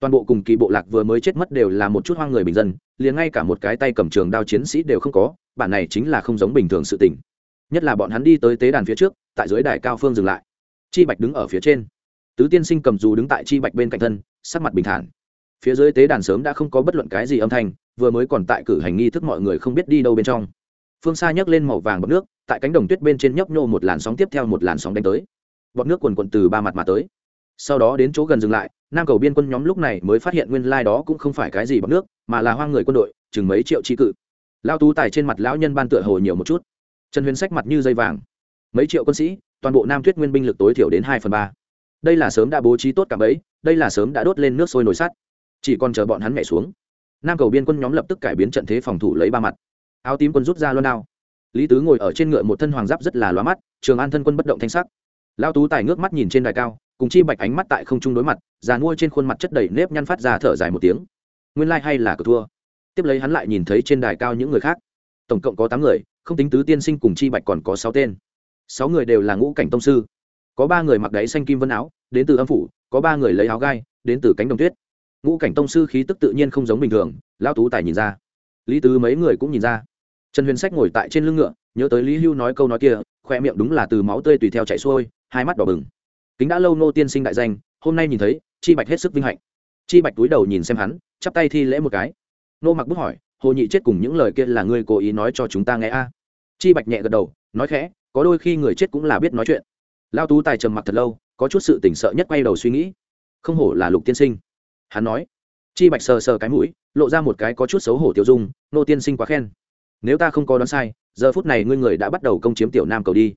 Toàn bộ cùng kỳ bộ lạc vừa mới chết mất đều là một chút hoang người bình dân, liền ngay cả một cái tay cầm trường đao chiến sĩ đều không có, bản này chính là không giống bình thường sự tình. Nhất là bọn hắn đi tới tế đàn phía trước, tại dưới đài cao phương dừng lại. Chi bạch đứng ở phía trên. Tứ tiên sinh cầm dù đứng tại chi bạch bên cạnh thân, sắc mặt bình thản. Phía dưới tế đàn sớm đã không có bất luận cái gì âm thanh, vừa mới còn tại cử hành nghi thức mọi người không biết đi đâu bên trong. Phương xa nhấc lên màu vàng bọc nước, tại cánh đồng tuyết bên trên nhấp nhô một làn sóng tiếp theo một làn sóng đánh tới bọt nước quần quận từ ba mặt mà tới. Sau đó đến chỗ gần dừng lại, nam cầu biên quân nhóm lúc này mới phát hiện nguyên lai đó cũng không phải cái gì bọt nước, mà là hoang người quân đội, chừng mấy triệu tri cự. Lao tú tài trên mặt lão nhân ban tựa hồ nhiều một chút. Trần huyền sách mặt như dây vàng. Mấy triệu quân sĩ, toàn bộ nam tuyết nguyên binh lực tối thiểu đến hai phần ba. Đây là sớm đã bố trí tốt cả bấy đây là sớm đã đốt lên nước sôi nổi sắt. Chỉ còn chờ bọn hắn mẹ xuống. Nam cầu biên quân nhóm lập tức cải biến trận thế phòng thủ lấy ba mặt. Áo tím quân rút ra luôn nào lý tứ ngồi ở trên ngựa một thân hoàng giáp rất là loa mắt, trường an thân quân bất động thanh sắc lao tú tài ngước mắt nhìn trên đài cao, cùng chi bạch ánh mắt tại không trung đối mặt, già nuôi trên khuôn mặt chất đầy nếp nhăn phát ra thở dài một tiếng. Nguyên lai、like、hay là cờ thua. Tiếp lấy hắn lại nhìn thấy trên đài cao những người khác. Tổng cộng có tám người, không tính tứ tiên sinh cùng chi bạch còn có sáu tên. Sáu người đều là ngũ cảnh tông sư. Có ba người mặc đáy xanh kim vân áo, đến từ âm phủ, có ba người lấy áo gai, đến từ cánh đồng tuyết. Ngũ cảnh tông sư khí tức tự nhiên không giống bình thường, lão tú tài nhìn ra. Lý tứ mấy người cũng nhìn ra. Trần huyền sách ngồi tại trên lưng ngựa, nhớ tới lý hưu nói câu nói kia, khoe miệng đúng là từ máu tươi tùy theo chạy xuôi hai mắt đỏ bừng. Kính đã lâu nô tiên sinh đại danh, hôm nay nhìn thấy, chi bạch hết sức vinh hạnh. Chi bạch túi đầu nhìn xem hắn, chắp tay thi lễ một cái. Nô mặc bút hỏi, hồ nhị chết cùng những lời kia là ngươi cố ý nói cho chúng ta nghe a? Chi bạch nhẹ gật đầu, nói khẽ, có đôi khi người chết cũng là biết nói chuyện. Lao tú tài trầm mặc thật lâu, có chút sự tỉnh sợ nhất quay đầu suy nghĩ. Không hổ là lục tiên sinh. Hắn nói. Chi bạch sờ sờ cái mũi, lộ ra một cái có chút xấu hổ tiêu dung nô tiên sinh quá khen. Nếu ta không có đoán sai, giờ phút này ngươi người đã bắt đầu công chiếm tiểu nam cầu đi.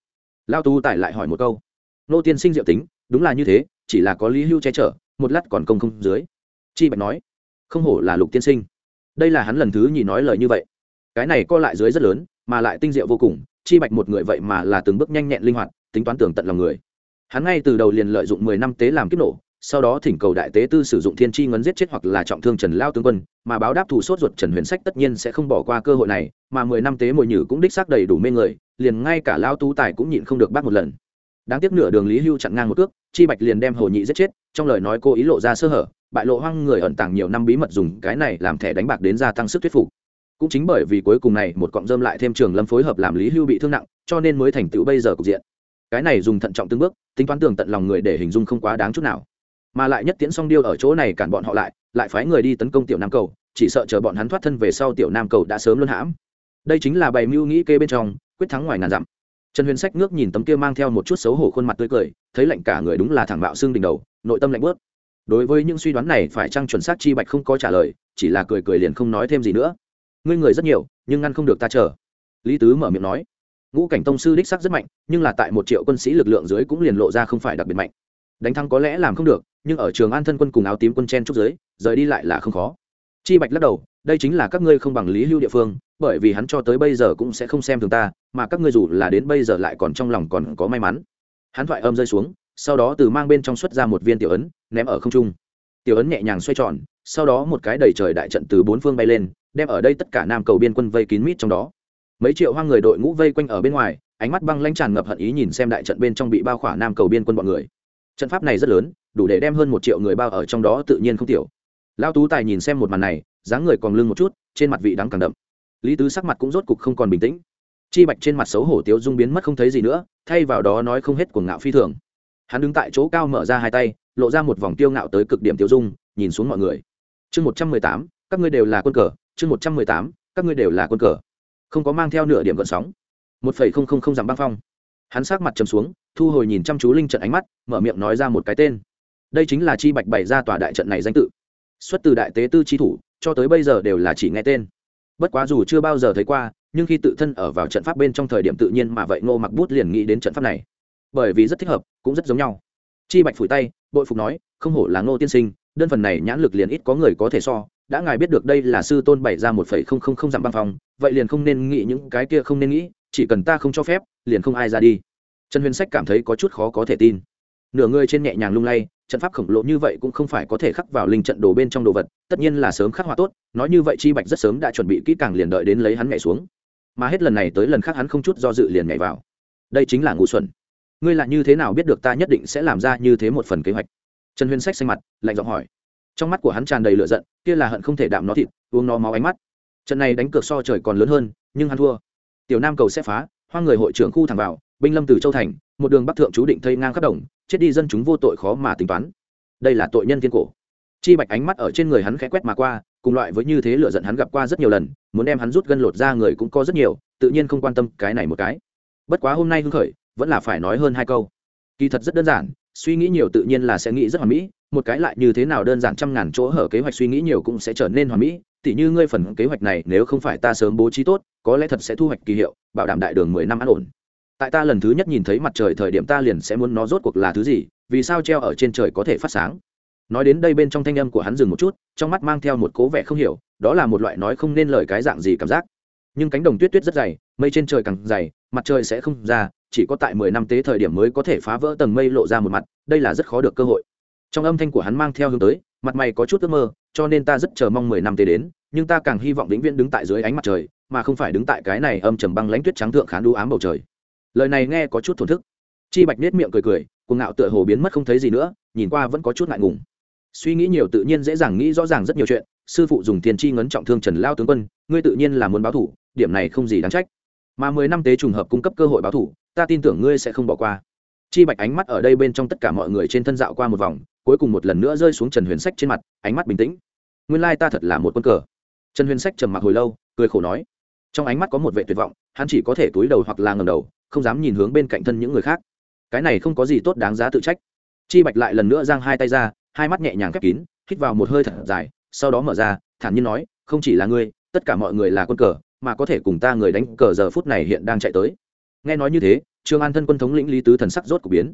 Lao tú tài lại hỏi một câu nô tiên sinh diệu tính, đúng là như thế, chỉ là có lý hưu che chở, một lát còn công không dưới. Chi bạch nói, không hổ là lục tiên sinh. Đây là hắn lần thứ nhì nói lời như vậy. Cái này co lại dưới rất lớn, mà lại tinh diệu vô cùng, chi bạch một người vậy mà là từng bước nhanh nhẹn linh hoạt, tính toán tưởng tận lòng người. Hắn ngay từ đầu liền lợi dụng mười năm tế làm kiếp nổ, sau đó thỉnh cầu đại tế tư sử dụng thiên tri ngấn giết chết hoặc là trọng thương trần lao tướng quân, mà báo đáp thủ sốt ruột trần huyền sách tất nhiên sẽ không bỏ qua cơ hội này, mà mười năm tế mồi nhử cũng đích xác đầy đủ mê người, liền ngay cả lao tú tài cũng nhịn không được bắt một lần đáng tiếc nửa đường lý hưu chặn ngang một cước, chi bạch liền đem hồ nhị giết chết, trong lời nói cô ý lộ ra sơ hở, bại lộ hoang người ẩn tàng nhiều năm bí mật dùng cái này làm thẻ đánh bạc đến gia tăng sức thuyết phục. Cũng chính bởi vì cuối cùng này một cọng dơm lại thêm trường lâm phối hợp làm lý hưu bị thương nặng, cho nên mới thành tựu bây giờ cục diện. Cái này dùng thận trọng từng bước, tính toán tường tận lòng người để hình dung không quá đáng chút nào. Mà lại nhất tiễn song điêu ở chỗ này cản bọn họ lại lại phái người đi tấn công tiểu nam cầu, chỉ sợ chờ bọn hắn thoát thân về sau tiểu nam cầu đã sớm luân hãm. Đây chính là bày mưu nghĩ kê bên trong, quyết thắng ngoài ngàn dặm trần huyền sách ngước nhìn tấm kia mang theo một chút xấu hổ khuôn mặt tươi cười, thấy lạnh cả người đúng là thẳng bạo xương đỉnh đầu, nội tâm lạnh bớt đối với những suy đoán này phải chăng chuẩn xác chi bạch không có trả lời, chỉ là cười cười liền không nói thêm gì nữa. Ngươi người rất nhiều, nhưng ngăn không được ta chờ. Lý tứ mở miệng nói. Ngũ cảnh tông sư đích sắc rất mạnh, nhưng là tại một triệu quân sĩ lực lượng dưới cũng liền lộ ra không phải đặc biệt mạnh. Đánh thắng có lẽ làm không được, nhưng ở trường an thân quân cùng áo tím quân chen trúc dưới, rời đi lại là không khó chi bạch lắc đầu, đây chính là các ngươi không bằng lý hưu địa phương, bởi vì hắn cho tới bây giờ cũng sẽ không xem thường ta, mà các ngươi dù là đến bây giờ lại còn trong lòng còn có may mắn. Hắn thoại âm rơi xuống, sau đó từ mang bên trong xuất ra một viên tiểu ấn, ném ở không trung. Tiểu ấn nhẹ nhàng xoay tròn, sau đó một cái đầy trời đại trận từ bốn phương bay lên, đem ở đây tất cả nam cầu biên quân vây kín mít trong đó. Mấy triệu hoang người đội ngũ vây quanh ở bên ngoài, ánh mắt băng lãnh tràn ngập hận ý nhìn xem đại trận bên trong bị bao khỏa nam cầu biên quân bọn người. Trận pháp này rất lớn, đủ để đem hơn một triệu người bao ở trong đó tự nhiên không tiểu lao tú tài nhìn xem một màn này, dáng người còn lưng một chút, trên mặt vị đắng càng đậm. Lý tứ sắc mặt cũng rốt cục không còn bình tĩnh. Chi bạch trên mặt xấu hổ tiếu dung biến mất không thấy gì nữa, thay vào đó nói không hết cuồng ngạo phi thường. Hắn đứng tại chỗ cao mở ra hai tay, lộ ra một vòng tiêu ngạo tới cực điểm tiêu dung, nhìn xuống mọi người. Chương một trăm mười tám, các ngươi đều là quân cờ. Chương một trăm mười tám, các ngươi đều là quân cờ. Không có mang theo nửa điểm gợn sóng. Một phẩy không không không dặm băng phong. Hắn sát mặt trầm xuống, thu hồi nhìn chăm chú linh trận ánh mắt, mở miệng nói ra một cái tên. Đây chính là chi bạch bày ra tòa đại trận này danh tự xuất từ đại tế tư chi thủ, cho tới bây giờ đều là chỉ nghe tên. Bất quá dù chưa bao giờ thấy qua, nhưng khi tự thân ở vào trận pháp bên trong thời điểm tự nhiên mà vậy ngô mặc bút liền nghĩ đến trận pháp này. Bởi vì rất thích hợp, cũng rất giống nhau. Chi bạch phủi tay, bội phục nói, không hổ là ngô tiên sinh, đơn phần này nhãn lực liền ít có người có thể so, đã ngài biết được đây là sư tôn bày ra một phẩy không không không dặm băng phòng vậy liền không nên nghĩ những cái kia không nên nghĩ, chỉ cần ta không cho phép, liền không ai ra đi. Trần huyền sách cảm thấy có chút khó có thể tin. Nửa người trên nhẹ nhàng lung lay trận pháp khổng lồ như vậy cũng không phải có thể khắc vào linh trận đồ bên trong đồ vật, tất nhiên là sớm khắc họa tốt, nói như vậy chi bạch rất sớm đã chuẩn bị kỹ càng liền đợi đến lấy hắn nhảy xuống. Mà hết lần này tới lần khác hắn không chút do dự liền nhảy vào. Đây chính là ngu xuẩn ngươi là như thế nào biết được ta nhất định sẽ làm ra như thế một phần kế hoạch? Trần huyền sách xanh mặt, lạnh giọng hỏi. Trong mắt của hắn tràn đầy lửa giận, kia là hận không thể đạm nó thịt, uống nó máu ánh mắt. Trận này đánh cược so trời còn lớn hơn, nhưng hắn thua. Tiểu nam cầu sẽ phá hoa người hội trưởng khu thẳng vào, binh lâm từ châu thành một đường bắc thượng chú định thây ngang khắp đồng, chết đi dân chúng vô tội khó mà tính toán. Đây là tội nhân thiên cổ. Chi bạch ánh mắt ở trên người hắn khẽ quét mà qua, cùng loại với như thế lựa giận hắn gặp qua rất nhiều lần, muốn đem hắn rút gân lột ra người cũng có rất nhiều, tự nhiên không quan tâm cái này một cái. Bất quá hôm nay hưng khởi, vẫn là phải nói hơn hai câu. Kỳ thật rất đơn giản, suy nghĩ nhiều tự nhiên là sẽ nghĩ rất hoàn mỹ, một cái lại như thế nào đơn giản trăm ngàn chỗ hở kế hoạch suy nghĩ nhiều cũng sẽ trở nên hoàn mỹ, tỉ như ngươi phần kế hoạch này nếu không phải ta sớm bố trí tốt, có lẽ thật sẽ thu hoạch kỳ hiệu, bảo đảm đại đường mười năm an ổn tại ta lần thứ nhất nhìn thấy mặt trời thời điểm ta liền sẽ muốn nó rốt cuộc là thứ gì, vì sao treo ở trên trời có thể phát sáng. Nói đến đây bên trong thanh âm của hắn dừng một chút, trong mắt mang theo một cố vẻ không hiểu, đó là một loại nói không nên lời cái dạng gì cảm giác. Nhưng cánh đồng tuyết tuyết rất dày, mây trên trời càng dày, mặt trời sẽ không ra, chỉ có tại mười năm tế thời điểm mới có thể phá vỡ tầng mây lộ ra một mặt, đây là rất khó được cơ hội. Trong âm thanh của hắn mang theo hướng tới, mặt mày có chút ước mơ, cho nên ta rất chờ mong mười năm tế đến, nhưng ta càng hy vọng vĩnh viễn đứng tại dưới ánh mặt trời, mà không phải đứng tại cái này âm trầm băng lãnh tuyết trắng thượng khán đu ám bầu trời lời này nghe có chút thổn thức. Chi bạch nết miệng cười cười, cuồng ngạo tựa hồ biến mất không thấy gì nữa, nhìn qua vẫn có chút ngại ngùng. Suy nghĩ nhiều tự nhiên dễ dàng nghĩ rõ ràng rất nhiều chuyện. Sư phụ dùng tiền chi ngấn trọng thương trần lao tướng quân, ngươi tự nhiên là muốn báo thủ, điểm này không gì đáng trách. Mà mười năm tế trùng hợp cung cấp cơ hội báo thủ, ta tin tưởng ngươi sẽ không bỏ qua. Chi bạch ánh mắt ở đây bên trong tất cả mọi người trên thân dạo qua một vòng, cuối cùng một lần nữa rơi xuống trần huyền sách trên mặt, ánh mắt bình tĩnh. Nguyên lai ta thật là một quân cờ. Trần huyền sách trầm mặc hồi lâu, cười khổ nói. Trong ánh mắt có một vệ tuyệt vọng, hắn chỉ có thể túi đầu hoặc là ngầm đầu không dám nhìn hướng bên cạnh thân những người khác. Cái này không có gì tốt đáng giá tự trách. Chi bạch lại lần nữa giang hai tay ra, hai mắt nhẹ nhàng khép kín, hít vào một hơi thật dài, sau đó mở ra, thản nhiên nói, không chỉ là ngươi, tất cả mọi người là quân cờ, mà có thể cùng ta người đánh cờ giờ phút này hiện đang chạy tới. Nghe nói như thế, trương an thân quân thống lĩnh lý tứ thần sắc rốt của biến.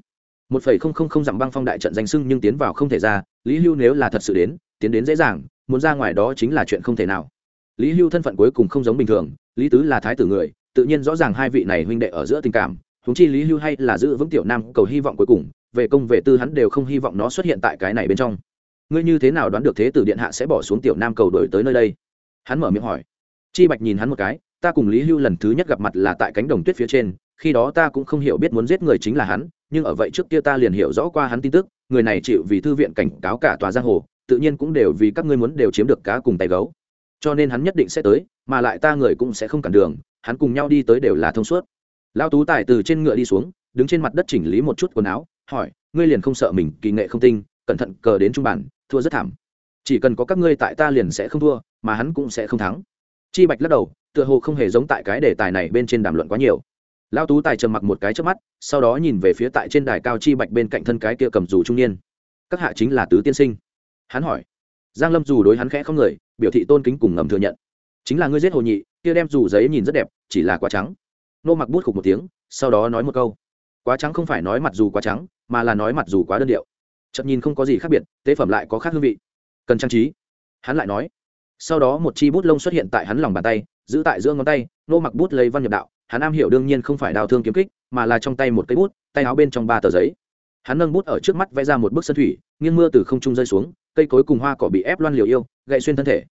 Một phẩy không không không dặm băng phong đại trận danh sưng nhưng tiến vào không thể ra, lý hưu nếu là thật sự đến, tiến đến dễ dàng, muốn ra ngoài đó chính là chuyện không thể nào. Lý hưu thân phận cuối cùng không giống bình thường, lý tứ là thái tử người tự nhiên rõ ràng hai vị này huynh đệ ở giữa tình cảm húng chi lý hưu hay là giữ vững tiểu nam cầu hy vọng cuối cùng, về công về tư hắn đều không hy vọng nó xuất hiện tại cái này bên trong. Ngươi như thế nào đoán được thế tử điện hạ sẽ bỏ xuống tiểu nam cầu đổi tới nơi đây? Hắn mở miệng hỏi. Chi bạch nhìn hắn một cái, ta cùng lý hưu lần thứ nhất gặp mặt là tại cánh đồng tuyết phía trên, khi đó ta cũng không hiểu biết muốn giết người chính là hắn, nhưng ở vậy trước kia ta liền hiểu rõ qua hắn tin tức, người này chịu vì thư viện cảnh cáo cả tòa giang hồ, tự nhiên cũng đều vì các ngươi muốn đều chiếm được cá cùng tay gấu cho nên hắn nhất định sẽ tới, mà lại ta người cũng sẽ không cản đường, hắn cùng nhau đi tới đều là thông suốt. Lao tú tài từ trên ngựa đi xuống, đứng trên mặt đất chỉnh lý một chút quần áo, hỏi, ngươi liền không sợ mình kỳ nghệ không tinh, cẩn thận cờ đến trung bản, thua rất thảm. Chỉ cần có các ngươi tại ta liền sẽ không thua, mà hắn cũng sẽ không thắng. Chi bạch lắc đầu, tựa hồ không hề giống tại cái đề tài này bên trên đàm luận quá nhiều. Lao tú tài trầm mặc một cái trước mắt, sau đó nhìn về phía tại trên đài cao chi bạch bên cạnh thân cái kia cầm dù trung niên. Các hạ chính là tứ tiên sinh. Hắn hỏi giang lâm dù đối hắn khẽ không người, biểu thị tôn kính cùng ngầm thừa nhận. Chính là ngươi giết hồ nhị, kia đem dù giấy nhìn rất đẹp, chỉ là quá trắng. Nô mặc bút khục một tiếng, sau đó nói một câu. Quá trắng không phải nói mặt dù quá trắng, mà là nói mặt dù quá đơn điệu. Chậm nhìn không có gì khác biệt, tế phẩm lại có khác hương vị. Cần trang trí. Hắn lại nói. Sau đó một chi bút lông xuất hiện tại hắn lòng bàn tay, giữ tại giữa ngón tay, nô mặc bút lấy văn nhập đạo. Hắn am hiểu đương nhiên không phải đào thương kiếm kích, mà là trong tay một cây bút, tay áo bên trong ba tờ giấy. Hắn nâng bút ở trước mắt vẽ ra một bức sân thủy, nghiêng mưa từ không trung rơi xuống cây cối cùng hoa cỏ bị ép loan liều yêu gậy xuyên thân thể.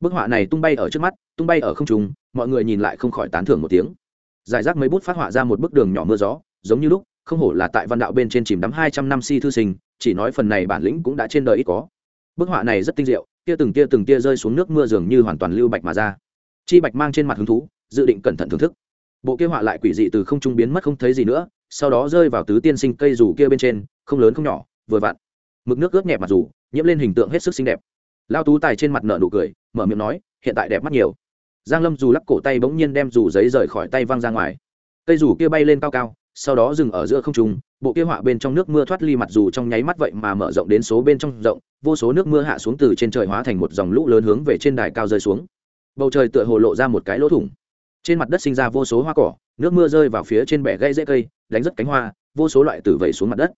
Bức họa này tung bay ở trước mắt, tung bay ở không trung, mọi người nhìn lại không khỏi tán thưởng một tiếng. Giải rác mấy bút phát họa ra một bức đường nhỏ mưa gió, giống như lúc, không hổ là tại văn đạo bên trên chìm đắm hai trăm năm si thư sinh, chỉ nói phần này bản lĩnh cũng đã trên đời ít có. Bức họa này rất tinh diệu, tia từng tia từng tia rơi xuống nước mưa dường như hoàn toàn lưu bạch mà ra. Chi bạch mang trên mặt hứng thú, dự định cẩn thận thưởng thức. Bộ kia họa lại quỷ dị từ không trung biến mất không thấy gì nữa, sau đó rơi vào tứ tiên sinh cây rủ kia bên trên, không lớn không nhỏ, vừa vặn mực nước ướt nhẹp mặt dù, nhiễm lên hình tượng hết sức xinh đẹp. Lao tú tài trên mặt nợ nụ cười, mở miệng nói, hiện tại đẹp mắt nhiều. Giang lâm dù lắc cổ tay bỗng nhiên đem dù giấy rời khỏi tay văng ra ngoài. Cây dù kia bay lên cao cao, sau đó dừng ở giữa không trung, bộ kia họa bên trong nước mưa thoát ly mặt dù trong nháy mắt vậy mà mở rộng đến số bên trong rộng, vô số nước mưa hạ xuống từ trên trời hóa thành một dòng lũ lớn hướng về trên đài cao rơi xuống. Bầu trời tựa hồ lộ ra một cái lỗ thủng. Trên mặt đất sinh ra vô số hoa cỏ, nước mưa rơi vào phía trên bẻ gãy rễ cây, đánh rất cánh hoa, vô số loại tử vẩy xuống mặt đất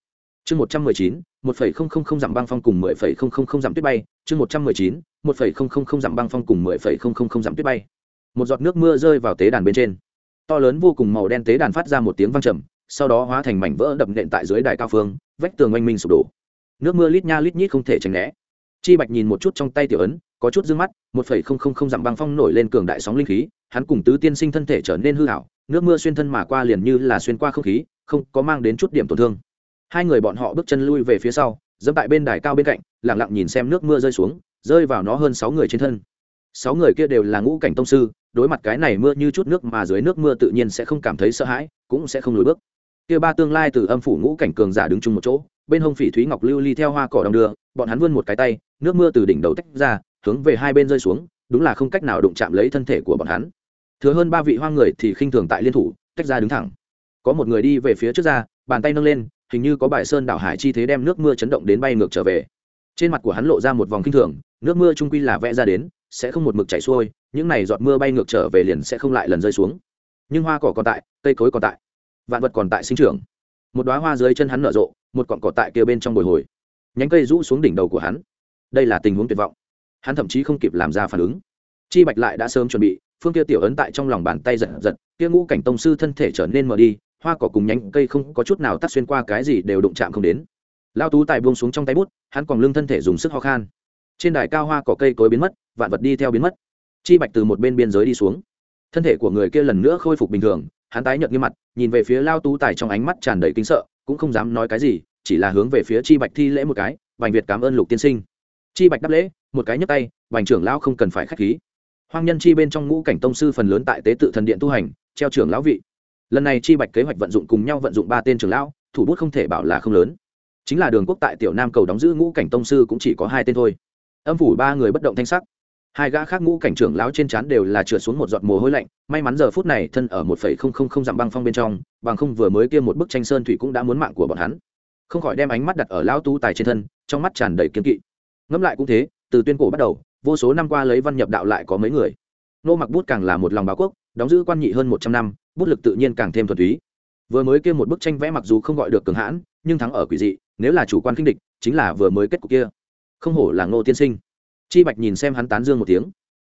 chương một trăm mười chín một phẩy không không không dặm băng phong cùng mười phẩy không không không dặm tuyết bay chương một trăm mười chín một phẩy không không không dặm băng phong cùng mười phẩy không không không dặm tuyết bay một giọt nước mưa rơi vào tế đàn bên trên to lớn vô cùng màu đen tế đàn phát ra một tiếng vang trầm sau đó hóa thành mảnh vỡ đập nện tại dưới đài cao phương vách tường oanh minh sụp đổ nước mưa lít nha lít nhít không thể tránh né chi bạch nhìn một chút trong tay tiểu ấn có chút d ư ơ n g mắt một phẩy không không không dặm băng phong nổi lên cường đại sóng linh khí hắn cùng tứ tiên sinh thân thể trở nên hư hảo nước mưa xuyên thân mà qua liền như là xuyên qua không khí không có mang đến chút điểm tổn thương hai người bọn họ bước chân lui về phía sau, dẫm tại bên đài cao bên cạnh lẳng lặng nhìn xem nước mưa rơi xuống, rơi vào nó hơn sáu người trên thân. Sáu người kia đều là ngũ cảnh tông sư, đối mặt cái này mưa như chút nước mà dưới nước mưa tự nhiên sẽ không cảm thấy sợ hãi, cũng sẽ không lùi bước. Kia ba tương lai từ âm phủ ngũ cảnh cường giả đứng chung một chỗ, bên hông phỉ thúy ngọc lưu ly theo hoa cỏ đồng đưa, bọn hắn vươn một cái tay, nước mưa từ đỉnh đầu tách ra, hướng về hai bên rơi xuống, đúng là không cách nào đụng chạm lấy thân thể của bọn hắn. Thừa hơn ba vị hoang người thì khinh thường tại liên thủ, tách ra đứng thẳng. Có một người đi về phía trước ra, bàn tay nâng lên hình như có bài sơn đảo hải chi thế đem nước mưa chấn động đến bay ngược trở về. Trên mặt của hắn lộ ra một vòng kinh thường, nước mưa trung quy là vẽ ra đến, sẽ không một mực chảy xuôi, những này giọt mưa bay ngược trở về liền sẽ không lại lần rơi xuống. Nhưng hoa cỏ còn tại, cây cối còn tại, vạn vật còn tại sinh trưởng. Một đoá hoa dưới chân hắn nở rộ, một cọn cỏ tại kia bên trong bồi hồi. Nhánh cây rũ xuống đỉnh đầu của hắn. Đây là tình huống tuyệt vọng. Hắn thậm chí không kịp làm ra phản ứng. Chi bạch lại đã sớm chuẩn bị, phương kia tiểu ấn tại trong lòng bàn tay giật giật, kia ngũ cảnh tông sư thân thể trở nên mờ đi hoa cỏ cùng nhánh cây không có chút nào tắt xuyên qua cái gì đều đụng chạm không đến. Lao tú tài buông xuống trong tay bút, hắn còn lưng thân thể dùng sức ho khan. Trên đài cao hoa cỏ cây cối biến mất, vạn vật đi theo biến mất. Chi bạch từ một bên biên giới đi xuống. Thân thể của người kia lần nữa khôi phục bình thường, hắn tái nhợt như mặt, nhìn về phía lao tú tài trong ánh mắt tràn đầy kính sợ, cũng không dám nói cái gì, chỉ là hướng về phía chi bạch thi lễ một cái bành việt cảm ơn lục tiên sinh. Chi bạch đáp lễ, một cái nhấc tay bành trưởng lão không cần phải k h á c h khí. Hoang nhân chi bên trong ngũ cảnh tông sư phần lớn tại tế tự thần điện tu hành, treo trưởng lão vị lần này chi bạch kế hoạch vận dụng cùng nhau vận dụng ba tên trưởng lão, thủ bút không thể bảo là không lớn. Chính là đường quốc tại tiểu nam cầu đóng giữ ngũ cảnh tông sư cũng chỉ có hai tên thôi. Âm phủ ba người bất động thanh sắc. Hai gã khác ngũ cảnh trưởng lão trên trán đều là trượt xuống một giọt mồ hôi lạnh, may mắn giờ phút này thân ở một phẩy không không không dặm băng phong bên trong, bằng không vừa mới kia một bức tranh sơn thủy cũng đã muốn mạng của bọn hắn. Không khỏi đem ánh mắt đặt ở lão tu tài trên thân, trong mắt tràn đầy kiên kỵ. Ngẫm lại cũng thế, từ tuyên cổ bắt đầu, vô số năm qua lấy văn nhập đạo lại có mấy người. Nô mặc bút càng là một lòng báo quốc đóng giữ quan nhị hơn một trăm năm, bút lực tự nhiên càng thêm thuần túy. Vừa mới kia một bức tranh vẽ mặc dù không gọi được cường hãn, nhưng thắng ở quỷ dị, nếu là chủ quan kinh địch, chính là vừa mới kết cục kia. Không hổ là ngô tiên sinh. Chi bạch nhìn xem hắn tán dương một tiếng.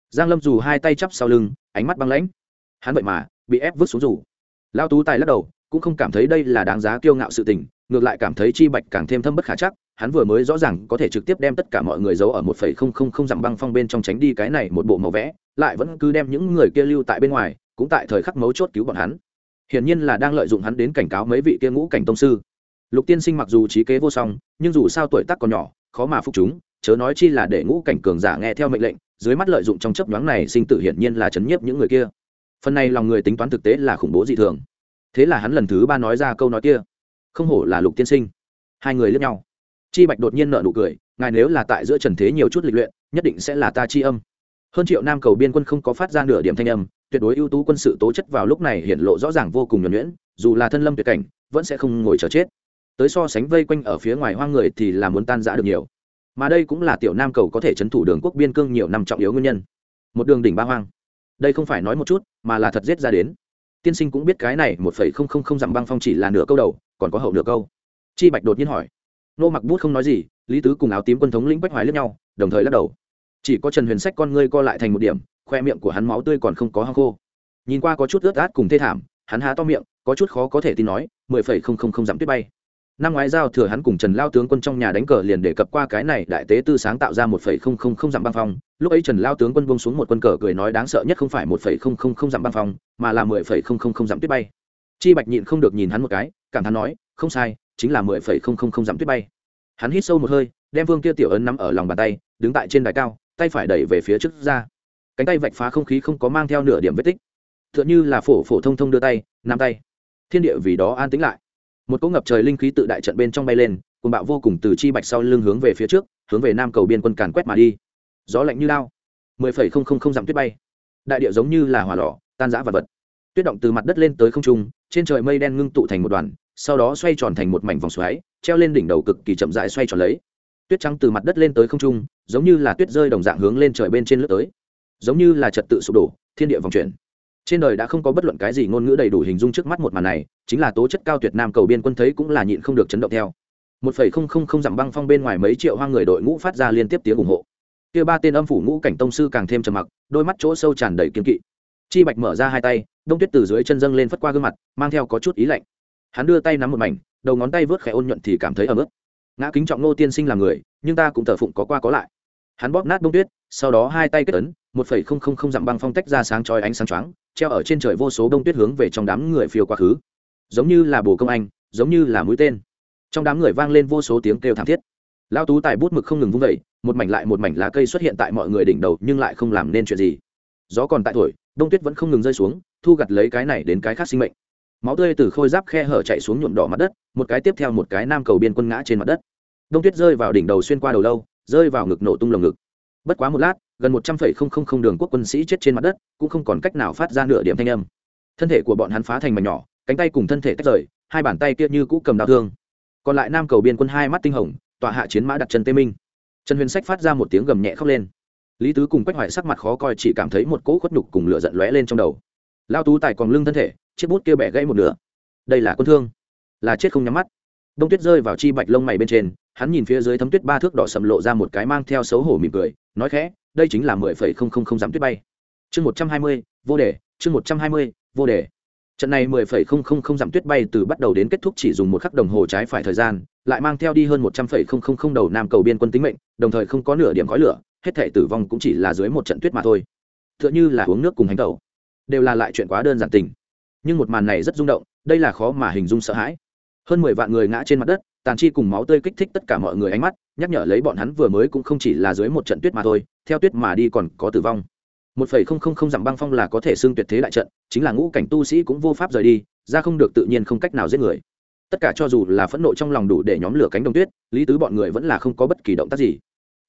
Giang lâm dù hai tay chắp sau lưng, ánh mắt băng lãnh. Hắn vậy mà, bị ép vứt xuống rủ lao tú tài lắc đầu, cũng không cảm thấy đây là đáng giá kiêu ngạo sự tình, ngược lại cảm thấy chi bạch càng thêm thâm bất khả chắc hắn vừa mới rõ ràng có thể trực tiếp đem tất cả mọi người giấu ở một phẩy không không không dặm băng phong bên trong tránh đi cái này một bộ màu vẽ, lại vẫn cứ đem những người kia lưu tại bên ngoài, cũng tại thời khắc mấu chốt cứu bọn hắn. Hiển nhiên là đang lợi dụng hắn đến cảnh cáo mấy vị kia ngũ cảnh tông sư. Lục tiên sinh mặc dù trí kế vô song, nhưng dù sao tuổi tác còn nhỏ, khó mà phục chúng, chớ nói chi là để ngũ cảnh cường giả nghe theo mệnh lệnh, dưới mắt lợi dụng trong chấp nhoáng này sinh tử hiển nhiên là chấn nhiếp những người kia. Phần này lòng người tính toán thực tế là khủng bố dị thường. Thế là hắn lần thứ ba nói ra câu nói kia. Không hổ là lục tiên sinh. Hai người lướt nhau chi bạch đột nhiên nợ nụ cười, ngài nếu là tại giữa trần thế nhiều chút lịch luyện, nhất định sẽ là ta chi âm. Hơn triệu nam cầu biên quân không có phát ra nửa điểm thanh âm, tuyệt đối ưu tú quân sự tố chất vào lúc này hiện lộ rõ ràng vô cùng nhuẩn nhuyễn, dù là thân lâm tuyệt cảnh, vẫn sẽ không ngồi chờ chết. Tới so sánh vây quanh ở phía ngoài hoang người thì là muốn tan giã được nhiều. Mà đây cũng là tiểu nam cầu có thể chấn thủ đường quốc biên cương nhiều năm trọng yếu nguyên nhân. Một đường đỉnh ba hoang. Đây không phải nói một chút, mà là thật giết ra đến. Tiên sinh cũng biết cái này một phẩy không không không dặm băng phong chỉ là nửa câu đầu, còn có hậu nửa câu. Chi bạch đột nhiên hỏi nô mặc bút không nói gì, lý tứ cùng áo tím quân thống lĩnh bách hoài lướt nhau, đồng thời lắc đầu. Chỉ có trần huyền sách con ngươi co lại thành một điểm, khoe miệng của hắn máu tươi còn không có hăng khô. Nhìn qua có chút ướt át cùng thê thảm, hắn há to miệng, có chút khó có thể tin nói, mười phẩy không không không dặm tuyết bay. Năm ngoái giao thừa hắn cùng trần lao tướng quân trong nhà đánh cờ liền đề cập qua cái này đại tế tư sáng tạo ra một phẩy không không không dặm băng phong. Lúc ấy trần lao tướng quân bông xuống một quân cờ cười nói đáng sợ nhất không phải một phẩy không không không dặm băng phong, mà là mười phẩy không không không dặm tuyết bay. Chi bạch nhịn không được nhìn hắn một cái, cảm thán nói, không sai chính là mười phẩy không không không dặm tuyết bay. Hắn hít sâu một hơi, đem vương kia tiểu ấn nắm ở lòng bàn tay, đứng tại trên đài cao, tay phải đẩy về phía trước ra. Cánh tay vạch phá không khí không có mang theo nửa điểm vết tích. T h ư ợ n h ư là phổ phổ thông thông đưa tay, nắm tay. Thiên địa vì đó an tĩnh lại. Một cỗ ngập trời linh khí tự đại trận bên trong bay lên cùng bạo vô cùng từ chi bạch sau lưng hướng về phía trước, hướng về nam cầu biên quân càn quét mà đi. Gió lạnh như lao. Mười phẩy không không không dặm tuyết bay. Đại địa giống như là hỏa lò, tan giã vật vật. Tuyết động từ mặt đất lên tới không trung, trên trời mây đen ngưng tụ thành một đoàn sau đó xoay tròn thành một mảnh vòng xoáy, treo lên đỉnh đầu cực kỳ chậm rãi xoay tròn lấy. Tuyết trắng từ mặt đất lên tới không trung, giống như là tuyết rơi đồng dạng hướng lên trời bên trên lướt tới. Giống như là trật tự sụp đổ, thiên địa vòng chuyển. Trên đời đã không có bất luận cái gì ngôn ngữ đầy đủ hình dung trước mắt một màn này, chính là tố chất cao tuyệt nam cầu biên quân thấy cũng là nhịn không được chấn động theo. Một phẩy không không không dặm băng phong bên ngoài mấy triệu hoang người đội ngũ phát ra liên tiếp tiếng ủng hộ. Kia ba tên âm phủ ngũ cảnh tông sư càng thêm trầm mặc, đôi mắt chỗ sâu tràn đầy kiên kỵ. Chi bạch mở ra hai tay, đông tuyết từ dưới chân dâng lên phất qua gương mặt, mang theo có chút ý lạnh hắn đưa tay nắm một mảnh, đầu ngón tay vớt khẽ ôn nhuận thì cảm thấy ấm ức. Ngã kính trọng nô tiên sinh là người, nhưng ta cũng thờ phụng có qua có lại. Hắn bóp nát đông tuyết, sau đó hai tay kết ấn, một phẩy không không không dặm băng phong tách ra sáng chói ánh sáng choáng, treo ở trên trời vô số đông tuyết hướng về trong đám người phiêu quá khứ. Giống như là bồ công anh, giống như là mũi tên. Trong đám người vang lên vô số tiếng kêu thảm thiết. Lao tú tài bút mực không ngừng vung vẩy một mảnh lại một mảnh lá cây xuất hiện tại mọi người đỉnh đầu, nhưng lại không làm nên chuyện gì. Gió còn tại thổi đông tuyết vẫn không ngừng rơi xuống, thu gặt lấy cái này đến cái khác sinh mệnh máu tươi từ khôi giáp khe hở chạy xuống nhuộm đỏ mặt đất, một cái tiếp theo một cái nam cầu biên quân ngã trên mặt đất. Đông tuyết rơi vào đỉnh đầu xuyên qua đầu lâu, rơi vào ngực nổ tung lồng ngực. Bất quá một lát, gần một trăm phẩy không không không đường quốc quân sĩ chết trên mặt đất, cũng không còn cách nào phát ra nửa điểm thanh âm. Thân thể của bọn hắn phá thành mảnh nhỏ, cánh tay cùng thân thể tách rời, hai bàn tay kia như cũ cầm đau thương. Còn lại nam cầu biên quân hai mắt tinh hồng, tọa hạ chiến mã đặt chân tê minh. Trần huyền sách phát ra một tiếng gầm nhẹ khóc lên. Lý tứ cùng quách hoại sắc mặt khó coi chỉ cảm thấy một cỗ khuất nhục cùng lửa giận lóe lên trong đầu lao tú tài còn lưng thân thể, chiếc bút kia bẻ gãy một nửa. Đây là quân thương. Là chết không nhắm mắt. Đông tuyết rơi vào chi bạch lông mày bên trên, hắn nhìn phía dưới thấm tuyết ba thước đỏ sầm lộ ra một cái mang theo xấu hổ mỉm cười, nói khẽ, đây chính là mười phẩy không không không dám tuyết bay. Chương một trăm hai mươi, vô đề, chương một trăm hai mươi, vô đề. Trận này mười phẩy không không không dặm tuyết bay từ bắt đầu đến kết thúc chỉ dùng một khắc đồng hồ trái phải thời gian, lại mang theo đi hơn một trăm phẩy không không không đầu nam cầu biên quân tính mệnh, đồng thời không có nửa điểm khói lửa, hết thể tử vong cũng chỉ là dưới một trận tuyết mà thôi. T h ư ợ n h ư là uống nước cùng hành tẩu đều là lại chuyện quá đơn giản tình. Nhưng một màn này rất rung động, đây là khó mà hình dung sợ hãi. Hơn mười vạn người ngã trên mặt đất, tàn chi cùng máu tươi kích thích tất cả mọi người ánh mắt, nhắc nhở lấy bọn hắn vừa mới cũng không chỉ là dưới một trận tuyết mà thôi, theo tuyết mà đi còn có tử vong. Một phẩy không không không dặm băng phong là có thể xưng tuyệt thế đại trận, chính là ngũ cảnh tu sĩ cũng vô pháp rời đi, ra không được tự nhiên không cách nào giết người. Tất cả cho dù là phẫn nộ trong lòng đủ để nhóm lửa cánh đồng tuyết, lý tứ bọn người vẫn là không có bất kỳ động tác gì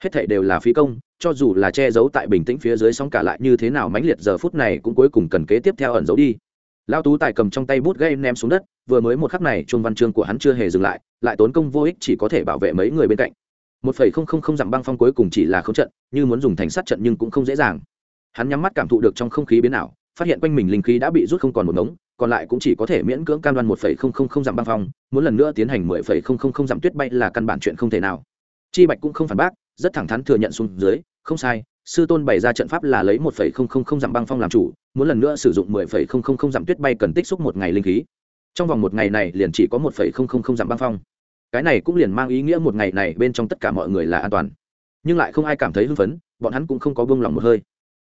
hết thảy đều là phí công, cho dù là che giấu tại bình tĩnh phía dưới sóng cả lại như thế nào mãnh liệt giờ phút này cũng cuối cùng cần kế tiếp theo ẩn giấu đi. Lao tú tài cầm trong tay bút gây ném xuống đất, vừa mới một khắc này chuông văn chương của hắn chưa hề dừng lại lại tốn công vô ích chỉ có thể bảo vệ mấy người bên cạnh. Một phẩy không không không dặm băng phong cuối cùng chỉ là không trận, như muốn dùng thành sát trận nhưng cũng không dễ dàng. Hắn nhắm mắt cảm thụ được trong không khí biến ảo, phát hiện quanh mình linh khí đã bị rút không còn một ngống, còn lại cũng chỉ có thể miễn cưỡng cam đoan một phẩy không không không dặm băng phong, muốn lần nữa tiến hành mười phẩy không không không dặm tuyết bay là căn bản chuyện không thể nào. Chi bạch cũng không phản bác rất thẳng thắn thừa nhận xuống dưới, không sai, sư tôn bày ra trận pháp là lấy một phẩy không không không dặm băng phong làm chủ, muốn lần nữa sử dụng mười phẩy không không không dặm tuyết bay cần tích xúc một ngày linh khí. Trong vòng một ngày này liền chỉ có một phẩy không không không dặm băng phong. Cái này cũng liền mang ý nghĩa một ngày này bên trong tất cả mọi người là an toàn. Nhưng lại không ai cảm thấy hưng phấn, bọn hắn cũng không có buông lòng một hơi.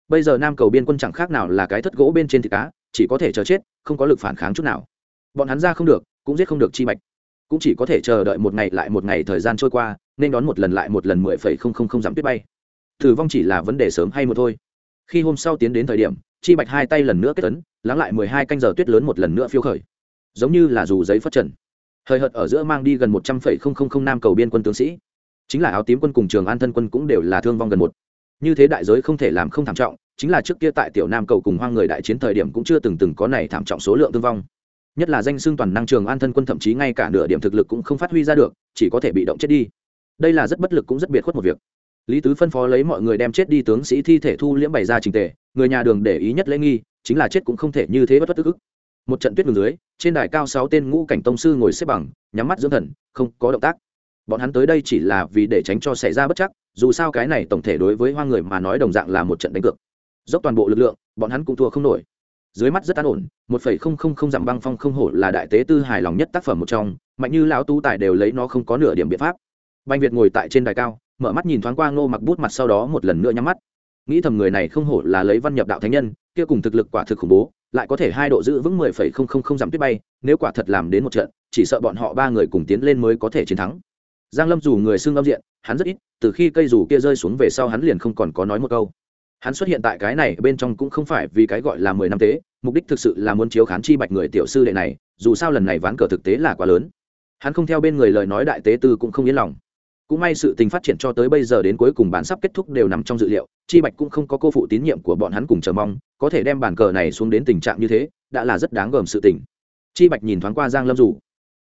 Bây giờ nam cầu biên quân chẳng khác nào là cái thất gỗ bên trên thịt cá, chỉ có thể chờ chết, không có lực phản kháng chút nào. Bọn hắn ra không được, cũng giết không được chi mạch cũng chỉ có thể chờ đợi một ngày lại một ngày thời gian trôi qua nên đón một lần lại một lần mười phẩy không không không dám tuyết bay. Thử vong chỉ là vấn đề sớm hay một thôi. Khi hôm sau tiến đến thời điểm, chi bạch hai tay lần nữa kết tấn lắng lại mười hai canh giờ tuyết lớn một lần nữa phiêu khởi. Giống như là dù giấy phất trần. Hời hợt ở giữa mang đi gần một trăm phẩy không không không nam cầu biên quân tướng sĩ. Chính là áo tím quân cùng trường an thân quân cũng đều là thương vong gần một. Như thế đại giới không thể làm không thảm trọng, chính là trước kia tại tiểu nam cầu cùng hoang người đại chiến thời điểm cũng chưa từng từng có này thảm trọng số lượng thương vong. Nhất là danh xưng toàn năng trường an thân quân thậm chí ngay cả nửa điểm thực lực cũng không phát huy ra được, chỉ có thể bị động chết đi đây là rất bất lực cũng rất biệt khuất một việc. Lý tứ phân phó lấy mọi người đem chết đi tướng sĩ thi thể thu liễm bày ra trình tề, người nhà đường để ý nhất lễ nghi, chính là chết cũng không thể như thế bất bất tức ức. Một trận tuyết ngừng dưới, trên đài cao sáu tên ngũ cảnh tông sư ngồi xếp bằng, nhắm mắt dưỡng thần, không có động tác. Bọn hắn tới đây chỉ là vì để tránh cho xảy ra bất chắc, dù sao cái này tổng thể đối với hoa người mà nói đồng dạng là một trận đánh cược. Dốc toàn bộ lực lượng, bọn hắn cũng thua không nổi. Dưới mắt rất an ổn, một phẩy không không không dặm băng phong không hổ là đại tế tư hài lòng nhất tác phẩm một trong, mạnh như lão tu tài đều lấy nó không có nửa điểm biện pháp. Bành việt ngồi tại trên đài cao, mở mắt nhìn thoáng qua ngô mặc bút mặt sau đó một lần nữa nhắm mắt. Nghĩ thầm người này không hổ là lấy văn nhập đạo thánh nhân, kia cùng thực lực quả thực khủng bố, lại có thể hai độ giữ vững mười phẩy không không không dặm tuyết bay, nếu quả thật làm đến một trận, chỉ sợ bọn họ ba người cùng tiến lên mới có thể chiến thắng. Giang lâm dù người xương âm diện, hắn rất ít, từ khi cây dù kia rơi xuống về sau hắn liền không còn có nói một câu. Hắn xuất hiện tại cái này bên trong cũng không phải vì cái gọi là mười năm tế, mục đích thực sự là muốn chiếu khán chi bạch người tiểu sư đệ này, dù sao lần này ván cờ thực tế là quá lớn. Hắn không theo bên người lời nói đại tế tư cũng không yên lòng cũng may sự tình phát triển cho tới bây giờ đến cuối cùng bản sắp kết thúc đều nằm trong dự liệu, chi bạch cũng không có cô phụ tín nhiệm của bọn hắn cùng chờ mong, có thể đem bàn cờ này xuống đến tình trạng như thế, đã là rất đáng gờm sự tình. Chi bạch nhìn thoáng qua giang lâm dù.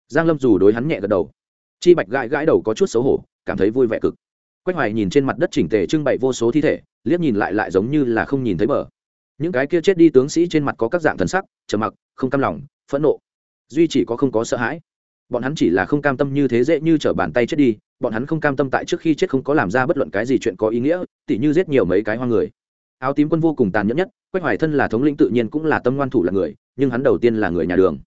Giang lâm dù đối hắn nhẹ gật đầu. Chi bạch gãi gãi đầu có chút xấu hổ, cảm thấy vui vẻ cực. Quách hoài nhìn trên mặt đất chỉnh tề trưng bày vô số thi thể, liếc nhìn lại lại giống như là không nhìn thấy bờ. Những cái kia chết đi tướng sĩ trên mặt có các dạng thần sắc, trầm mặc, không cam lòng, phẫn nộ. Duy chỉ có không có sợ hãi bọn hắn chỉ là không cam tâm như thế dễ như t r ở bàn tay chết đi, bọn hắn không cam tâm tại trước khi chết không có làm ra bất luận cái gì chuyện có ý nghĩa, tỉ như giết nhiều mấy cái hoa người. Áo tím quân vô cùng tàn nhẫn nhất, quách hoài thân là thống lĩnh tự nhiên cũng là tâm ngoan thủ là người, nhưng hắn đầu tiên là người nhà đường.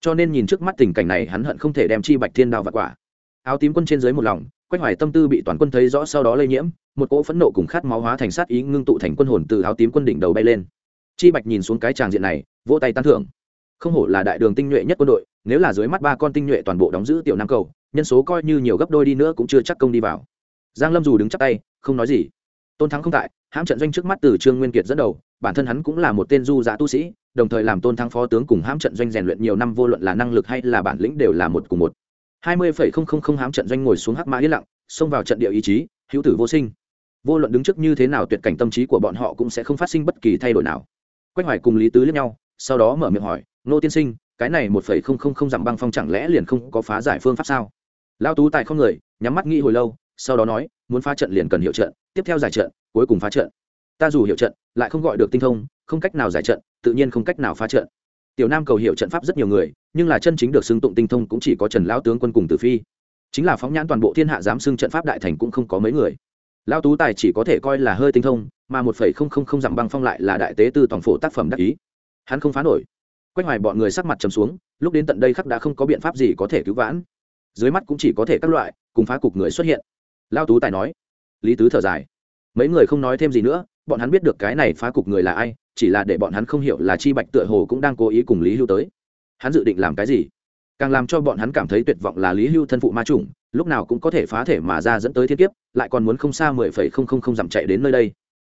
Cho nên nhìn trước mắt tình cảnh này, hắn hận không thể đem chi bạch thiên đao vặt quả. Áo tím quân trên dưới một lòng, quách hoài tâm tư bị toàn quân thấy rõ sau đó lây nhiễm, một cỗ phẫn nộ cùng khát máu hóa thành sát ý ngưng tụ thành quân hồn từ áo tím quân đỉnh đầu bay lên. Chi bạch nhìn xuống cái tràng diện này, vỗ tay tán thưởng không hổ là đại đường tinh nhuệ nhất quân đội, nếu là dưới mắt ba con tinh nhuệ toàn bộ đóng giữ tiểu nam cầu, nhân số coi như nhiều gấp đôi đi nữa cũng chưa chắc công đi vào. Giang lâm dù đứng chắc tay, không nói gì. Tôn thắng không tại, hãm trận doanh trước mắt từ trương nguyên kiệt dẫn đầu, bản thân hắn cũng là một tên du giả tu sĩ, đồng thời làm tôn thắng phó tướng cùng hãm trận doanh rèn luyện nhiều năm, vô luận là năng lực hay là bản lĩnh đều là một cùng một. Hai mươi phẩy không không không hãm trận doanh ngồi xuống hắc mã yên lặng, xông vào trận địa ý chí, hữu tử vô sinh. Vô luận đứng trước như thế nào tuyệt cảnh tâm trí của bọn họ cũng sẽ không phát sinh bất kỳ thay đổi nào. Quách hoài cùng lý tứ lẫn nhau, sau đó mở miệng hỏi nô tiên sinh, cái này một phẩy không không không dặm băng phong chẳng lẽ liền không có phá giải phương pháp sao? Lao tú tài không người, nhắm mắt nghĩ hồi lâu, sau đó nói, muốn phá trận liền cần hiệu trận, tiếp theo giải trận, cuối cùng phá trận. Ta dù hiệu trận, lại không gọi được tinh thông, không cách nào giải trận, tự nhiên không cách nào phá trận. Tiểu nam cầu hiệu trận pháp rất nhiều người, nhưng là chân chính được xưng tụng tinh thông cũng chỉ có trần lão tướng quân cùng tử phi. Chính là phóng nhãn toàn bộ thiên hạ dám xưng trận pháp đại thành cũng không có mấy người. Lao tú tài chỉ có thể coi là hơi tinh thông, mà một phẩy không không không dặm băng phong lại là đại tế tư toàn phổ tác phẩm đắc ý. Hắn không phá nổi quách hoài bọn người sắc mặt trầm xuống, lúc đến tận đây khắc đã không có biện pháp gì có thể cứu vãn. Dưới mắt cũng chỉ có thể các loại, cùng phá cục người xuất hiện. Lao tú tài nói. Lý tứ thở dài. Mấy người không nói thêm gì nữa, bọn hắn biết được cái này phá cục người là ai, chỉ là để bọn hắn không hiểu là chi bạch tựa hồ cũng đang cố ý cùng lý hưu tới. Hắn dự định làm cái gì? Càng làm cho bọn hắn cảm thấy tuyệt vọng là lý hưu thân phụ ma chủng, lúc nào cũng có thể phá thể mà ra dẫn tới thiên kiếp, lại còn muốn không xa mười phẩy không không không dặm chạy đến nơi đây.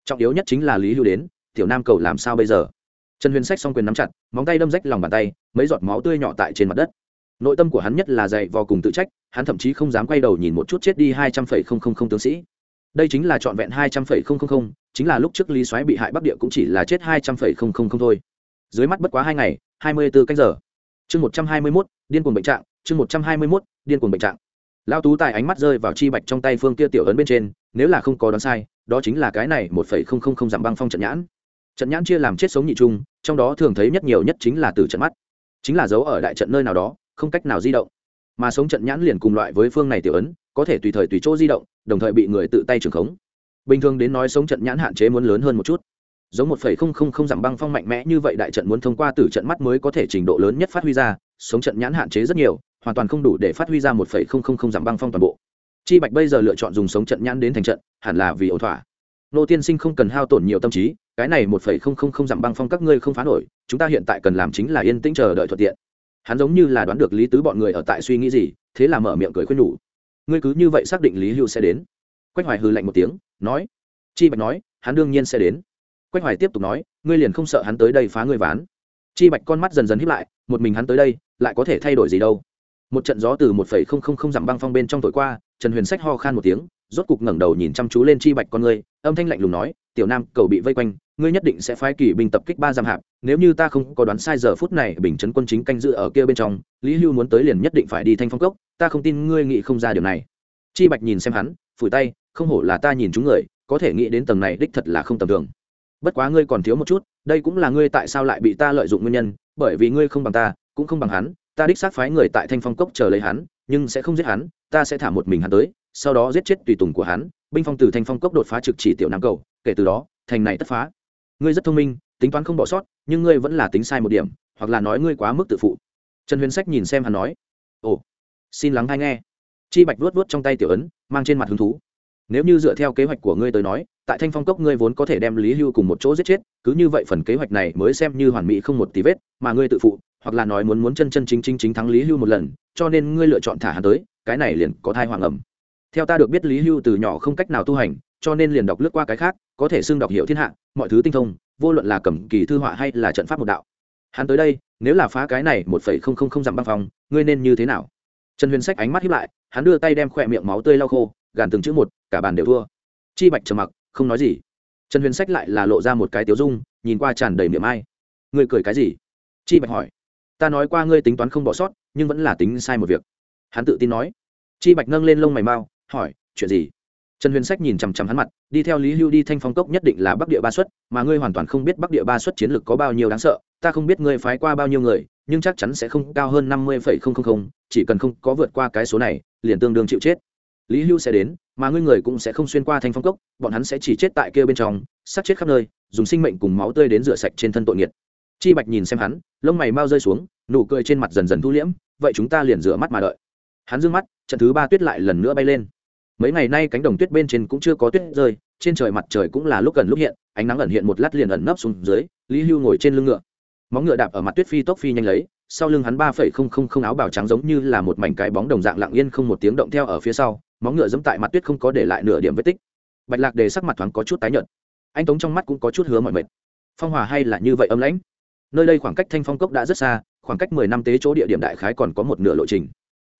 Trọng yếu nhất chính là lý hưu đến, tiểu nam cầu làm sao bây giờ? Trần huyền sách song quyền nắm chặt, móng tay đâm rách lòng bàn tay, mấy giọt máu tươi nhỏ tại trên mặt đất. Nội tâm của hắn nhất là dày vò cùng tự trách, hắn thậm chí không dám quay đầu nhìn một chút chết đi hai trăm phẩy không không không tướng sĩ. Đây chính là trọn vẹn hai trăm phẩy không không không, chính là lúc trước lý soái bị hại bắc địa cũng chỉ là chết hai trăm phẩy không không không thôi. Dưới mắt bất quá hai ngày, hai mươi bốn canh giờ. Chương một trăm hai mươi mốt, điên cuồng bệnh trạng, chương một trăm hai mươi mốt, điên cuồng bệnh trạng. Lao tú tài ánh mắt rơi vào chi bạch trong tay phương kia tiểu ấn bên trên, nếu là không có đoán sai, đó chính là cái này một phẩy không không không dặm băng phong trận nhãn trận nhãn chia làm chết sống nhị trung, trong đó thường thấy nhất nhiều nhất chính là từ trận mắt. Chính là dấu ở đại trận nơi nào đó, không cách nào di động. Mà sống trận nhãn liền cùng loại với phương này tiểu ấn, có thể tùy thời tùy chỗ di động, đồng thời bị người tự tay trưởng khống. Bình thường đến nói sống trận nhãn hạn chế muốn lớn hơn một chút. Giống một phẩy không không không giảm băng phong mạnh mẽ như vậy đại trận muốn thông qua từ trận mắt mới có thể trình độ lớn nhất phát huy ra, sống trận nhãn hạn chế rất nhiều, hoàn toàn không đủ để phát huy ra một phẩy không không không giảm băng phong toàn bộ. Chi bạch bây giờ lựa chọn dùng sống trận nhãn đến thành trận, hẳn là vì ẩu thỏa. Nô tiên sinh không cần hao tổn nhiều tâm trí cái này một phẩy không không không giảm băng phong các ngươi không phá nổi, chúng ta hiện tại cần làm chính là yên tĩnh chờ đợi thuận tiện. Hắn giống như là đoán được lý tứ bọn người ở tại suy nghĩ gì, thế là mở miệng cười khuyên nhủ. Ngươi cứ như vậy xác định lý hưu sẽ đến. Quách hoài hư lạnh một tiếng, nói. Chi bạch nói, hắn đương nhiên sẽ đến. Quách hoài tiếp tục nói, ngươi liền không sợ hắn tới đây phá ngươi ván. Chi bạch con mắt dần dần hiếp lại, một mình hắn tới đây, lại có thể thay đổi gì đâu. Một trận gió từ một phẩy không không không dặm băng phong bên trong thổi qua, trần huyền sách ho khan một tiếng rốt cục ngẩng đầu nhìn chăm chú lên chi bạch con ngươi, âm thanh lạnh lùng nói, tiểu nam, cầu bị vây quanh, ngươi nhất định sẽ phái kỳ binh tập kích ba dặm hạp, nếu như ta không có đoán sai giờ phút này bình chấn quân chính canh dự ở kia bên trong, lý hưu muốn tới liền nhất định phải đi thanh phong cốc, ta không tin ngươi nghĩ không ra điều này. Chi bạch nhìn xem hắn, phủi tay, không hổ là ta nhìn chúng người, có thể nghĩ đến tầng này đích thật là không tầm thường. Bất quá ngươi còn thiếu một chút, đây cũng là ngươi tại sao lại bị ta lợi dụng nguyên nhân, bởi vì ngươi không bằng ta, cũng không bằng hắn, ta đích xác phái người tại thanh phong cốc chờ lấy hắn, nhưng sẽ không giết hắn, ta sẽ thả một mình hắn tới sau đó giết chết tùy tùng của hắn, binh phong từ thanh phong cốc đột phá trực chỉ tiểu nam cầu, kể từ đó, thành này tất phá. Ngươi rất thông minh, tính toán không bỏ sót, nhưng ngươi vẫn là tính sai một điểm, hoặc là nói ngươi quá mức tự phụ. Trần huyền sách nhìn xem hắn nói, ồ, xin lắng hay nghe. Chi bạch vuốt vuốt trong tay tiểu ấn, mang trên mặt hứng thú. Nếu như dựa theo kế hoạch của ngươi tới nói, tại thanh phong cốc ngươi vốn có thể đem lý hưu cùng một chỗ giết chết, cứ như vậy phần kế hoạch này mới xem như hoàn mỹ không một tí vết, mà ngươi tự phụ, hoặc là nói muốn muốn chân chân chính chính chính thắng lý hưu một lần, cho nên ngươi lựa chọn thả hắn tới, cái này liền có thai hoàng ẩm theo ta được biết lý hưu từ nhỏ không cách nào tu hành, cho nên liền đọc lướt qua cái khác, có thể xưng đọc hiệu thiên hạ, mọi thứ tinh thông, vô luận là cầm kỳ thư họa hay là trận pháp một đạo. Hắn tới đây, nếu là phá cái này một phẩy không không không dặm băng phòng ngươi nên như thế nào? Trần huyền sách ánh mắt hiếp lại, hắn đưa tay đem khỏe miệng máu tươi lau khô, gàn từng chữ một, cả bàn đều thua. Chi bạch trầm mặc, không nói gì. Trần huyền sách lại là lộ ra một cái tiếu dung, nhìn qua tràn đầy miệng ai. Ngươi cười cái gì? Chi bạch hỏi. Ta nói qua ngươi tính toán không bỏ sót, nhưng vẫn là tính sai một việc. Hắn tự tin nói. Chi bạch nâng lên lông mày mau hỏi, chuyện gì? Trần huyền sách nhìn chằm chằm hắn mặt, đi theo lý hưu đi thanh phong cốc nhất định là bắc địa ba xuất, mà ngươi hoàn toàn không biết bắc địa ba xuất chiến lược có bao nhiêu đáng sợ, ta không biết ngươi phái qua bao nhiêu người, nhưng chắc chắn sẽ không cao hơn năm mươi phẩy không không không, chỉ cần không có vượt qua cái số này, liền tương đương chịu chết. Lý hưu sẽ đến, mà ngươi người cũng sẽ không xuyên qua thanh phong cốc, bọn hắn sẽ chỉ chết tại kia bên trong, sát chết khắp nơi, dùng sinh mệnh cùng máu tươi đến rửa sạch trên thân tội nghiệt. Chi bạch nhìn xem hắn, lông mày mau rơi xuống, nụ cười trên mặt dần dần thu liễm, vậy chúng ta liền rửa mắt mà đợi. Hắn d mắt, trận thứ ba tuyết lại lần nữa bay lên mấy ngày nay cánh đồng tuyết bên trên cũng chưa có tuyết rơi, trên trời mặt trời cũng là lúc gần lúc hiện, ánh nắng ẩn hiện một lát liền ẩn nấp xuống dưới, lý hưu ngồi trên lưng ngựa. Móng ngựa đạp ở mặt tuyết phi tốc phi nhanh lấy, sau lưng hắn ba phẩy không không không áo bào trắng giống như là một mảnh cái bóng đồng dạng lặng yên không một tiếng động theo ở phía sau, móng ngựa dẫm tại mặt tuyết không có để lại nửa điểm vết tích. Bạch lạc đề sắc mặt thoáng có chút tái nhợt. Anh tống trong mắt cũng có chút hứa mọi mệt. Phong hòa hay là như vậy âm lãnh? Nơi đây khoảng cách thanh phong cốc đã rất xa, khoảng cách mười năm tế chỗ địa điểm đại khái còn có một nửa lộ trình.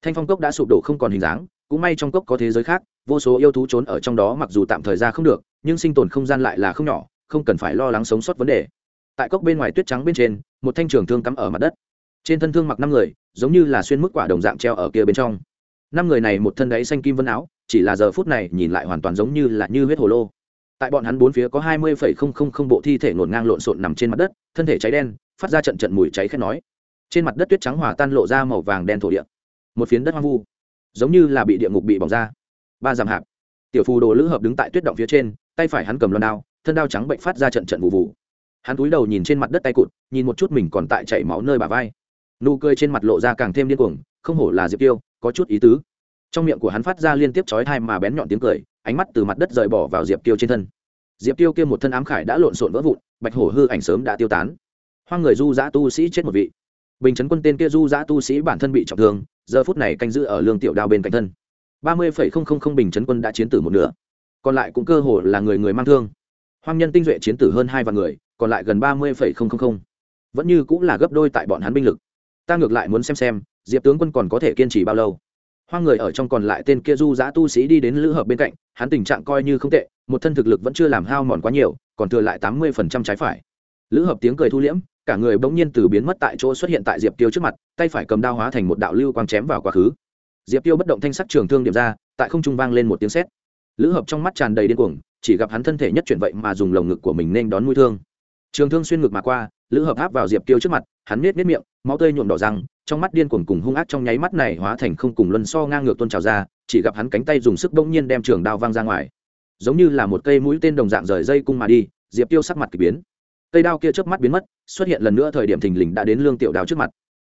Thanh phong cốc đã sụp đổ không còn hình dáng cũng may trong cốc có thế giới khác, vô số yêu thú trốn ở trong đó mặc dù tạm thời ra không được, nhưng sinh tồn không gian lại là không nhỏ, không cần phải lo lắng sống sót vấn đề. Tại cốc bên ngoài tuyết trắng bên trên, một thanh trường thương cắm ở mặt đất. Trên thân thương mặc năm người, giống như là xuyên mức quả đồng dạng treo ở kia bên trong. Năm người này một thân đáy xanh kim vân áo, chỉ là giờ phút này nhìn lại hoàn toàn giống như là như huyết hồ lô. Tại bọn hắn bốn phía có hai mươi phẩy không không không bộ thi thể ngổn ngang lộn xộn nằm trên mặt đất, thân thể cháy đen, phát ra trận trận mùi cháy khét nói. Trên mặt đất tuyết trắng hòa tan lộ ra màu vàng đen thổ địa. Một phiến đất hoang vu giống như là bị địa ngục bị bỏng ra. Ba dặm hạp. Tiểu phù đồ lữ hợp đứng tại tuyết động phía trên, tay phải hắn cầm loan đao, thân đao trắng bệnh phát ra trận trận vụ vụ. Hắn cúi đầu nhìn trên mặt đất tay cụt, nhìn một chút mình còn tại chảy máu nơi bà vai. Nụ cười trên mặt lộ ra càng thêm điên cuồng, không hổ là diệp tiêu, có chút ý tứ. Trong miệng của hắn phát ra liên tiếp chói thai mà bén nhọn tiếng cười, ánh mắt từ mặt đất rời bỏ vào diệp tiêu trên thân. Diệp tiêu kia một thân ám khải đã lộn xộn vỡ vụn, bạch hổ hư ảnh sớm đã tiêu tán. Hoang người du giã tu sĩ chết một vị. Bình chấn quân tên kia du giã tu sĩ bản thân bị trọng thương giờ phút này canh giữ ở lương tiểu đao bên cạnh thân. Ba mươi phẩy không không không bình chấn quân đã chiến tử một nửa, còn lại cũng cơ hồ là người người mang thương. Hoang nhân tinh duệ chiến tử hơn hai vạn người, còn lại gần ba mươi phẩy không không không. Vẫn như cũng là gấp đôi tại bọn hắn binh lực. Ta ngược lại muốn xem xem, diệp tướng quân còn có thể kiên trì bao lâu. Hoang người ở trong còn lại tên kia du giã tu sĩ đi đến lữ hợp bên cạnh, hắn tình trạng coi như không tệ, một thân thực lực vẫn chưa làm hao mòn quá nhiều, còn thừa lại tám mươi phần trăm trái phải. Lữ hợp tiếng cười thu liễm cả người bỗng nhiên từ biến mất tại chỗ xuất hiện tại diệp tiêu trước mặt, tay phải cầm đao hóa thành một đạo lưu quang chém vào quá khứ. Diệp tiêu bất động thanh sắc trường thương điểm ra, tại không trung vang lên một tiếng sét. Lữ hợp trong mắt tràn đầy điên cuồng, chỉ gặp hắn thân thể nhất chuyển vậy mà dùng lồng ngực của mình nên đón mũi thương. Trường thương xuyên ngực mà qua, lữ hợp áp vào diệp tiêu trước mặt, hắn nết nết miệng, máu tươi nhuộm đỏ răng, trong mắt điên cuồng cùng hung ác trong nháy mắt này hóa thành không cùng luân so ngang ngược tôn trào ra, chỉ gặp hắn cánh tay dùng sức bỗng nhiên đem trường đao văng ra ngoài. Giống như là một cây mũi tên đồng dạng rời dây cung mà đi, diệp tiêu sắc mặt k ỳ biến cây đao kia chớp mắt biến mất, xuất hiện lần nữa thời điểm thình lình đã đến lương tiểu đào trước mặt.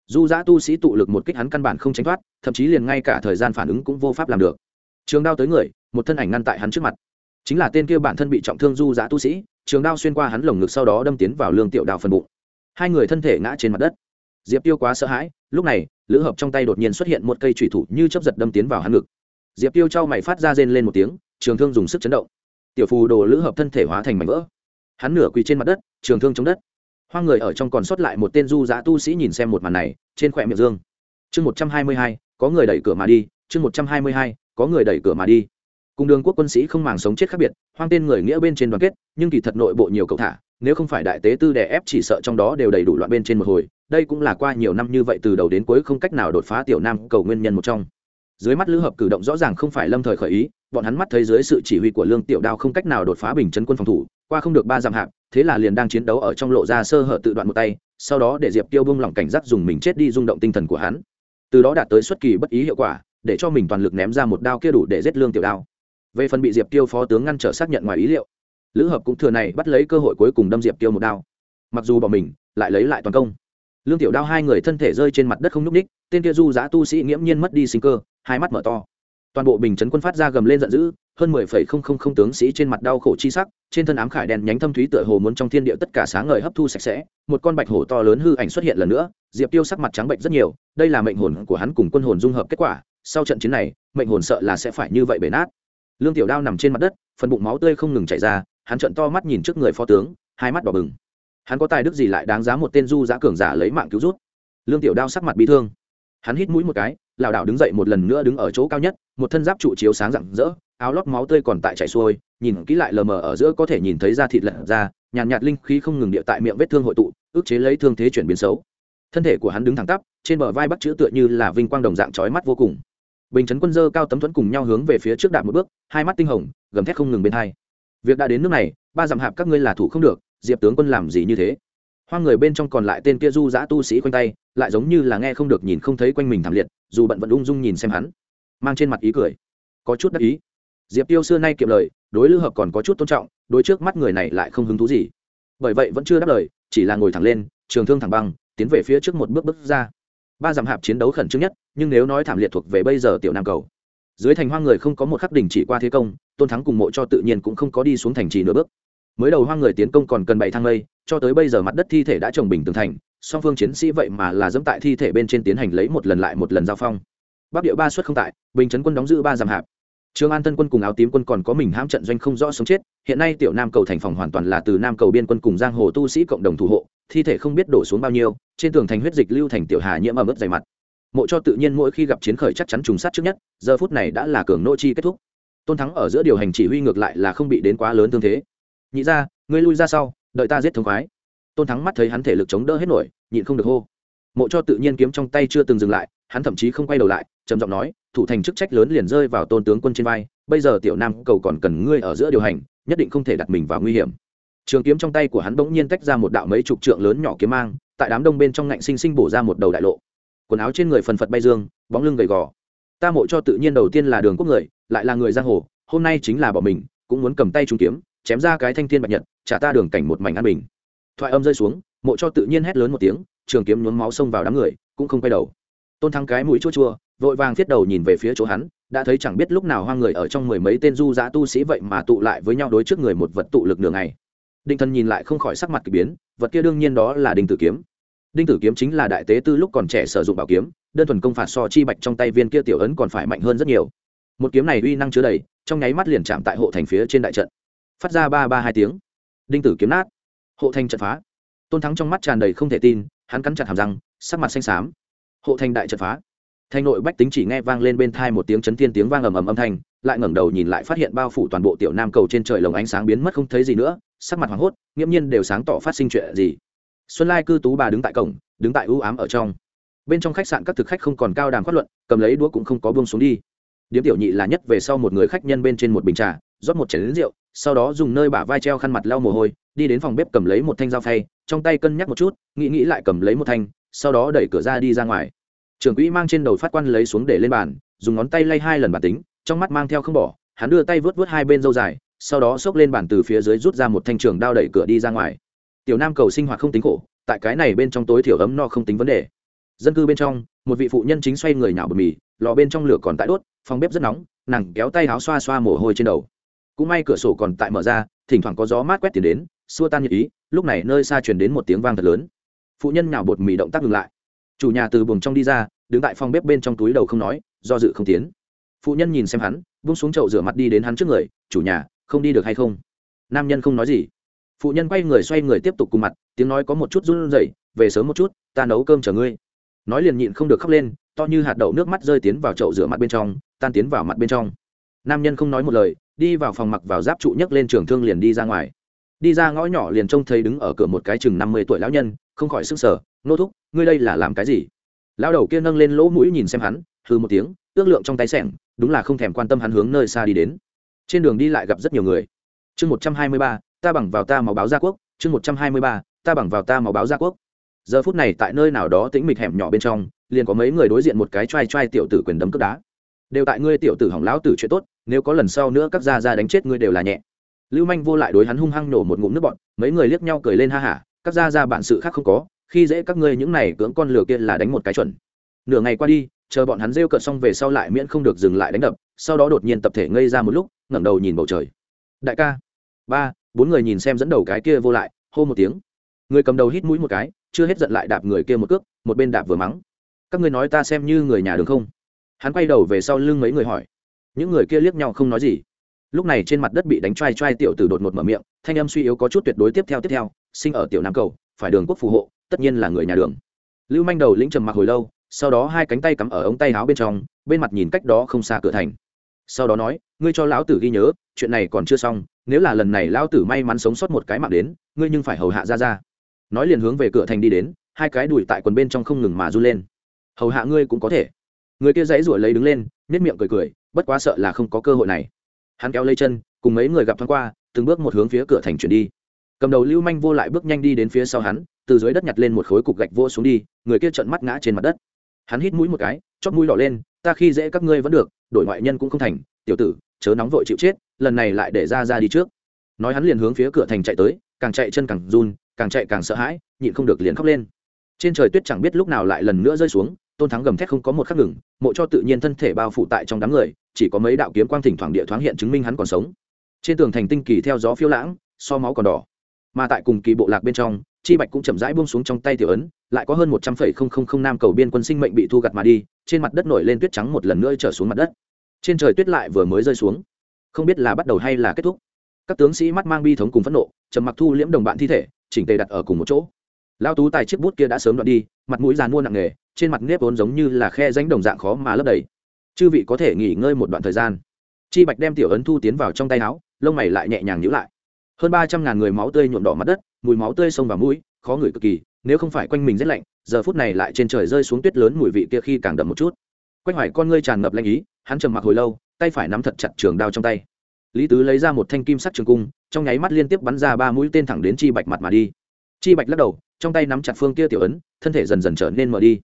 Du giã tu sĩ tụ lực một kích hắn căn bản không tránh thoát, thậm chí liền ngay cả thời gian phản ứng cũng vô pháp làm được. Trường đao tới người, một thân ảnh ngăn tại hắn trước mặt. Chính là tên kia bản thân bị trọng thương du giã tu sĩ, trường đao xuyên qua hắn lồng ngực sau đó đâm tiến vào lương tiểu đào phần bụng. Hai người thân thể ngã trên mặt đất. Diệp tiêu quá sợ hãi, lúc này, lữ hợp trong tay đột nhiên xuất hiện một cây thủy thủ như chấp giật đâm tiến vào hắn ngực. Diệp tiêu trao mày phát ra rên lên một tiếng, trường thương dùng sức chấn động. Tiểu phù đồ lữ hợp thân thể hóa thành mảnh vỡ hắn nửa quỳ trên mặt đất, trường thương chống đất. Hoang người ở trong còn sót lại một tên du giã tu sĩ nhìn xem một màn này, trên khỏe miệng dương. Chương một trăm hai mươi hai, có người đẩy cửa mà đi, chương một trăm hai mươi hai, có người đẩy cửa mà đi. Cùng đường quốc quân sĩ không màng sống chết khác biệt, hoang tên người nghĩa bên trên đoàn kết, nhưng kỳ thật nội bộ nhiều cậu thả, nếu không phải đại tế tư đè ép chỉ sợ trong đó đều đầy đủ loạn bên trên một hồi, đây cũng là qua nhiều năm như vậy từ đầu đến cuối không cách nào đột phá tiểu nam cầu nguyên nhân một trong dưới mắt lữ hợp cử động rõ ràng không phải lâm thời khởi ý, bọn hắn mắt thấy dưới sự chỉ huy của lương tiểu đao không cách nào đột phá bình chấn quân phòng thủ, qua không được ba dặm hạp, thế là liền đang chiến đấu ở trong lộ ra sơ hở tự đoạn một tay, sau đó để diệp tiêu bông lỏng cảnh giác dùng mình chết đi rung động tinh thần của hắn. Từ đó đạt tới xuất kỳ bất ý hiệu quả, để cho mình toàn lực ném ra một đao kia đủ để giết lương tiểu đao. Về phần bị diệp tiêu phó tướng ngăn trở xác nhận ngoài ý liệu, lữ hợp cũng thừa này bắt lấy cơ hội cuối cùng đâm diệp tiêu một đao. Mặc dù bỏ mình, lại lấy lại toàn công. Lương tiểu đao hai người thân thể rơi trên mặt đất không nhúc ních tên kia du giã tu sĩ nghiễm nhiên mất đi sinh cơ hai mắt mở to. Toàn bộ bình chấn quân phát ra gầm lên giận dữ, hơn mười phẩy không không không tướng sĩ trên mặt đau khổ chi sắc, trên thân ám khải đèn nhánh thâm thúy tựa hồ muốn trong thiên địa tất cả sáng ngời hấp thu sạch sẽ, một con bạch hổ to lớn hư ảnh xuất hiện lần nữa, diệp tiêu sắc mặt trắng bệnh rất nhiều, đây là mệnh hồn của hắn cùng quân hồn dung hợp kết quả, sau trận chiến này, mệnh hồn sợ là sẽ phải như vậy bể nát. Lương tiểu đao nằm trên mặt đất, phần bụng máu tươi không ngừng chảy ra, hắn trận to mắt nhìn trước người phó tướng, hai mắt đỏ bừng. Hắn có tài đức gì lại đáng giá một tên du giã cường giả lấy mạng cứu rút? Lương tiểu đao sắc mặt bị thương hắn hít mũi một cái lảo đảo đứng dậy một lần nữa đứng ở chỗ cao nhất một thân giáp trụ chiếu sáng rạng rỡ áo lót máu tươi còn tại chảy xuôi nhìn kỹ lại lờ mờ ở giữa có thể nhìn thấy da thịt lợn ra nhàn nhạt, nhạt linh khí không ngừng địa tại miệng vết thương hội tụ ức chế lấy thương thế chuyển biến xấu. Thân thể của hắn đứng thẳng tắp trên bờ vai bắt chữ tựa như là vinh quang đồng dạng trói mắt vô cùng. Bình chấn quân dơ cao tấm thuẫn cùng nhau hướng về phía trước đạp một bước hai mắt tinh hồng gầm thét không ngừng bên hai. Việc đã đến nước này ba dặm hạp các ngươi là thủ không được diệp tướng quân làm gì như thế? Hoang người bên trong còn lại tên kia du giã tu sĩ quanh tay, lại giống như là nghe không được nhìn không thấy quanh mình thảm liệt, dù bận vẫn ung dung nhìn xem hắn. Mang trên mặt ý cười. Có chút đắc ý. Diệp tiêu xưa nay kiệm lời, đối lư hợp còn có chút tôn trọng, đối trước mắt người này lại không hứng thú gì. Bởi vậy vẫn chưa đáp lời, chỉ là ngồi thẳng lên, trường thương thẳng băng, tiến về phía trước một bước bước ra. Ba dặm hạp chiến đấu khẩn trương nhất, nhưng nếu nói thảm liệt thuộc về bây giờ tiểu nam cầu. Dưới thành hoang người không có một khắc đỉnh chỉ qua thế công, tôn thắng cùng mộ cho tự nhiên cũng không có đi xuống thành trì nửa bước mới đầu hoang người tiến công còn cần bảy thang lây cho tới bây giờ mặt đất thi thể đã trồng bình tường thành song phương chiến sĩ vậy mà là dẫm tại thi thể bên trên tiến hành lấy một lần lại một lần giao phong bắc địa ba suất không tại bình chấn quân đóng giữ ba dặm hạp Trương An Tân quân cùng áo tím quân còn có mình hãm trận doanh không rõ sống chết, hiện nay tiểu Nam cầu thành phòng hoàn toàn là từ Nam cầu biên quân cùng giang hồ tu sĩ cộng đồng thủ hộ, thi thể không biết đổ xuống bao nhiêu, trên tường thành huyết dịch lưu thành tiểu hà nhiễm ẩm ướt dày mặt. Mộ cho tự nhiên mỗi khi gặp chiến khởi chắc chắn trùng sát trước nhất, giờ phút này đã là cường nô chi kết thúc. Tôn Thắng ở giữa điều hành chỉ huy ngược lại là không bị đến quá lớn tương thế. Nhị ra, ngươi lui ra sau, đợi ta giết thống khoái. Tôn Thắng mắt thấy hắn thể lực chống đỡ hết nổi, nhịn không được hô. Mộ cho tự nhiên kiếm trong tay chưa từng dừng lại, hắn thậm chí không quay đầu lại, trầm giọng nói, thủ thành chức trách lớn liền rơi vào Tôn tướng quân trên vai, bây giờ tiểu nam cầu còn cần ngươi ở giữa điều hành nhất định không thể đặt mình vào nguy hiểm trường kiếm trong tay của hắn bỗng nhiên tách ra một đạo mấy chục trượng lớn nhỏ kiếm mang tại đám đông bên trong ngạnh sinh sinh bổ ra một đầu đại lộ quần áo trên người phần phật bay dương bóng lưng gầy gò ta mộ cho tự nhiên đầu tiên là đường quốc người lại là người giang hồ hôm nay chính là bỏ mình cũng muốn cầm tay trung kiếm chém ra cái thanh thiên bạch nhật, trả ta đường cảnh một mảnh an bình. Thoại âm rơi xuống, mộ cho tự nhiên hét lớn một tiếng, trường kiếm nhuốm máu xông vào đám người, cũng không quay đầu. Tôn thắng cái mũi chua chua, vội vàng thiết đầu nhìn về phía chỗ hắn, đã thấy chẳng biết lúc nào hoang người ở trong mười mấy tên du giã tu sĩ vậy mà tụ lại với nhau đối trước người một vật tụ lực đường này đinh thần nhìn lại không khỏi sắc mặt k ỳ biến, vật kia đương nhiên đó là đinh tử kiếm. Đinh tử kiếm chính là đại tế tư lúc còn trẻ sử dụng bảo kiếm, đơn thuần công phạt so chi bạch trong tay viên kia tiểu ấn còn phải mạnh hơn rất nhiều. Một kiếm này uy năng chứa đầy, trong nháy mắt liền chạm tại hộ thành phía trên đại trận phát ra ba ba hai tiếng. Đinh tử kiếm nát. Hộ thành trận phá. Tôn thắng trong mắt tràn đầy không thể tin, hắn cắn chặt hàm răng, sắc mặt xanh xám. Hộ thành đại trận phá. Thanh nội bách tính chỉ nghe vang lên bên thai một tiếng chấn thiên tiếng vang ầm ầm âm thanh, lại ngẩng đầu nhìn lại phát hiện bao phủ toàn bộ tiểu nam cầu trên trời lồng ánh sáng biến mất không thấy gì nữa, sắc mặt hoảng hốt, nghiễm nhiên đều sáng tỏ phát sinh chuyện gì. Xuân lai cư tú bà đứng tại cổng, đứng tại ưu ám ở trong. Bên trong khách sạn các thực khách không còn cao đàm phát luận, cầm lấy đũa cũng không có buông xuống đi. Điếm tiểu nhị là nhất về sau một người khách nhân bên trên một bình trà rót một chén rượu, sau đó dùng nơi bả vai treo khăn mặt lau mồ hôi, đi đến phòng bếp cầm lấy một thanh dao phay, trong tay cân nhắc một chút, nghĩ nghĩ lại cầm lấy một thanh, sau đó đẩy cửa ra đi ra ngoài. Trưởng quỹ mang trên đầu phát quan lấy xuống để lên bàn, dùng ngón tay lay hai lần bản tính, trong mắt mang theo không bỏ, hắn đưa tay vớt vớt hai bên dâu dài, sau đó xốc lên bàn từ phía dưới rút ra một thanh trường đao đẩy cửa đi ra ngoài. Tiểu nam cầu sinh hoạt không tính khổ, tại cái này bên trong tối thiểu ấm no không tính vấn đề. Dân cư bên trong, một vị phụ nhân chính xoay người nhào bột mì, lò bên trong lửa còn tại đốt, phòng bếp rất nóng, nàng kéo tay áo xoa xoa mồ hôi trên đầu cũng may cửa sổ còn tại mở ra, thỉnh thoảng có gió mát quét tiền đến, xua tan nhiệt ý, lúc này nơi xa truyền đến một tiếng vang thật lớn. Phụ nhân nhào bột mì động tác ngừng lại. Chủ nhà từ buồng trong đi ra, đứng tại phòng bếp bên trong túi đầu không nói, do dự không tiến. Phụ nhân nhìn xem hắn vung xuống chậu rửa mặt đi đến hắn trước người, chủ nhà, không đi được hay không? Nam nhân không nói gì. Phụ nhân quay người xoay người tiếp tục cùng mặt, tiếng nói có một chút run rẩy, về sớm một chút, ta nấu cơm chờ ngươi. Nói liền nhịn không được khóc lên, to như hạt đậu nước mắt rơi tiến vào chậu rửa mặt bên trong, tan tiến vào mặt bên trong. Nam nhân không nói một lời đi vào phòng mặc vào giáp trụ nhấc lên trường thương liền đi ra ngoài. Đi ra ngõ nhỏ liền trông thấy đứng ở cửa một cái chừng năm mươi tuổi lão nhân, không khỏi sức sở nô thúc, ngươi đây là làm cái gì? Lão đầu kia nâng lên lỗ mũi nhìn xem hắn hư một tiếng, ước lượng trong tay sẻng, đúng là không thèm quan tâm hắn hướng nơi xa đi đến. Trên đường đi lại gặp rất nhiều người. Chương một trăm hai mươi ba, ta bằng vào ta máu báo gia quốc, chương một trăm hai mươi ba, ta bằng vào ta máu báo gia quốc. Giờ phút này tại nơi nào đó tĩnh mịch hẻm nhỏ bên trong, liền có mấy người đối diện một cái t r a i t r a i tiểu tử quyền đấm cướp đá đều tại ngươi tiểu tử hỏng lão tử chuyện tốt, nếu có lần sau nữa các gia gia đánh chết ngươi đều là nhẹ. Lưu manh vô lại đối hắn hung hăng nổ một ngụm nước bọn mấy người liếc nhau cười lên ha hả, các gia gia bản sự khác không có, khi dễ các ngươi những này cưỡng con lừa kia là đánh một cái chuẩn. Nửa ngày qua đi, chờ bọn hắn rêu cợt xong về sau lại miễn không được dừng lại đánh đập, sau đó đột nhiên tập thể ngây ra một lúc, ngẩng đầu nhìn bầu trời. Đại ca. Ba, bốn người nhìn xem dẫn đầu cái kia vô lại, hô một tiếng. Người cầm đầu hít mũi một cái, chưa hết giận lại đạp người kia một cước, một bên đạp vừa mắng. Các ngươi nói ta xem như người nhà đường không? Hắn quay đầu về sau lưng mấy người hỏi. Những người kia liếc nhau không nói gì. Lúc này trên mặt đất bị đánh t r a i t r a i tiểu tử đột ngột mở miệng, thanh âm suy yếu có chút tuyệt đối tiếp theo tiếp theo, sinh ở tiểu nam cầu, phải đường quốc phù hộ, tất nhiên là người nhà đường. Lưu manh đầu lĩnh trầm mặc hồi lâu, sau đó hai cánh tay cắm ở ống tay áo bên trong, bên mặt nhìn cách đó không xa cửa thành. Sau đó nói, ngươi cho lão tử ghi nhớ, chuyện này còn chưa xong, nếu là lần này lão tử may mắn sống sót một cái mạng đến, ngươi nhưng phải hầu hạ ra ra nói liền hướng về cửa thành đi đến, hai cái đùi tại quần bên trong không ngừng mà run lên. Hầu hạ ngươi cũng có thể người kia dãy ruổi lấy đứng lên nếp miệng cười cười, bất quá sợ là không có cơ hội này. Hắn kéo lấy chân, cùng mấy người gặp thoáng qua, từng bước một hướng phía cửa thành chuyển đi. Cầm đầu lưu manh vô lại bước nhanh đi đến phía sau hắn, từ dưới đất nhặt lên một khối cục gạch vô xuống đi, người kia trợn mắt ngã trên mặt đất. Hắn hít mũi một cái chót mũi đỏ lên, ta khi dễ các ngươi vẫn được, đổi ngoại nhân cũng không thành, tiểu tử, chớ nóng vội chịu chết, lần này lại để ra ra đi trước. Nói hắn liền hướng phía cửa thành chạy tới, càng chạy chân càng run, càng chạy càng sợ hãi, nhịn không được liền khóc lên. Trên trời tuyết chẳng biết lúc nào lại lần nữa rơi xuống tôn thắng gầm thét không có một khắc ngừng, mộ cho tự nhiên thân thể bao phủ tại trong đám người, chỉ có mấy đạo kiếm quang thỉnh thoảng địa thoáng hiện chứng minh hắn còn sống. Trên tường thành tinh kỳ theo gió phiêu lãng, so máu còn đỏ. Mà tại cùng kỳ bộ lạc bên trong, chi bạch cũng chậm rãi buông xuống trong tay tiểu ấn, lại có hơn một trăm phẩy không không không nam cầu biên quân sinh mệnh bị thu gặt mà đi, trên mặt đất nổi lên tuyết trắng một lần nữa trở xuống mặt đất. Trên trời tuyết lại vừa mới rơi xuống. Không biết là bắt đầu hay là kết thúc. Các tướng sĩ mắt mang bi thống cùng phẫn nộ, trầm mặc thu liễm đồng bạn thi thể, chỉnh tề đặt ở cùng một chỗ. Lao tú tài chiếc bút kia đã sớm đoạn đi, mặt mũi giàn mua nặng nề trên mặt nếp vốn giống như là khe danh đồng dạng khó mà lấp đầy. Chư vị có thể nghỉ ngơi một đoạn thời gian. Chi bạch đem tiểu ấn thu tiến vào trong tay áo, lông mày lại nhẹ nhàng nhữ lại. Hơn ba trăm ngàn người máu tươi nhuộm đỏ mặt đất, mùi máu tươi sông vào mũi, khó ngửi cực kỳ, nếu không phải quanh mình rét lạnh, giờ phút này lại trên trời rơi xuống tuyết lớn mùi vị kia khi càng đậm một chút. Quanh hoài con ngươi tràn ngập lanh ý, hắn trầm mặc hồi lâu, tay phải nắm thật chặt trường đao trong tay. Lý tứ lấy ra một thanh kim sắt trường cung, trong nháy mắt liên tiếp bắn ra ba mũi tên thẳng đến chi bạch mặt mà đi. Chi bạch lắc đầu, trong tay nắm chặt phương kia tiểu ấn, thân thể dần dần trở nên mở đi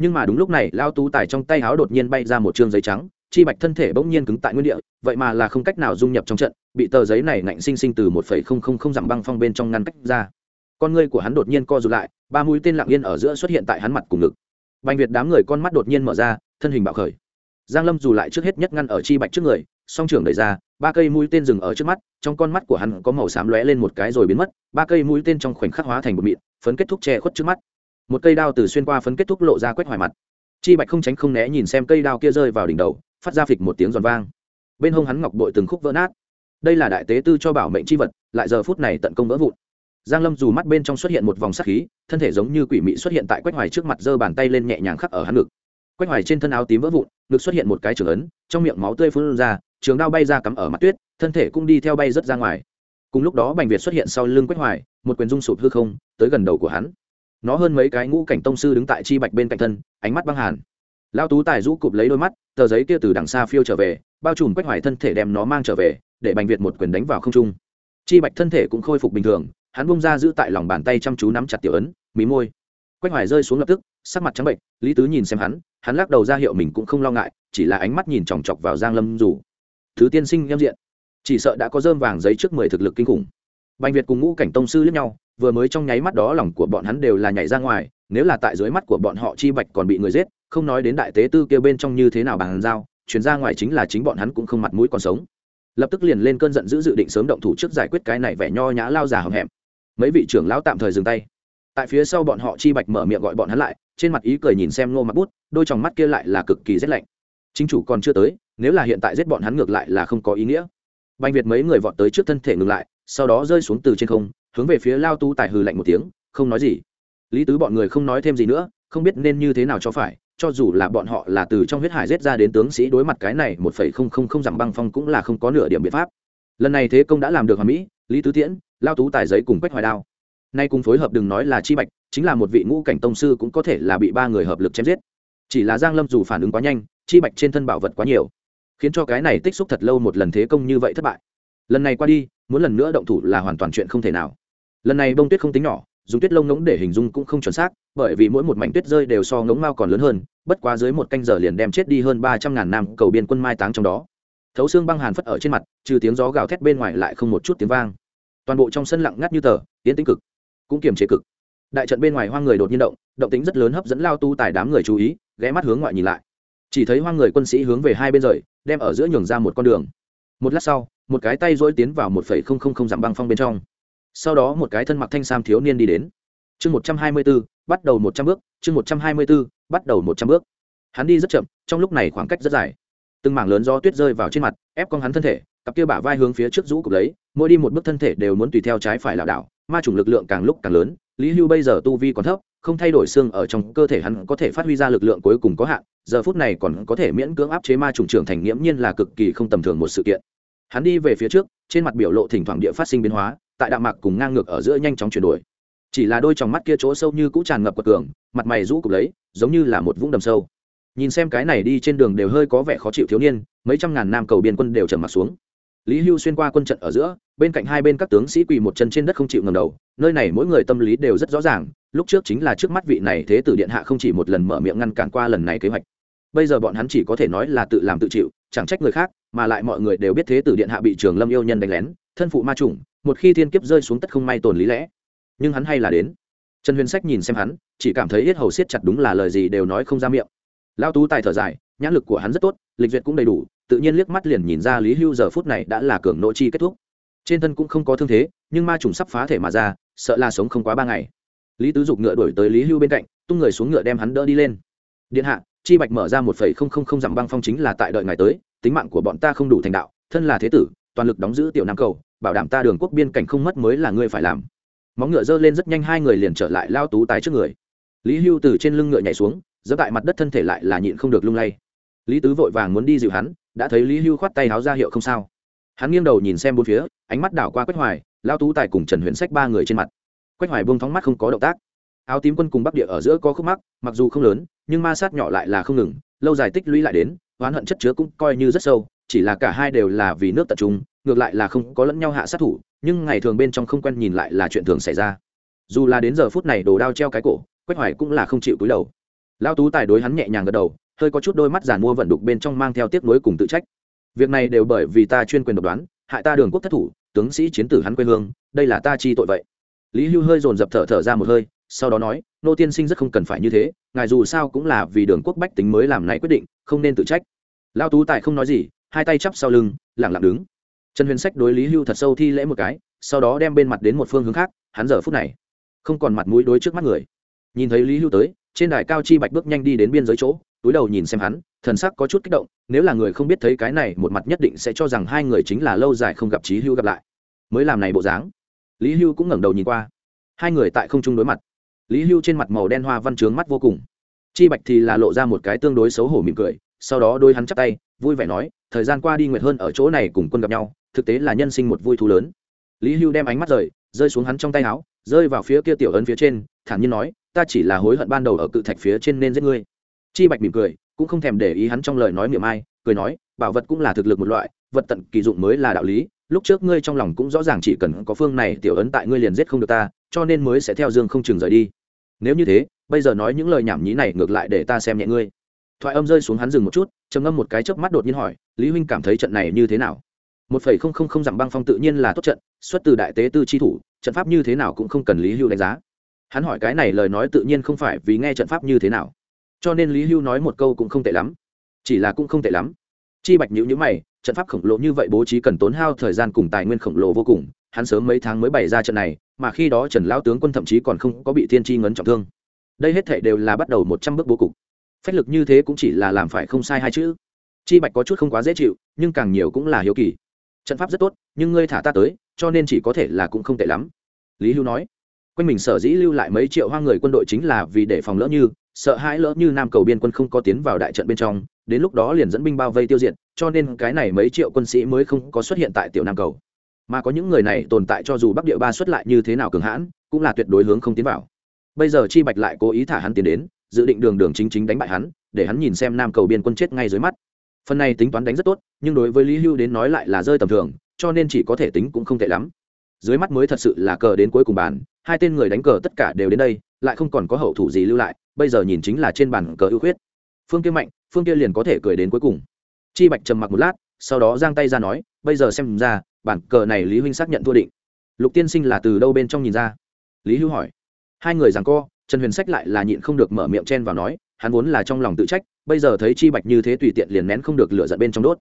nhưng mà đúng lúc này lao tú tài trong tay háo đột nhiên bay ra một chương giấy trắng, chi bạch thân thể bỗng nhiên cứng tại nguyên địa, vậy mà là không cách nào dung nhập trong trận, bị tờ giấy này ngạnh sinh sinh từ một phẩy không không không dặm băng phong bên trong ngăn cách ra. Con ngươi của hắn đột nhiên co rụt lại, ba mũi tên lặng yên ở giữa xuất hiện tại hắn mặt cùng ngực. Bành việt đám người con mắt đột nhiên mở ra, thân hình bạo khởi. Giang lâm dù lại trước hết nhất ngăn ở chi bạch trước người, song trưởng đẩy ra, ba cây mũi tên dừng ở trước mắt, trong con mắt của hắn có màu xám lóe lên một cái rồi biến mất, ba cây mũi tên trong khoảnh khắc hóa thành một mịn, phấn kết thúc che khuất trước mắt một cây đao từ xuyên qua phấn kết thúc lộ ra quét hoài mặt. Chi bạch không tránh không né nhìn xem cây đao kia rơi vào đỉnh đầu, phát ra phịch một tiếng giòn vang. Bên hông hắn ngọc bội từng khúc vỡ nát. Đây là đại tế tư cho bảo mệnh chi vật, lại giờ phút này tận công vỡ vụn. Giang lâm dù mắt bên trong xuất hiện một vòng sắc khí, thân thể giống như quỷ mị xuất hiện tại quách hoài trước mặt, giơ bàn tay lên nhẹ nhàng khắc ở hắn ngực. Quách hoài trên thân áo tím vỡ vụn, ngực xuất hiện một cái trường ấn, trong miệng máu tươi phun ra, trường đao bay ra cắm ở mặt tuyết, thân thể cũng đi theo bay rất ra ngoài. Cùng lúc đó bành việt xuất hiện sau lưng quách hoài, một quyền dung sụp hư không, tới gần đầu của hắn nó hơn mấy cái ngũ cảnh tông sư đứng tại chi bạch bên cạnh thân, ánh mắt băng hàn. Lao tú tài rũ cụp lấy đôi mắt, tờ giấy kia từ đằng xa phiêu trở về, bao trùm quách hoài thân thể đem nó mang trở về, để bành việt một quyền đánh vào không trung. Chi bạch thân thể cũng khôi phục bình thường, hắn bung ra giữ tại lòng bàn tay chăm chú nắm chặt tiểu ấn, mí môi. Quách hoài rơi xuống lập tức, sắc mặt trắng bệnh lý tứ nhìn xem hắn hắn lắc đầu ra hiệu mình cũng không lo ngại, chỉ là ánh mắt nhìn chòng chọc vào giang lâm rủ thứ tiên sinh nghiêm diện. Chỉ sợ đã có dơm vàng giấy trước mười thực lực kinh khủng. Bành việt cùng ngũ cảnh tông sư lẫn nhau vừa mới trong nháy mắt đó lòng của bọn hắn đều là nhảy ra ngoài, nếu là tại dưới mắt của bọn họ chi bạch còn bị người giết, không nói đến đại tế tư kêu bên trong như thế nào bàn giao, chuyển ra ngoài chính là chính bọn hắn cũng không mặt mũi còn sống. Lập tức liền lên cơn giận dữ dự định sớm động thủ trước giải quyết cái này vẻ nho nhã lao già hầm hẹm. Mấy vị trưởng lão tạm thời dừng tay. Tại phía sau bọn họ chi bạch mở miệng gọi bọn hắn lại, trên mặt ý cười nhìn xem ngô mặt bút, đôi chòng mắt kia lại là cực kỳ rét lạnh. Chính chủ còn chưa tới, nếu là hiện tại giết bọn hắn ngược lại là không có ý nghĩa. Banh việt mấy người vọt tới trước thân thể ngừng lại, sau đó rơi xuống từ trên không hướng về phía lao Tú tài hừ lạnh một tiếng, không nói gì. Lý tứ bọn người không nói thêm gì nữa, không biết nên như thế nào cho phải, cho dù là bọn họ là từ trong huyết hải giết ra đến tướng sĩ đối mặt cái này một phẩy không không không giảm băng phong cũng là không có nửa điểm biện pháp. Lần này thế công đã làm được hòa mỹ, lý tứ tiễn, lao tú tài giấy cùng quách hoài đao. Nay cùng phối hợp đừng nói là chi bạch, chính là một vị ngũ cảnh tông sư cũng có thể là bị ba người hợp lực chém giết. Chỉ là giang lâm dù phản ứng quá nhanh, chi bạch trên thân bảo vật quá nhiều, khiến cho cái này tích xúc thật lâu một lần thế công như vậy thất bại. Lần này qua đi muốn lần nữa động thủ là hoàn toàn chuyện không thể nào. Lần này bông tuyết không tính nhỏ, dùng tuyết lông ngỗng để hình dung cũng không chuẩn xác, bởi vì mỗi một mảnh tuyết rơi đều so ngỗng mao còn lớn hơn, bất quá dưới một canh giờ liền đem chết đi hơn ba trăm ngàn năm cầu biên quân mai táng trong đó. Thấu xương băng hàn phất ở trên mặt, trừ tiếng gió gào thét bên ngoài lại không một chút tiếng vang. Toàn bộ trong sân lặng ngắt như tờ, tiến tĩnh cực, cũng kiềm chế cực. Đại trận bên ngoài hoang người đột nhiên động động tính rất lớn hấp dẫn lao tu tài đám người chú ý, ghé mắt hướng ngoại nhìn lại. Chỉ thấy hoang người quân sĩ hướng về hai bên rời, đem ở giữa nhường ra một con đường một lát sau, một cái tay dỗi tiến vào một phẩy không không không dặm băng phong bên trong. Sau đó một cái thân mặc thanh sam thiếu niên đi đến. Chương một trăm hai mươi b ố bắt đầu một trăm bước, chương một trăm hai mươi b ố bắt đầu một trăm bước. Hắn đi rất chậm, trong lúc này khoảng cách rất dài. Từng mảng lớn do tuyết rơi vào trên mặt, ép con hắn thân thể, cặp kia bả vai hướng phía trước rũ cục lấy, mỗi đi một bước thân thể đều muốn tùy theo trái phải lảo đảo, ma chủng lực lượng càng lúc càng lớn, lý hưu bây giờ tu vi còn thấp không thay đổi xương ở trong cơ thể hắn có thể phát huy ra lực lượng cuối cùng có hạn, giờ phút này còn có thể miễn cưỡng áp chế ma trùng trưởng thành nghiễm nhiên là cực kỳ không tầm thường một sự kiện. Hắn đi về phía trước, trên mặt biểu lộ thỉnh thoảng địa phát sinh biến hóa, tại đạm mạc cùng ngang ngược ở giữa nhanh chóng chuyển đổi. Chỉ là đôi tròng mắt kia chỗ sâu như cũ tràn ngập quật cường, mặt mày rũ cục lấy, giống như là một vũng đầm sâu. Nhìn xem cái này đi trên đường đều hơi có vẻ khó chịu thiếu niên, mấy trăm ngàn nam cầu biên quân đều trầm mặt xuống lý hưu xuyên qua quân trận ở giữa, bên cạnh hai bên các tướng sĩ quỳ một chân trên đất không chịu ngầm đầu, nơi này mỗi người tâm lý đều rất rõ ràng, lúc trước chính là trước mắt vị này thế tử điện hạ không chỉ một lần mở miệng ngăn cản qua lần này kế hoạch. Bây giờ bọn hắn chỉ có thể nói là tự làm tự chịu, chẳng trách người khác, mà lại mọi người đều biết thế tử điện hạ bị trường lâm yêu nhân đánh lén, thân phụ ma chủng, một khi thiên kiếp rơi xuống tất không may tồn lý lẽ. Nhưng hắn hay là đến. Trần huyền sách nhìn xem hắn, chỉ cảm thấy hết hầu siết chặt đúng là lời gì đều nói không ra miệng. Lao tú tài thở dài nhãn lực của hắn rất tốt, lịch duyệt cũng đầy đủ, tự nhiên liếc mắt liền nhìn ra lý hưu giờ phút này đã là cường nội chi kết thúc. Trên thân cũng không có thương thế, nhưng ma trùng sắp phá thể mà ra, sợ là sống không quá ba ngày. Lý tứ dục ngựa đổi tới lý hưu bên cạnh, tung người xuống ngựa đem hắn đỡ đi lên. Điện hạ, chi bạch mở ra một phẩy không không không dặm băng phong chính là tại đợi ngày tới, tính mạng của bọn ta không đủ thành đạo, thân là thế tử, toàn lực đóng giữ tiểu nam cầu, bảo đảm ta đường quốc biên cảnh không mất mới là ngươi phải làm. Móng ngựa giơ lên rất nhanh, hai người liền trở lại lao tú tái trước người. Lý hưu từ trên lưng ngựa nhảy xuống giơ tại mặt đất thân thể lại là nhịn không được lung lay lý tứ vội vàng muốn đi dịu hắn, đã thấy lý hưu khoát tay háo ra hiệu không sao. Hắn nghiêng đầu nhìn xem bốn phía, ánh mắt đảo qua quách hoài lao tú tài cùng trần huyền sách ba người trên mặt. Quách hoài buông thóng mắt không có động tác. Áo tím quân cùng bắc địa ở giữa có khúc mắc, mặc dù không lớn, nhưng ma sát nhỏ lại là không ngừng, lâu dài tích lũy lại đến, oán hận chất chứa cũng coi như rất sâu, chỉ là cả hai đều là vì nước tập trung, ngược lại là không có lẫn nhau hạ sát thủ, nhưng ngày thường bên trong không quen nhìn lại là chuyện thường xảy ra. Dù là đến giờ phút này đồ đao treo cái cổ, quách hoài cũng là không chịu túi đầu. Lao tú tài đối hắn nhẹ nhàng gật đầu hơi có chút đôi mắt giản mua vận đục bên trong mang theo tiếc nuối cùng tự trách. Việc này đều bởi vì ta chuyên quyền độc đoán, hại ta đường quốc thất thủ, tướng sĩ chiến tử hắn quê hương, đây là ta chi tội vậy. Lý hưu hơi dồn dập thở thở ra một hơi, sau đó nói, nô tiên sinh rất không cần phải như thế, ngài dù sao cũng là vì đường quốc bách tính mới làm này quyết định, không nên tự trách. Lao tú tài không nói gì, hai tay chắp sau lưng lẳng lặng đứng. Trần huyền sách đối lý hưu thật sâu thi lễ một cái, sau đó đem bên mặt đến một phương hướng khác, hắn giờ phút này không còn mặt mũi đối trước mắt người. Nhìn thấy lý hưu tới, trên đài cao chi bạch bước nhanh đi đến biên giới chỗ túi đầu nhìn xem hắn, thần sắc có chút kích động, nếu là người không biết thấy cái này, một mặt nhất định sẽ cho rằng hai người chính là lâu dài không gặp trí hưu gặp lại. Mới làm này bộ dáng. Lý hưu cũng ngẩng đầu nhìn qua. Hai người tại không chung đối mặt. Lý hưu trên mặt màu đen hoa văn trướng mắt vô cùng. Chi bạch thì là lộ ra một cái tương đối xấu hổ mỉm cười, sau đó đôi hắn chắp tay, vui vẻ nói, thời gian qua đi nguyệt hơn ở chỗ này cùng quân gặp nhau, thực tế là nhân sinh một vui thú lớn. Lý hưu đem ánh mắt rời, rơi xuống hắn trong tay áo, rơi vào phía kia tiểu ấn phía trên, thản nhiên nói, ta chỉ là hối hận ban đầu ở cự thạch phía trên nên giết ngươi chi bạch mỉm cười, cũng không thèm để ý hắn trong lời nói miệng ai, cười nói, bảo vật cũng là thực lực một loại, vật tận kỳ dụng mới là đạo lý, lúc trước ngươi trong lòng cũng rõ ràng chỉ cần có phương này tiểu ấn tại ngươi liền giết không được ta, cho nên mới sẽ theo dương không chừng rời đi. Nếu như thế, bây giờ nói những lời nhảm nhí này ngược lại để ta xem nhẹ ngươi. Thoại âm rơi xuống hắn dừng một chút, trầm ngâm một cái chớp mắt đột nhiên hỏi, lý huynh cảm thấy trận này như thế nào? Một phẩy không không không dặm băng phong tự nhiên là tốt trận, xuất từ đại tế tư chi thủ, trận pháp như thế nào cũng không cần lý hưu đánh giá. Hắn hỏi cái này lời nói tự nhiên không phải vì nghe trận pháp như thế nào cho nên lý hưu nói một câu cũng không tệ lắm. Chỉ là cũng không tệ lắm. Chi bạch nhữ nhữ mày, trận pháp khổng lồ như vậy bố trí cần tốn hao thời gian cùng tài nguyên khổng lồ vô cùng, hắn sớm mấy tháng mới bày ra trận này, mà khi đó trần lao tướng quân thậm chí còn không có bị thiên tri ngấn trọng thương. Đây hết thể đều là bắt đầu một trăm bước bố cục. Phách lực như thế cũng chỉ là làm phải không sai hai chữ. Chi bạch có chút không quá dễ chịu, nhưng càng nhiều cũng là hiếu kỳ. Trận pháp rất tốt, nhưng ngươi thả ta tới, cho nên chỉ có thể là cũng không tệ lắm. Lý hưu nói quanh mình sở dĩ lưu lại mấy triệu hoa người quân đội chính là vì để phòng lỡ như sợ hãi lỡ như nam cầu biên quân không có tiến vào đại trận bên trong, đến lúc đó liền dẫn binh bao vây tiêu diệt, cho nên cái này mấy triệu quân sĩ mới không có xuất hiện tại tiểu nam cầu. Mà có những người này tồn tại cho dù bắc địa ba xuất lại như thế nào cường hãn, cũng là tuyệt đối hướng không tiến vào. Bây giờ chi bạch lại cố ý thả hắn tiến đến, dự định đường đường chính chính đánh bại hắn, để hắn nhìn xem nam cầu biên quân chết ngay dưới mắt. Phần này tính toán đánh rất tốt, nhưng đối với lý hưu đến nói lại là rơi tầm thường, cho nên chỉ có thể tính cũng không tệ lắm. Dưới mắt mới thật sự là cờ đến cuối cùng bàn, hai tên người đánh cờ tất cả đều đến đây, lại không còn có hậu thủ gì lưu lại bây giờ nhìn chính là trên bàn cờ ưu khuyết. Phương kia mạnh, phương kia liền có thể cười đến cuối cùng. Chi bạch trầm mặc một lát, sau đó giang tay ra nói, bây giờ xem ra, bản cờ này lý huynh xác nhận thua định. Lục tiên sinh là từ đâu bên trong nhìn ra? Lý hưu hỏi. Hai người rằng co, trần huyền sách lại là nhịn không được mở miệng chen vào nói, hắn vốn là trong lòng tự trách, bây giờ thấy chi bạch như thế tùy tiện liền nén không được lửa giận bên trong đốt.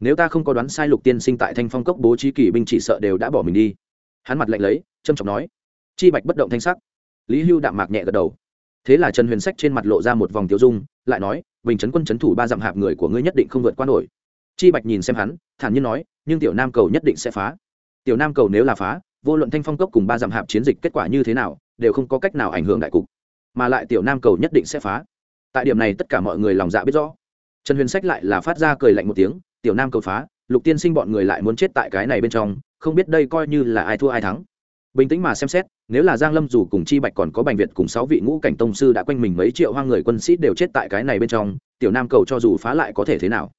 Nếu ta không có đoán sai lục tiên sinh tại thanh phong cốc bố trí kỷ binh chỉ sợ đều đã bỏ mình đi. Hắn mặt lạnh lấy trâm trọng nói. Chi bạch bất động thanh sắc. Lý hưu đạm mạc nhẹ gật đầu thế là trần huyền sách trên mặt lộ ra một vòng tiêu dung, lại nói, bình chấn quân chấn thủ ba dặm hạp người của ngươi nhất định không vượt qua nổi. Chi bạch nhìn xem hắn, thản nhiên nói, nhưng tiểu nam cầu nhất định sẽ phá. Tiểu nam cầu nếu là phá, vô luận thanh phong cốc cùng ba dặm hạp chiến dịch kết quả như thế nào, đều không có cách nào ảnh hưởng đại cục. Mà lại tiểu nam cầu nhất định sẽ phá. Tại điểm này tất cả mọi người lòng dạ biết rõ. Trần huyền sách lại là phát ra cười lạnh một tiếng, tiểu nam cầu phá, lục tiên sinh bọn người lại muốn chết tại cái này bên trong, không biết đây coi như là ai thua ai thắng bình tĩnh mà xem xét, nếu là giang lâm dù cùng chi bạch còn có bành việt cùng sáu vị ngũ cảnh tông sư đã quanh mình mấy triệu hoang người quân sĩ đều chết tại cái này bên trong, tiểu nam cầu cho dù phá lại có thể thế nào?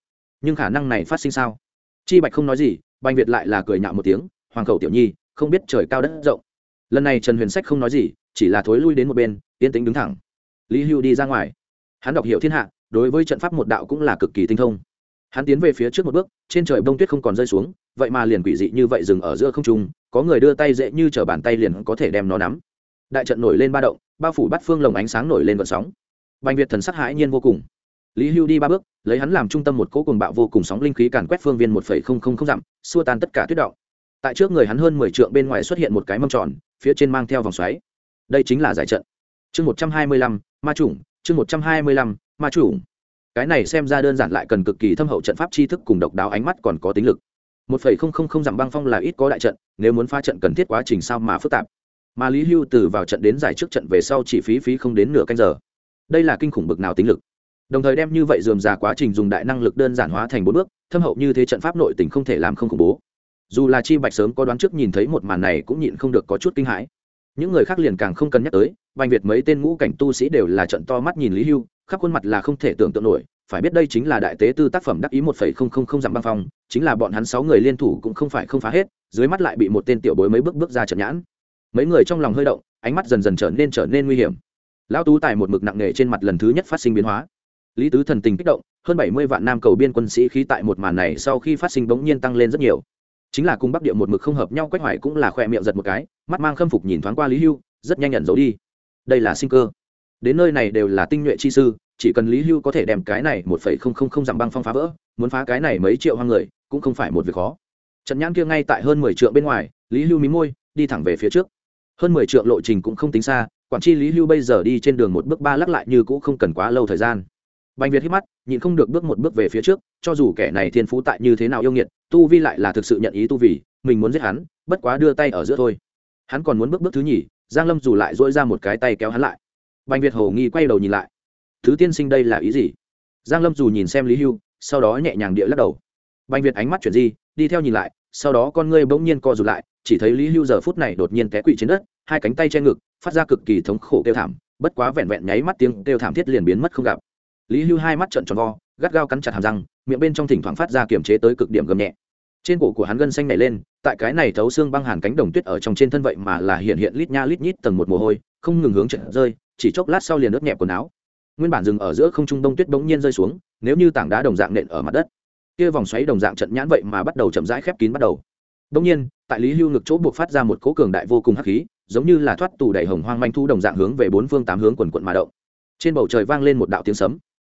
Nhưng khả năng này phát sinh sao? Chi bạch không nói gì, bành việt lại là cười nhạo một tiếng, hoàng khẩu tiểu nhi, không biết trời cao đất rộng. Lần này trần huyền sách không nói gì, chỉ là thối lui đến một bên, yên tĩnh đứng thẳng. Lý hưu đi ra ngoài. Hắn đọc hiểu thiên hạ, đối với trận pháp một đạo cũng là cực kỳ tinh thông. Hắn tiến về phía trước một bước, trên trời bông tuyết không còn rơi xuống, vậy mà liền quỷ dị như vậy dừng ở giữa không trung có người đưa tay dễ như t r ở bàn tay liền có thể đem nó nắm. Đại trận nổi lên ba động, bao phủ bắt phương lồng ánh sáng nổi lên vận sóng. Bành việt thần sắc hãi nhiên vô cùng. Lý hưu đi ba bước, lấy hắn làm trung tâm một cỗ cùng bạo vô cùng sóng linh khí càn quét phương viên một phẩy không không không dặm, xua tan tất cả tuyết động. Tại trước người hắn hơn mười trượng bên ngoài xuất hiện một cái mâm tròn, phía trên mang theo vòng xoáy. Đây chính là giải trận. Chương một trăm hai mươi lăm, ma chủng, chương một trăm hai mươi lăm, ma chủng. Cái này xem ra đơn giản lại cần cực kỳ thâm hậu trận pháp tri thức cùng độc đáo ánh mắt còn có tính lực một phẩy không không không dặm băng phong là ít có đại trận, nếu muốn phá trận cần thiết quá trình sao mà phức tạp. Mà lý hưu từ vào trận đến giải trước trận về sau chỉ phí phí không đến nửa canh giờ. Đây là kinh khủng bực nào tính lực. Đồng thời đem như vậy dườm già quá trình dùng đại năng lực đơn giản hóa thành bốn bước, thâm hậu như thế trận pháp nội tình không thể làm không khủng bố. Dù là chi bạch sớm có đoán trước nhìn thấy một màn này cũng nhịn không được có chút kinh hãi. Những người khác liền càng không cần nhắc tới, bành việt mấy tên ngũ cảnh tu sĩ đều là trận to mắt nhìn lý hưu, khắp khuôn mặt là không thể tưởng tượng nổi phải biết đây chính là đại tế tư tác phẩm đắc ý một phẩy không không không dặm băng phong, chính là bọn hắn sáu người liên thủ cũng không phải không phá hết, dưới mắt lại bị một tên tiểu bối mấy bước bước ra trận nhãn. Mấy người trong lòng hơi động, ánh mắt dần dần trở nên trở nên nguy hiểm. Lão tú tài một mực nặng nề trên mặt lần thứ nhất phát sinh biến hóa. Lý tứ thần tình kích động, hơn bảy mươi vạn nam cầu biên quân sĩ khí tại một màn này sau khi phát sinh bỗng nhiên tăng lên rất nhiều. Chính là cùng bắc địa một mực không hợp nhau quách hoài cũng là khoe miệng giật một cái, mắt mang khâm phục nhìn thoáng qua lý hưu, rất nhanh nhận giấu đi. Đây là sinh cơ. Đến nơi này đều là tinh nhuệ chi sư chỉ cần lý hưu có thể đem cái này một phẩy không không không dặm băng phong phá vỡ, muốn phá cái này mấy triệu hoang người, cũng không phải một việc khó. Trận nhãn kia ngay tại hơn mười triệu bên ngoài, lý hưu mí môi, đi thẳng về phía trước. Hơn mười triệu lộ trình cũng không tính xa, quản tri lý hưu bây giờ đi trên đường một bước ba lắc lại như cũng không cần quá lâu thời gian. Bành việt hít mắt, nhịn không được bước một bước về phía trước, cho dù kẻ này thiên phú tại như thế nào yêu nghiệt, tu vi lại là thực sự nhận ý tu vì mình muốn giết hắn, bất quá đưa tay ở giữa thôi. Hắn còn muốn bước bước thứ nhì, giang lâm dù lại dỗi ra một cái tay kéo hắn lại. Bành việt hồ nghi quay đầu nhìn lại thứ tiên sinh đây là ý gì? Giang lâm dù nhìn xem lý hưu, sau đó nhẹ nhàng địa lắc đầu. Bành việt ánh mắt chuyển di, đi theo nhìn lại, sau đó con ngươi bỗng nhiên co rụt lại, chỉ thấy lý hưu giờ phút này đột nhiên té quỵ trên đất, hai cánh tay che ngực, phát ra cực kỳ thống khổ kêu thảm, bất quá vẹn vẹn nháy mắt tiếng kêu thảm thiết liền biến mất không gặp. Lý hưu hai mắt trợn tròn vo, gắt gao cắn chặt hàm răng, miệng bên trong thỉnh thoảng phát ra kiềm chế tới cực điểm gầm nhẹ. Trên cổ của hắn gân xanh nảy lên, tại cái này thấu xương băng hàn cánh đồng tuyết ở trong trên thân vậy mà là hiện hiện lít nha lít nhít tầng một mồ hôi, không ngừng hướng trận rơi, chỉ chốc lát sau liền ướt nhẹp quần áo nguyên bản dừng ở giữa không trung đông tuyết bỗng nhiên rơi xuống, nếu như tảng đá đồng dạng nện ở mặt đất, kia vòng xoáy đồng dạng trận nhãn vậy mà bắt đầu chậm rãi khép kín bắt đầu. Bỗng nhiên, tại lý hưu ngực chỗ buộc phát ra một cố cường đại vô cùng hắc khí, giống như là thoát tù đầy hồng hoang manh thu đồng dạng hướng về bốn phương tám hướng quần quận mà động. Trên bầu trời vang lên một đạo tiếng sấm.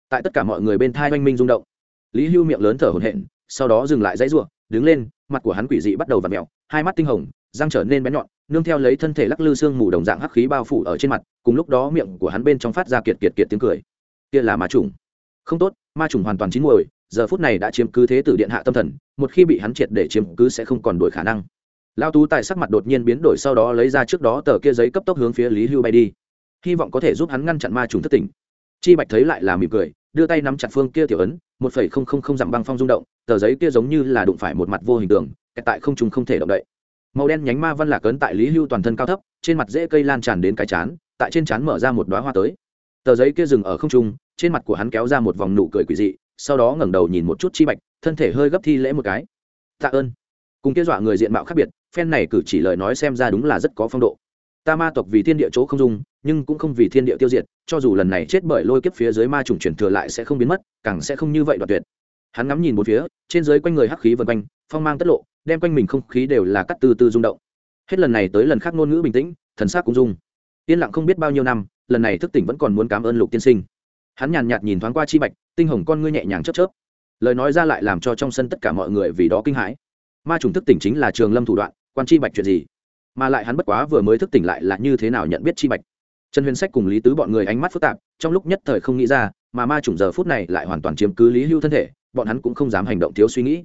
Tại tất cả mọi người bên thai oanh minh rung động. Lý hưu miệng lớn thở hổn hển, sau đó dừng lại dãy ruộng đứng lên, mặt của hắn quỷ dị bắt đầu v ặ mẹo hai mắt tinh hồng răng trở nên bén nhọn, nương theo lấy thân thể lắc lư xương mù đồng dạng hắc khí bao phủ ở trên mặt, cùng lúc đó miệng của hắn bên trong phát ra kiệt kiệt kiệt tiếng cười. Kia là ma trùng. Không tốt, ma trùng hoàn toàn chín muồi, giờ phút này đã chiếm cứ thế tử điện hạ tâm thần, một khi bị hắn triệt để chiếm cứ sẽ không còn đổi khả năng. Lao tú tại sắc mặt đột nhiên biến đổi sau đó lấy ra trước đó tờ kia giấy cấp tốc hướng phía lý hưu bay đi. Hy vọng có thể giúp hắn ngăn chặn ma trùng thất tỉnh chi bạch thấy lại là mỉm cười, đưa tay nắm chặt phương kia tiểu ấn, một phẩy không không không dặm băng phong rung động, tờ giấy kia giống như là đụng phải một mặt vô hình tượng tại không trùng không thể động đậy màu đen nhánh ma văn lạc ấn tại lý hưu toàn thân cao thấp, trên mặt dễ cây lan tràn đến cái chán, tại trên chán mở ra một đoá hoa tới. Tờ giấy kia dừng ở không trung, trên mặt của hắn kéo ra một vòng nụ cười quỷ dị, sau đó ngẩng đầu nhìn một chút chi bạch, thân thể hơi gấp thi lễ một cái. Tạ ơn. Cùng kia dọa người diện mạo khác biệt, phen này cử chỉ lời nói xem ra đúng là rất có phong độ. Ta ma tộc vì thiên địa chỗ không dung, nhưng cũng không vì thiên địa tiêu diệt, cho dù lần này chết bởi lôi kiếp phía dưới ma trùng chuyển thừa lại sẽ không biến mất, càng sẽ không như vậy đoạt tuyệt. Hắn ngắm nhìn một phía, trên dưới quanh người hắc khí vân quanh phong mang tất lộ, đem quanh mình không khí đều là cắt từ từ rung động. Hết lần này tới lần khác ngôn ngữ bình tĩnh, thần sắc cũng dung yên lặng không biết bao nhiêu năm, lần này thức tỉnh vẫn còn muốn cảm ơn lục tiên sinh. Hắn nhàn nhạt nhìn thoáng qua chi bạch, tinh hồng con ngươi nhẹ nhàng chớp chớp. Lời nói ra lại làm cho trong sân tất cả mọi người vì đó kinh hãi. Ma trùng thức tỉnh chính là trường lâm thủ đoạn, quan chi bạch chuyện gì? Mà lại hắn bất quá vừa mới thức tỉnh lại là như thế nào nhận biết chi bạch? Trần huyền sách cùng lý tứ bọn người ánh mắt phức tạp, trong lúc nhất thời không nghĩ ra, mà ma trùng giờ phút này lại hoàn toàn chiếm cứ lý hưu thân thể, bọn hắn cũng không dám hành động thiếu suy nghĩ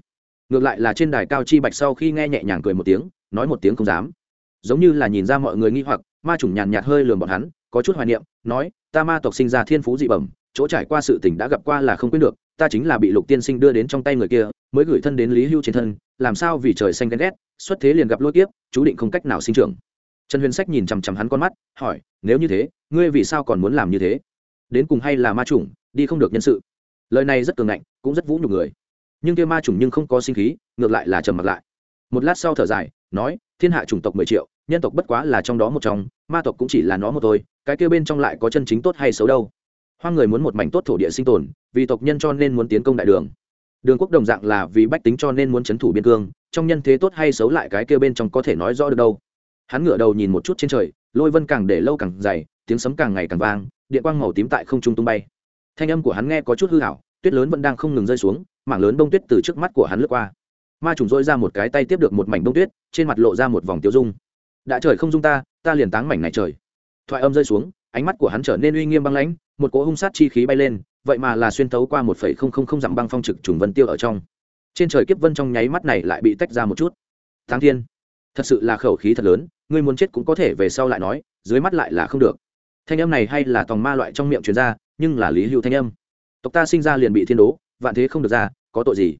ngược lại là trên đài cao chi bạch sau khi nghe nhẹ nhàng cười một tiếng, nói một tiếng không dám. Giống như là nhìn ra mọi người nghi hoặc, ma chủng nhàn nhạt hơi lườm bọn hắn, có chút hoài niệm, nói, ta ma tộc sinh ra thiên phú dị bẩm, chỗ trải qua sự tình đã gặp qua là không quyết được, ta chính là bị lục tiên sinh đưa đến trong tay người kia, mới gửi thân đến lý hưu trên thân, làm sao vì trời xanh ghen ghét, xuất thế liền gặp lôi kiếp, chú định không cách nào sinh trưởng. Trần huyền sách nhìn chằm chằm hắn con mắt, hỏi, nếu như thế, ngươi vì sao còn muốn làm như thế? Đến cùng hay là ma chủng, đi không được nhân sự. Lời này rất cường ngạnh, cũng rất vũ nhục người nhưng kia ma chủng nhưng không có sinh khí, ngược lại là trầm mặc lại. Một lát sau thở dài, nói, thiên hạ chủng tộc mười triệu, nhân tộc bất quá là trong đó một trong, ma tộc cũng chỉ là nó một thôi, cái kia bên trong lại có chân chính tốt hay xấu đâu? Hoang người muốn một mảnh tốt thổ địa sinh tồn, vì tộc nhân cho nên muốn tiến công đại đường. Đường quốc đồng dạng là vì bách tính cho nên muốn c h ấ n thủ biên cương, trong nhân thế tốt hay xấu lại cái kia bên trong có thể nói rõ được đâu? Hắn ngửa đầu nhìn một chút trên trời, lôi vân càng để lâu càng dày, tiếng sấm càng ngày càng vang, điện quang màu tím tại không trung tung bay. Thanh âm của hắn nghe có chút hư hảo tuyết lớn vẫn đang không ngừng rơi xuống mảng lớn bông tuyết từ trước mắt của hắn lướt qua. Ma trùng dỗi ra một cái tay tiếp được một mảnh bông tuyết, trên mặt lộ ra một vòng tiêu dung. Đã trời không dung ta ta liền táng mảnh này trời. Thoại âm rơi xuống, ánh mắt của hắn trở nên uy nghiêm băng lãnh, một cỗ hung sát chi khí bay lên, vậy mà là xuyên thấu qua một phẩy không không không dặm băng phong trực trùng vân tiêu ở trong. Trên trời kiếp vân trong nháy mắt này lại bị tách ra một chút. Thắng thiên, thật sự là khẩu khí thật lớn, ngươi muốn chết cũng có thể về sau lại nói, dưới mắt lại là không được. Thanh âm này hay là tòng ma loại trong miệng truyền ra, nhưng là lý hữu thanh âm. Tộc ta sinh ra liền bị thiên đố vạn thế không được ra, có tội gì?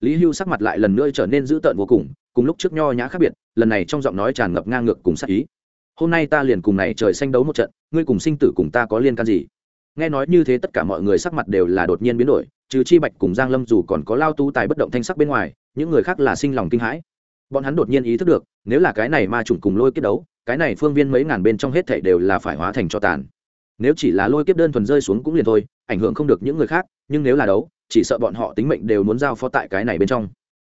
Lý hưu sắc mặt lại lần nữa trở nên dữ tợn vô cùng cùng lúc trước nho nhã khác biệt, lần này trong giọng nói tràn ngập ngang ngược cùng sắc ý. Hôm nay ta liền cùng này trời xanh đấu một trận, ngươi cùng sinh tử cùng ta có liên can gì? Nghe nói như thế tất cả mọi người sắc mặt đều là đột nhiên biến đổi, trừ chi bạch cùng giang lâm dù còn có lao tu tài bất động thanh sắc bên ngoài, những người khác là sinh lòng kinh hãi. Bọn hắn đột nhiên ý thức được, nếu là cái này ma trùng cùng lôi kết đấu, cái này phương viên mấy ngàn bên trong hết thảy đều là phải hóa thành cho tàn. Nếu chỉ là lôi kiếp đơn thuần rơi xuống cũng liền thôi, ảnh hưởng không được những người khác, nhưng nếu là đấu chỉ sợ bọn họ tính mệnh đều muốn giao phó tại cái này bên trong.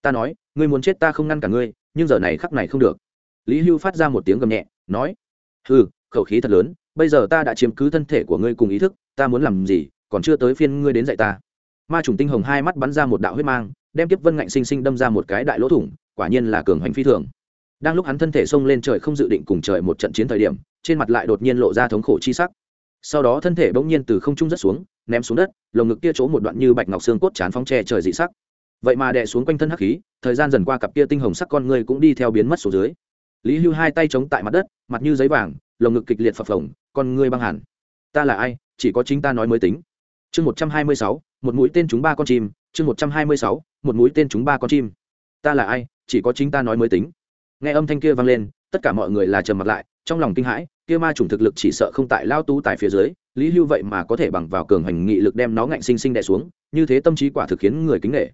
Ta nói, ngươi muốn chết ta không ngăn cả ngươi, nhưng giờ này khắc này không được. Lý hưu phát ra một tiếng gầm nhẹ, nói, hừ, khẩu khí thật lớn, bây giờ ta đã chiếm cứ thân thể của ngươi cùng ý thức, ta muốn làm gì, còn chưa tới phiên ngươi đến dạy ta. Ma trùng tinh hồng hai mắt bắn ra một đạo huyết mang, đem tiếp vân ngạnh sinh sinh đâm ra một cái đại lỗ thủng, quả nhiên là cường hành phi thường. Đang lúc hắn thân thể xông lên trời không dự định cùng trời một trận chiến thời điểm, trên mặt lại đột nhiên lộ ra thống khổ chi sắc sau đó thân thể bỗng nhiên từ không trung rất xuống, ném xuống đất, lồng ngực kia chỗ một đoạn như bạch ngọc xương cốt chán phóng tre trời dị sắc. Vậy mà đè xuống quanh thân hắc khí, thời gian dần qua cặp kia tinh hồng sắc con người cũng đi theo biến mất xuống dưới. Lý hưu hai tay chống tại mặt đất, mặt như giấy vàng, lồng ngực kịch liệt phập phồng, con người băng hẳn. Ta là ai? Chỉ có chính ta nói mới tính. Chương một trăm hai mươi sáu, một mũi tên chúng ba con chim. Chương một trăm hai mươi sáu, một mũi tên chúng ba con chim. Ta là ai? Chỉ có chính ta nói mới tính. Nghe âm thanh kia vang lên, tất cả mọi người là trầm mặt lại, trong lòng kinh hãi kia ma chủng thực lực chỉ sợ không tại lao tú tại phía dưới, lý hưu vậy mà có thể bằng vào cường hành nghị lực đem nó ngạnh sinh sinh đè xuống, như thế tâm trí quả thực khiến người kính nghệ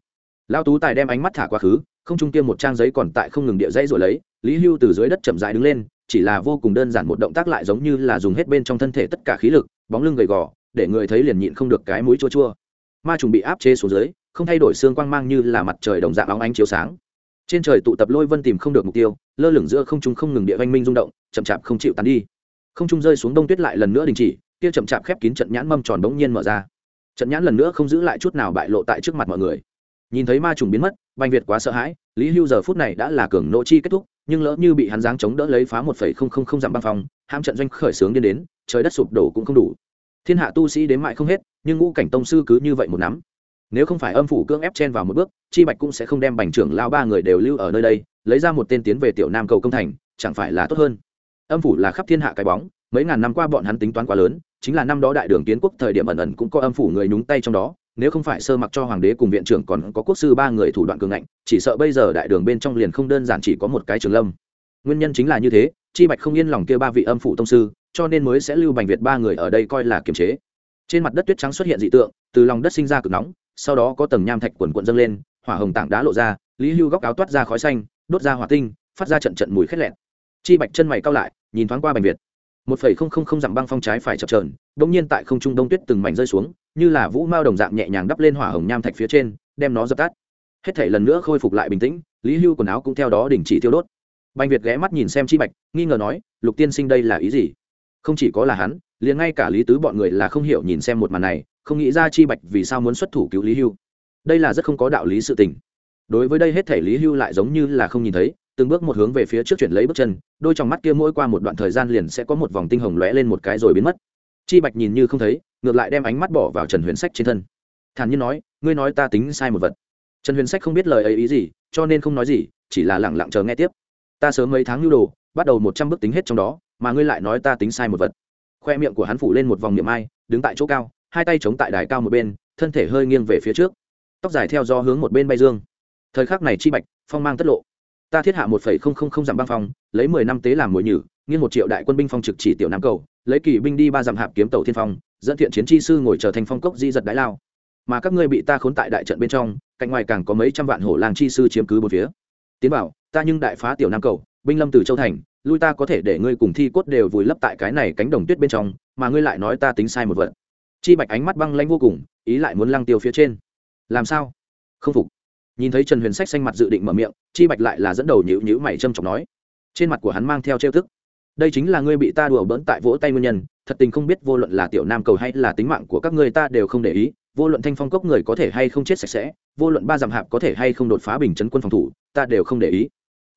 lao tú tài đem ánh mắt thả quá khứ, không trung kia một trang giấy còn tại không ngừng địa dãy rồi lấy, lý hưu từ dưới đất chậm rãi đứng lên, chỉ là vô cùng đơn giản một động tác lại giống như là dùng hết bên trong thân thể tất cả khí lực, bóng lưng gầy gò, để người thấy liền nhịn không được cái mũi chua chua. Ma trùng bị áp chế xuống dưới, không thay đổi xương quang mang như là mặt trời đồng dạng óng ánh chiếu sáng. Trên trời tụ tập lôi vân tìm không được mục tiêu, lơ lửng giữa không trung không ngừng địa vanh minh rung động, chậm chạp không chịu tán đi không trung rơi xuống đông tuyết lại lần nữa đình chỉ, kia chậm chạp khép kín trận nhãn mâm tròn bỗng nhiên mở ra. Trận nhãn lần nữa không giữ lại chút nào bại lộ tại trước mặt mọi người. Nhìn thấy ma trùng biến mất banh việt quá sợ hãi, lý hưu giờ phút này đã là cường nộ chi kết thúc, nhưng lỡ như bị hắn giáng chống đỡ lấy phá một phẩy không không không dặm băng phòng ham trận doanh khởi sướng điên đến, trời đất sụp đổ cũng không đủ. Thiên hạ tu sĩ đến mại không hết, nhưng ngũ cảnh tông sư cứ như vậy một nắm. Nếu không phải âm phủ cưỡng ép chen vào một bước, chi bạch cũng sẽ không đem bành trưởng lao ba người đều lưu ở nơi đây, lấy ra một tên tiến về tiểu nam cầu công thành, chẳng phải là tốt hơn âm phủ là khắp thiên hạ cái bóng, mấy ngàn năm qua bọn hắn tính toán quá lớn, chính là năm đó đại đường kiến quốc thời điểm ẩn ẩn cũng có âm phủ người nhúng tay trong đó, nếu không phải sơ mặc cho hoàng đế cùng viện trưởng còn có quốc sư ba người thủ đoạn cường ngạnh, chỉ sợ bây giờ đại đường bên trong liền không đơn giản chỉ có một cái trường lâm. Nguyên nhân chính là như thế, chi bạch không yên lòng kia ba vị âm phủ tông sư, cho nên mới sẽ lưu bành việt ba người ở đây coi là kiềm chế. Trên mặt đất tuyết trắng xuất hiện dị tượng, từ lòng đất sinh ra cực nóng, sau đó có tầng nham thạch quần quận dâng lên, hỏa hồng tảng đá lộ ra, lý hưu góc áo toát ra khói xanh, đốt ra hỏa tinh, phát ra trận trận mùi khét lẹn. Chi bạch chân mày cao lại nhìn thoáng qua bành việt. Một phẩy không không không dặm băng phong trái phải chập trờn bỗng nhiên tại không trung đông tuyết từng mảnh rơi xuống, như là vũ mao đồng dạng nhẹ nhàng đắp lên hỏa hồng nham thạch phía trên, đem nó dập tắt. Hết thể lần nữa khôi phục lại bình tĩnh, lý hưu quần áo cũng theo đó đình chỉ tiêu đốt. Bành việt ghé mắt nhìn xem chi bạch, nghi ngờ nói, lục tiên sinh đây là ý gì? Không chỉ có là hắn, liền ngay cả lý tứ bọn người là không hiểu nhìn xem một màn này, không nghĩ ra chi bạch vì sao muốn xuất thủ cứu lý hưu. Đây là rất không có đạo lý sự tình. Đối với đây hết thể lý hưu lại giống như là không nhìn thấy từng bước một hướng về phía trước chuyển lấy bước chân, đôi trong mắt kia mỗi qua một đoạn thời gian liền sẽ có một vòng tinh hồng lóe lên một cái rồi biến mất. Chi bạch nhìn như không thấy, ngược lại đem ánh mắt bỏ vào trần huyền sách trên thân. Thản nhiên nói, ngươi nói ta tính sai một vật. Trần huyền sách không biết lời ấy ý gì, cho nên không nói gì, chỉ là lẳng lặng chờ nghe tiếp. Ta sớm mấy tháng nhu đồ, bắt đầu một trăm bước tính hết trong đó, mà ngươi lại nói ta tính sai một vật. Khoe miệng của hắn phủ lên một vòng miệng mai đứng tại chỗ cao, hai tay chống tại đài cao một bên, thân thể hơi nghiêng về phía trước, tóc dài theo do hướng một bên bay dương. Thời khắc này chi bạch, phong mang tất lộ ta thiết hạ một phẩy không không không dặm băng phong, lấy mười năm tế làm mồi nhử, nghiêng một triệu đại quân binh phong trực chỉ tiểu nam cầu, lấy kỳ binh đi ba dặm hạp kiếm tàu thiên phong, dẫn thiện chiến chi sư ngồi chờ thành phong cốc di giật đái lao. Mà các ngươi bị ta khốn tại đại trận bên trong, cạnh ngoài càng có mấy trăm vạn hổ lang chi sư chiếm cứ bốn phía. Tiến bảo, ta nhưng đại phá tiểu nam cầu, binh lâm từ châu thành, lui ta có thể để ngươi cùng thi cốt đều vùi lấp tại cái này cánh đồng tuyết bên trong, mà ngươi lại nói ta tính sai một vật. Chi bạch ánh mắt băng lanh vô cùng, ý lại muốn lăng tiêu phía trên. Làm sao? Không phục nhìn thấy trần huyền sách xanh mặt dự định mở miệng, chi bạch lại là dẫn đầu nhữ nhữ mày trâm trọng nói, trên mặt của hắn mang theo trêu thức đây chính là ngươi bị ta đùa bỡn tại vỗ tay nguyên nhân, thật tình không biết vô luận là tiểu nam cầu hay là tính mạng của các ngươi ta đều không để ý, vô luận thanh phong cốc người có thể hay không chết sạch sẽ, vô luận ba dặm hạp có thể hay không đột phá bình chấn quân phòng thủ, ta đều không để ý.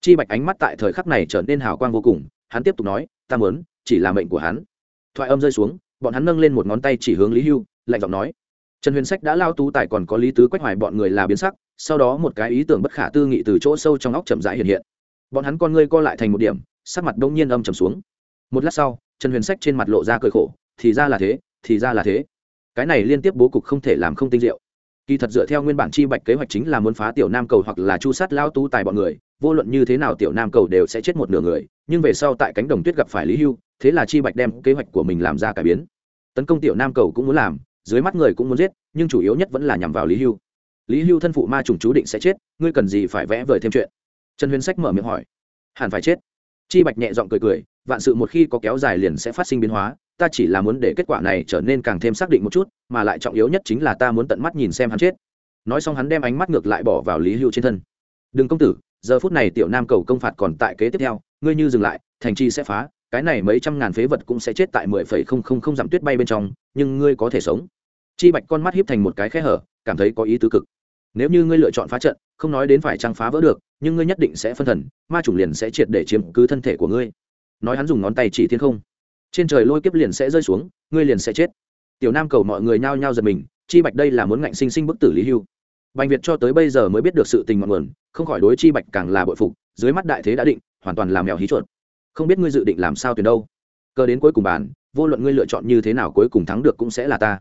Chi bạch ánh mắt tại thời khắc này trở nên hào quang vô cùng, hắn tiếp tục nói, ta muốn, chỉ là mệnh của hắn. Thoại âm rơi xuống, bọn hắn nâng lên một ngón tay chỉ hướng lý hưu, lạnh giọng nói trần huyền sách đã lao tú tài còn có lý tứ quách hoài bọn người là biến sắc, sau đó một cái ý tưởng bất khả tư nghị từ chỗ sâu trong óc chậm rãi hiện hiện. Bọn hắn con ngươi co lại thành một điểm, sắc mặt đông nhiên âm trầm xuống. Một lát sau, trần huyền sách trên mặt lộ ra cười khổ, thì ra là thế, thì ra là thế. Cái này liên tiếp bố cục không thể làm không tinh diệu. Kỳ thật dựa theo nguyên bản chi bạch kế hoạch chính là muốn phá tiểu nam cầu hoặc là chu sát lao tú tài bọn người, vô luận như thế nào tiểu nam cầu đều sẽ chết một nửa người, nhưng về sau tại cánh đồng tuyết gặp phải lý hưu, thế là chi bạch đem kế hoạch của mình làm ra cải biến. Tấn công tiểu nam cầu cũng muốn làm dưới mắt người cũng muốn giết, nhưng chủ yếu nhất vẫn là nhằm vào lý hưu. Lý hưu thân phụ ma trùng chú định sẽ chết, ngươi cần gì phải vẽ vời thêm chuyện? Trần huyền sách mở miệng hỏi. Hẳn phải chết. Chi bạch nhẹ giọng cười cười, vạn sự một khi có kéo dài liền sẽ phát sinh biến hóa, ta chỉ là muốn để kết quả này trở nên càng thêm xác định một chút, mà lại trọng yếu nhất chính là ta muốn tận mắt nhìn xem hắn chết. Nói xong hắn đem ánh mắt ngược lại bỏ vào lý hưu trên thân. Đừng công tử, giờ phút này tiểu nam cầu công phạt còn tại kế tiếp theo, ngươi như dừng lại, thành chi sẽ phá cái này mấy trăm ngàn phế vật cũng sẽ chết tại mười phẩy không không không dặm tuyết bay bên trong, nhưng ngươi có thể sống. Chi bạch con mắt hiếp thành một cái khe hở, cảm thấy có ý tứ cực. Nếu như ngươi lựa chọn phá trận, không nói đến phải trăng phá vỡ được, nhưng ngươi nhất định sẽ phân thần, ma chủng liền sẽ triệt để chiếm cứ thân thể của ngươi. Nói hắn dùng ngón tay chỉ thiên không. Trên trời lôi kiếp liền sẽ rơi xuống, ngươi liền sẽ chết. Tiểu nam cầu mọi người nhao nhao giật mình, chi bạch đây là muốn ngạnh sinh sinh bức tử lý hưu. Bành việt cho tới bây giờ mới biết được sự tình ngọn nguồn, không khỏi đối chi bạch càng là bội phục, dưới mắt đại thế đã định, hoàn toàn làm mèo hí chuột không biết ngươi dự định làm sao tuyển đâu. Cơ đến cuối cùng bàn, vô luận ngươi lựa chọn như thế nào cuối cùng thắng được cũng sẽ là ta.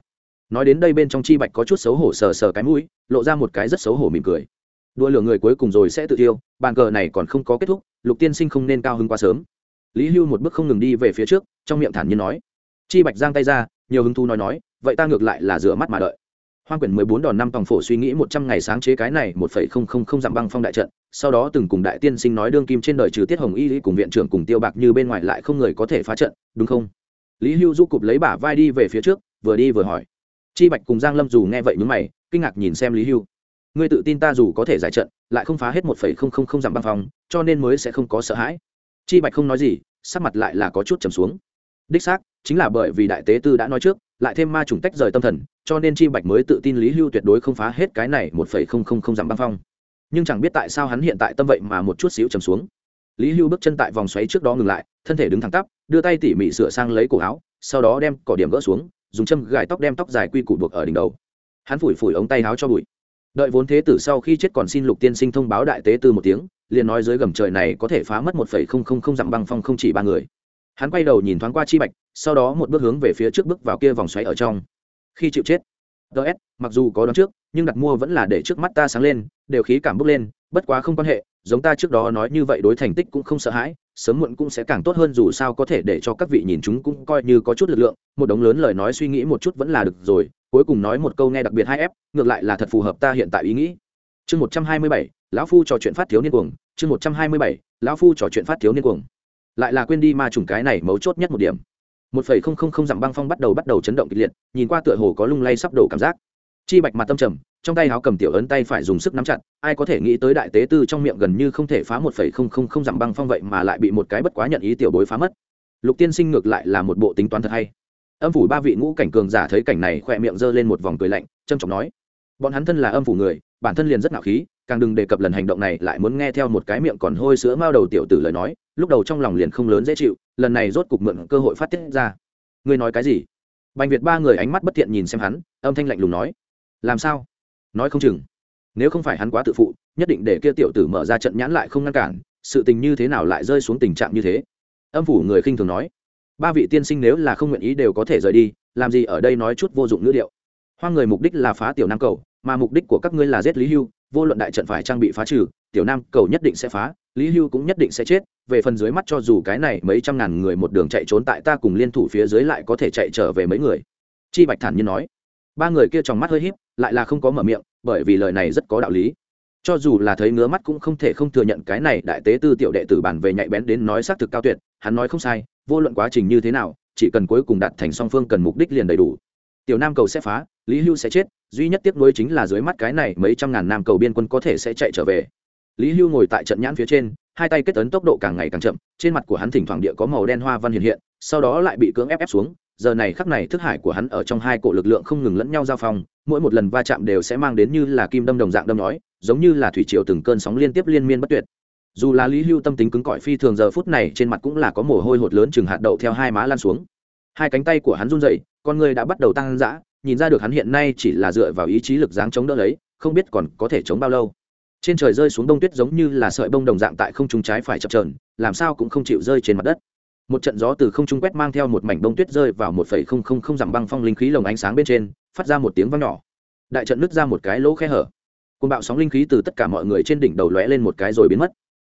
Nói đến đây bên trong chi bạch có chút xấu hổ sờ sờ cái mũi, lộ ra một cái rất xấu hổ mỉm cười. Đua lửa người cuối cùng rồi sẽ tự tiêu, bàn cờ này còn không có kết thúc, lục tiên sinh không nên cao hứng quá sớm. Lý hưu một bước không ngừng đi về phía trước, trong miệng thản nhiên nói. Chi bạch giang tay ra, nhiều hứng thú nói nói, vậy ta ngược lại là rửa mắt mà đợi. Hoang quyển mười bốn đòn năm tòng phổ suy nghĩ một trăm ngày sáng chế cái này một phẩy không không không dặm băng phong đại trận sau đó từng cùng đại tiên sinh nói đương kim trên đời trừ tiết hồng y cùng viện trưởng cùng tiêu bạc như bên ngoài lại không người có thể phá trận, đúng không? Lý hưu du cụp lấy bả vai đi về phía trước, vừa đi vừa hỏi. Chi bạch cùng giang lâm dù nghe vậy mướn mày, kinh ngạc nhìn xem lý hưu. Ngươi tự tin ta dù có thể giải trận, lại không phá hết một phẩy không không không dặm băng phòng cho nên mới sẽ không có sợ hãi. Chi bạch không nói gì, sắc mặt lại là có chút trầm xuống. Đích xác, chính là bởi vì đại tế tư đã nói trước, lại thêm ma trùng tách rời tâm thần, cho nên chi bạch mới tự tin lý hưu tuyệt đối không phá hết cái này một phẩy không không không dặm băng phong nhưng chẳng biết tại sao hắn hiện tại tâm vậy mà một chút xíu trầm xuống. Lý hưu bước chân tại vòng xoáy trước đó ngừng lại, thân thể đứng thẳng tắp, đưa tay tỉ mỉ sửa sang lấy cổ áo, sau đó đem cỏ điểm gỡ xuống, dùng châm gài tóc đem tóc dài quy củ buộc ở đỉnh đầu. Hắn phủi phủi ống tay áo cho bụi. Đợi vốn thế tử sau khi chết còn xin lục tiên sinh thông báo đại tế từ một tiếng, liền nói dưới gầm trời này có thể phá mất một phẩy không không không dặm băng phong không chỉ ba người. Hắn quay đầu nhìn thoáng qua chi bạch, sau đó một bước hướng về phía trước bước vào kia vòng xoáy ở trong. Khi chịu chết ts mặc dù có đón trước nhưng đặt mua vẫn là để trước mắt ta sáng lên, đều khí cảm bốc lên, bất quá không quan hệ, giống ta trước đó nói như vậy đối thành tích cũng không sợ hãi, sớm muộn cũng sẽ càng tốt hơn dù sao có thể để cho các vị nhìn chúng cũng coi như có chút lực lượng, một đống lớn lời nói suy nghĩ một chút vẫn là được rồi, cuối cùng nói một câu nghe đặc biệt hai ép, ngược lại là thật phù hợp ta hiện tại ý nghĩ. Chương một trăm hai mươi bảy, lão phu trò chuyện phát thiếu niên cuồng, chương một trăm hai mươi bảy, lão phu trò chuyện phát thiếu niên cuồng. Lại là quên đi ma trùng cái này mấu chốt nhất một điểm. Một phẩy không không không dặm băng phong bắt đầu bắt đầu chấn động kịch liệt, nhìn qua tựa hồ có lung lay sắp đổ cảm giác chi bạch mặt tâm trầm, trong tay áo cầm tiểu ấn tay phải dùng sức nắm chặt, ai có thể nghĩ tới đại tế tư trong miệng gần như không thể phá một phẩy không không không dặm băng phong vậy mà lại bị một cái bất quá nhận ý tiểu bối phá mất. Lục tiên sinh ngược lại là một bộ tính toán thật hay. Âm phủ ba vị ngũ cảnh cường giả thấy cảnh này khỏe miệng giơ lên một vòng cười lạnh trâm trọng nói, bọn hắn thân là âm phủ người, bản thân liền rất ngạo khí, càng đừng đề cập lần hành động này, lại muốn nghe theo một cái miệng còn hôi sữa mao đầu tiểu tử lời nói, lúc đầu trong lòng liền không lớn dễ chịu, lần này rốt cục mượn cơ hội phát tiết ra. Ngươi nói cái gì? Bành việt ba người ánh mắt bất thiện nhìn xem hắn, âm thanh lạnh lùng nói làm sao? Nói không chừng. Nếu không phải hắn quá tự phụ, nhất định để kia tiểu tử mở ra trận nhãn lại không ngăn cản, sự tình như thế nào lại rơi xuống tình trạng như thế? Âm phủ người khinh thường nói. Ba vị tiên sinh nếu là không nguyện ý đều có thể rời đi, làm gì ở đây nói chút vô dụng ngữ điệu. Hoang người mục đích là phá tiểu nam cầu, mà mục đích của các ngươi là giết lý hưu, vô luận đại trận phải trang bị phá trừ, tiểu nam cầu nhất định sẽ phá, lý hưu cũng nhất định sẽ chết, về phần dưới mắt cho dù cái này mấy trăm ngàn người một đường chạy trốn tại ta cùng liên thủ phía dưới lại có thể chạy trở về mấy người. Chi bạch thản nhiên nói. Ba người kia trong mắt hơi híp lại là không có mở miệng, bởi vì lời này rất có đạo lý. Cho dù là thấy ngứa mắt cũng không thể không thừa nhận cái này đại tế tư tiểu đệ tử bản về nhạy bén đến nói xác thực cao tuyệt, hắn nói không sai, vô luận quá trình như thế nào, chỉ cần cuối cùng đạt thành song phương cần mục đích liền đầy đủ. Tiểu nam cầu sẽ phá, lý hưu sẽ chết, duy nhất tiếc nuối chính là dưới mắt cái này mấy trăm ngàn nam cầu biên quân có thể sẽ chạy trở về. Lý hưu ngồi tại trận nhãn phía trên, hai tay kết ấn tốc độ càng ngày càng chậm, trên mặt của hắn thỉnh thoảng địa có màu đen hoa văn hiện hiện, sau đó lại bị cưỡng ép ép xuống giờ này khắc này thức hải của hắn ở trong hai cổ lực lượng không ngừng lẫn nhau giao phong, mỗi một lần va chạm đều sẽ mang đến như là kim đâm đồng dạng đâm nói giống như là thủy triều từng cơn sóng liên tiếp liên miên bất tuyệt. Dù là lý hưu tâm tính cứng cỏi phi thường giờ phút này trên mặt cũng là có mồ hôi hột lớn chừng hạt đậu theo hai má lan xuống. Hai cánh tay của hắn run dậy con người đã bắt đầu tăng dã, nhìn ra được hắn hiện nay chỉ là dựa vào ý chí lực dáng chống đỡ lấy, không biết còn có thể chống bao lâu. Trên trời rơi xuống đông tuyết giống như là sợi bông đồng dạng tại không trung trái phải chập trờn làm sao cũng không chịu rơi trên mặt đất một trận gió từ không trung quét mang theo một mảnh bông tuyết rơi vào một phẩy không không không dặm băng phong linh khí lồng ánh sáng bên trên, phát ra một tiếng vang nhỏ. Đại trận nứt ra một cái lỗ khe hở. Côn bạo sóng linh khí từ tất cả mọi người trên đỉnh đầu lóe lên một cái rồi biến mất.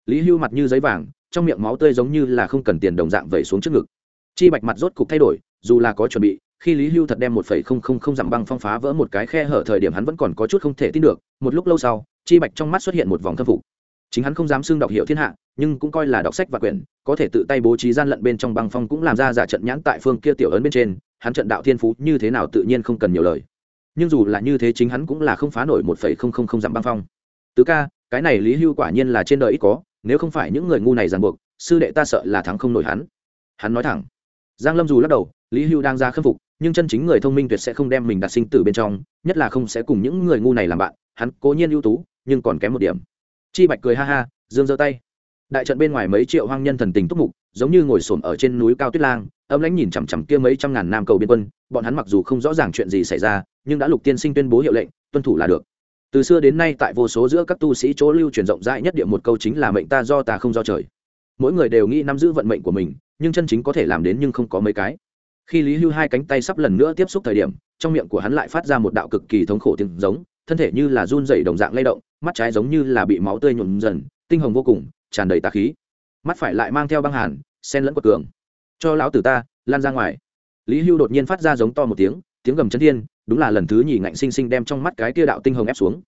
Lý hưu mặt như giấy vàng, trong miệng máu tươi giống như là không cần tiền đồng dạng vẩy xuống trước ngực. Chi bạch mặt rốt cục thay đổi, dù là có chuẩn bị, khi lý hưu thật đem một phẩy không không không dặm băng phong phá vỡ một cái khe hở thời điểm hắn vẫn còn có chút không thể tin được. Một lúc lâu sau, chi bạch trong mắt xuất hiện một vòng thâm phục chính hắn không dám xưng đọc hiệu thiên hạ, nhưng cũng coi là đọc sách và quyển, có thể tự tay bố trí gian lận bên trong băng phong cũng làm ra giả trận nhãn tại phương kia tiểu ấn bên trên, hắn trận đạo thiên phú như thế nào tự nhiên không cần nhiều lời. Nhưng dù là như thế chính hắn cũng là không phá nổi một phẩy không không không dặm băng phong. Tứ ca, cái này lý hưu quả nhiên là trên đời ít có, nếu không phải những người ngu này ràng buộc, sư đệ ta sợ là thắng không nổi hắn. Hắn nói thẳng. Giang lâm dù lắc đầu, lý hưu đang ra khâm phục, nhưng chân chính người thông minh tuyệt sẽ không đem mình đặt sinh tử bên trong, nhất là không sẽ cùng những người ngu này làm bạn, hắn cố nhiên ưu tú, nhưng còn kém một điểm chi bạch cười ha ha, dương giơ tay. Đại trận bên ngoài mấy triệu hoang nhân thần tình túc mục, giống như ngồi xổm ở trên núi cao tuyết lang, âm lãnh nhìn chằm chằm kia mấy trăm ngàn nam cầu biên quân, bọn hắn mặc dù không rõ ràng chuyện gì xảy ra, nhưng đã lục tiên sinh tuyên bố hiệu lệnh, tuân thủ là được. Từ xưa đến nay tại vô số giữa các tu sĩ chỗ lưu truyền rộng rãi nhất địa một câu chính là mệnh ta do ta không do trời. Mỗi người đều nghĩ nắm giữ vận mệnh của mình, nhưng chân chính có thể làm đến nhưng không có mấy cái. Khi lý hưu hai cánh tay sắp lần nữa tiếp xúc thời điểm, trong miệng của hắn lại phát ra một đạo cực kỳ thống khổ tiếng giống thân thể như là run dày đồng dạng lay động, mắt trái giống như là bị máu tươi nhuộm dần, tinh hồng vô cùng, tràn đầy tà khí. Mắt phải lại mang theo băng hàn sen lẫn quật cường. Cho lão tử ta, lan ra ngoài. Lý hưu đột nhiên phát ra giống to một tiếng tiếng gầm chân thiên, đúng là lần thứ nhì ngạnh sinh sinh đem trong mắt cái tia đạo tinh hồng ép xuống.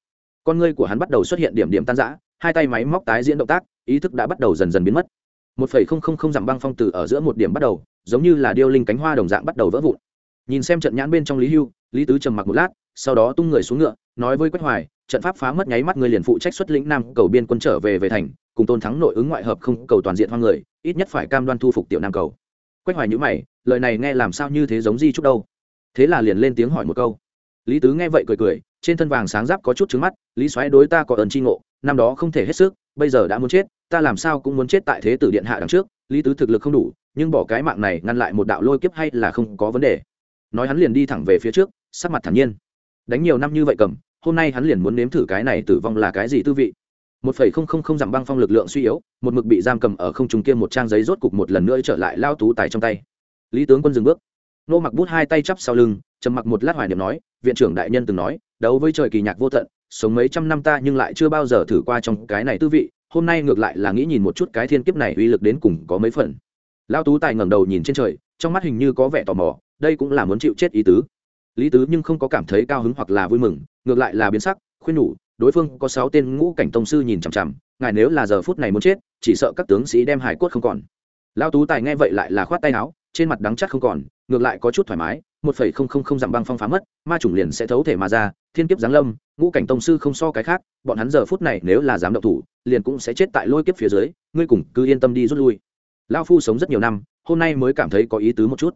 Con ngươi của hắn bắt đầu xuất hiện điểm điểm tan rã, hai tay máy móc tái diễn động tác, ý thức đã bắt đầu dần dần biến mất. Một phẩy không không không dặm băng phong từ ở giữa một điểm bắt đầu, giống như là điêu linh cánh hoa đồng dạng bắt đầu vỡ vụn. Nhìn xem trận nhãn bên trong lý hưu, lý tứ trầm mặc một lát sau đó tung người xuống ngựa, nói với quách hoài, trận pháp phá mất nháy mắt người liền phụ trách xuất lĩnh nam cầu biên quân trở về về thành, cùng tôn thắng nội ứng ngoại hợp không cầu toàn diện hoang người, ít nhất phải cam đoan thu phục tiểu nam cầu. Quách hoài nhữ mày, lời này nghe làm sao như thế giống di trúc đâu. Thế là liền lên tiếng hỏi một câu. Lý tứ nghe vậy cười cười, trên thân vàng sáng giáp có chút trứng mắt, lý xoáy đối ta có ơn tri ngộ, năm đó không thể hết sức, bây giờ đã muốn chết, ta làm sao cũng muốn chết tại thế tử điện hạ đằng trước, lý tứ thực lực không đủ, nhưng bỏ cái mạng này ngăn lại một đạo lôi kiếp hay là không có vấn đề. Nói hắn liền đi thẳng về phía trước, sắc mặt thản nhiên đánh nhiều năm như vậy cầm, hôm nay hắn liền muốn nếm thử cái này tử vong là cái gì tư vị. Một phẩy không không không dặm băng phong lực lượng suy yếu, một mực bị giam cầm ở không trung kia một trang giấy rốt cục một lần nữa trở lại lao tú tài trong tay. Lý tướng quân dừng bước. Nô mặc bút hai tay chắp sau lưng, trầm mặc một lát hoài niệm nói, viện trưởng đại nhân từng nói, đấu với trời kỳ nhạc vô tận, sống mấy trăm năm ta nhưng lại chưa bao giờ thử qua trong cái này tư vị, hôm nay ngược lại là nghĩ nhìn một chút cái thiên kiếp này uy lực đến cùng có mấy phần. Lao tú tài ngẩng đầu nhìn trên trời, trong mắt hình như có vẻ tò mò, đây cũng là muốn chịu chết ý tứ lý tứ nhưng không có cảm thấy cao hứng hoặc là vui mừng, ngược lại là biến sắc, khuyên nhủ, đối phương có sáu tên ngũ cảnh tông sư nhìn chằm chằm, ngài nếu là giờ phút này muốn chết, chỉ sợ các tướng sĩ đem hải cốt không còn. Lao tú tài nghe vậy lại là khoát tay áo, trên mặt đắng chắc không còn, ngược lại có chút thoải mái, một phẩy không không không dặm băng phong phá mất, ma chủng liền sẽ thấu thể mà ra, thiên kiếp giáng lâm, ngũ cảnh tông sư không so cái khác, bọn hắn giờ phút này nếu là dám động thủ, liền cũng sẽ chết tại lôi kiếp phía dưới, ngươi cùng cứ yên tâm đi rút lui. Lao phu sống rất nhiều năm, hôm nay mới cảm thấy có ý tứ một chút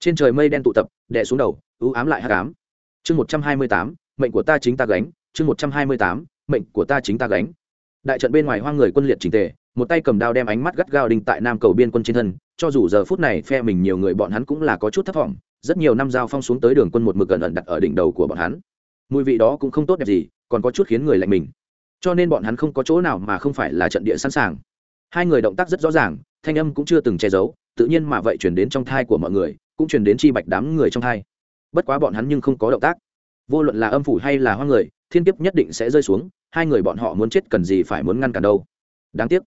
trên trời mây đen tụ tập, đè xuống đầu, ưu ám lại hát cám chương một trăm hai mươi tám, mệnh của ta chính ta gánh. Chương một trăm hai mươi tám, mệnh của ta chính ta gánh. Đại trận bên ngoài hoang người quân liệt trình tề, một tay cầm đao đem ánh mắt gắt gao đinh tại nam cầu biên quân trên thân, cho dù giờ phút này phe mình nhiều người bọn hắn cũng là có chút thất vọng rất nhiều năm giao phong xuống tới đường quân một mực gần ẩn đặt ở đỉnh đầu của bọn hắn. Mùi vị đó cũng không tốt đẹp gì, còn có chút khiến người lạnh mình. Cho nên bọn hắn không có chỗ nào mà không phải là trận địa sẵn sàng. Hai người động tác rất rõ ràng, thanh âm cũng chưa từng che giấu, tự nhiên mà vậy chuyển đến trong thai của mọi người cũng truyền đến chi bạch đám người trong thai bất quá bọn hắn nhưng không có động tác. Vô luận là âm phủ hay là hoang người, thiên kiếp nhất định sẽ rơi xuống, hai người bọn họ muốn chết cần gì phải muốn ngăn cản đâu. Đáng tiếc.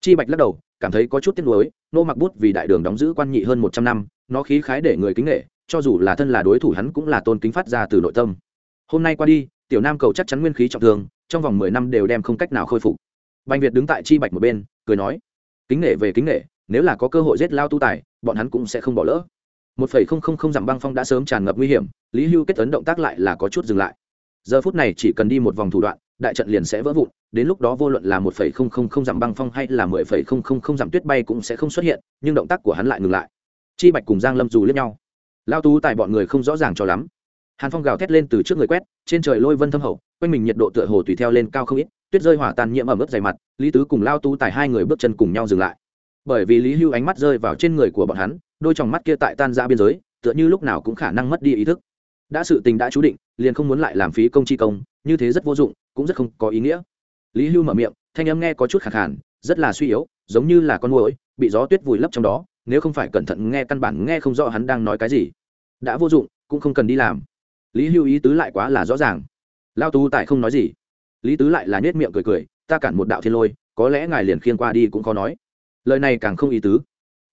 Chi bạch lắc đầu, cảm thấy có chút tiếc nuối, nô mặc bút vì đại đường đóng giữ quan nhị hơn một trăm năm, nó khí khái để người kính nghệ cho dù là thân là đối thủ hắn cũng là tôn kính phát ra từ nội tâm. Hôm nay qua đi, tiểu nam cầu chắc chắn nguyên khí trọng thương, trong vòng mười năm đều đem không cách nào khôi phục. Bành việt đứng tại chi bạch một bên, cười nói, kính nghệ về kính nghệ nếu là có cơ hội giết lao tu tài, bọn hắn cũng sẽ không bỏ lỡ một phẩy không không không dặm băng phong đã sớm tràn ngập nguy hiểm, lý hưu kết tấn động tác lại là có chút dừng lại. Giờ phút này chỉ cần đi một vòng thủ đoạn, đại trận liền sẽ vỡ vụn, đến lúc đó vô luận là một phẩy không không không dặm băng phong hay là mười phẩy không không không dặm tuyết bay cũng sẽ không xuất hiện, nhưng động tác của hắn lại ngừng lại. Chi bạch cùng giang lâm dù lẫn nhau. Lao tú tại bọn người không rõ ràng cho lắm. Hàn phong gào thét lên từ trước người quét, trên trời lôi vân thâm hậu, quanh mình nhiệt độ tựa hồ tùy theo lên cao không ít, tuyết rơi hỏa tàn nhiễm ẩm ướt dày mặt, lý tứ cùng lao tú tài hai người bước chân cùng nhau dừng lại bởi vì lý hưu ánh mắt rơi vào trên người của bọn hắn, đôi tròng mắt kia tại tan ra biên giới, tựa như lúc nào cũng khả năng mất đi ý thức. Đã sự tình đã chú định, liền không muốn lại làm phí công chi công, như thế rất vô dụng, cũng rất không có ý nghĩa. Lý hưu mở miệng, thanh âm nghe có chút khẳng khản rất là suy yếu, giống như là con mồi bị gió tuyết vùi lấp trong đó, nếu không phải cẩn thận nghe căn bản nghe không rõ hắn đang nói cái gì. Đã vô dụng, cũng không cần đi làm. Lý hưu ý tứ lại quá là rõ ràng. Lao tú tại không nói gì. Lý tứ lại là nết miệng cười cười, ta cản một đạo thiên lôi, có lẽ ngài liền khiên qua đi cũng khó nói lời này càng không ý tứ.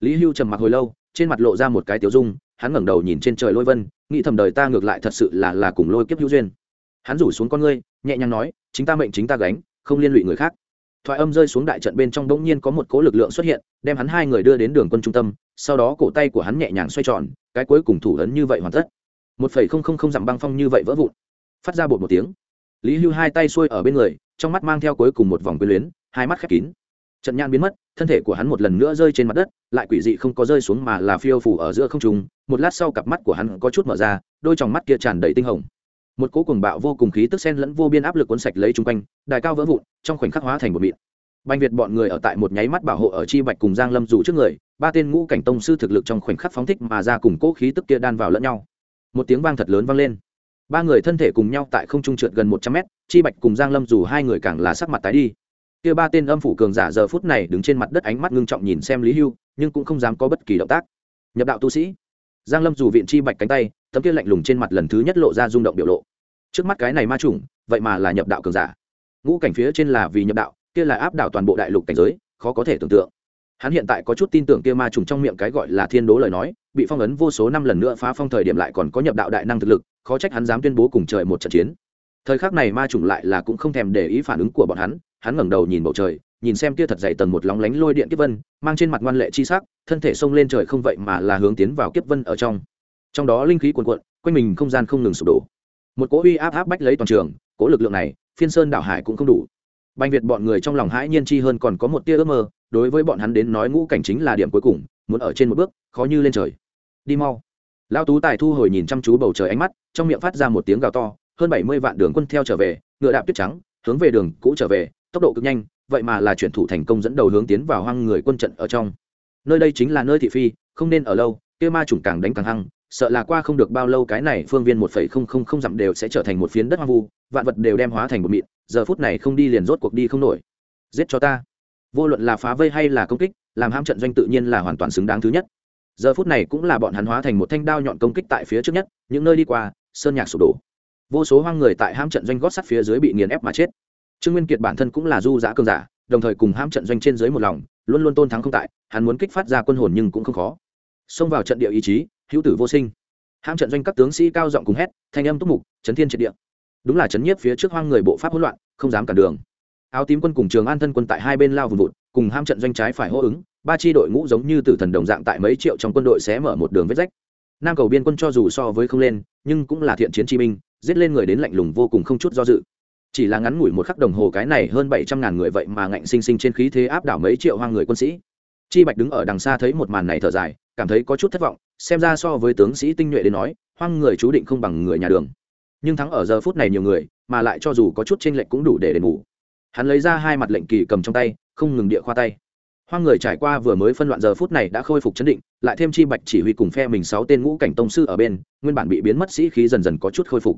Lý hưu trầm mặc hồi lâu, trên mặt lộ ra một cái tiếu dung, hắn ngẩng đầu nhìn trên trời lôi vân, nghĩ thầm đời ta ngược lại thật sự là là cùng lôi kiếp hữu duyên. Hắn rủ xuống con ngươi, nhẹ nhàng nói, chính ta mệnh chính ta gánh, không liên lụy người khác. Thoại âm rơi xuống đại trận bên trong bỗng nhiên có một cố lực lượng xuất hiện, đem hắn hai người đưa đến đường quân trung tâm, sau đó cổ tay của hắn nhẹ nhàng xoay tròn, cái cuối cùng thủ ấn như vậy hoàn tất. Một phẩy không không không dặm băng phong như vậy vỡ vụn. Phát ra bột một tiếng. Lý hưu hai tay xuôi ở bên người, trong mắt mang theo cuối cùng một vòng quyến luyến, hai mắt khép kín trận nhan biến mất, thân thể của hắn một lần nữa rơi trên mặt đất, lại quỷ dị không có rơi xuống mà là phiêu phủ ở giữa không trung. Một lát sau cặp mắt của hắn có chút mở ra, đôi tròng mắt kia tràn đầy tinh hồng. Một cỗ cuồng bạo vô cùng khí tức sen lẫn vô biên áp lực cuốn sạch lấy chung quanh, đài cao vỡ vụn, trong khoảnh khắc hóa thành một mịn. Banh việt bọn người ở tại một nháy mắt bảo hộ ở chi bạch cùng giang lâm dù trước người, ba tên ngũ cảnh tông sư thực lực trong khoảnh khắc phóng thích mà ra cùng cỗ khí tức kia đan vào lẫn nhau. Một tiếng vang thật lớn vang lên. Ba người thân thể cùng nhau tại không trung trượt gần một trăm mét, chi bạch cùng giang lâm dù hai người càng là sắc mặt tái đi kia ba tên âm phủ cường giả giờ phút này đứng trên mặt đất ánh mắt ngưng trọng nhìn xem lý hưu, nhưng cũng không dám có bất kỳ động tác. Nhập đạo tu sĩ. Giang lâm dù viện chi bạch cánh tay, tấm kia lạnh lùng trên mặt lần thứ nhất lộ ra rung động biểu lộ. Trước mắt cái này ma trùng vậy mà là nhập đạo cường giả. Ngũ cảnh phía trên là vì nhập đạo, kia là áp đảo toàn bộ đại lục cảnh giới, khó có thể tưởng tượng. Hắn hiện tại có chút tin tưởng kia ma trùng trong miệng cái gọi là thiên đố lời nói, bị phong ấn vô số năm lần nữa phá phong thời điểm lại còn có nhập đạo đại năng thực lực, khó trách hắn dám tuyên bố cùng trời một trận chiến. Thời khắc này ma trùng lại là cũng không thèm để ý phản ứng của bọn hắn hắn ngẩng đầu nhìn bầu trời, nhìn xem kia thật dày tầng một lóng lánh lôi điện kiếp vân, mang trên mặt ngoan lệ chi sắc, thân thể xông lên trời không vậy mà là hướng tiến vào kiếp vân ở trong. Trong đó linh khí cuồn cuộn, quanh mình không gian không ngừng sụp đổ. Một cỗ uy áp áp bách lấy toàn trường, cỗ lực lượng này, phiên sơn đảo hải cũng không đủ. Banh việt bọn người trong lòng hãi nhiên chi hơn còn có một tia ước mơ, đối với bọn hắn đến nói ngũ cảnh chính là điểm cuối cùng, muốn ở trên một bước, khó như lên trời. Đi mau. Lão tú tài thu hồi nhìn chăm chú bầu trời ánh mắt, trong miệng phát ra một tiếng gào to, hơn bảy mươi vạn đường quân theo trở về, ngựa đạp tuyết trắng, hướng về đường cũ trở về tốc độ cực nhanh, vậy mà là chuyển thủ thành công dẫn đầu hướng tiến vào hoang người quân trận ở trong. Nơi đây chính là nơi thị phi, không nên ở lâu, kia ma chủng càng đánh càng hăng, sợ là qua không được bao lâu cái này phương viên một phẩy không không không dặm đều sẽ trở thành một phiến đất hoang vu, vạn vật đều đem hóa thành một mịn, giờ phút này không đi liền rốt cuộc đi không nổi. Giết cho ta. Vô luận là phá vây hay là công kích, làm ham trận doanh tự nhiên là hoàn toàn xứng đáng thứ nhất. Giờ phút này cũng là bọn hắn hóa thành một thanh đao nhọn công kích tại phía trước nhất, những nơi đi qua, sơn nhạc sụp đổ. Vô số hoang người tại ham trận doanh gót sắt phía dưới bị nghiền ép mà chết trương nguyên kiệt bản thân cũng là du giã cường giả, đồng thời cùng ham trận doanh trên dưới một lòng, luôn luôn tôn thắng không tại, hắn muốn kích phát ra quân hồn nhưng cũng không khó. Xông vào trận địa ý chí, hữu tử vô sinh. Ham trận doanh các tướng sĩ cao giọng cùng hét, thanh âm túc mục, chấn thiên triệt địa. Đúng là chấn nhiếp phía trước hoang người bộ pháp hỗn loạn, không dám cản đường. Áo tím quân cùng trường an thân quân tại hai bên lao vùng vụt, cùng ham trận doanh trái phải hô ứng, ba chi đội ngũ giống như tử thần đồng dạng tại mấy triệu trong quân đội sẽ mở một đường vết rách. Nam cầu biên quân cho dù so với không lên, nhưng cũng là thiện chiến chi minh giết lên người đến lạnh lùng vô cùng không chút do dự chỉ là ngắn ngủi một khắc đồng hồ cái này hơn bảy trăm ngàn người vậy mà ngạnh sinh sinh trên khí thế áp đảo mấy triệu hoang người quân sĩ. Chi bạch đứng ở đằng xa thấy một màn này thở dài, cảm thấy có chút thất vọng, xem ra so với tướng sĩ tinh nhuệ đến nói, hoang người chú định không bằng người nhà đường. Nhưng thắng ở giờ phút này nhiều người, mà lại cho dù có chút tranh lệch cũng đủ để đền bù. Hắn lấy ra hai mặt lệnh kỳ cầm trong tay, không ngừng địa khoa tay. Hoang người trải qua vừa mới phân loạn giờ phút này đã khôi phục chấn định, lại thêm chi bạch chỉ huy cùng phe mình sáu tên ngũ cảnh tông sư ở bên, nguyên bản bị biến mất sĩ khí dần dần có chút khôi phục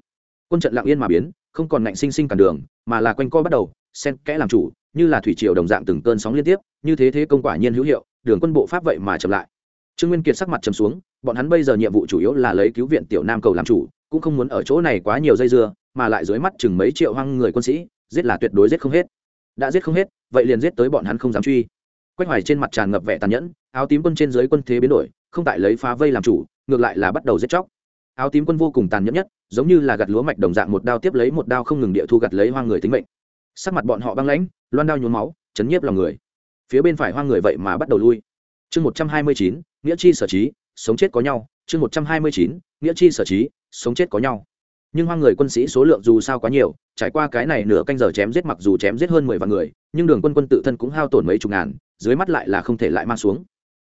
quân trận lặng yên mà biến, không còn ngạnh sinh sinh cản đường, mà là quanh co bắt đầu sen kẽ làm chủ, như là thủy triều đồng dạng từng cơn sóng liên tiếp, như thế thế công quả nhiên hữu hiệu, đường quân bộ pháp vậy mà chậm lại. Trương nguyên kiệt sắc mặt trầm xuống, bọn hắn bây giờ nhiệm vụ chủ yếu là lấy cứu viện tiểu nam cầu làm chủ, cũng không muốn ở chỗ này quá nhiều dây dưa, mà lại dưới mắt chừng mấy triệu hoang người quân sĩ, giết là tuyệt đối giết không hết. Đã giết không hết, vậy liền giết tới bọn hắn không dám truy. Quách hoài trên mặt tràn ngập vẻ tàn nhẫn, áo tím quân trên dưới quân thế biến đổi, không tại lấy phá vây làm chủ, ngược lại là bắt đầu giết chóc áo tím quân vô cùng tàn nhẫn nhất, giống như là gặt lúa mạch đồng dạng một đao tiếp lấy một đao không ngừng địa thu gặt lấy hoang người tính mệnh. Sắc mặt bọn họ băng lãnh, loan đao nhuốm máu, chấn nhiếp lòng người. Phía bên phải hoang người vậy mà bắt đầu lui. Chương một trăm hai mươi chín, nghĩa chi sở trí, sống chết có nhau. Chương một trăm hai mươi chín, nghĩa chi sở trí, sống chết có nhau. Nhưng hoang người quân sĩ số lượng dù sao quá nhiều, trải qua cái này nửa canh giờ chém giết mặc dù chém giết hơn mười vạn người, nhưng đường quân quân tự thân cũng hao tổn mấy chục ngàn, dưới mắt lại là không thể lại mang xuống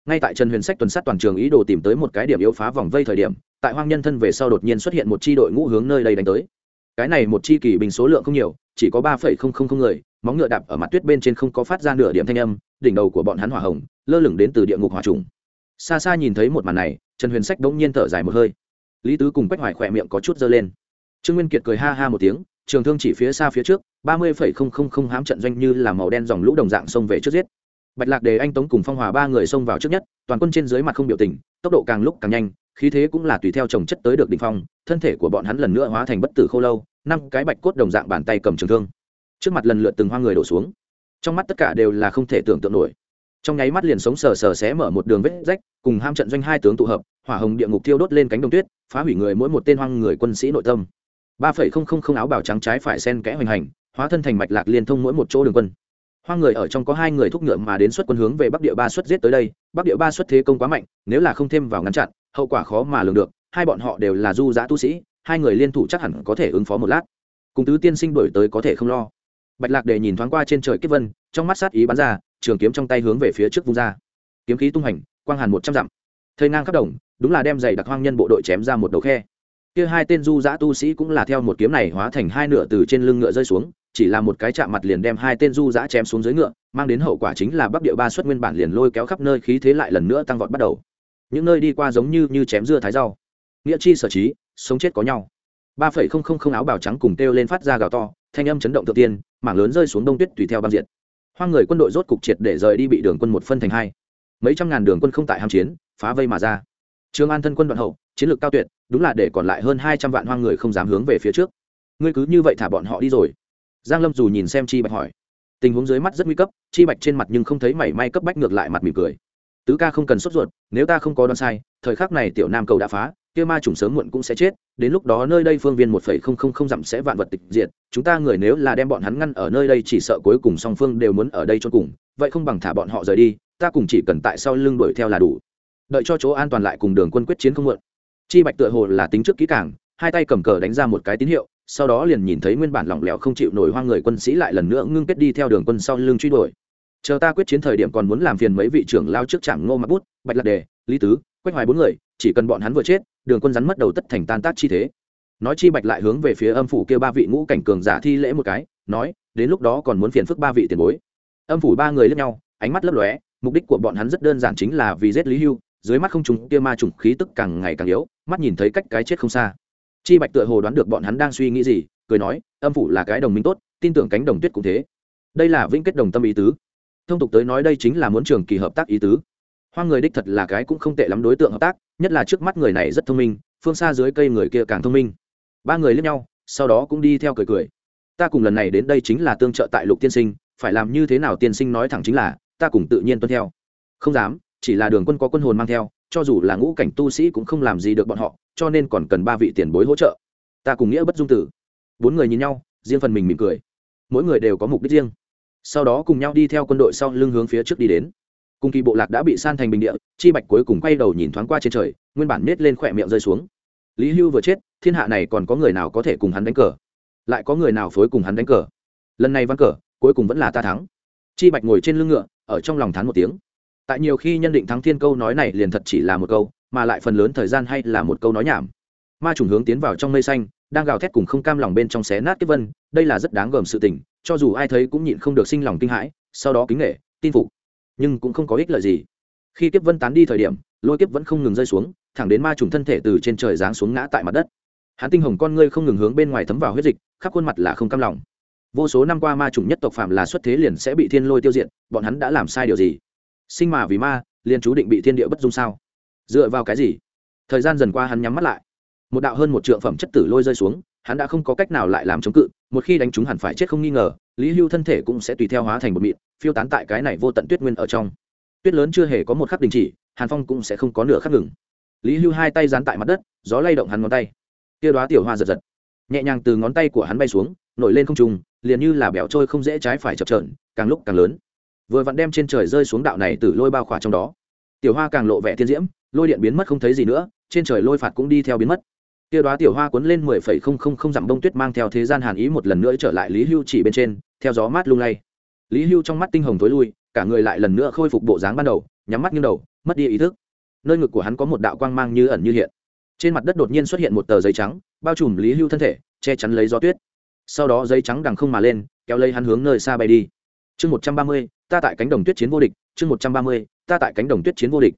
ngay tại trần huyền sách tuần sát toàn trường ý đồ tìm tới một cái điểm yếu phá vòng vây thời điểm, tại hoang nhân thân về sau đột nhiên xuất hiện một chi đội ngũ hướng nơi đây đánh tới. Cái này một chi kỳ bình số lượng không nhiều, chỉ có ba phẩy không không không người, móng ngựa đạp ở mặt tuyết bên trên không có phát ra nửa điểm thanh âm, đỉnh đầu của bọn hắn hỏa hồng, lơ lửng đến từ địa ngục hỏa trùng. Xa xa nhìn thấy một màn này, trần huyền sách bỗng nhiên thở dài một hơi. Lý tứ cùng quách hoài khỏe miệng có chút dơ lên. Trương nguyên kiệt cười ha ha một tiếng, trường thương chỉ phía xa phía trước, ba mươi phẩy không không không hám trận doanh như là màu đen dòng lũ đồng dạng xông về trước giết bạch lạc đề, anh tống cùng phong hòa ba người xông vào trước nhất, toàn quân trên dưới mặt không biểu tình, tốc độ càng lúc càng nhanh, khí thế cũng là tùy theo trồng chất tới được đỉnh phong, thân thể của bọn hắn lần nữa hóa thành bất tử k h ô lâu, năm cái bạch cốt đồng dạng bàn tay cầm trường thương. Trước mặt lần lượt từng hoa người đổ xuống. Trong mắt tất cả đều là không thể tưởng tượng nổi. Trong nháy mắt liền sống sờ sờ xé mở một đường vết rách, cùng ham trận doanh hai tướng tụ hợp, hỏa hồng địa ngục thiêu đốt lên cánh đồng tuyết, phá hủy người mỗi một tên hoang người quân sĩ nội tâm. Ba phẩy không không không áo bào trắng trái phải sen kẽ hoành hành, hóa thân thành mạch lạc liên thông mỗi một chỗ đường quân hoa người ở trong có hai người thúc ngựa mà đến xuất quân hướng về bắc địa ba xuất giết tới đây. Bắc địa ba xuất thế công quá mạnh, nếu là không thêm vào ngăn chặn, hậu quả khó mà lường được. Hai bọn họ đều là du giã tu sĩ, hai người liên thủ chắc hẳn có thể ứng phó một lát. Cùng tứ tiên sinh đổi tới có thể không lo. Bạch lạc để nhìn thoáng qua trên trời kiếp vân, trong mắt sát ý bắn ra, trường kiếm trong tay hướng về phía trước vung ra. Kiếm khí tung hành, quang hàn một trăm dặm. Thời ngang khắp đồng, đúng là đem giày đặc hoang nhân bộ đội chém ra một đầu khe kia hai tên du giã tu sĩ cũng là theo một kiếm này hóa thành hai nửa từ trên lưng ngựa rơi xuống, chỉ là một cái chạm mặt liền đem hai tên du giã chém xuống dưới ngựa, mang đến hậu quả chính là bắc địa ba xuất nguyên bản liền lôi kéo khắp nơi khí thế lại lần nữa tăng vọt bắt đầu. Những nơi đi qua giống như như chém dưa thái rau. Nghĩa chi sở trí, sống chết có nhau. Ba phẩy không không không áo bào trắng cùng kêu lên phát ra gào to, thanh âm chấn động tự tiên, mảng lớn rơi xuống đông tuyết tùy theo băng diện hoang người quân đội rốt cục triệt để rời đi bị đường quân một phân thành hai. Mấy trăm ngàn đường quân không tại ham chiến, phá vây mà ra. Trương an thân quân đoạn hậu, chiến lược cao tuyệt đúng là để còn lại hơn hai trăm vạn hoang người không dám hướng về phía trước. Ngươi cứ như vậy thả bọn họ đi rồi. Giang lâm dù nhìn xem chi bạch hỏi. Tình huống dưới mắt rất nguy cấp, chi bạch trên mặt nhưng không thấy mảy may cấp bách ngược lại mặt mỉm cười. Tứ ca không cần sốt ruột, nếu ta không có đoán sai, thời khắc này tiểu nam cầu đã phá, kia ma trùng sớm muộn cũng sẽ chết, đến lúc đó nơi đây phương viên một phẩy không không không dặm sẽ vạn vật tịch diệt, chúng ta người nếu là đem bọn hắn ngăn ở nơi đây chỉ sợ cuối cùng song phương đều muốn ở đây cho cùng, vậy không bằng thả bọn họ rời đi, ta cùng chỉ cần tại sau lưng đuổi theo là đủ. Đợi cho chỗ an toàn lại cùng đường quân quyết chiến không muộn chi bạch tựa hồ là tính trước kỹ càng, hai tay cầm cờ đánh ra một cái tín hiệu, sau đó liền nhìn thấy nguyên bản lỏng lẻo không chịu nổi hoang người quân sĩ lại lần nữa ngưng kết đi theo đường quân sau lưng truy đuổi. Chờ ta quyết chiến thời điểm còn muốn làm phiền mấy vị trưởng lao trước trạm ngô mặc bút, bạch lạc đề, lý tứ, quách hoài bốn người, chỉ cần bọn hắn vừa chết, đường quân rắn mất đầu tất thành tan tác chi thế. Nói chi bạch lại hướng về phía âm phủ kêu ba vị ngũ cảnh cường giả thi lễ một cái, nói, đến lúc đó còn muốn phiền phức ba vị tiền bối. Âm phủ ba người lẫn nhau, ánh mắt lấp lóe, mục đích của bọn hắn rất đơn giản chính là vì giết lý hưu dưới mắt không trùng kia ma trùng khí tức càng ngày càng yếu, mắt nhìn thấy cách cái chết không xa. Chi bạch tựa hồ đoán được bọn hắn đang suy nghĩ gì, cười nói, âm phủ là cái đồng minh tốt, tin tưởng cánh đồng tuyết cũng thế. Đây là vĩnh kết đồng tâm ý tứ. Thông tục tới nói đây chính là muốn trường kỳ hợp tác ý tứ. Hoang người đích thật là cái cũng không tệ lắm đối tượng hợp tác, nhất là trước mắt người này rất thông minh, phương xa dưới cây người kia càng thông minh. Ba người lướt nhau, sau đó cũng đi theo cười cười. Ta cùng lần này đến đây chính là tương trợ tại lục tiên sinh, phải làm như thế nào tiên sinh nói thẳng chính là, ta cùng tự nhiên tuân theo. Không dám chỉ là đường quân có quân hồn mang theo, cho dù là ngũ cảnh tu sĩ cũng không làm gì được bọn họ, cho nên còn cần ba vị tiền bối hỗ trợ. Ta cùng nghĩa bất dung tử. Bốn người nhìn nhau, riêng phần mình mỉm cười. Mỗi người đều có mục đích riêng. Sau đó cùng nhau đi theo quân đội sau lưng hướng phía trước đi đến. Cùng kỳ bộ lạc đã bị san thành bình địa, chi bạch cuối cùng quay đầu nhìn thoáng qua trên trời, nguyên bản nết lên khỏe miệng rơi xuống. Lý hưu vừa chết, thiên hạ này còn có người nào có thể cùng hắn đánh cờ? Lại có người nào phối cùng hắn đánh cờ? Lần này văn cờ, cuối cùng vẫn là ta thắng. Chi bạch ngồi trên lưng ngựa, ở trong lòng thán một tiếng tại nhiều khi nhân định thắng thiên câu nói này liền thật chỉ là một câu, mà lại phần lớn thời gian hay là một câu nói nhảm. Ma trùng hướng tiến vào trong mây xanh, đang gào thét cùng không cam lòng bên trong xé nát kiếp vân, đây là rất đáng gờm sự tình, cho dù ai thấy cũng nhịn không được sinh lòng kinh hãi, sau đó kính nghệ tin phục. Nhưng cũng không có ích lợi gì. Khi kiếp vân tán đi thời điểm, lôi kiếp vẫn không ngừng rơi xuống, thẳng đến ma trùng thân thể từ trên trời giáng xuống ngã tại mặt đất. Hắn tinh hồng con ngươi không ngừng hướng bên ngoài thấm vào huyết dịch, khắp khuôn mặt là không cam lòng. Vô số năm qua ma trùng nhất tộc phạm là xuất thế liền sẽ bị thiên lôi tiêu diệt, bọn hắn đã làm sai điều gì? Sinh mà vì ma, liền chú định bị thiên địa bất dung sao? Dựa vào cái gì? Thời gian dần qua hắn nhắm mắt lại. Một đạo hơn một trượng phẩm chất tử lôi rơi xuống, hắn đã không có cách nào lại làm chống cự, một khi đánh chúng hẳn phải chết không nghi ngờ, lý hưu thân thể cũng sẽ tùy theo hóa thành một mịn, phiêu tán tại cái này vô tận tuyết nguyên ở trong. Tuyết lớn chưa hề có một khắc đình chỉ, hàn phong cũng sẽ không có nửa khắc ngừng. Lý hưu hai tay dán tại mặt đất, gió lay động hắn ngón tay. Kia đoá tiểu hoa giật giật. Nhẹ nhàng từ ngón tay của hắn bay xuống, nổi lên không trùng liền như là bẻo trôi không dễ trái phải chập trợn càng lúc càng lớn vừa vặn đem trên trời rơi xuống đạo này từ lôi bao khỏa trong đó. Tiểu hoa càng lộ vẻ thiên diễm, lôi điện biến mất không thấy gì nữa, trên trời lôi phạt cũng đi theo biến mất. Tiêu đoá tiểu hoa cuốn lên mười phẩy không không không dặm bông tuyết mang theo thế gian hàn ý một lần nữa trở lại lý hưu chỉ bên trên, theo gió mát lung lay. Lý hưu trong mắt tinh hồng tối lui, cả người lại lần nữa khôi phục bộ dáng ban đầu, nhắm mắt như đầu, mất đi ý thức. Nơi ngực của hắn có một đạo quang mang như ẩn như hiện. Trên mặt đất đột nhiên xuất hiện một tờ giấy trắng, bao trùm lý hưu thân thể, che chắn lấy gió tuyết. Sau đó giấy trắng đằng không mà lên, kéo lấy hắn hướng nơi xa bay đi. Chương một trăm ba mươi ta tại cánh đồng tuyết chiến vô địch, chương một trăm ba mươi, ta tại cánh đồng tuyết chiến vô địch.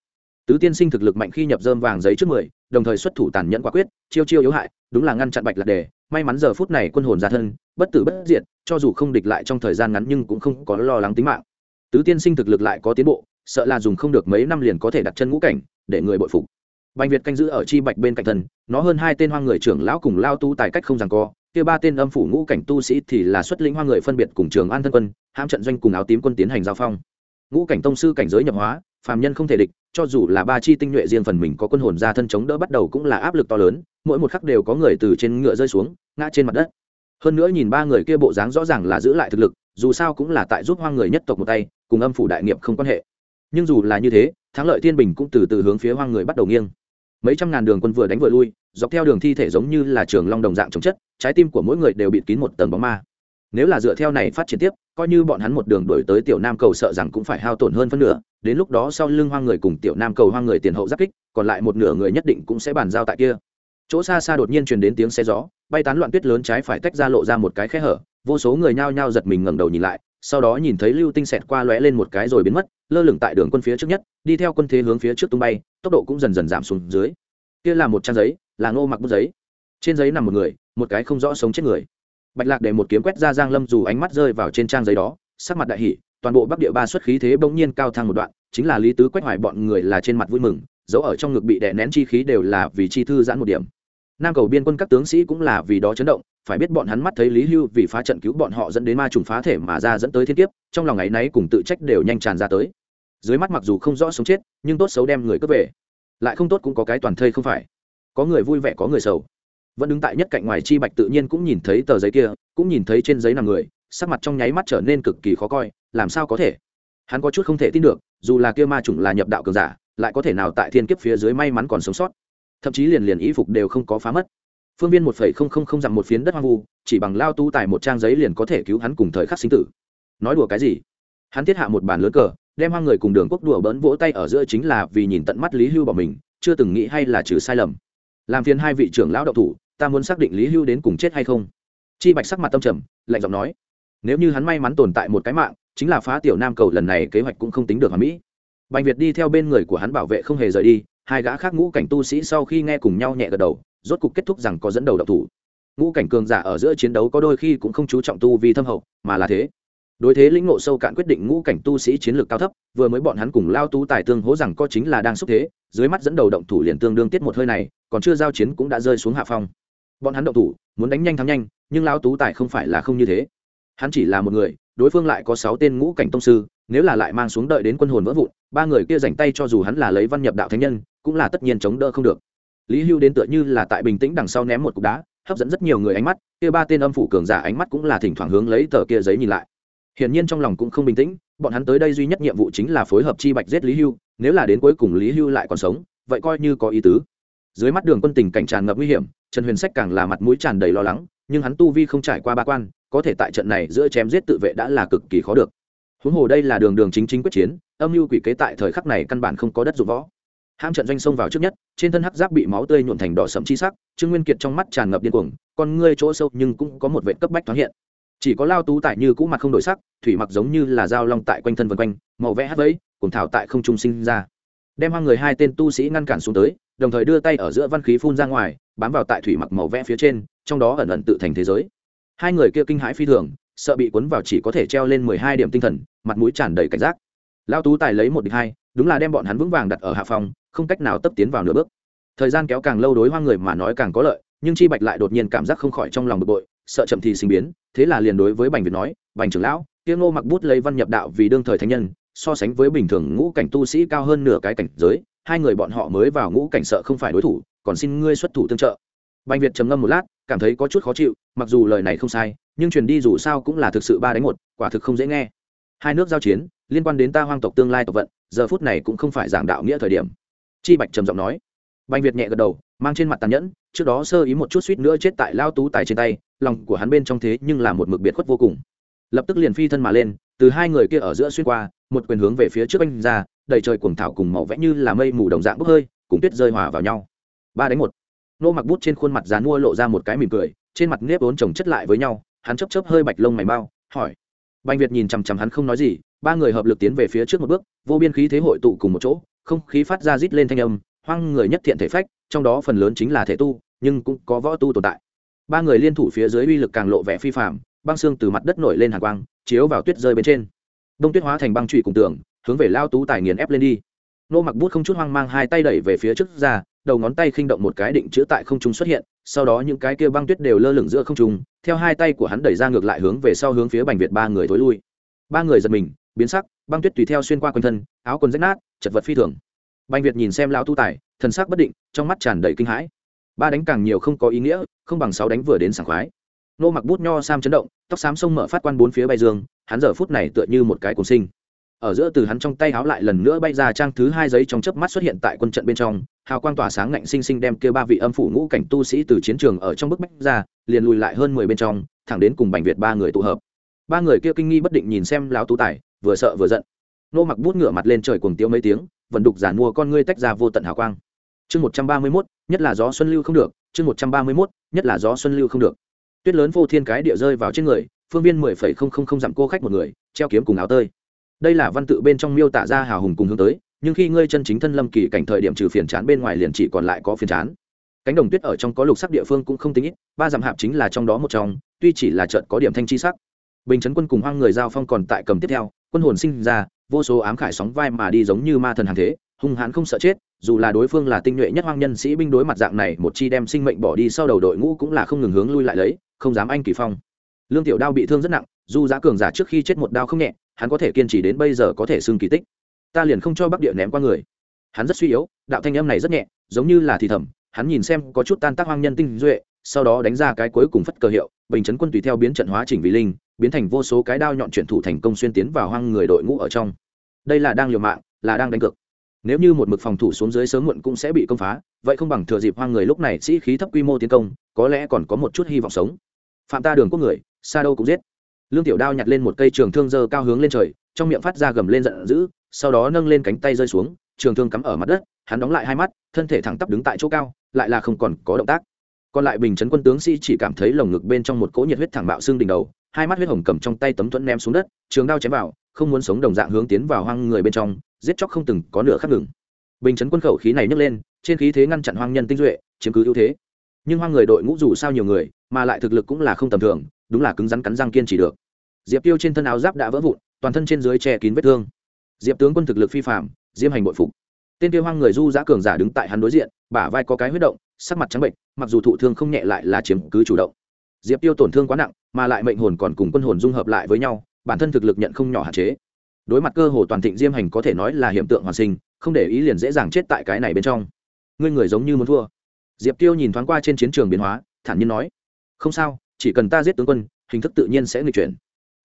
Tứ tiên sinh thực lực mạnh khi nhập dơm vàng giấy trước mười, đồng thời xuất thủ tàn nhẫn quả quyết, chiêu chiêu yếu hại, đúng là ngăn chặn bạch lạc đề. May mắn giờ phút này quân hồn ra thân, bất tử bất diệt, cho dù không địch lại trong thời gian ngắn nhưng cũng không có lo lắng tính mạng. Tứ tiên sinh thực lực lại có tiến bộ, sợ là dùng không được mấy năm liền có thể đặt chân ngũ cảnh, để người bội phục. Bành việt canh giữ ở chi bạch bên cạnh thần nó hơn hai tên hoang người trưởng lão cùng lao tu tài cách không rằng co kia ba tên âm phủ ngũ cảnh tu sĩ thì là xuất lĩnh hoang người phân biệt cùng trường an thân quân, hãm trận doanh cùng áo tím quân tiến hành giao phong. Ngũ cảnh tông sư cảnh giới nhập hóa, phàm nhân không thể địch, cho dù là ba chi tinh nhuệ riêng phần mình có quân hồn ra thân chống đỡ bắt đầu cũng là áp lực to lớn, mỗi một khắc đều có người từ trên ngựa rơi xuống, ngã trên mặt đất. Hơn nữa nhìn ba người kia bộ dáng rõ ràng là giữ lại thực lực, dù sao cũng là tại giúp hoang người nhất tộc một tay, cùng âm phủ đại nghiệp không quan hệ. Nhưng dù là như thế, thắng lợi thiên bình cũng từ từ hướng phía hoang người bắt đầu nghiêng. Mấy trăm ngàn đường quân vừa đánh vừa lui, dọc theo đường thi thể giống như là trường long đồng dạng chống chất trái tim của mỗi người đều bịt kín một tầng bóng ma. Nếu là dựa theo này phát triển tiếp, coi như bọn hắn một đường đổi tới tiểu nam cầu sợ rằng cũng phải hao tổn hơn phân nửa, đến lúc đó sau lưng hoang người cùng tiểu nam cầu hoang người tiền hậu giáp kích, còn lại một nửa người nhất định cũng sẽ bàn giao tại kia. Chỗ xa xa đột nhiên truyền đến tiếng xe gió, bay tán loạn tuyết lớn trái phải tách ra lộ ra một cái khe hở, vô số người nhao nhao giật mình ngẩng đầu nhìn lại, sau đó nhìn thấy lưu tinh xẹt qua lóe lên một cái rồi biến mất, lơ lửng tại đường quân phía trước nhất, đi theo quân thế hướng phía trước tung bay, tốc độ cũng dần dần giảm xuống dưới. Kia là một trang giấy, là ngô mặc bút giấy. Trên giấy nằm một người một cái không rõ sống chết người. Bạch lạc để một kiếm quét ra giang lâm dù ánh mắt rơi vào trên trang giấy đó, sắc mặt đại hỷ toàn bộ bắc địa ba xuất khí thế bỗng nhiên cao thăng một đoạn, chính là lý tứ quét hoài bọn người là trên mặt vui mừng, dấu ở trong ngực bị đè nén chi khí đều là vì chi thư giãn một điểm. Nam cầu biên quân các tướng sĩ cũng là vì đó chấn động, phải biết bọn hắn mắt thấy lý hưu vì phá trận cứu bọn họ dẫn đến ma trùng phá thể mà ra dẫn tới thiên kiếp, trong lòng ngày nấy cùng tự trách đều nhanh tràn ra tới. Dưới mắt mặc dù không rõ sống chết, nhưng tốt xấu đem người cướp về. Lại không tốt cũng có cái toàn thây không phải. Có người vui vẻ, có người sầu vẫn đứng tại nhất cạnh ngoài chi bạch tự nhiên cũng nhìn thấy tờ giấy kia, cũng nhìn thấy trên giấy nằm người, sắc mặt trong nháy mắt trở nên cực kỳ khó coi, làm sao có thể? Hắn có chút không thể tin được, dù là kia ma chủng là nhập đạo cường giả, lại có thể nào tại thiên kiếp phía dưới may mắn còn sống sót? Thậm chí liền liền ý phục đều không có phá mất. Phương viên một phẩy không không không dặm một phiến đất hoang vu, chỉ bằng lao tu tài một trang giấy liền có thể cứu hắn cùng thời khắc sinh tử. Nói đùa cái gì? Hắn thiết hạ một bàn lớn cờ, đem hoang người cùng đường quốc đùa bỡn vỗ tay ở giữa chính là vì nhìn tận mắt lý hưu bỏ mình, chưa từng nghĩ hay là trừ sai lầm. Làm phiền hai vị trưởng lão đậu thủ ta muốn xác định lý hưu đến cùng chết hay không chi bạch sắc mặt tâm trầm lạnh giọng nói nếu như hắn may mắn tồn tại một cái mạng chính là phá tiểu nam cầu lần này kế hoạch cũng không tính được hoàn mỹ bành việt đi theo bên người của hắn bảo vệ không hề rời đi hai gã khác ngũ cảnh tu sĩ sau khi nghe cùng nhau nhẹ gật đầu rốt cục kết thúc rằng có dẫn đầu độc thủ ngũ cảnh cường giả ở giữa chiến đấu có đôi khi cũng không chú trọng tu vì thâm hậu mà là thế đối thế lĩnh ngộ sâu cạn quyết định ngũ cảnh tu sĩ chiến lược cao thấp vừa mới bọn hắn cùng lao tú tài tương hố rằng có chính là đang xúc thế dưới mắt dẫn đầu động thủ liền tương đương tiết một hơi này còn chưa giao chiến cũng đã rơi xuống hạ phong bọn hắn động thủ, muốn đánh nhanh thắng nhanh, nhưng lao tú tài không phải là không như thế. Hắn chỉ là một người, đối phương lại có sáu tên ngũ cảnh tông sư, nếu là lại mang xuống đợi đến quân hồn vỡ vụn, ba người kia dành tay cho dù hắn là lấy văn nhập đạo thánh nhân, cũng là tất nhiên chống đỡ không được. Lý hưu đến tựa như là tại bình tĩnh đằng sau ném một cục đá, hấp dẫn rất nhiều người ánh mắt, kia ba tên âm phủ cường giả ánh mắt cũng là thỉnh thoảng hướng lấy tờ kia giấy nhìn lại. Hiển nhiên trong lòng cũng không bình tĩnh, bọn hắn tới đây duy nhất nhiệm vụ chính là phối hợp chi bạch giết lý hưu, nếu là đến cuối cùng lý hưu lại còn sống, vậy coi như có ý tứ dưới mắt đường quân tình cảnh tràn ngập nguy hiểm, trần huyền sách càng là mặt mũi tràn đầy lo lắng, nhưng hắn tu vi không trải qua ba quan, có thể tại trận này giữa chém giết tự vệ đã là cực kỳ khó được. Huống hồ đây là đường đường chính chính quyết chiến, âm mưu quỷ kế tại thời khắc này căn bản không có đất dụng võ. Ham trận doanh xông vào trước nhất, trên thân hắc giáp bị máu tươi nhuộn thành đỏ sậm chi sắc, trương nguyên kiệt trong mắt tràn ngập điên cuồng, con ngươi chỗ sâu nhưng cũng có một vệ cấp bách thoáng hiện. Chỉ có lao tú tại như cũ mặt không đổi sắc, thủy mặc giống như là dao long tại quanh thân vân quanh, màu vẽ hát vẫy cùng thảo tại không trung sinh ra. Đem hoang người hai tên tu sĩ ngăn cản xuống tới đồng thời đưa tay ở giữa văn khí phun ra ngoài, bám vào tại thủy mặc màu vẽ phía trên, trong đó ẩn ẩn tự thành thế giới. Hai người kia kinh hãi phi thường, sợ bị cuốn vào chỉ có thể treo lên mười hai điểm tinh thần, mặt mũi tràn đầy cảnh giác. Lao tú tài lấy một địch hai, đúng là đem bọn hắn vững vàng đặt ở hạ phòng, không cách nào tấp tiến vào nửa bước. Thời gian kéo càng lâu đối hoang người mà nói càng có lợi, nhưng chi bạch lại đột nhiên cảm giác không khỏi trong lòng bực bội, sợ chậm thì sinh biến, thế là liền đối với bành việt nói, bành trưởng lão tiêu ngô mặc bút lấy văn nhập đạo vì đương thời thánh nhân so sánh với bình thường ngũ cảnh tu sĩ cao hơn nửa cái cảnh giới, hai người bọn họ mới vào ngũ cảnh sợ không phải đối thủ, còn xin ngươi xuất thủ tương trợ. Bành việt trầm ngâm một lát, cảm thấy có chút khó chịu, mặc dù lời này không sai, nhưng truyền đi dù sao cũng là thực sự ba đánh một, quả thực không dễ nghe. Hai nước giao chiến, liên quan đến ta hoang tộc tương lai tộc vận, giờ phút này cũng không phải giảng đạo nghĩa thời điểm. Chi bạch trầm giọng nói. Bành việt nhẹ gật đầu, mang trên mặt tàn nhẫn, trước đó sơ ý một chút suýt nữa chết tại lao tú tài trên tay, lòng của hắn bên trong thế nhưng là một mực biệt khuất vô cùng. Lập tức liền phi thân mà lên từ hai người kia ở giữa xuyên qua, một quyền hướng về phía trước anh ra, đầy trời cuồng thảo cùng màu vẽ như là mây mù đồng dạng bốc hơi, cùng tuyết rơi hòa vào nhau. Ba đánh một. Nô mặc bút trên khuôn mặt dán mua lộ ra một cái mỉm cười, trên mặt nếp ốn chồng chất lại với nhau, hắn chấp chấp hơi bạch lông mày mau, hỏi. Bành việt nhìn chằm chằm hắn không nói gì, ba người hợp lực tiến về phía trước một bước, vô biên khí thế hội tụ cùng một chỗ, không khí phát ra rít lên thanh âm, hoang người nhất thiện thể phách, trong đó phần lớn chính là thể tu, nhưng cũng có võ tu tồn tại. Ba người liên thủ phía dưới uy lực càng lộ vẻ phi phạm băng xương từ mặt đất nổi lên hàng quang, chiếu vào tuyết rơi bên trên. Đông tuyết hóa thành băng trụy cùng tường, hướng về lao tú tài nghiền ép lên đi. Nô mặc bút không chút hoang mang hai tay đẩy về phía trước ra, đầu ngón tay khinh động một cái định chữ tại không trung xuất hiện, sau đó những cái kia băng tuyết đều lơ lửng giữa không trung, theo hai tay của hắn đẩy ra ngược lại hướng về sau hướng phía bành việt ba người thối lui. Ba người giật mình, biến sắc, băng tuyết tùy theo xuyên qua quanh thân, áo quần rách nát, chật vật phi thường. Bành việt nhìn xem lão tu tài, thần sắc bất định, trong mắt tràn đầy kinh hãi. Ba đánh càng nhiều không có ý nghĩa, không bằng sáu đánh vừa đến sảng khoái nô mặc bút nho sam chấn động, tóc xám sông mở phát quan bốn phía bay dương, hắn giờ phút này tựa như một cái cùng sinh. Ở giữa từ hắn trong tay háo lại lần nữa bay ra trang thứ hai giấy trong chớp mắt xuất hiện tại quân trận bên trong, hào quang tỏa sáng ngạnh sinh sinh đem kia ba vị âm phủ ngũ cảnh tu sĩ từ chiến trường ở trong bức bách ra, liền lùi lại hơn mười bên trong, thẳng đến cùng bành việt ba người tụ hợp. Ba người kia kinh nghi bất định nhìn xem lão tú tài, vừa sợ vừa giận. Nô mặc bút ngửa mặt lên trời cuồng tiêu mấy tiếng vận đục giản mua con ngươi tách ra vô tận hào quang. Chương một trăm ba mươi mốt, nhất là gió xuân lưu không được, chương một trăm ba mươi mốt, nhất là gió xuân lưu không được tuyết lớn vô thiên cái địa rơi vào trên người, phương viên mười phẩy không không không dặm cô khách một người, treo kiếm cùng áo tơi. Đây là văn tự bên trong miêu tả ra hào hùng cùng hướng tới, nhưng khi ngươi chân chính thân lâm kỳ cảnh thời điểm trừ phiền chán bên ngoài liền chỉ còn lại có phiền chán. Cánh đồng tuyết ở trong có lục sắc địa phương cũng không tính ít, ba dặm hạp chính là trong đó một trong, tuy chỉ là trận có điểm thanh chi sắc. Bình chấn quân cùng hoang người giao phong còn tại cầm tiếp theo, quân hồn sinh ra, vô số ám khải sóng vai mà đi giống như ma thần hàng thế, hung hãn không sợ chết dù là đối phương là tinh nhuệ nhất hoang nhân sĩ binh đối mặt dạng này, một chi đem sinh mệnh bỏ đi sau đầu đội ngũ cũng là không ngừng hướng lui lại lấy, không dám anh kỳ phong. Lương tiểu đao bị thương rất nặng dù giá cường giả trước khi chết một đao không nhẹ, hắn có thể kiên trì đến bây giờ có thể xưng kỳ tích. Ta liền không cho bắc địa ném qua người. Hắn rất suy yếu, đạo thanh âm này rất nhẹ, giống như là thì thầm, hắn nhìn xem có chút tan tác hoang nhân tinh duệ, sau đó đánh ra cái cuối cùng phất cơ hiệu, bình chấn quân tùy theo biến trận hóa chỉnh vì linh, biến thành vô số cái đao nhọn chuyển thủ thành công xuyên tiến vào hoang người đội ngũ ở trong. Đây là đang liều mạng, là đang đánh cược nếu như một mực phòng thủ xuống dưới sớm muộn cũng sẽ bị công phá, vậy không bằng thừa dịp hoang người lúc này sĩ khí thấp quy mô tiến công, có lẽ còn có một chút hy vọng sống. Phạm ta đường quốc người xa đâu cũng giết. Lương tiểu đao nhặt lên một cây trường thương dơ cao hướng lên trời, trong miệng phát ra gầm lên giận dữ, sau đó nâng lên cánh tay rơi xuống, trường thương cắm ở mặt đất, hắn đóng lại hai mắt, thân thể thẳng tắp đứng tại chỗ cao, lại là không còn có động tác còn lại bình chấn quân tướng sĩ chỉ cảm thấy lồng ngực bên trong một cỗ nhiệt huyết thẳng bạo xương đỉnh đầu, hai mắt huyết hồng cầm trong tay tấm thuẫn ném xuống đất, trường đao chém vào, không muốn sống đồng dạng hướng tiến vào hoang người bên trong, giết chóc không từng có nửa khắc ngừng. Bình chấn quân khẩu khí này nhấc lên, trên khí thế ngăn chặn hoang nhân tinh duệ, chiếm cứ ưu thế. Nhưng hoang người đội ngũ dù sao nhiều người, mà lại thực lực cũng là không tầm thường, đúng là cứng rắn cắn răng kiên trì được. Diệp tiêu trên thân áo giáp đã vỡ vụn, toàn thân trên dưới che kín vết thương. Diệp tướng quân thực lực phi phạm diêm hành bội phục tên tiêu hoang người du giã cường giả đứng tại hắn đối diện, bả vai có cái huyết động, sắc mặt trắng bệnh mặc dù thụ thương không nhẹ lại là chiếm cứ chủ động. Diệp tiêu tổn thương quá nặng, mà lại mệnh hồn còn cùng quân hồn dung hợp lại với nhau, bản thân thực lực nhận không nhỏ hạn chế. Đối mặt cơ hồ toàn thịnh diêm hành có thể nói là hiện tượng hoàn sinh, không để ý liền dễ dàng chết tại cái này bên trong. Ngươi người giống như muốn thua. Diệp tiêu nhìn thoáng qua trên chiến trường biến hóa, thản nhiên nói. Không sao, chỉ cần ta giết tướng quân, hình thức tự nhiên sẽ nghịch chuyển.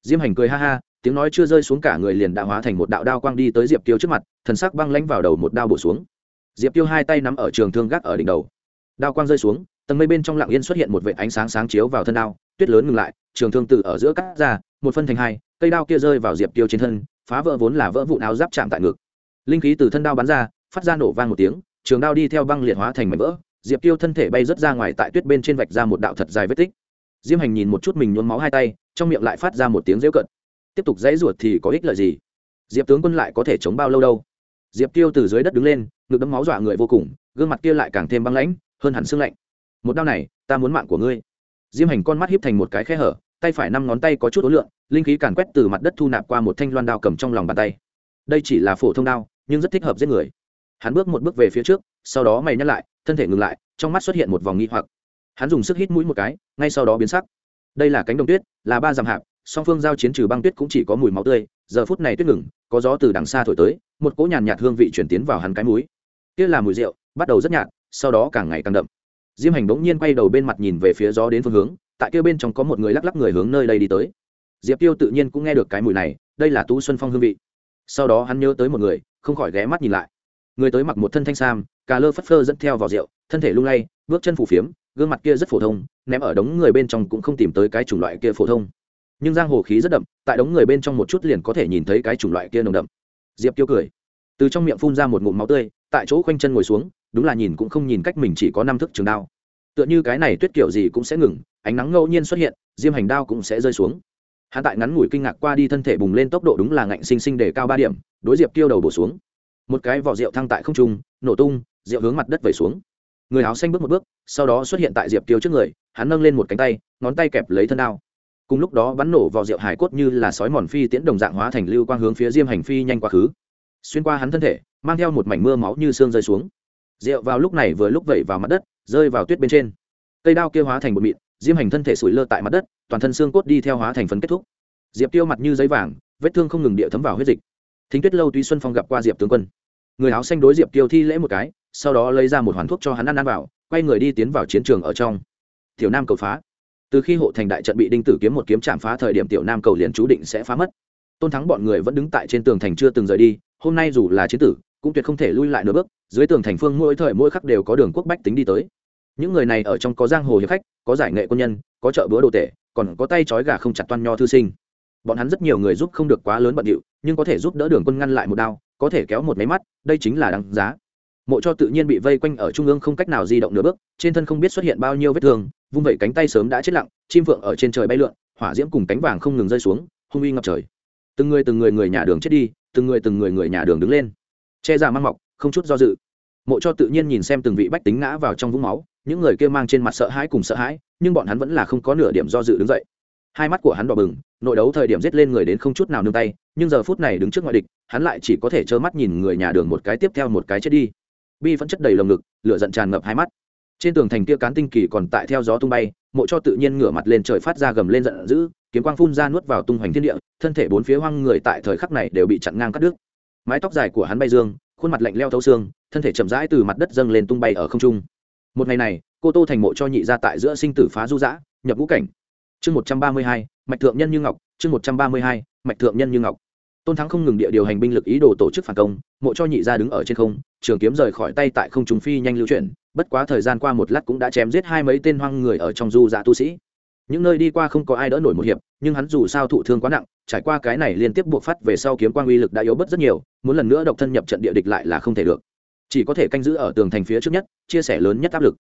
Diêm hành cười ha ha tiếng nói chưa rơi xuống cả người liền đã hóa thành một đạo đao quang đi tới diệp tiêu trước mặt, thần sắc băng lãnh vào đầu một đao bổ xuống. Diệp tiêu hai tay nắm ở trường thương gác ở đỉnh đầu. Đao quang rơi xuống, tầng mây bên trong lặng yên xuất hiện một vệ ánh sáng sáng chiếu vào thân đao, tuyết lớn ngừng lại, trường thương từ ở giữa cắt ra, một phân thành hai, cây đao kia rơi vào diệp tiêu trên thân, phá vỡ vốn là vỡ vụn áo giáp chạm tại ngực. Linh khí từ thân đao bắn ra, phát ra nổ vang một tiếng, trường đao đi theo băng liệt hóa thành mảnh vỡ, diệp tiêu thân thể bay rớt ra ngoài tại tuyết bên trên vạch ra một đạo thật dài vết tích. Diêm hành nhìn một chút mình nhuốm máu hai tay, trong miệng lại phát ra một tiếng rêu cận tiếp tục dãy ruột thì có ích lợi gì? Diệp tướng quân lại có thể chống bao lâu đâu? Diệp tiêu từ dưới đất đứng lên, ngực đấm máu dọa người vô cùng, gương mặt kia lại càng thêm băng lãnh, hơn hẳn xương lạnh. Một đau này, ta muốn mạng của ngươi. Diêm hành con mắt hiếp thành một cái khe hở, tay phải năm ngón tay có chút ối lượng linh khí càn quét từ mặt đất thu nạp qua một thanh loan đao cầm trong lòng bàn tay. Đây chỉ là phổ thông đao, nhưng rất thích hợp giết người. Hắn bước một bước về phía trước, sau đó mày nhắc lại, thân thể ngừng lại, trong mắt xuất hiện một vòng nghi hoặc. Hắn dùng sức hít mũi một cái, ngay sau đó biến sắc. Đây là cánh đồng tuyết, là ba dặm hạp song phương giao chiến trừ băng tuyết cũng chỉ có mùi máu tươi, giờ phút này tuyết ngừng, có gió từ đằng xa thổi tới, một cỗ nhàn nhạt hương vị chuyển tiến vào hắn cái mũi. Kia là mùi rượu, bắt đầu rất nhạt, sau đó càng ngày càng đậm. Diêm hành bỗng nhiên quay đầu bên mặt nhìn về phía gió đến phương hướng, tại kia bên trong có một người lắc lắc người hướng nơi đây đi tới. Diệp tiêu tự nhiên cũng nghe được cái mùi này, đây là tú xuân phong hương vị. Sau đó hắn nhớ tới một người, không khỏi ghé mắt nhìn lại. Người tới mặc một thân thanh sam, cà lơ phất phơ dẫn theo vào rượu, thân thể lung lay, bước chân phủ phiếm, gương mặt kia rất phổ thông, ném ở đống người bên trong cũng không tìm tới cái chủng loại kia phổ thông nhưng giang hồ khí rất đậm, tại đống người bên trong một chút liền có thể nhìn thấy cái chủng loại kia nồng đậm. Diệp tiêu cười. Từ trong miệng phun ra một ngụm máu tươi, tại chỗ khoanh chân ngồi xuống, đúng là nhìn cũng không nhìn cách mình chỉ có năm thức trường đao. Tựa như cái này tuyết kiểu gì cũng sẽ ngừng, ánh nắng ngẫu nhiên xuất hiện, diêm hành đao cũng sẽ rơi xuống. Hắn tại ngắn ngủi kinh ngạc qua đi thân thể bùng lên tốc độ đúng là ngạnh sinh sinh để cao ba điểm, đối diệp tiêu đầu bổ xuống. Một cái vỏ rượu thăng tại không trung, nổ tung, rượu hướng mặt đất vẩy xuống. Người áo xanh bước một bước, sau đó xuất hiện tại diệp tiêu trước người, hắn nâng lên một cánh tay, ngón tay kẹp lấy thân đao cùng lúc đó bắn nổ vào rượu hải cốt như là sói mòn phi tiễn đồng dạng hóa thành lưu quang hướng phía diêm hành phi nhanh quá khứ. Xuyên qua hắn thân thể, mang theo một mảnh mưa máu như xương rơi xuống. Rượu vào lúc này vừa lúc vẩy vào mặt đất, rơi vào tuyết bên trên. Cây đao kia hóa thành một mịn, diêm hành thân thể sủi lơ tại mặt đất, toàn thân xương cốt đi theo hóa thành phấn kết thúc. Diệp tiêu mặt như giấy vàng, vết thương không ngừng địa thấm vào huyết dịch. Thính tuyết lâu tuy xuân phong gặp qua diệp tướng quân. Người áo xanh đối diệp tiêu thi lễ một cái, sau đó lấy ra một hoàn thuốc cho hắn ăn ăn vào, quay người đi tiến vào chiến trường ở trong. Tiểu nam cầu phá từ khi hộ thành đại trận bị đinh tử kiếm một kiếm chạm phá thời điểm tiểu nam cầu liền chú định sẽ phá mất. Tôn thắng bọn người vẫn đứng tại trên tường thành chưa từng rời đi, hôm nay dù là chiến tử, cũng tuyệt không thể lui lại nửa bước, dưới tường thành phương mỗi thời mỗi khắc đều có đường quốc bách tính đi tới. Những người này ở trong có giang hồ hiệp khách, có giải nghệ quân nhân, có chợ búa đồ tể, còn có tay trói gà không chặt toan nho thư sinh. Bọn hắn rất nhiều người giúp không được quá lớn bận điệu, nhưng có thể giúp đỡ đường quân ngăn lại một đao, có thể kéo một máy mắt, đây chính là đáng giá mộ cho tự nhiên bị vây quanh ở trung ương không cách nào di động nửa bước, trên thân không biết xuất hiện bao nhiêu vết thương, vung vẩy cánh tay sớm đã chết lặng, chim vượng ở trên trời bay lượn, hỏa diễm cùng cánh vàng không ngừng rơi xuống, hung uy ngập trời. Từng người từng người người nhà đường chết đi, từng người từng người người nhà đường đứng lên. Che ra mang mọc, không chút do dự. Mộ cho tự nhiên nhìn xem từng vị bách tính ngã vào trong vũng máu, những người kia mang trên mặt sợ hãi cùng sợ hãi, nhưng bọn hắn vẫn là không có nửa điểm do dự đứng dậy. Hai mắt của hắn đỏ bừng, nội đấu thời điểm giết lên người đến không chút nào nương tay, nhưng giờ phút này đứng trước ngoại địch, hắn lại chỉ có thể trơ mắt nhìn người nhà đường một cái tiếp theo một cái chết đi bi vẫn chất đầy lồng ngực, lửa giận tràn ngập hai mắt. Trên tường thành kia cán tinh kỳ còn tại theo gió tung bay, mộ cho tự nhiên ngửa mặt lên trời phát ra gầm lên giận dữ, kiếm quang phun ra nuốt vào tung hoành thiên địa, thân thể bốn phía hoang người tại thời khắc này đều bị chặn ngang cắt đứt. Mái tóc dài của hắn bay dương, khuôn mặt lạnh leo thấu xương, thân thể chậm rãi từ mặt đất dâng lên tung bay ở không trung. Một ngày này, cô tô thành mộ cho nhị ra tại giữa sinh tử phá du dã, nhập ngũ cảnh. Chương một trăm ba mươi hai, mạch thượng nhân như ngọc, chương một trăm ba mươi hai, mạch thượng nhân như ngọc tôn thắng không ngừng địa điều hành binh lực ý đồ tổ chức phản công, mộ cho nhị ra đứng ở trên không, trường kiếm rời khỏi tay tại không trùng phi nhanh lưu chuyển, bất quá thời gian qua một lát cũng đã chém giết hai mấy tên hoang người ở trong du dạ tu sĩ. Những nơi đi qua không có ai đỡ nổi một hiệp, nhưng hắn dù sao thụ thương quá nặng, trải qua cái này liên tiếp buộc phát về sau kiếm quang uy lực đã yếu bớt rất nhiều, muốn lần nữa độc thân nhập trận địa địch lại là không thể được. Chỉ có thể canh giữ ở tường thành phía trước nhất, chia sẻ lớn nhất áp lực.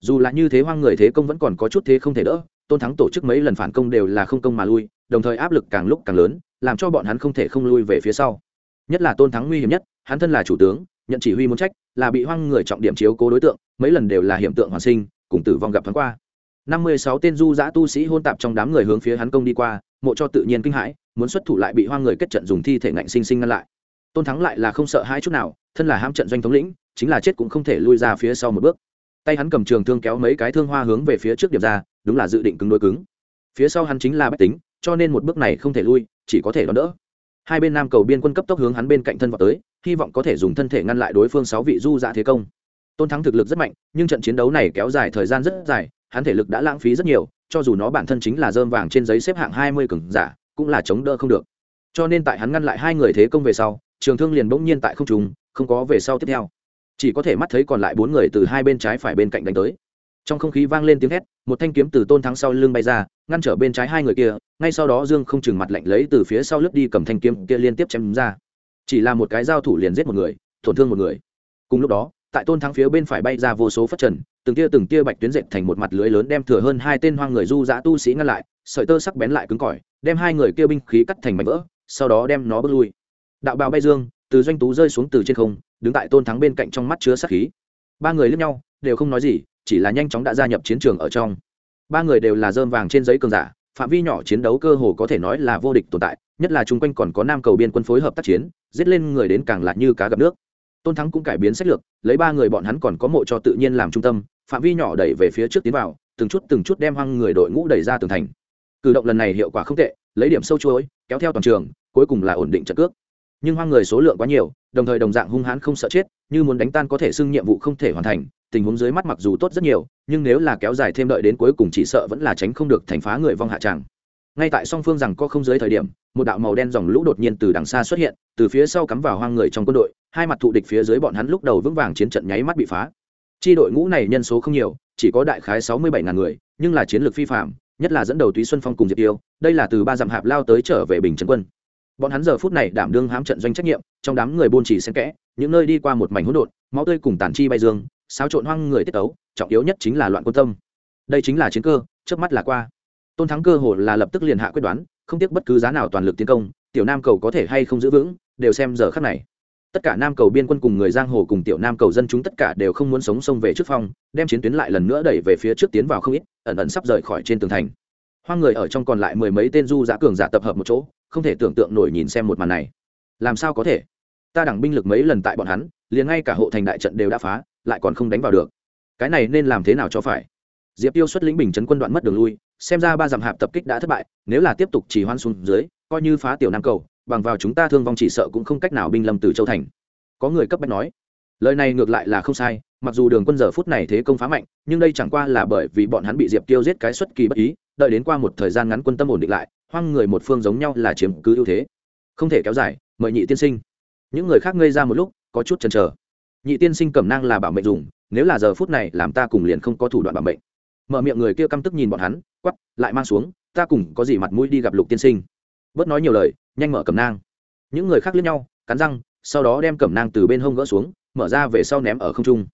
Dù là như thế hoang người thế công vẫn còn có chút thế không thể đỡ, tôn thắng tổ chức mấy lần phản công đều là không công mà lui, đồng thời áp lực càng lúc càng lớn làm cho bọn hắn không thể không lui về phía sau. Nhất là tôn thắng nguy hiểm nhất, hắn thân là chủ tướng, nhận chỉ huy muốn trách, là bị hoang người trọng điểm chiếu cố đối tượng, mấy lần đều là hiện tượng hoàn sinh, cùng tử vong gặp thoáng qua. Năm mươi sáu tên du giã tu sĩ hôn tạp trong đám người hướng phía hắn công đi qua, mộ cho tự nhiên kinh hãi, muốn xuất thủ lại bị hoang người kết trận dùng thi thể ngạnh sinh sinh ngăn lại. Tôn thắng lại là không sợ hai chút nào, thân là ham trận doanh thống lĩnh, chính là chết cũng không thể lui ra phía sau một bước. Tay hắn cầm trường thương kéo mấy cái thương hoa hướng về phía trước điểm ra, đúng là dự định cứng đối cứng. Phía sau hắn chính là bách tính, cho nên một bước này không thể lui chỉ có thể đón đỡ. Hai bên nam cầu biên quân cấp tốc hướng hắn bên cạnh thân vào tới, hy vọng có thể dùng thân thể ngăn lại đối phương sáu vị du dạ thế công. Tôn thắng thực lực rất mạnh, nhưng trận chiến đấu này kéo dài thời gian rất dài, hắn thể lực đã lãng phí rất nhiều, cho dù nó bản thân chính là dơm vàng trên giấy xếp hạng hai mươi cường giả, cũng là chống đỡ không được. Cho nên tại hắn ngăn lại hai người thế công về sau, trường thương liền bỗng nhiên tại không trùng không có về sau tiếp theo. Chỉ có thể mắt thấy còn lại bốn người từ hai bên trái phải bên cạnh đánh tới trong không khí vang lên tiếng hét, một thanh kiếm từ tôn thắng sau lưng bay ra, ngăn trở bên trái hai người kia, ngay sau đó dương không chừng mặt lạnh lấy từ phía sau lướt đi cầm thanh kiếm kia liên tiếp chém ra. Chỉ là một cái giao thủ liền giết một người, tổn thương một người. Cùng lúc đó, tại tôn thắng phía bên phải bay ra vô số phất trần, từng tia từng tia bạch tuyến dệt thành một mặt lưới lớn đem thừa hơn hai tên hoang người du dã tu sĩ ngăn lại, sợi tơ sắc bén lại cứng cỏi, đem hai người kia binh khí cắt thành mảnh vỡ, sau đó đem nó bước lui. Đạo bào bay dương, từ doanh tú rơi xuống từ trên không, đứng tại tôn thắng bên cạnh trong mắt chứa sát khí. Ba người lướt nhau, đều không nói gì chỉ là nhanh chóng đã gia nhập chiến trường ở trong. Ba người đều là dơm vàng trên giấy cường giả, phạm vi nhỏ chiến đấu cơ hồ có thể nói là vô địch tồn tại, nhất là chung quanh còn có nam cầu biên quân phối hợp tác chiến, giết lên người đến càng lạ như cá gặp nước. Tôn thắng cũng cải biến sách lược, lấy ba người bọn hắn còn có mộ cho tự nhiên làm trung tâm, phạm vi nhỏ đẩy về phía trước tiến vào, từng chút từng chút đem hoang người đội ngũ đẩy ra tường thành. Cử động lần này hiệu quả không tệ, lấy điểm sâu chuối kéo theo toàn trường, cuối cùng là ổn định trận cước. Nhưng hoang người số lượng quá nhiều, đồng thời đồng dạng hung hãn không sợ chết, như muốn đánh tan có thể xưng nhiệm vụ không thể hoàn thành tình huống dưới mắt mặc dù tốt rất nhiều, nhưng nếu là kéo dài thêm đợi đến cuối cùng chỉ sợ vẫn là tránh không được thành phá người vong hạ tràng. Ngay tại song phương rằng có không dưới thời điểm, một đạo màu đen dòng lũ đột nhiên từ đằng xa xuất hiện, từ phía sau cắm vào hoang người trong quân đội, hai mặt thụ địch phía dưới bọn hắn lúc đầu vững vàng chiến trận nháy mắt bị phá. Chi đội ngũ này nhân số không nhiều, chỉ có đại khái sáu mươi bảy ngàn người, nhưng là chiến lược phi phạm, nhất là dẫn đầu túy xuân phong cùng diệp tiêu, đây là từ ba dặm hạp lao tới trở về bình trấn quân. Bọn hắn giờ phút này đảm đương hám trận doanh trách nhiệm, trong đám người buôn chỉ xen kẽ, những nơi đi qua một mảnh hỗn độn, máu tươi cùng tàn chi bay dương xáo trộn hoang người tiết tấu, trọng yếu nhất chính là loạn quân tâm. Đây chính là chiến cơ trước mắt là qua. Tôn thắng cơ hồ là lập tức liền hạ quyết đoán, không tiếc bất cứ giá nào toàn lực tiến công, tiểu nam cầu có thể hay không giữ vững, đều xem giờ khắc này. Tất cả nam cầu biên quân cùng người giang hồ cùng tiểu nam cầu dân chúng tất cả đều không muốn sống sông về trước phong, đem chiến tuyến lại lần nữa đẩy về phía trước tiến vào không ít, ẩn ẩn sắp rời khỏi trên tường thành. Hoang người ở trong còn lại mười mấy tên du giã cường giả tập hợp một chỗ, không thể tưởng tượng nổi nhìn xem một màn này. Làm sao có thể? Ta đẳng binh lực mấy lần tại bọn hắn, liền ngay cả hộ thành đại trận đều đã phá lại còn không đánh vào được. Cái này nên làm thế nào cho phải? Diệp tiêu xuất lĩnh bình chấn quân đoạn mất đường lui, xem ra ba dặm hạp tập kích đã thất bại, nếu là tiếp tục chỉ hoan xuống dưới, coi như phá tiểu nam cầu, bằng vào chúng ta thương vong chỉ sợ cũng không cách nào binh lâm từ châu thành. Có người cấp bách nói, lời này ngược lại là không sai, mặc dù đường quân giờ phút này thế công phá mạnh, nhưng đây chẳng qua là bởi vì bọn hắn bị diệp tiêu giết cái xuất kỳ bất ý, đợi đến qua một thời gian ngắn quân tâm ổn định lại, hoang người một phương giống nhau là chiếm cứ ưu thế. Không thể kéo dài, mời nhị tiên sinh. Những người khác ngây ra một lúc, có chút chần chờ nhị tiên sinh cẩm nang là bảo mệnh dùng, nếu là giờ phút này làm ta cùng liền không có thủ đoạn bảo mệnh. Mở miệng người kia căm tức nhìn bọn hắn, quắp, lại mang xuống, ta cùng có gì mặt mũi đi gặp lục tiên sinh. Bớt nói nhiều lời, nhanh mở cẩm nang. Những người khác lướt nhau, cắn răng, sau đó đem cẩm nang từ bên hông gỡ xuống, mở ra về sau ném ở không trung.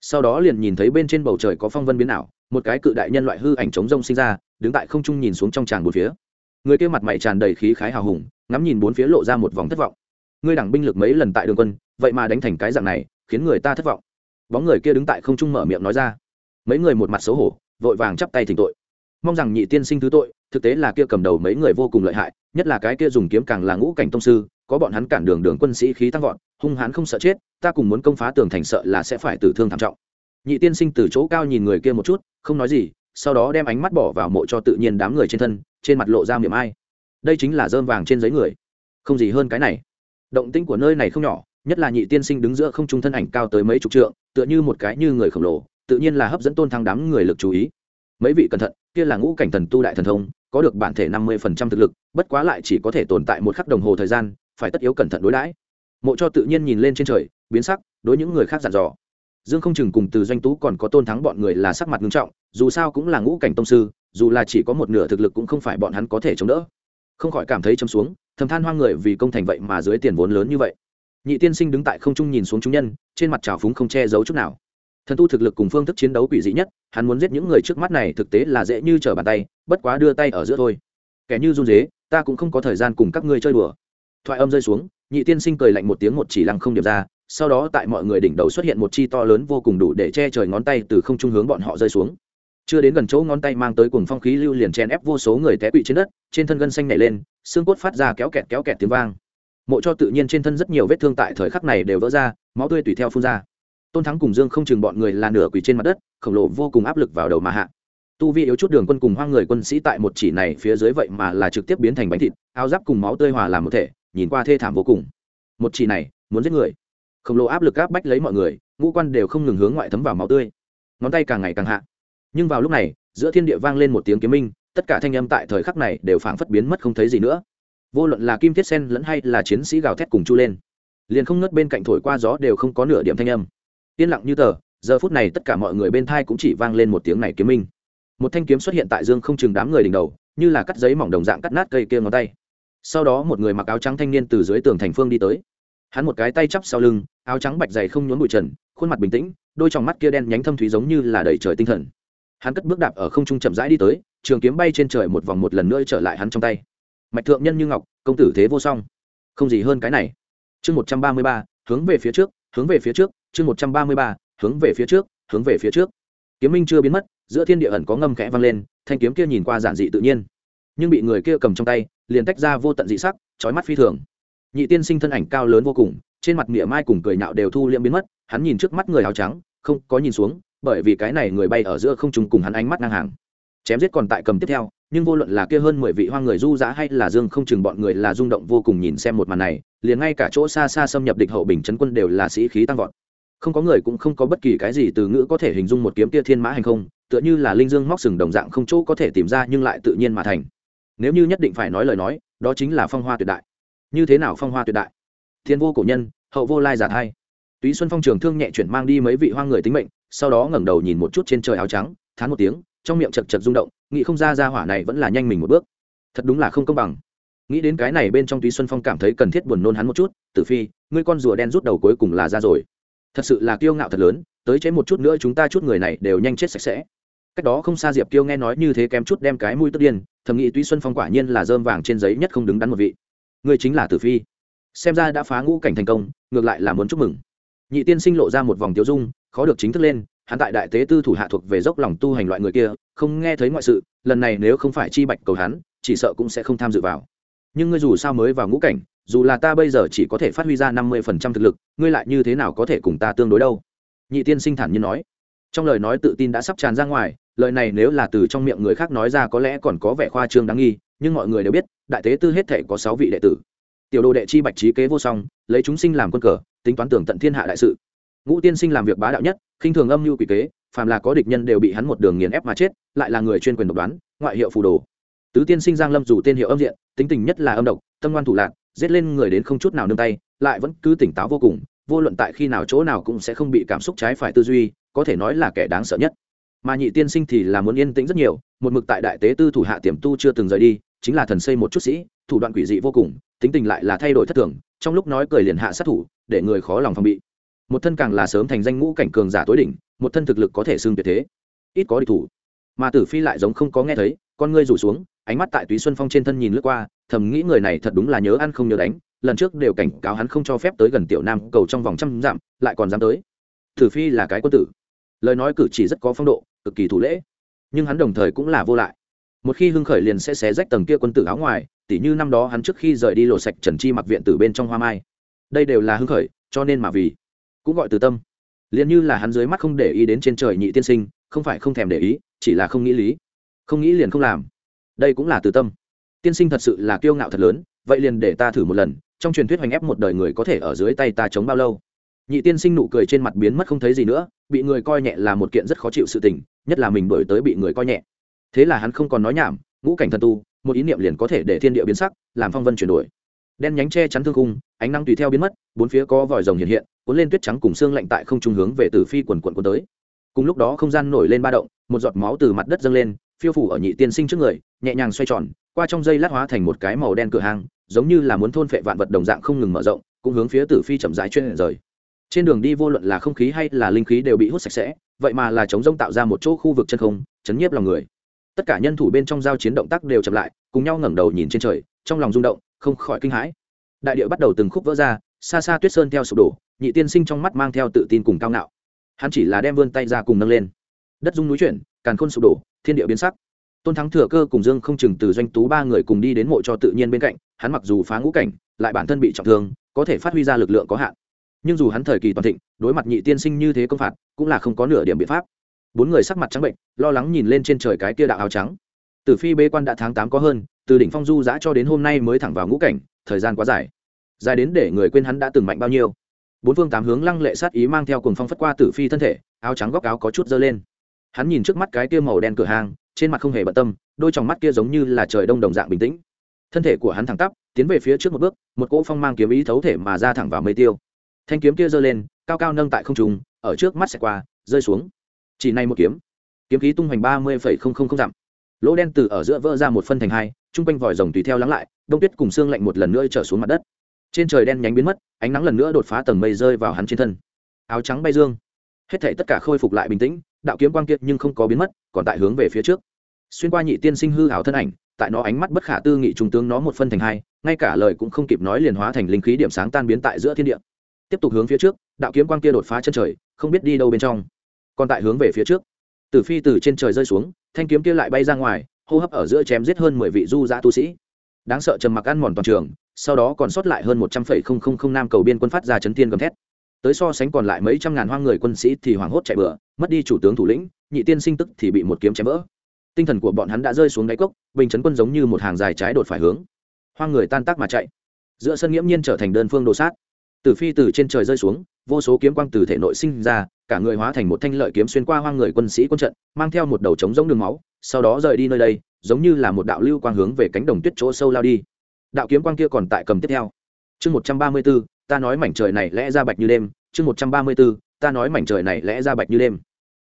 Sau đó liền nhìn thấy bên trên bầu trời có phong vân biến ảo, một cái cự đại nhân loại hư ảnh chống rông sinh ra, đứng tại không trung nhìn xuống trong tràng bốn phía. Người kia mặt mày tràn đầy khí khái hào hùng, ngắm nhìn bốn phía lộ ra một vòng thất vọng. Ngươi đẳng binh lực mấy lần tại đường quân, vậy mà đánh thành cái dạng này khiến người ta thất vọng. Bóng người kia đứng tại không trung mở miệng nói ra. Mấy người một mặt xấu hổ, vội vàng chắp tay thỉnh tội. Mong rằng nhị tiên sinh thứ tội, thực tế là kia cầm đầu mấy người vô cùng lợi hại, nhất là cái kia dùng kiếm càng là ngũ cảnh tông sư, có bọn hắn cản đường đường quân sĩ khí tăng vọt, hung hãn không sợ chết, ta cùng muốn công phá tường thành sợ là sẽ phải tử thương thảm trọng. Nhị tiên sinh từ chỗ cao nhìn người kia một chút, không nói gì, sau đó đem ánh mắt bỏ vào mộ cho tự nhiên đám người trên thân, trên mặt lộ ra miệng ai. Đây chính là dơm vàng trên giấy người. Không gì hơn cái này. Động tĩnh của nơi này không nhỏ nhất là nhị tiên sinh đứng giữa không trung thân ảnh cao tới mấy chục trượng, tựa như một cái như người khổng lồ, tự nhiên là hấp dẫn tôn thăng đám người lực chú ý. Mấy vị cẩn thận, kia là ngũ cảnh thần tu đại thần thông, có được bản thể năm mươi phần trăm thực lực, bất quá lại chỉ có thể tồn tại một khắc đồng hồ thời gian, phải tất yếu cẩn thận đối đãi. Mộ cho tự nhiên nhìn lên trên trời, biến sắc, đối những người khác dặn dò. Dương không chừng cùng từ doanh tú còn có tôn thắng bọn người là sắc mặt nghiêm trọng, dù sao cũng là ngũ cảnh tông sư, dù là chỉ có một nửa thực lực cũng không phải bọn hắn có thể chống đỡ. Không khỏi cảm thấy chấm xuống, thầm than hoang người vì công thành vậy mà dưới tiền vốn lớn như vậy nhị tiên sinh đứng tại không trung nhìn xuống chúng nhân, trên mặt trào phúng không che giấu chút nào. Thần tu thực lực cùng phương thức chiến đấu quỷ dị nhất, hắn muốn giết những người trước mắt này thực tế là dễ như trở bàn tay, bất quá đưa tay ở giữa thôi. Kẻ như run dế, ta cũng không có thời gian cùng các ngươi chơi đùa. Thoại âm rơi xuống, nhị tiên sinh cười lạnh một tiếng một chỉ lăng không điểm ra, sau đó tại mọi người đỉnh đầu xuất hiện một chi to lớn vô cùng đủ để che trời ngón tay từ không trung hướng bọn họ rơi xuống. Chưa đến gần chỗ ngón tay mang tới cùng phong khí lưu liền chen ép vô số người té quỵ trên đất, trên thân gân xanh nảy lên, xương cốt phát ra kéo kẹt kéo kẹt tiếng vang mộ cho tự nhiên trên thân rất nhiều vết thương tại thời khắc này đều vỡ ra, máu tươi tùy theo phun ra. Tôn thắng cùng dương không chừng bọn người là nửa quỳ trên mặt đất, khổng lồ vô cùng áp lực vào đầu mà hạ. Tu vi yếu chút đường quân cùng hoang người quân sĩ tại một chỉ này phía dưới vậy mà là trực tiếp biến thành bánh thịt, áo giáp cùng máu tươi hòa làm một thể, nhìn qua thê thảm vô cùng. Một chỉ này, muốn giết người. Khổng lồ áp lực áp bách lấy mọi người, ngũ quan đều không ngừng hướng ngoại thấm vào máu tươi. Ngón tay càng ngày càng hạ. Nhưng vào lúc này, giữa thiên địa vang lên một tiếng kiếm minh, tất cả thanh âm tại thời khắc này đều phảng phất biến mất không thấy gì nữa vô luận là kim thiết sen lẫn hay là chiến sĩ gào thét cùng chu lên, liền không ngớt bên cạnh thổi qua gió đều không có nửa điểm thanh âm. Yên lặng như tờ, giờ phút này tất cả mọi người bên thai cũng chỉ vang lên một tiếng này kiếm minh. Một thanh kiếm xuất hiện tại dương không chừng đám người đỉnh đầu, như là cắt giấy mỏng đồng dạng cắt nát cây kia ngón tay. Sau đó một người mặc áo trắng thanh niên từ dưới tường thành phương đi tới. Hắn một cái tay chắp sau lưng, áo trắng bạch dày không nhốn bụi trần, khuôn mặt bình tĩnh, đôi trong mắt kia đen nhánh thâm thúy giống như là đầy trời tinh thần. Hắn cất bước đạp ở không trung chậm rãi đi tới, trường kiếm bay trên trời một vòng một lần nữa trở lại hắn trong tay mạch thượng nhân như ngọc, công tử thế vô song. Không gì hơn cái này. Chương một trăm ba mươi ba, hướng về phía trước, hướng về phía trước, chương một trăm ba mươi ba, hướng về phía trước, hướng về phía trước. Kiếm minh chưa biến mất, giữa thiên địa ẩn có ngâm khẽ vang lên, thanh kiếm kia nhìn qua giản dị tự nhiên. Nhưng bị người kia cầm trong tay, liền tách ra vô tận dị sắc, trói mắt phi thường. Nhị tiên sinh thân ảnh cao lớn vô cùng, trên mặt mỉa mai cùng cười nhạo đều thu liễm biến mất, hắn nhìn trước mắt người áo trắng, không có nhìn xuống, bởi vì cái này người bay ở giữa không trùng cùng hắn ánh mắt ngang hàng. Chém giết còn tại cầm tiếp theo nhưng vô luận là kia hơn mười vị hoang người du dã hay là dương không chừng bọn người là rung động vô cùng nhìn xem một màn này, liền ngay cả chỗ xa xa xâm nhập địch hậu bình chấn quân đều là sĩ khí tăng vọt. Không có người cũng không có bất kỳ cái gì từ ngữ có thể hình dung một kiếm tia thiên mã hành không, tựa như là linh dương móc sừng đồng dạng không chỗ có thể tìm ra nhưng lại tự nhiên mà thành. Nếu như nhất định phải nói lời nói, đó chính là phong hoa tuyệt đại. Như thế nào phong hoa tuyệt đại? Thiên vô cổ nhân, hậu vô lai giả thai. Túy xuân phong trường thương nhẹ chuyển mang đi mấy vị hoang người tính mệnh, sau đó ngẩng đầu nhìn một chút trên trời áo trắng, thán một tiếng, trong miệng chật chật rung động nghĩ không ra ra hỏa này vẫn là nhanh mình một bước. Thật đúng là không công bằng. Nghĩ đến cái này bên trong túy xuân phong cảm thấy cần thiết buồn nôn hắn một chút, tử phi, ngươi con rùa đen rút đầu cuối cùng là ra rồi. Thật sự là kiêu ngạo thật lớn, tới chế một chút nữa chúng ta chút người này đều nhanh chết sạch sẽ. Cách đó không xa diệp kiêu nghe nói như thế kém chút đem cái mũi tức điên, thầm nghĩ túy xuân phong quả nhiên là dơm vàng trên giấy nhất không đứng đắn một vị. Ngươi chính là tử phi. Xem ra đã phá ngũ cảnh thành công, ngược lại là muốn chúc mừng. Nhị tiên sinh lộ ra một vòng tiêu dung, khó được chính thức lên hắn tại đại tế tư thủ hạ thuộc về dốc lòng tu hành loại người kia, không nghe thấy ngoại sự, lần này nếu không phải chi bạch cầu hắn, chỉ sợ cũng sẽ không tham dự vào. Nhưng ngươi dù sao mới vào ngũ cảnh, dù là ta bây giờ chỉ có thể phát huy ra năm mươi phần trăm thực lực, ngươi lại như thế nào có thể cùng ta tương đối đâu? Nhị tiên sinh thản nhiên nói. Trong lời nói tự tin đã sắp tràn ra ngoài, lời này nếu là từ trong miệng người khác nói ra có lẽ còn có vẻ khoa trương đáng nghi, nhưng mọi người đều biết, đại tế tư hết thể có sáu vị đệ tử. Tiểu đồ đệ chi bạch trí kế vô song, lấy chúng sinh làm quân cờ, tính toán tưởng tận thiên hạ đại sự ngũ tiên sinh làm việc bá đạo nhất, khinh thường âm mưu quỷ kế, phàm là có địch nhân đều bị hắn một đường nghiền ép mà chết, lại là người chuyên quyền độc đoán, ngoại hiệu phù đồ. Tứ tiên sinh giang lâm dù tên hiệu âm diện, tính tình nhất là âm độc, tâm ngoan thủ lạc, giết lên người đến không chút nào nương tay, lại vẫn cứ tỉnh táo vô cùng, vô luận tại khi nào chỗ nào cũng sẽ không bị cảm xúc trái phải tư duy, có thể nói là kẻ đáng sợ nhất. Mà nhị tiên sinh thì là muốn yên tĩnh rất nhiều, một mực tại đại tế tư thủ hạ tiềm tu chưa từng rời đi, chính là thần xây một chút sĩ, thủ đoạn quỷ dị vô cùng, tính tình lại là thay đổi thất thường, trong lúc nói cười liền hạ sát thủ, để người khó lòng phòng bị một thân càng là sớm thành danh ngũ cảnh cường giả tối đỉnh, một thân thực lực có thể xưng tuyệt thế. Ít có địch thủ, mà tử phi lại giống không có nghe thấy, con ngươi rủ xuống, ánh mắt tại túy xuân phong trên thân nhìn lướt qua, thầm nghĩ người này thật đúng là nhớ ăn không nhớ đánh, lần trước đều cảnh cáo hắn không cho phép tới gần tiểu nam cầu trong vòng trăm dặm, lại còn dám tới. Tử phi là cái quân tử, lời nói cử chỉ rất có phong độ, cực kỳ thủ lễ, nhưng hắn đồng thời cũng là vô lại. Một khi hưng khởi liền sẽ xé rách tầng kia quân tử áo ngoài, tỉ như năm đó hắn trước khi rời đi lộ sạch trần chi mặc viện từ bên trong hoa mai. Đây đều là hưng khởi, cho nên mà vì cũng gọi từ tâm. Liền như là hắn dưới mắt không để ý đến trên trời nhị tiên sinh, không phải không thèm để ý, chỉ là không nghĩ lý. Không nghĩ liền không làm. Đây cũng là từ tâm. Tiên sinh thật sự là kiêu ngạo thật lớn, vậy liền để ta thử một lần, trong truyền thuyết hoành ép một đời người có thể ở dưới tay ta chống bao lâu? Nhị tiên sinh nụ cười trên mặt biến mất không thấy gì nữa, bị người coi nhẹ là một kiện rất khó chịu sự tình, nhất là mình đổi tới bị người coi nhẹ. Thế là hắn không còn nói nhảm, ngũ cảnh thần tu, một ý niệm liền có thể để thiên địa biến sắc, làm phong vân chuyển đổi đen nhánh che chắn thương cung ánh năng tùy theo biến mất, bốn phía có vòi rồng hiện hiện, cuốn lên tuyết trắng cùng xương lạnh tại không trung hướng về từ phi quần quần cuốn tới. Cùng lúc đó không gian nổi lên ba động, một giọt máu từ mặt đất dâng lên, phiêu phủ ở nhị tiên sinh trước người, nhẹ nhàng xoay tròn, qua trong dây lát hóa thành một cái màu đen cửa hàng giống như là muốn thôn phệ vạn vật đồng dạng không ngừng mở rộng, cũng hướng phía tử phi chậm rãi chuyên rời. Trên đường đi vô luận là không khí hay là linh khí đều bị hút sạch sẽ, vậy mà là chống rông tạo ra một chỗ khu vực chân không, chấn nhiếp lòng người. Tất cả nhân thủ bên trong giao chiến động tác đều chậm lại, cùng nhau ngẩng đầu nhìn trên trời, trong lòng rung động không khỏi kinh hãi. Đại địa bắt đầu từng khúc vỡ ra, xa xa tuyết sơn theo sụp đổ, nhị tiên sinh trong mắt mang theo tự tin cùng cao ngạo. Hắn chỉ là đem vươn tay ra cùng nâng lên. Đất dung núi chuyển, càn khôn sụp đổ, thiên địa biến sắc. Tôn thắng thừa cơ cùng dương không chừng từ doanh tú ba người cùng đi đến mộ cho tự nhiên bên cạnh, hắn mặc dù phá ngũ cảnh, lại bản thân bị trọng thương, có thể phát huy ra lực lượng có hạn. Nhưng dù hắn thời kỳ toàn thịnh, đối mặt nhị tiên sinh như thế công phạt, cũng là không có nửa điểm biện pháp. Bốn người sắc mặt trắng bệnh, lo lắng nhìn lên trên trời cái kia đạo áo trắng. Tử phi bế quan đã tháng tám có hơn từ đỉnh phong du giã cho đến hôm nay mới thẳng vào ngũ cảnh, thời gian quá dài. Dài đến để người quên hắn đã từng mạnh bao nhiêu. Bốn phương tám hướng lăng lệ sát ý mang theo cùng phong phất qua tử phi thân thể, áo trắng góc áo có chút dơ lên. Hắn nhìn trước mắt cái kia màu đen cửa hàng trên mặt không hề bận tâm, đôi trong mắt kia giống như là trời đông đồng dạng bình tĩnh. Thân thể của hắn thẳng tắp, tiến về phía trước một bước, một cỗ phong mang kiếm ý thấu thể mà ra thẳng vào mây tiêu. Thanh kiếm kia giơ lên, cao cao nâng tại không trùng ở trước mắt xẹt qua, rơi xuống. Chỉ này một kiếm. Kiếm khí tung hoành ba mươi phẩy không không không dặm. Lỗ đen từ ở giữa vỡ ra một phân thành hai chung quanh vòi rồng tùy theo lắng lại, đông tuyết cùng xương lạnh một lần nữa trở xuống mặt đất. Trên trời đen nhánh biến mất, ánh nắng lần nữa đột phá tầng mây rơi vào hắn trên thân. Áo trắng bay dương. Hết thể tất cả khôi phục lại bình tĩnh, đạo kiếm quang kiệt nhưng không có biến mất, còn tại hướng về phía trước. Xuyên qua nhị tiên sinh hư hảo thân ảnh, tại nó ánh mắt bất khả tư nghị trung tướng nó một phân thành hai, ngay cả lời cũng không kịp nói liền hóa thành linh khí điểm sáng tan biến tại giữa thiên địa. Tiếp tục hướng phía trước, đạo kiếm quang kia đột phá chân trời, không biết đi đâu bên trong. Còn tại hướng về phía trước. Tử phi từ trên trời rơi xuống, thanh kiếm kia lại bay ra ngoài hô hấp ở giữa chém giết hơn mười vị du giã tu sĩ. Đáng sợ trầm mặc ăn mòn toàn trường, sau đó còn sót lại hơn một trăm phẩy không không không nam cầu biên quân phát ra chấn thiên gầm thét. Tới so sánh còn lại mấy trăm ngàn hoang người quân sĩ thì hoảng hốt chạy bừa, mất đi chủ tướng thủ lĩnh, nhị tiên sinh tức thì bị một kiếm chém vỡ. Tinh thần của bọn hắn đã rơi xuống đáy cốc, bình chấn quân giống như một hàng dài trái đột phải hướng. Hoang người tan tác mà chạy. Giữa sân nghiễm nhiên trở thành đơn phương đồ sát. Từ phi từ trên trời rơi xuống, vô số kiếm quang từ thể nội sinh ra, cả người hóa thành một thanh lợi kiếm xuyên qua hoang người quân sĩ quân trận, mang theo một đầu trống giống đường máu sau đó rời đi nơi đây, giống như là một đạo lưu quang hướng về cánh đồng tuyết chỗ sâu lao đi. Đạo kiếm quang kia còn tại cầm tiếp theo. Chương một trăm ba mươi b ố ta nói mảnh trời này lẽ ra bạch như đêm. Chương một trăm ba mươi b ố ta nói mảnh trời này lẽ ra bạch như đêm.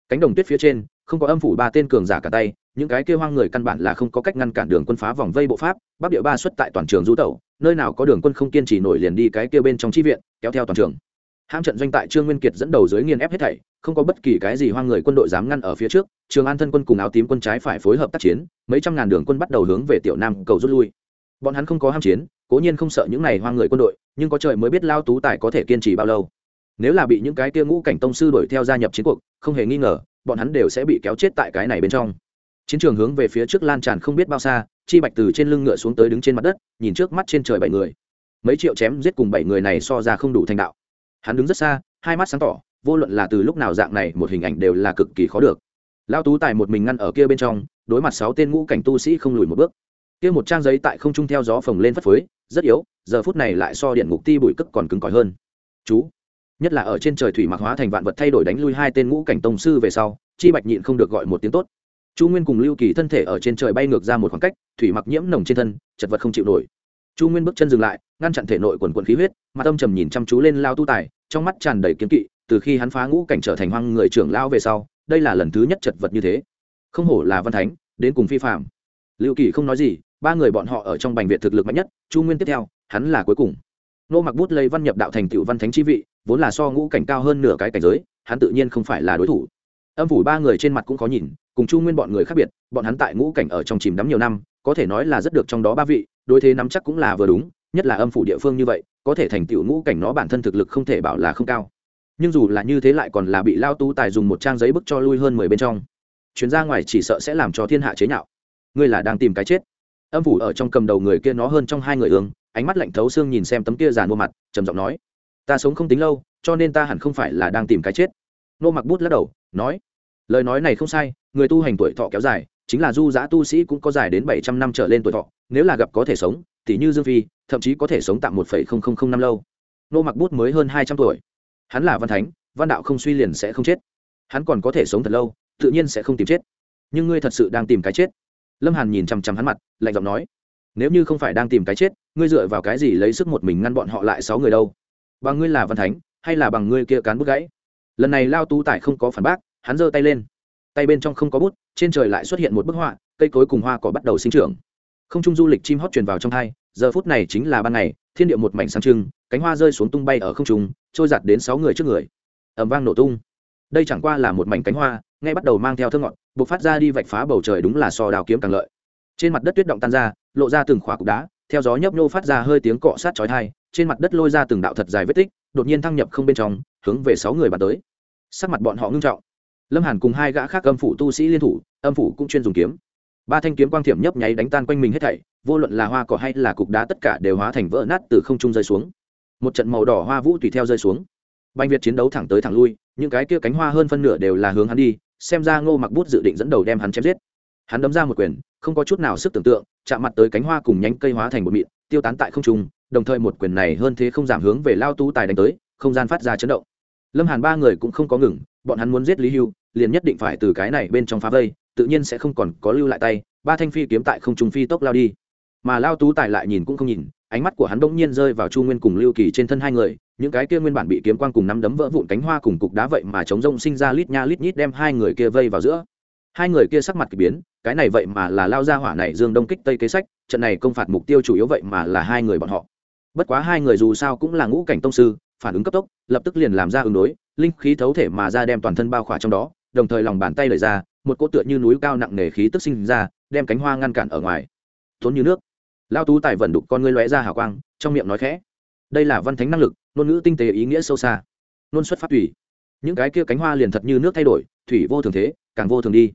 Cánh đồng tuyết phía trên, không có âm phủ ba tên cường giả cả tay, những cái kêu hoang người căn bản là không có cách ngăn cản đường quân phá vòng vây bộ pháp, bắc địa ba xuất tại toàn trường du tẩu, nơi nào có đường quân không kiên trì nổi liền đi cái kêu bên trong chi viện, kéo theo toàn trường hãm trận doanh tại trương nguyên kiệt dẫn đầu dưới nghiên ép hết thảy, không có bất kỳ cái gì hoang người quân đội dám ngăn ở phía trước, trường an thân quân cùng áo tím quân trái phải phối hợp tác chiến, mấy trăm ngàn đường quân bắt đầu hướng về tiểu nam cầu rút lui. Bọn hắn không có ham chiến, cố nhiên không sợ những này hoang người quân đội, nhưng có trời mới biết lao tú tài có thể kiên trì bao lâu. Nếu là bị những cái kia ngũ cảnh tông sư đuổi theo gia nhập chiến cuộc, không hề nghi ngờ, bọn hắn đều sẽ bị kéo chết tại cái này bên trong. Chiến trường hướng về phía trước lan tràn không biết bao xa, chi bạch từ trên lưng ngựa xuống tới đứng trên mặt đất, nhìn trước mắt trên trời bảy người. Mấy triệu chém giết cùng bảy người này so ra không đủ thành đạo hắn đứng rất xa, hai mắt sáng tỏ, vô luận là từ lúc nào dạng này, một hình ảnh đều là cực kỳ khó được. Lao tú tài một mình ngăn ở kia bên trong, đối mặt sáu tên ngũ cảnh tu sĩ không lùi một bước. Kia một trang giấy tại không trung theo gió phồng lên phất phới, rất yếu, giờ phút này lại so điện ngục ti bụi cức còn cứng cỏi hơn. Chú, nhất là ở trên trời thủy mặc hóa thành vạn vật thay đổi đánh lui hai tên ngũ cảnh tông sư về sau, chi bạch nhịn không được gọi một tiếng tốt. Chu nguyên cùng lưu kỳ thân thể ở trên trời bay ngược ra một khoảng cách, thủy mặc nhiễm nồng trên thân, chật vật không chịu nổi. Chu nguyên bước chân dừng lại, ngăn chặn thể nội quần quần khí huyết mà tâm trầm nhìn chăm chú lên lao tu tài trong mắt tràn đầy kiếm kỵ, từ khi hắn phá ngũ cảnh trở thành hoang người trưởng lao về sau, đây là lần thứ nhất chật vật như thế. Không hổ là văn thánh, đến cùng phi phạm lưu kỳ không nói gì, ba người bọn họ ở trong bành viện thực lực mạnh nhất, chu nguyên tiếp theo, hắn là cuối cùng. Nô mặc bút lây văn nhập đạo thành tựu văn thánh chi vị, vốn là so ngũ cảnh cao hơn nửa cái cảnh giới, hắn tự nhiên không phải là đối thủ. Âm phủ ba người trên mặt cũng có nhìn, cùng chu nguyên bọn người khác biệt, bọn hắn tại ngũ cảnh ở trong chìm đắm nhiều năm, có thể nói là rất được trong đó ba vị, đối thế nắm chắc cũng là vừa đúng, nhất là âm phủ địa phương như vậy có thể thành tựu ngũ cảnh nó bản thân thực lực không thể bảo là không cao. Nhưng dù là như thế lại còn là bị lao tú tài dùng một trang giấy bức cho lui hơn mười bên trong. Chuyến ra ngoài chỉ sợ sẽ làm cho thiên hạ chế nhạo. Ngươi là đang tìm cái chết. Âm phủ ở trong cầm đầu người kia nó hơn trong hai người ương, ánh mắt lạnh thấu xương nhìn xem tấm kia giàn mua mặt, trầm giọng nói, ta sống không tính lâu, cho nên ta hẳn không phải là đang tìm cái chết. Nô mặc bút lắc đầu, nói, lời nói này không sai, người tu hành tuổi thọ kéo dài, chính là du giã tu sĩ cũng có dài đến bảy trăm năm trở lên tuổi thọ, nếu là gặp có thể sống thì như dương phi thậm chí có thể sống tạm một phẩy không không không năm lâu. Nô mặc bút mới hơn hai trăm tuổi. Hắn là văn thánh, văn đạo không suy liền sẽ không chết. Hắn còn có thể sống thật lâu, tự nhiên sẽ không tìm chết. Nhưng ngươi thật sự đang tìm cái chết. Lâm hàn nhìn chằm chằm hắn mặt, lạnh giọng nói, nếu như không phải đang tìm cái chết, ngươi dựa vào cái gì lấy sức một mình ngăn bọn họ lại sáu người đâu? Bằng ngươi là văn thánh, hay là bằng ngươi kia cán bút gãy? Lần này lao tú tải không có phản bác, hắn giơ tay lên. Tay bên trong không có bút, trên trời lại xuất hiện một bức họa, cây cối cùng hoa cỏ bắt đầu sinh trưởng không trung du lịch chim hót truyền vào trong hai, giờ phút này chính là ban ngày, thiên địa một mảnh sáng trưng, cánh hoa rơi xuống tung bay ở không trung, trôi giặt đến sáu người trước người. Ẩm vang nổ tung. Đây chẳng qua là một mảnh cánh hoa, ngay bắt đầu mang theo thơ ngọn buộc phát ra đi vạch phá bầu trời đúng là so đào kiếm càng lợi. Trên mặt đất tuyết động tan ra, lộ ra từng khỏa cục đá, theo gió nhấp nhô phát ra hơi tiếng cọ sát chói thai trên mặt đất lôi ra từng đạo thật dài vết tích, đột nhiên thăng nhập không bên trong, hướng về sáu người bàn tới. Sắc mặt bọn họ ngưng trọng. Lâm hàn cùng hai gã khác âm phủ tu sĩ liên thủ, âm phủ cũng chuyên dùng kiếm ba thanh kiếm quang thiểm nhấp nháy đánh tan quanh mình hết thảy, vô luận là hoa cỏ hay là cục đá tất cả đều hóa thành vỡ nát từ không trung rơi xuống. Một trận màu đỏ hoa vũ tùy theo rơi xuống. Banh việt chiến đấu thẳng tới thẳng lui, những cái kia cánh hoa hơn phân nửa đều là hướng hắn đi, xem ra ngô mặc bút dự định dẫn đầu đem hắn chém giết. Hắn đấm ra một quyền, không có chút nào sức tưởng tượng, chạm mặt tới cánh hoa cùng nhánh cây hóa thành một mịn, tiêu tán tại không trung, đồng thời một quyền này hơn thế không giảm hướng về lao tú tài đánh tới, không gian phát ra chấn động. Lâm hàn ba người cũng không có ngừng bọn hắn muốn giết lý hưu, liền nhất định phải từ cái này bên trong phá vây, tự nhiên sẽ không còn có lưu lại tay, ba thanh phi kiếm tại không trung phi tốc lao đi. Mà lao tú tài lại nhìn cũng không nhìn, ánh mắt của hắn bỗng nhiên rơi vào chu nguyên cùng lưu kỳ trên thân hai người, những cái kia nguyên bản bị kiếm quang cùng nắm đấm vỡ vụn cánh hoa cùng cục đá vậy mà chống rông sinh ra lít nha lít nhít đem hai người kia vây vào giữa. Hai người kia sắc mặt kỳ biến, cái này vậy mà là lao ra hỏa này dương đông kích tây kế sách, trận này công phạt mục tiêu chủ yếu vậy mà là hai người bọn họ. Bất quá hai người dù sao cũng là ngũ cảnh tông sư, phản ứng cấp tốc, lập tức liền làm ra ứng đối linh khí thấu thể mà ra đem toàn thân bao khỏa trong đó, đồng thời lòng bàn tay lời ra, một cỗ tựa như núi cao nặng nề khí tức sinh ra, đem cánh hoa ngăn cản ở ngoài. Thốn như nước. Lao tú tài vận đục con ngươi lóe ra hào quang, trong miệng nói khẽ. Đây là văn thánh năng lực, ngôn ngữ tinh tế ý nghĩa sâu xa. Nôn xuất phát thủy những cái kia cánh hoa liền thật như nước thay đổi, thủy vô thường thế, càng vô thường đi.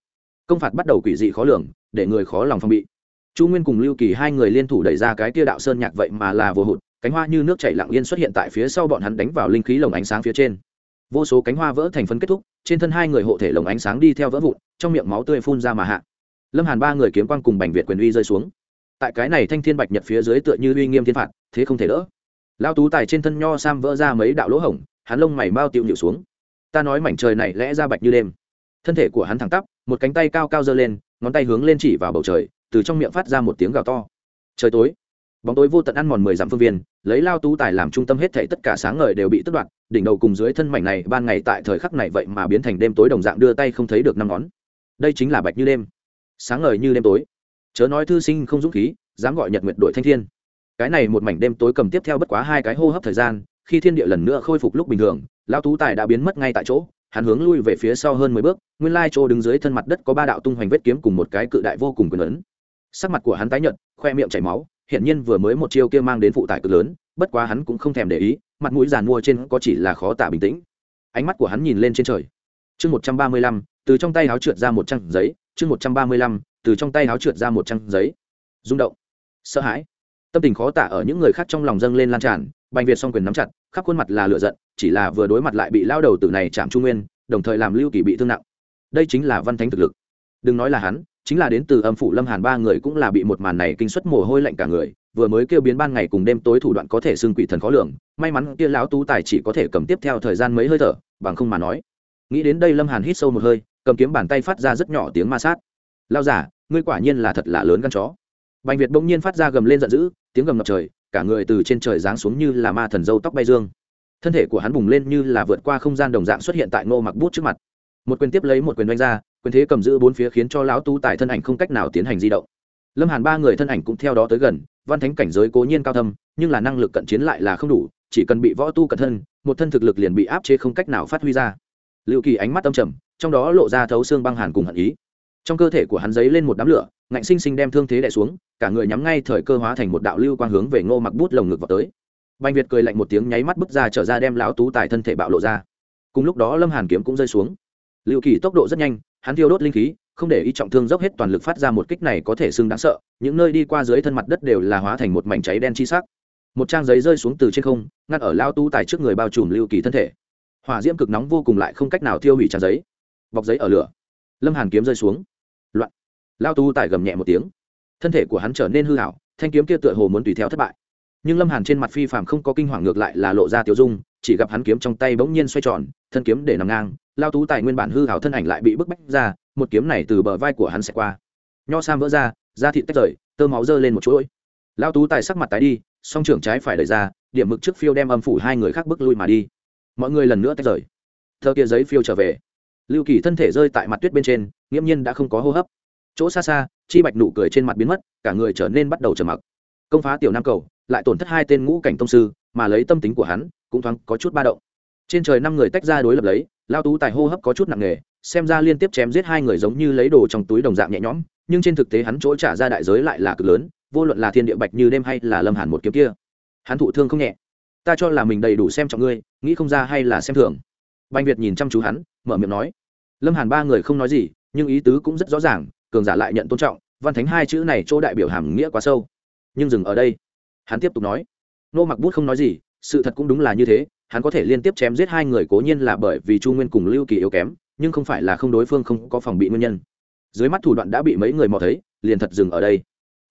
Công phạt bắt đầu quỷ dị khó lường, để người khó lòng phong bị. Chu nguyên cùng lưu kỳ hai người liên thủ đẩy ra cái kia đạo sơn nhạc vậy mà là vô hụt, cánh hoa như nước chảy lặng yên xuất hiện tại phía sau bọn hắn đánh vào linh khí lồng ánh sáng phía trên vô số cánh hoa vỡ thành phân kết thúc, trên thân hai người hộ thể lồng ánh sáng đi theo vỡ vụn, trong miệng máu tươi phun ra mà hạ. Lâm hàn ba người kiếm quang cùng bành việt quyền uy rơi xuống. Tại cái này thanh thiên bạch nhật phía dưới tựa như uy nghiêm thiên phạt, thế không thể đỡ. Lao tú tài trên thân nho sam vỡ ra mấy đạo lỗ hổng, hắn lông mày mau tiêu nhịu xuống. Ta nói mảnh trời này lẽ ra bạch như đêm. Thân thể của hắn thẳng tắp, một cánh tay cao cao giơ lên, ngón tay hướng lên chỉ vào bầu trời, từ trong miệng phát ra một tiếng gào to. Trời tối bóng tối vô tận ăn mòn mười dặm phương viên lấy lao tú tài làm trung tâm hết thảy tất cả sáng ngời đều bị tất đoạn, đỉnh đầu cùng dưới thân mảnh này ban ngày tại thời khắc này vậy mà biến thành đêm tối đồng dạng đưa tay không thấy được năm ngón. Đây chính là bạch như đêm. Sáng ngời như đêm tối. Chớ nói thư sinh không dũng khí dám gọi nhật nguyệt đội thanh thiên. Cái này một mảnh đêm tối cầm tiếp theo bất quá hai cái hô hấp thời gian khi thiên địa lần nữa khôi phục lúc bình thường lao tú tài đã biến mất ngay tại chỗ hắn hướng lui về phía sau hơn mười bước nguyên lai chỗ đứng dưới thân mặt đất có ba đạo tung hoành vết kiếm cùng một cái cự đại vô cùng quyền ấn. Sắc mặt của hắn tái nhợt khoe miệng chảy máu hiện nhiên vừa mới một chiêu kia mang đến phụ tải cực lớn, bất quá hắn cũng không thèm để ý, mặt mũi giàn mua trên có chỉ là khó tả bình tĩnh. Ánh mắt của hắn nhìn lên trên trời. Chương một trăm ba mươi lăm, từ trong tay áo trượt ra một trang giấy, chương một trăm ba mươi lăm, từ trong tay áo trượt ra một trang giấy. Rung động. Sợ hãi. Tâm tình khó tả ở những người khác trong lòng dâng lên lan tràn, bành việt song quyền nắm chặt, khắp khuôn mặt là lựa giận, chỉ là vừa đối mặt lại bị lao đầu tử này chạm trung nguyên, đồng thời làm lưu kỳ bị thương nặng. Đây chính là văn thánh thực lực. Đừng nói là hắn chính là đến từ âm phủ lâm hàn ba người cũng là bị một màn này kinh suất mồ hôi lạnh cả người, vừa mới kêu biến ban ngày cùng đêm tối thủ đoạn có thể xưng quỷ thần khó lường, may mắn kia lão tú tài chỉ có thể cầm tiếp theo thời gian mấy hơi thở, bằng không mà nói. Nghĩ đến đây lâm hàn hít sâu một hơi, cầm kiếm bàn tay phát ra rất nhỏ tiếng ma sát. Lao giả ngươi quả nhiên là thật là lớn gan chó. Bành việt bỗng nhiên phát ra gầm lên giận dữ, tiếng gầm ngập trời, cả người từ trên trời giáng xuống như là ma thần dâu tóc bay dương. Thân thể của hắn bùng lên như là vượt qua không gian đồng dạng xuất hiện tại ngô mặc bút trước mặt. Một quyền tiếp lấy một quyền đánh ra quyền thế cầm giữ bốn phía khiến cho lão tú tài thân ảnh không cách nào tiến hành di động. Lâm hàn ba người thân ảnh cũng theo đó tới gần, văn thánh cảnh giới cố nhiên cao thâm, nhưng là năng lực cận chiến lại là không đủ, chỉ cần bị võ tu cận thân, một thân thực lực liền bị áp chế không cách nào phát huy ra. Liệu kỳ ánh mắt âm trầm, trong đó lộ ra thấu xương băng hàn cùng hận ý. Trong cơ thể của hắn giấy lên một đám lửa, ngạnh sinh sinh đem thương thế đè xuống, cả người nhắm ngay thời cơ hóa thành một đạo lưu quang hướng về ngô mặc bút lồng ngực vào tới. Bành việt cười lạnh một tiếng nháy mắt bước ra trở ra đem lão tú tài thân thể bạo lộ ra. Cùng lúc đó lâm hàn kiếm cũng rơi xuống. Liệu kỳ tốc độ rất nhanh hắn thiêu đốt linh khí, không để ý trọng thương dốc hết toàn lực phát ra một kích này có thể xưng đáng sợ, những nơi đi qua dưới thân mặt đất đều là hóa thành một mảnh cháy đen chi sắc. Một trang giấy rơi xuống từ trên không, ngắt ở lao tu tài trước người bao trùm lưu kỳ thân thể. Hỏa diễm cực nóng vô cùng lại không cách nào thiêu hủy trang giấy. Bọc giấy ở lửa. Lâm hàn kiếm rơi xuống. Loạn. Lao tu tài gầm nhẹ một tiếng. Thân thể của hắn trở nên hư hảo, thanh kiếm kia tựa hồ muốn tùy theo thất bại nhưng lâm hàn trên mặt phi phạm không có kinh hoàng ngược lại là lộ ra tiêu dung chỉ gặp hắn kiếm trong tay bỗng nhiên xoay tròn thân kiếm để nằm ngang lao tú tài nguyên bản hư hảo thân ảnh lại bị bức bách ra một kiếm này từ bờ vai của hắn sẽ qua nho sam vỡ ra da thịt tách rời tơ máu dơ lên một chuỗi lao tú tài sắc mặt tái đi song trưởng trái phải đẩy ra điểm mực trước phiêu đem âm phủ hai người khác bước lui mà đi mọi người lần nữa tách rời thơ kia giấy phiêu trở về lưu kỳ thân thể rơi tại mặt tuyết bên trên nghiễm nhiên đã không có hô hấp chỗ xa xa chi bạch nụ cười trên mặt biến mất cả người trở nên bắt đầu trầm mặc công phá tiểu nam cầu lại tổn thất hai tên ngũ cảnh tông sư, mà lấy tâm tính của hắn, cũng thoáng có chút ba động. Trên trời năm người tách ra đối lập lấy, lao tú tài hô hấp có chút nặng nề, xem ra liên tiếp chém giết hai người giống như lấy đồ trong túi đồng dạng nhẹ nhõm, nhưng trên thực tế hắn chỗ trả ra đại giới lại là cực lớn, vô luận là thiên địa bạch như đêm hay là lâm hàn một kiếm kia. Hắn thụ thương không nhẹ. Ta cho là mình đầy đủ xem trọng ngươi, nghĩ không ra hay là xem thường. Banh việt nhìn chăm chú hắn, mở miệng nói. Lâm hàn ba người không nói gì, nhưng ý tứ cũng rất rõ ràng, cường giả lại nhận tôn trọng, văn thánh hai chữ này chỗ đại biểu hàm nghĩa quá sâu. Nhưng dừng ở đây hắn tiếp tục nói, nô mặc bút không nói gì, sự thật cũng đúng là như thế, hắn có thể liên tiếp chém giết hai người cố nhiên là bởi vì chu nguyên cùng lưu kỳ yếu kém, nhưng không phải là không đối phương không có phòng bị nguyên nhân. Dưới mắt thủ đoạn đã bị mấy người mò thấy, liền thật dừng ở đây.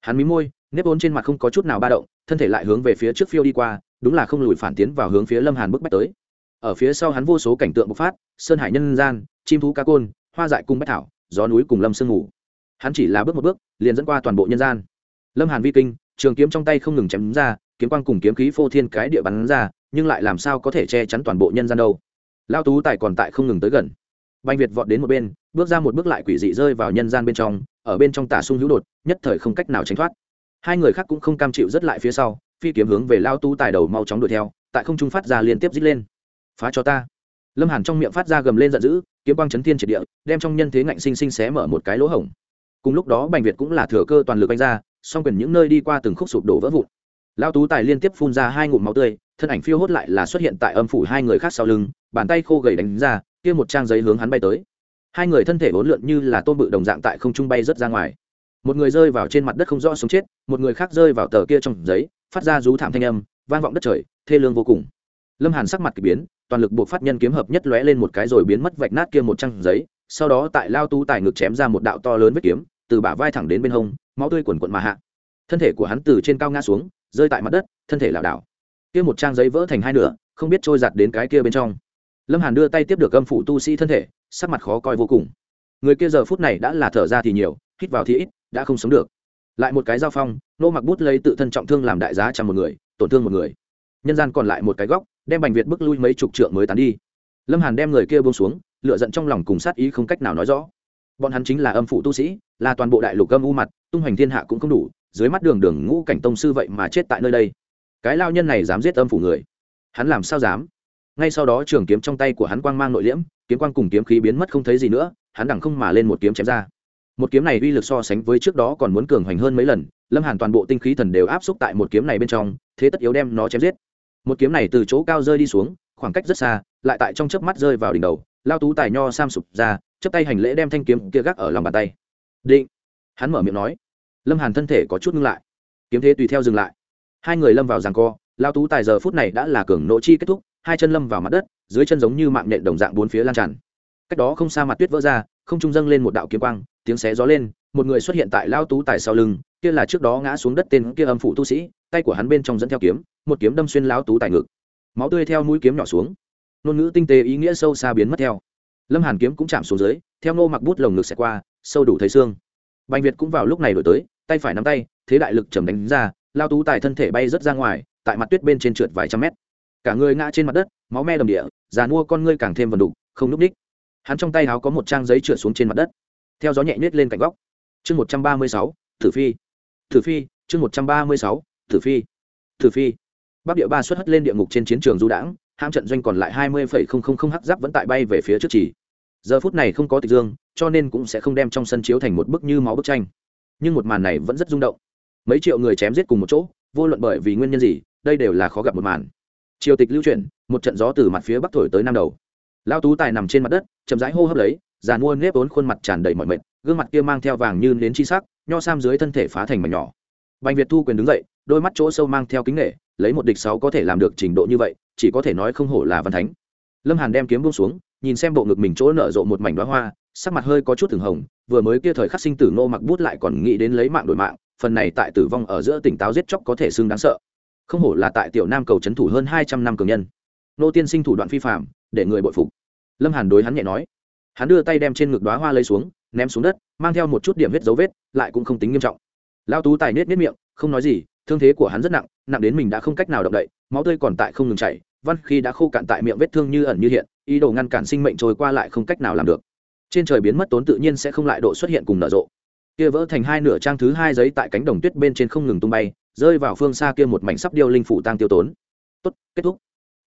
Hắn mí môi, nếp ốn trên mặt không có chút nào ba động, thân thể lại hướng về phía trước phiêu đi qua, đúng là không lùi phản tiến vào hướng phía lâm hàn bức bách tới. Ở phía sau hắn vô số cảnh tượng bộc phát, sơn hải nhân gian, chim thú cá côn, hoa dại cung bách thảo, gió núi cùng lâm sương ngủ hắn chỉ là bước một bước, liền dẫn qua toàn bộ nhân gian. Lâm hàn vi kinh trường kiếm trong tay không ngừng chém ra, kiếm quang cùng kiếm khí phô thiên cái địa bắn ra, nhưng lại làm sao có thể che chắn toàn bộ nhân gian đâu. Lao tú tài còn tại không ngừng tới gần. Banh việt vọt đến một bên, bước ra một bước lại quỷ dị rơi vào nhân gian bên trong, ở bên trong tả sung hữu đột, nhất thời không cách nào tránh thoát. Hai người khác cũng không cam chịu rất lại phía sau, phi kiếm hướng về lao tú tài đầu mau chóng đuổi theo, tại không trung phát ra liên tiếp dít lên. Phá cho ta. Lâm hàn trong miệng phát ra gầm lên giận dữ, kiếm quang chấn thiên triệt địa, đem trong nhân thế ngạnh sinh sinh xé mở một cái lỗ hổng. Cùng lúc đó bành việt cũng là thừa cơ toàn lực đánh ra song quyền những nơi đi qua từng khúc sụp đổ vỡ vụn. Lao tú tài liên tiếp phun ra hai ngụm máu tươi, thân ảnh phiêu hốt lại là xuất hiện tại âm phủ hai người khác sau lưng, bàn tay khô gầy đánh ra, kia một trang giấy hướng hắn bay tới. Hai người thân thể bốn lượn như là tôm bự đồng dạng tại không trung bay rớt ra ngoài. Một người rơi vào trên mặt đất không rõ sống chết, một người khác rơi vào tờ kia trong giấy, phát ra rú thảm thanh âm, vang vọng đất trời, thê lương vô cùng. Lâm hàn sắc mặt k ỳ biến, toàn lực buộc phát nhân kiếm hợp nhất lóe lên một cái rồi biến mất vạch nát kia một trang giấy, sau đó tại lao tú tài ngực chém ra một đạo to lớn vết kiếm, từ bả vai thẳng đến bên hông máu tươi quần quận mà hạ. Thân thể của hắn từ trên cao ngã xuống, rơi tại mặt đất, thân thể lảo đảo. Kia một trang giấy vỡ thành hai nửa, không biết trôi giặt đến cái kia bên trong. Lâm hàn đưa tay tiếp được âm phủ tu sĩ thân thể, sắc mặt khó coi vô cùng. Người kia giờ phút này đã là thở ra thì nhiều, hít vào thì ít, đã không sống được. Lại một cái giao phong, nô mặc bút lấy tự thân trọng thương làm đại giá trăm một người, tổn thương một người. Nhân gian còn lại một cái góc, đem bành việt bước lui mấy chục trượng mới tán đi. Lâm hàn đem người kia buông xuống lựa giận trong lòng cùng sát ý không cách nào nói rõ bọn hắn chính là âm phụ tu sĩ, là toàn bộ đại lục âm u mặt, tung hoành thiên hạ cũng không đủ, dưới mắt đường đường ngũ cảnh tông sư vậy mà chết tại nơi đây. Cái lao nhân này dám giết âm phủ người. Hắn làm sao dám? Ngay sau đó trường kiếm trong tay của hắn quang mang nội liễm, kiếm quang cùng kiếm khí biến mất không thấy gì nữa, hắn đằng không mà lên một kiếm chém ra. Một kiếm này uy lực so sánh với trước đó còn muốn cường hoành hơn mấy lần, lâm hàn toàn bộ tinh khí thần đều áp xúc tại một kiếm này bên trong, thế tất yếu đem nó chém giết. Một kiếm này từ chỗ cao rơi đi xuống, khoảng cách rất xa, lại tại trong chớp mắt rơi vào đỉnh đầu, lao tú tài nho sam sụp ra chấp tay hành lễ đem thanh kiếm kia gác ở lòng bàn tay. Định. Hắn mở miệng nói. Lâm hàn thân thể có chút ngưng lại. Kiếm thế tùy theo dừng lại. Hai người lâm vào giằng co, lao tú tài giờ phút này đã là cường nỗ chi kết thúc, hai chân lâm vào mặt đất, dưới chân giống như mạng nhện đồng dạng bốn phía lan tràn. Cách đó không xa mặt tuyết vỡ ra, không trung dâng lên một đạo kiếm quang, tiếng xé gió lên, một người xuất hiện tại lao tú tài sau lưng, kia là trước đó ngã xuống đất tên kia âm phụ tu sĩ, tay của hắn bên trong dẫn theo kiếm, một kiếm đâm xuyên lao tú tài ngực. Máu tươi theo mũi kiếm nhỏ xuống. Ngôn ngữ tinh tế ý nghĩa sâu xa biến mất theo lâm hàn kiếm cũng chạm xuống dưới, theo nô mặc bút lồng ngực xẹt qua, sâu đủ thấy xương. Bành việt cũng vào lúc này đổi tới, tay phải nắm tay, thế đại lực trầm đánh ra, lao tú tài thân thể bay rớt ra ngoài, tại mặt tuyết bên trên trượt vài trăm mét. Cả người ngã trên mặt đất, máu me đầm địa, già mua con ngươi càng thêm vần đục, không núp ních hắn trong tay háo có một trang giấy trượt xuống trên mặt đất. Theo gió nhẹ nhét lên cạnh góc. Chương một trăm ba mươi sáu, tử phi. Tử phi, chương một trăm ba mươi sáu, tử phi. Tử phi. Bắc địa ba xuất hất lên địa ngục trên chiến trường du đãng ham trận doanh còn lại hai mươi phẩy không không không hắc giáp vẫn tại bay về phía trước chỉ giờ phút này không có tịch dương, cho nên cũng sẽ không đem trong sân chiếu thành một bức như máu bức tranh. Nhưng một màn này vẫn rất rung động. Mấy triệu người chém giết cùng một chỗ, vô luận bởi vì nguyên nhân gì, đây đều là khó gặp một màn. Triều tịch lưu chuyển, một trận gió từ mặt phía bắc thổi tới nam đầu. Lao tú tài nằm trên mặt đất, chậm rãi hô hấp lấy giàn mua nếp ốn khuôn mặt tràn đầy mọi mệt, gương mặt kia mang theo vàng như nến chi sắc, nho sam dưới thân thể phá thành mảnh nhỏ. Bành việt thu quyền đứng dậy, đôi mắt chỗ sâu mang theo kính nghệ lấy một địch sáu có thể làm được trình độ như vậy, chỉ có thể nói không hổ là văn thánh. Lâm hàn đem kiếm buông xuống nhìn xem bộ ngực mình chỗ nở rộ một mảnh đoá hoa, sắc mặt hơi có chút thường hồng, vừa mới kia thời khắc sinh tử nô mặc bút lại còn nghĩ đến lấy mạng đổi mạng, phần này tại tử vong ở giữa tỉnh táo giết chóc có thể xưng đáng sợ. Không hổ là tại tiểu nam cầu trấn thủ hơn hai trăm năm cường nhân. Nô tiên sinh thủ đoạn phi phạm để người bội phục. Lâm hàn đối hắn nhẹ nói. Hắn đưa tay đem trên ngực đoá hoa lấy xuống, ném xuống đất, mang theo một chút điểm vết dấu vết, lại cũng không tính nghiêm trọng. Lao tú tài nết nết miệng, không nói gì, thương thế của hắn rất nặng nặng đến mình đã không cách nào động đậy, máu tươi còn tại không ngừng chảy, văn khi đã khô cạn tại miệng vết thương như ẩn như hiện ý đồ ngăn cản sinh mệnh trôi qua lại không cách nào làm được. Trên trời biến mất tốn tự nhiên sẽ không lại độ xuất hiện cùng nở rộ. Kia vỡ thành hai nửa trang thứ hai giấy tại cánh đồng tuyết bên trên không ngừng tung bay, rơi vào phương xa kia một mảnh sắp điêu linh phủ tăng tiêu tốn. Tốt, kết thúc.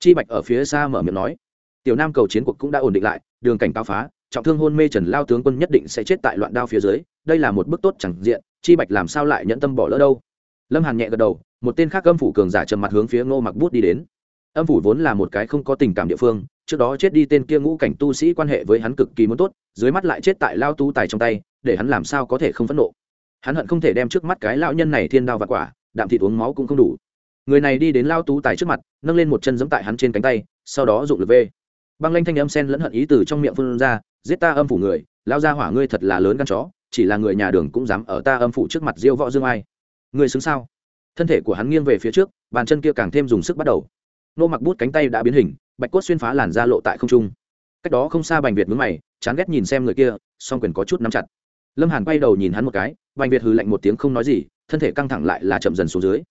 Chi bạch ở phía xa mở miệng nói. Tiểu nam cầu chiến cuộc cũng đã ổn định lại, đường cảnh cao phá, trọng thương hôn mê trần lao tướng quân nhất định sẽ chết tại loạn đao phía dưới, đây là một bước tốt chẳng diện, chi bạch làm sao lại nhẫn tâm bỏ lỡ đâu? Lâm hàn nhẹ gật đầu, một tên khác âm phủ cường giả trầm mặt hướng phía ngô mặc bút đi đến âm phủ vốn là một cái không có tình cảm địa phương, trước đó chết đi tên kia ngũ cảnh tu sĩ quan hệ với hắn cực kỳ muốn tốt, dưới mắt lại chết tại lao tu tài trong tay, để hắn làm sao có thể không phẫn nộ. Hắn hận không thể đem trước mắt cái lão nhân này thiên đao và quả, đạm thịt uống máu cũng không đủ. Người này đi đến lao tú tài trước mặt, nâng lên một chân giẫm tại hắn trên cánh tay, sau đó dụng lực vê. Băng lanh thanh âm sen lẫn hận ý từ trong miệng phun ra, giết ta âm phủ người lao ra hỏa ngươi thật là lớn gan chó, chỉ là người nhà đường cũng dám ở ta âm phủ trước mặt diêu võ dương ai. Ngươi xứng sao? Thân thể của hắn nghiêng về phía trước, bàn chân kia càng thêm dùng sức bắt đầu nô mặc bút cánh tay đã biến hình, bạch cốt xuyên phá làn da lộ tại không trung. Cách đó không xa bành việt mướn mày, chán ghét nhìn xem người kia, song quyền có chút nắm chặt. Lâm hàn quay đầu nhìn hắn một cái, bành việt hừ lạnh một tiếng không nói gì, thân thể căng thẳng lại là chậm dần xuống dưới.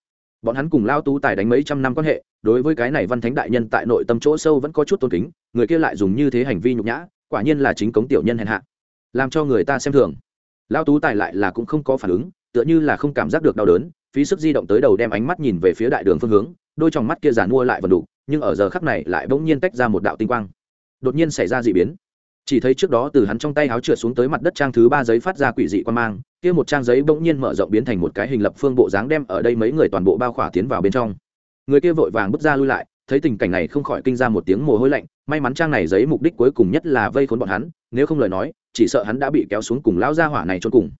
Bọn hắn cùng lao tú tài đánh mấy trăm năm quan hệ, đối với cái này văn thánh đại nhân tại nội tâm chỗ sâu vẫn có chút tôn kính, người kia lại dùng như thế hành vi nhục nhã, quả nhiên là chính cống tiểu nhân hèn hạ. Làm cho người ta xem thường. Lao tú tài lại là cũng không có phản ứng, tựa như là không cảm giác được đau đớn, phí sức di động tới đầu đem ánh mắt nhìn về phía đại đường phương hướng đôi trong mắt kia giàn mua lại vần đủ, nhưng ở giờ khắc này lại bỗng nhiên tách ra một đạo tinh quang. Đột nhiên xảy ra d ị biến. Chỉ thấy trước đó từ hắn trong tay áo trượt xuống tới mặt đất trang thứ ba giấy phát ra quỷ dị quan mang, kia một trang giấy bỗng nhiên mở rộng biến thành một cái hình lập phương bộ dáng đem ở đây mấy người toàn bộ bao khỏa tiến vào bên trong. Người kia vội vàng bước ra lui lại, thấy tình cảnh này không khỏi kinh ra một tiếng mồ hôi lạnh, may mắn trang này giấy mục đích cuối cùng nhất là vây khốn bọn hắn, nếu không lời nói, chỉ sợ hắn đã bị kéo xuống cùng lão gia hỏa này trốn cùng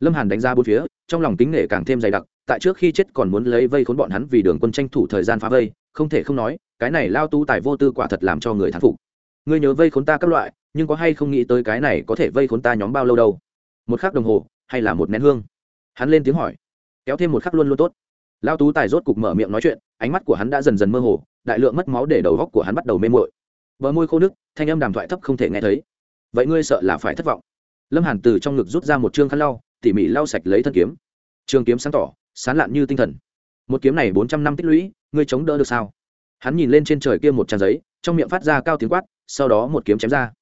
lâm hàn đánh ra bốn phía, trong lòng kính nể càng thêm dày đặc, tại trước khi chết còn muốn lấy vây khốn bọn hắn vì đường quân tranh thủ thời gian phá vây, không thể không nói, cái này lao tú tài vô tư quả thật làm cho người thán phục. Ngươi nhớ vây khốn ta các loại, nhưng có hay không nghĩ tới cái này có thể vây khốn ta nhóm bao lâu đâu? Một khắc đồng hồ, hay là một nén hương? Hắn lên tiếng hỏi. Kéo thêm một khắc luôn luôn tốt. Lao tú tài rốt cục mở miệng nói chuyện, ánh mắt của hắn đã dần dần mơ hồ, đại lượng mất máu để đầu góc của hắn bắt đầu mê mội bờ môi khô nước thanh âm đàm thoại thấp không thể nghe thấy. Vậy ngươi sợ là phải thất vọng. Lâm hàn từ trong ngực rút ra một chương khăn lau tỉ mỉ lau sạch lấy thân kiếm. Trường kiếm sáng tỏ, sán lạn như tinh thần. Một kiếm này bốn trăm năm tích lũy, ngươi chống đỡ được sao? Hắn nhìn lên trên trời kia một trang giấy, trong miệng phát ra cao tiếng quát, sau đó một kiếm chém ra.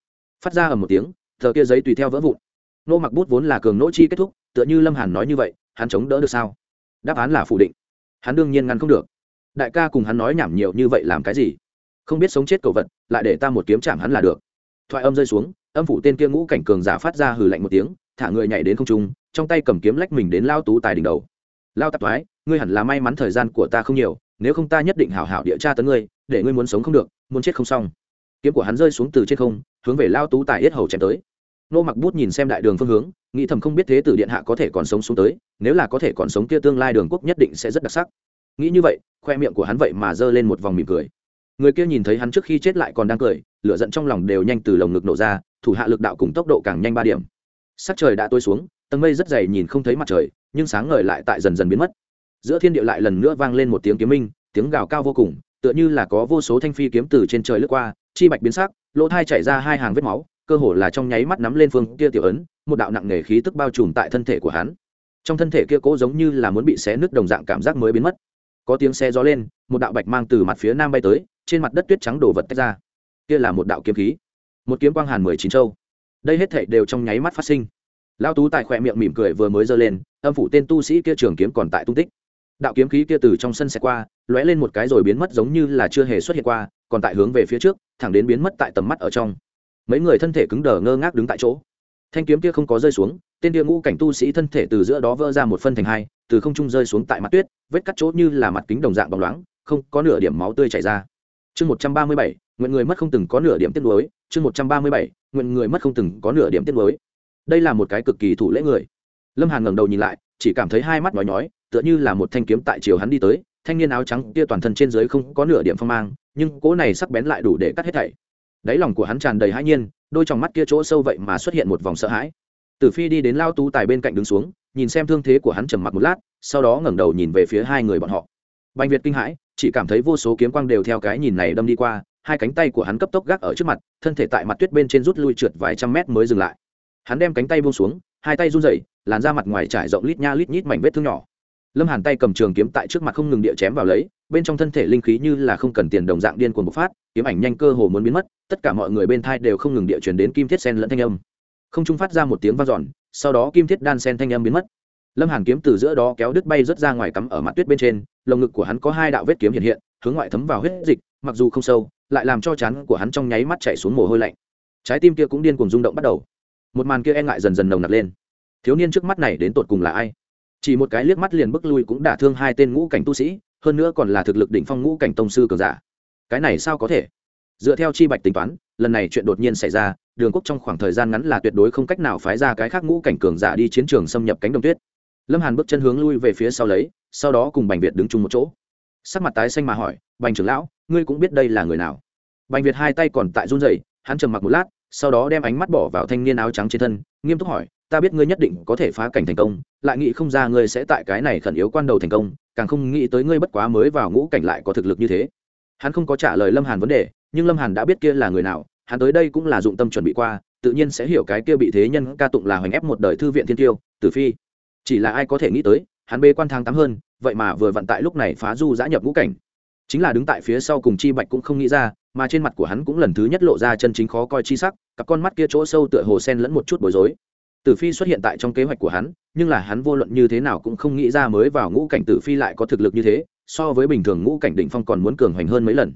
Phát ra ở một tiếng thờ kia giấy tùy theo vỡ vụn. Nô mặc bút vốn là cường nỗ chi kết thúc, tựa như lâm hàn nói như vậy, hắn chống đỡ được sao? Đáp án là phủ định. Hắn đương nhiên ngăn không được. Đại ca cùng hắn nói nhảm nhiều như vậy làm cái gì? Không biết sống chết cầu vật, lại để ta một kiếm chạm hắn là được. Thoại âm rơi xuống, âm phủ tên kia ngũ cảnh cường giả phát ra hừ lạnh một tiếng, thả người nhảy đến không trung trong tay cầm kiếm lách mình đến lao tú tài đỉnh đầu. Lao tạp thoái, ngươi hẳn là may mắn thời gian của ta không nhiều, nếu không ta nhất định hảo hảo địa tra tấn ngươi, để ngươi muốn sống không được, muốn chết không xong. Kiếm của hắn rơi xuống từ trên không, hướng về lao tú tài yết hầu chém tới. Nô mặc bút nhìn xem đại đường phương hướng, nghĩ thầm không biết thế tử điện hạ có thể còn sống xuống tới, nếu là có thể còn sống kia tương lai đường quốc nhất định sẽ rất đặc sắc. Nghĩ như vậy, khoe miệng của hắn vậy mà giơ lên một vòng mỉm cười. Người kia nhìn thấy hắn trước khi chết lại còn đang cười, lửa giận trong lòng đều nhanh từ lồng ngực nổ ra, thủ hạ lực đạo cùng tốc độ càng nhanh ba điểm. Sắc trời đã tối xuống tầng mây rất dày nhìn không thấy mặt trời, nhưng sáng ngời lại tại dần dần biến mất. Giữa thiên địa lại lần nữa vang lên một tiếng kiếm minh, tiếng gào cao vô cùng, tựa như là có vô số thanh phi kiếm từ trên trời lướt qua, chi bạch biến sắc, lỗ thai chảy ra hai hàng vết máu, cơ hồ là trong nháy mắt nắm lên phương kia tiểu ấn, một đạo nặng nề khí tức bao trùm tại thân thể của hắn. Trong thân thể kia cố giống như là muốn bị xé nứt đồng dạng cảm giác mới biến mất. Có tiếng xe gió lên, một đạo bạch mang từ mặt phía nam bay tới, trên mặt đất tuyết trắng đổ vật tách ra. Kia là một đạo kiếm khí. Một kiếm quang hàn mười chín châu. Đây hết thảy đều trong nháy mắt phát sinh lao tú tài khỏe miệng mỉm cười vừa mới giơ lên, âm phủ tên tu sĩ kia trường kiếm còn tại tung tích. Đạo kiếm khí kia từ trong sân xe qua, lóe lên một cái rồi biến mất giống như là chưa hề xuất hiện qua, còn tại hướng về phía trước, thẳng đến biến mất tại tầm mắt ở trong. Mấy người thân thể cứng đờ ngơ ngác đứng tại chỗ. Thanh kiếm kia không có rơi xuống, tên kia ngũ cảnh tu sĩ thân thể từ giữa đó vỡ ra một phân thành hai, từ không trung rơi xuống tại mặt tuyết, vết cắt chỗ như là mặt kính đồng dạng bóng loáng, không có nửa điểm máu tươi chảy ra. Chương một trăm ba mươi bảy, nguyện người mất không từng có nửa điểm tiết lối chương một trăm ba mươi bảy, nguyện người mất không từng có nửa điểm tiết lối đây là một cái cực kỳ thủ lễ người. Lâm hàn ngẩng đầu nhìn lại, chỉ cảm thấy hai mắt nhói nhói, tựa như là một thanh kiếm tại chiều hắn đi tới, thanh niên áo trắng kia toàn thân trên dưới không có nửa điểm phong mang, nhưng cỗ này sắc bén lại đủ để cắt hết thảy. Đáy lòng của hắn tràn đầy hãi nhiên, đôi trong mắt kia chỗ sâu vậy mà xuất hiện một vòng sợ hãi. Tử phi đi đến lao tú tài bên cạnh đứng xuống, nhìn xem thương thế của hắn trầm mặc một lát, sau đó ngẩng đầu nhìn về phía hai người bọn họ. Bành việt kinh hãi, chỉ cảm thấy vô số kiếm quang đều theo cái nhìn này đâm đi qua, hai cánh tay của hắn cấp tốc gác ở trước mặt, thân thể tại mặt tuyết bên trên rút lui trượt vài trăm mét mới dừng lại hắn đem cánh tay buông xuống, hai tay run rẩy, làn ra mặt ngoài trải rộng lít nha lít nhít mảnh vết thương nhỏ. Lâm hàn tay cầm trường kiếm tại trước mặt không ngừng địa chém vào lấy, bên trong thân thể linh khí như là không cần tiền đồng dạng điên cuồng bộc phát, kiếm ảnh nhanh cơ hồ muốn biến mất, tất cả mọi người bên thai đều không ngừng địa chuyển đến kim thiết sen lẫn thanh âm. Không trung phát ra một tiếng vang dọn, sau đó kim thiết đan sen thanh âm biến mất. Lâm hàn kiếm từ giữa đó kéo đứt bay rớt ra ngoài cắm ở mặt tuyết bên trên, lồng ngực của hắn có hai đạo vết kiếm hiện hiện, hướng ngoại thấm vào huyết dịch, mặc dù không sâu, lại làm cho chán của hắn trong nháy mắt chạy xuống mồ hôi lạnh. Trái tim kia cũng điên cuồng rung động bắt đầu một màn kia e ngại dần dần nồng nặc lên. Thiếu niên trước mắt này đến tột cùng là ai? Chỉ một cái liếc mắt liền bức lui cũng đả thương hai tên ngũ cảnh tu sĩ, hơn nữa còn là thực lực đỉnh phong ngũ cảnh tông sư cường giả. Cái này sao có thể? Dựa theo chi bạch tính toán, lần này chuyện đột nhiên xảy ra, đường quốc trong khoảng thời gian ngắn là tuyệt đối không cách nào phái ra cái khác ngũ cảnh cường giả đi chiến trường xâm nhập cánh đồng tuyết. Lâm hàn bước chân hướng lui về phía sau lấy, sau đó cùng bành việt đứng chung một chỗ. Sắc mặt tái xanh mà hỏi, bành trưởng lão, ngươi cũng biết đây là người nào? Bành việt hai tay còn tại run rẩy, hắn trầm mặc một lát sau đó đem ánh mắt bỏ vào thanh niên áo trắng trên thân, nghiêm túc hỏi, ta biết ngươi nhất định có thể phá cảnh thành công, lại nghĩ không ra ngươi sẽ tại cái này khẩn yếu quan đầu thành công, càng không nghĩ tới ngươi bất quá mới vào ngũ cảnh lại có thực lực như thế. Hắn không có trả lời lâm hàn vấn đề, nhưng lâm hàn đã biết kia là người nào, hắn tới đây cũng là dụng tâm chuẩn bị qua, tự nhiên sẽ hiểu cái kia bị thế nhân ca tụng là hoành ép một đời thư viện thiên tiêu, tử phi. Chỉ là ai có thể nghĩ tới, hắn bê quan thang tám hơn, vậy mà vừa vận tại lúc này phá du giã nhập ngũ cảnh chính là đứng tại phía sau cùng chi bạch cũng không nghĩ ra, mà trên mặt của hắn cũng lần thứ nhất lộ ra chân chính khó coi chi sắc, cặp con mắt kia chỗ sâu tựa hồ sen lẫn một chút bối rối. Tử phi xuất hiện tại trong kế hoạch của hắn, nhưng là hắn vô luận như thế nào cũng không nghĩ ra mới vào ngũ cảnh tử phi lại có thực lực như thế, so với bình thường ngũ cảnh đỉnh phong còn muốn cường hoành hơn mấy lần.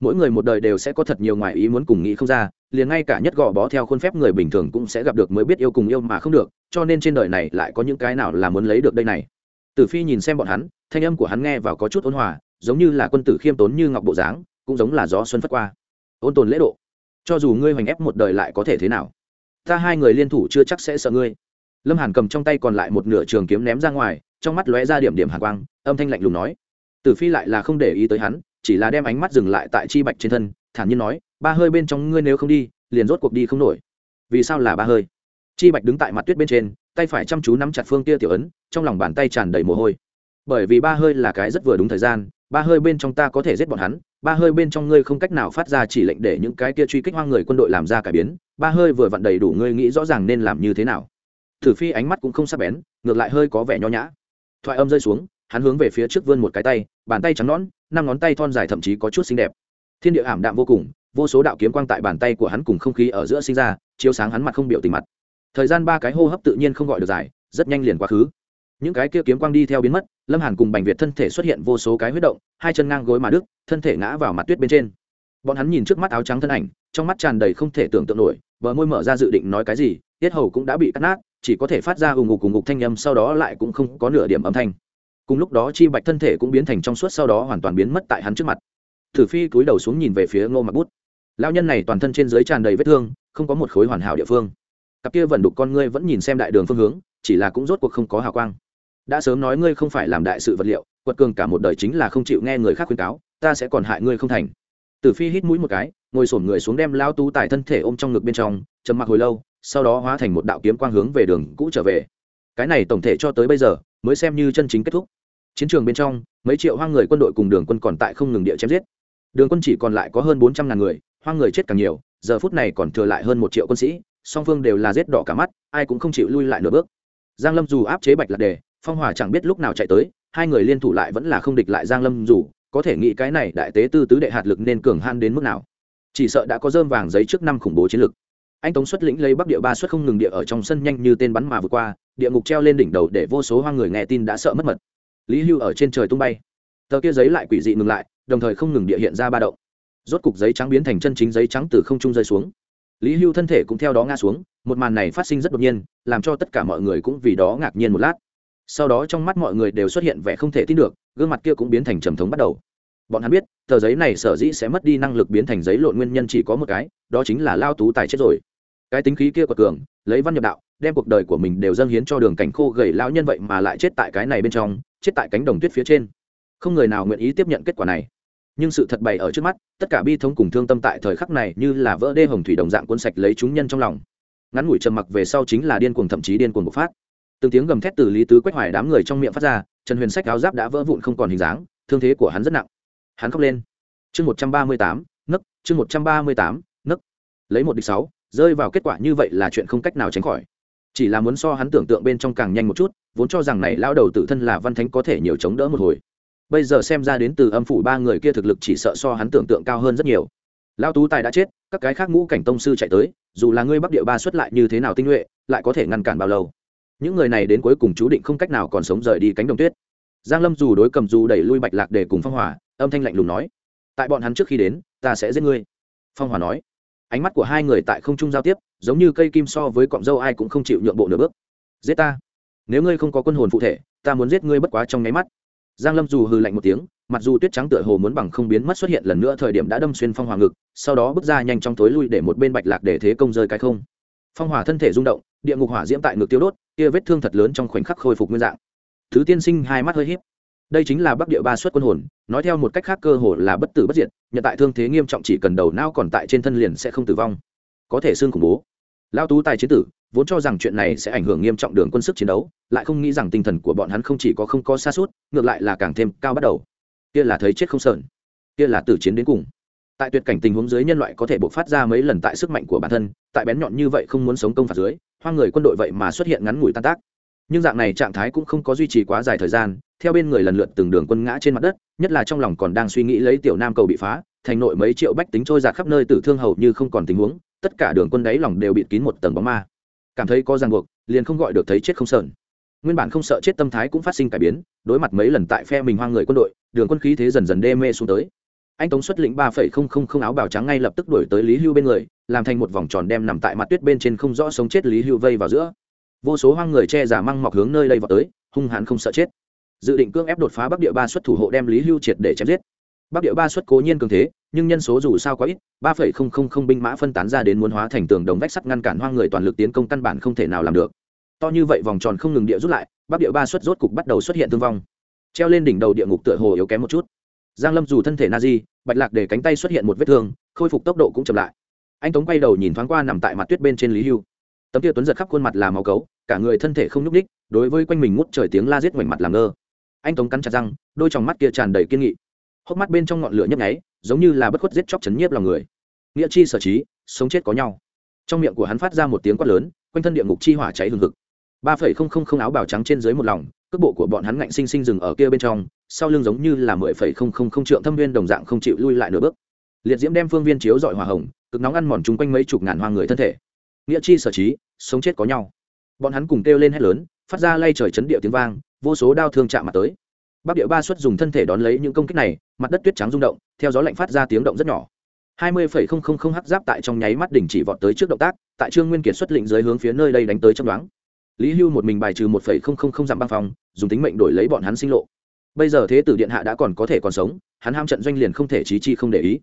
Mỗi người một đời đều sẽ có thật nhiều ngoại ý muốn cùng nghĩ không ra, liền ngay cả nhất gò bó theo khuôn phép người bình thường cũng sẽ gặp được mới biết yêu cùng yêu mà không được, cho nên trên đời này lại có những cái nào là muốn lấy được đây này. Tử phi nhìn xem bọn hắn, thanh âm của hắn nghe vào có chút ôn hòa giống như là quân tử khiêm tốn như ngọc bộ dáng, cũng giống là gió xuân phất qua. Ôn tồn lễ độ. Cho dù ngươi hoành ép một đời lại có thể thế nào? Ta hai người liên thủ chưa chắc sẽ sợ ngươi. Lâm hàn cầm trong tay còn lại một nửa trường kiếm ném ra ngoài, trong mắt lóe ra điểm điểm hàn quang, âm thanh lạnh lùng nói. Tử phi lại là không để ý tới hắn, chỉ là đem ánh mắt dừng lại tại chi bạch trên thân, thản nhiên nói, ba hơi bên trong ngươi nếu không đi, liền rốt cuộc đi không nổi. Vì sao là ba hơi? Chi bạch đứng tại mặt tuyết bên trên, tay phải chăm chú nắm chặt phương tia tiểu ấn, trong lòng bàn tay tràn đầy mồ hôi. Bởi vì ba hơi là cái rất vừa đúng thời gian ba hơi bên trong ta có thể giết bọn hắn, ba hơi bên trong ngươi không cách nào phát ra chỉ lệnh để những cái kia truy kích hoang người quân đội làm ra cải biến, ba hơi vừa vặn đầy đủ ngươi nghĩ rõ ràng nên làm như thế nào. Thử phi ánh mắt cũng không sắc bén, ngược lại hơi có vẻ nho nhã. Thoại âm rơi xuống, hắn hướng về phía trước vươn một cái tay, bàn tay trắng nõn, năm ngón tay thon dài thậm chí có chút xinh đẹp. Thiên địa ảm đạm vô cùng, vô số đạo kiếm quang tại bàn tay của hắn cùng không khí ở giữa sinh ra, chiếu sáng hắn mặt không biểu tình mặt. Thời gian ba cái hô hấp tự nhiên không gọi được dài, rất nhanh liền quá khứ. Những cái kia kiếm quang đi theo biến mất lâm hàn cùng bành việt thân thể xuất hiện vô số cái huyết động, hai chân ngang gối mà đức thân thể ngã vào mặt tuyết bên trên. Bọn hắn nhìn trước mắt áo trắng thân ảnh, trong mắt tràn đầy không thể tưởng tượng nổi, bờ môi mở ra dự định nói cái gì, tiết hầu cũng đã bị cắt nát, chỉ có thể phát ra ù ngục cùng ngục thanh âm sau đó lại cũng không có nửa điểm âm thanh. Cùng lúc đó chi bạch thân thể cũng biến thành trong suốt sau đó hoàn toàn biến mất tại hắn trước mặt. Thử phi cúi đầu xuống nhìn về phía ngô mặc bút. Lao nhân này toàn thân trên dưới tràn đầy vết thương, không có một khối hoàn hảo địa phương. Cặp kia vẫn đục con ngươi vẫn nhìn xem đại đường phương hướng, chỉ là cũng rốt cuộc không có hào quang đã sớm nói ngươi không phải làm đại sự vật liệu, quật cường cả một đời chính là không chịu nghe người khác khuyên cáo, ta sẽ còn hại ngươi không thành. Tử phi hít mũi một cái, ngồi sổm người xuống đem lao tú tài thân thể ôm trong ngực bên trong, trầm mặc hồi lâu, sau đó hóa thành một đạo kiếm quang hướng về đường cũ trở về. Cái này tổng thể cho tới bây giờ, mới xem như chân chính kết thúc. Chiến trường bên trong, mấy triệu hoang người quân đội cùng đường quân còn tại không ngừng địa chém giết. Đường quân chỉ còn lại có hơn bốn trăm ngàn người, hoang người chết càng nhiều, giờ phút này còn thừa lại hơn một triệu quân sĩ, song phương đều là giết đỏ cả mắt, ai cũng không chịu lui lại nửa bước. Giang lâm dù áp chế bạch lạc đề phong hòa chẳng biết lúc nào chạy tới, hai người liên thủ lại vẫn là không địch lại giang lâm dù, có thể nghĩ cái này đại tế tư tứ đệ hạt lực nên cường han đến mức nào. Chỉ sợ đã có dơm vàng giấy trước năm khủng bố chiến lực. Anh tống xuất lĩnh lấy bắc địa ba xuất không ngừng địa ở trong sân nhanh như tên bắn mà vượt qua, địa ngục treo lên đỉnh đầu để vô số hoang người nghe tin đã sợ mất mật. Lý hưu ở trên trời tung bay. Tờ kia giấy lại quỷ dị ngừng lại, đồng thời không ngừng địa hiện ra ba động. Rốt cục giấy trắng biến thành chân chính giấy trắng từ không trung rơi xuống. Lý hưu thân thể cũng theo đó ngã xuống, một màn này phát sinh rất đột nhiên, làm cho tất cả mọi người cũng vì đó ngạc nhiên một lát sau đó trong mắt mọi người đều xuất hiện vẻ không thể tin được, gương mặt kia cũng biến thành trầm thống bắt đầu. Bọn hắn biết, tờ giấy này sở dĩ sẽ mất đi năng lực biến thành giấy lộn nguyên nhân chỉ có một cái, đó chính là lao tú tài chết rồi. Cái tính khí kia của cường, lấy văn nhập đạo, đem cuộc đời của mình đều dâng hiến cho đường cảnh khô gầy lão nhân vậy mà lại chết tại cái này bên trong, chết tại cánh đồng tuyết phía trên. Không người nào nguyện ý tiếp nhận kết quả này. Nhưng sự thật bày ở trước mắt, tất cả bi thống cùng thương tâm tại thời khắc này như là vỡ đê hồng thủy đồng dạng cuốn sạch lấy chúng nhân trong lòng. Ngắn ngủi trầm mặc về sau chính là điên cuồng, thậm chí điên cuồng bộc phát từng tiếng gầm thét từ lý tứ quách hoài đám người trong miệng phát ra, trần huyền sách áo giáp đã vỡ vụn không còn hình dáng, thương thế của hắn rất nặng. Hắn khóc lên. Chương một trăm ba mươi tám, nấc, chương một trăm ba mươi tám, nấc. Lấy một địch sáu, rơi vào kết quả như vậy là chuyện không cách nào tránh khỏi. Chỉ là muốn so hắn tưởng tượng bên trong càng nhanh một chút, vốn cho rằng này lao đầu tự thân là văn thánh có thể nhiều chống đỡ một hồi. Bây giờ xem ra đến từ âm phủ ba người kia thực lực chỉ sợ so hắn tưởng tượng cao hơn rất nhiều. Lao tú tài đã chết, các cái khác ngũ cảnh tông sư chạy tới, dù là ngươi bắc địa ba xuất lại như thế nào tinh nhuệ, lại có thể ngăn cản bao lâu? Những người này đến cuối cùng chú định không cách nào còn sống rời đi cánh đồng tuyết. Giang lâm dù đối cầm dù đẩy lui bạch lạc để cùng phong hòa âm thanh lạnh lùng nói, tại bọn hắn trước khi đến, ta sẽ giết ngươi. Phong hòa nói. Ánh mắt của hai người tại không trung giao tiếp, giống như cây kim so với cọng dâu ai cũng không chịu nhượng bộ nửa bước. Giết ta? Nếu ngươi không có quân hồn phụ thể, ta muốn giết ngươi bất quá trong nháy mắt. Giang lâm dù hừ lạnh một tiếng, mặc dù tuyết trắng tựa hồ muốn bằng không biến mất xuất hiện lần nữa, thời điểm đã đâm xuyên phong hòa ngực, sau đó bước ra nhanh trong tối lui để một bên bạch lạc để thế công rơi cái không phong hỏa thân thể rung động, địa ngục hỏa diễm tại ngực tiêu đốt, kia vết thương thật lớn trong khoảnh khắc khôi phục nguyên dạng. Thứ tiên sinh hai mắt hơi híp. Đây chính là bắc địa ba xuất quân hồn, nói theo một cách khác cơ hồ là bất tử bất diệt nhận tại thương thế nghiêm trọng chỉ cần đầu não còn tại trên thân liền sẽ không tử vong. Có thể xương khủng bố. Lao tú tài chiến tử, vốn cho rằng chuyện này sẽ ảnh hưởng nghiêm trọng đường quân sức chiến đấu, lại không nghĩ rằng tinh thần của bọn hắn không chỉ có không có xa suốt ngược lại là càng thêm cao bắt đầu. Kia là thấy chết không sờn. Kia là tử chiến đến cùng tại tuyệt cảnh tình huống dưới nhân loại có thể bộc phát ra mấy lần tại sức mạnh của bản thân, tại bén nhọn như vậy không muốn sống công phạt dưới, hoang người quân đội vậy mà xuất hiện ngắn ngủi tan tác. Nhưng dạng này trạng thái cũng không có duy trì quá dài thời gian, theo bên người lần lượt từng đường quân ngã trên mặt đất, nhất là trong lòng còn đang suy nghĩ lấy tiểu nam cầu bị phá, thành nội mấy triệu bách tính trôi giạt khắp nơi tử thương hầu như không còn tình huống, tất cả đường quân đáy lòng đều bịt kín một tầng bóng ma. Cảm thấy có ràng buộc, liền không gọi được thấy chết không sờn nguyên bản không sợ chết tâm thái cũng phát sinh cải biến, đối mặt mấy lần tại phe mình hoang người quân đội, đường quân khí thế dần dần đê mê xuống tới anh tống xuất lĩnh ba phẩy không không không áo bào trắng ngay lập tức đuổi tới lý hưu bên người, làm thành một vòng tròn đem nằm tại mặt tuyết bên trên không rõ sống chết lý hưu vây vào giữa. Vô số hoang người che giả măng mọc hướng nơi lây vào tới, hung hãn không sợ chết. Dự định cưỡng ép đột phá bắc địa ba xuất thủ hộ đem lý hưu triệt để chém giết. Bắc địa ba xuất cố nhiên cường thế, nhưng nhân số dù sao quá ít, ba phẩy không không không binh mã phân tán ra đến muốn hóa thành tường đồng vách sắt ngăn cản hoang người toàn lực tiến công căn bản không thể nào làm được. To như vậy vòng tròn không ngừng địa rút lại, bắc địa ba xuất rốt cục bắt đầu xuất hiện thương vong. Treo lên đỉnh đầu địa ngục tựa hồ yếu kém một chút giang lâm dù thân thể na di bạch lạc để cánh tay xuất hiện một vết thương, khôi phục tốc độ cũng chậm lại. Anh tống quay đầu nhìn thoáng qua nằm tại mặt tuyết bên trên lý hưu. Tấm kia tuấn giật khắp khuôn mặt là máu cấu, cả người thân thể không nhúc ních đối với quanh mình ngút trời tiếng la giết ngoảnh mặt làm ngơ. Anh tống cắn chặt răng, đôi tròng mắt kia tràn đầy kiên nghị. Hốc mắt bên trong ngọn lửa nhấp nháy, giống như là bất khuất giết chóc chấn nhiếp lòng người. Nghĩa chi sở trí, sống chết có nhau. Trong miệng của hắn phát ra một tiếng quát lớn, quanh thân địa ngục chi hỏa cháy hừng hực. Ba phẩy không không không áo bào trắng trên dưới một lòng, cước bộ của bọn hắn ngạnh sinh sinh dừng ở kia bên trong sau lưng giống như là mười phẩy không không không trượng thâm viên đồng dạng không chịu lui lại nửa bước. Liệt diễm đem phương viên chiếu dọi hỏa hồng, cực nóng ăn mòn chung quanh mấy chục ngàn hoa người thân thể. Nghĩa chi sở trí, sống chết có nhau. Bọn hắn cùng kêu lên hét lớn, phát ra lay trời chấn địa tiếng vang, vô số đao thương chạm mặt tới. Bắc địa ba xuất dùng thân thể đón lấy những công kích này, mặt đất tuyết trắng rung động, theo gió lạnh phát ra tiếng động rất nhỏ. Hai mươi phẩy không không không hắc giáp tại trong nháy mắt đỉnh chỉ vọt tới trước động tác, tại trương nguyên kiệt xuất lĩnh dưới hướng phía nơi đây đánh tới trong đoán lý hưu một mình bài trừ một phẩy không không không dặm băng phòng, dùng tính mệnh đổi lấy bọn hắn sinh lộ bây giờ thế tử điện hạ đã còn có thể còn sống, hắn ham trận doanh liền không thể trí chi không để ý.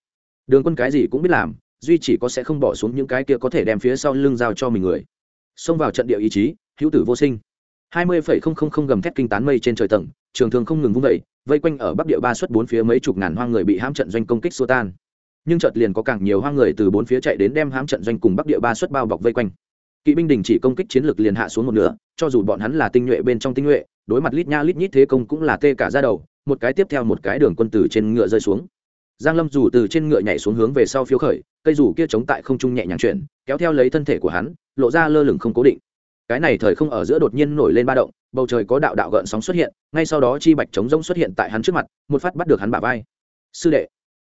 Đường quân cái gì cũng biết làm, duy chỉ có sẽ không bỏ xuống những cái kia có thể đem phía sau lưng giao cho mình người. Xông vào trận địa ý chí, hữu tử vô sinh. Hai mươi phẩy không không không gầm thét kinh tán mây trên trời tầng, trường thường không ngừng vung vẩy vây quanh ở bắc địa ba suất bốn phía mấy chục ngàn hoang người bị hãm trận doanh công kích xua tan. Nhưng chợt liền có càng nhiều hoang người từ bốn phía chạy đến đem hãm trận doanh cùng bắc địa ba suất bao bọc vây quanh. Kỵ binh đình chỉ công kích chiến lược liền hạ xuống một nửa, cho dù bọn hắn là tinh nhuệ bên trong tinh nhuệ đối mặt lít nha lít nhít thế công cũng là tê cả ra đầu, một cái tiếp theo một cái đường quân tử trên ngựa rơi xuống. Giang lâm dù từ trên ngựa nhảy xuống hướng về sau phiếu khởi, cây dù kia chống tại không trung nhẹ nhàng chuyển, kéo theo lấy thân thể của hắn, lộ ra lơ lửng không cố định. Cái này thời không ở giữa đột nhiên nổi lên ba động, bầu trời có đạo đạo gợn sóng xuất hiện, ngay sau đó chi bạch trống rỗng xuất hiện tại hắn trước mặt, một phát bắt được hắn bả vai. Sư đệ.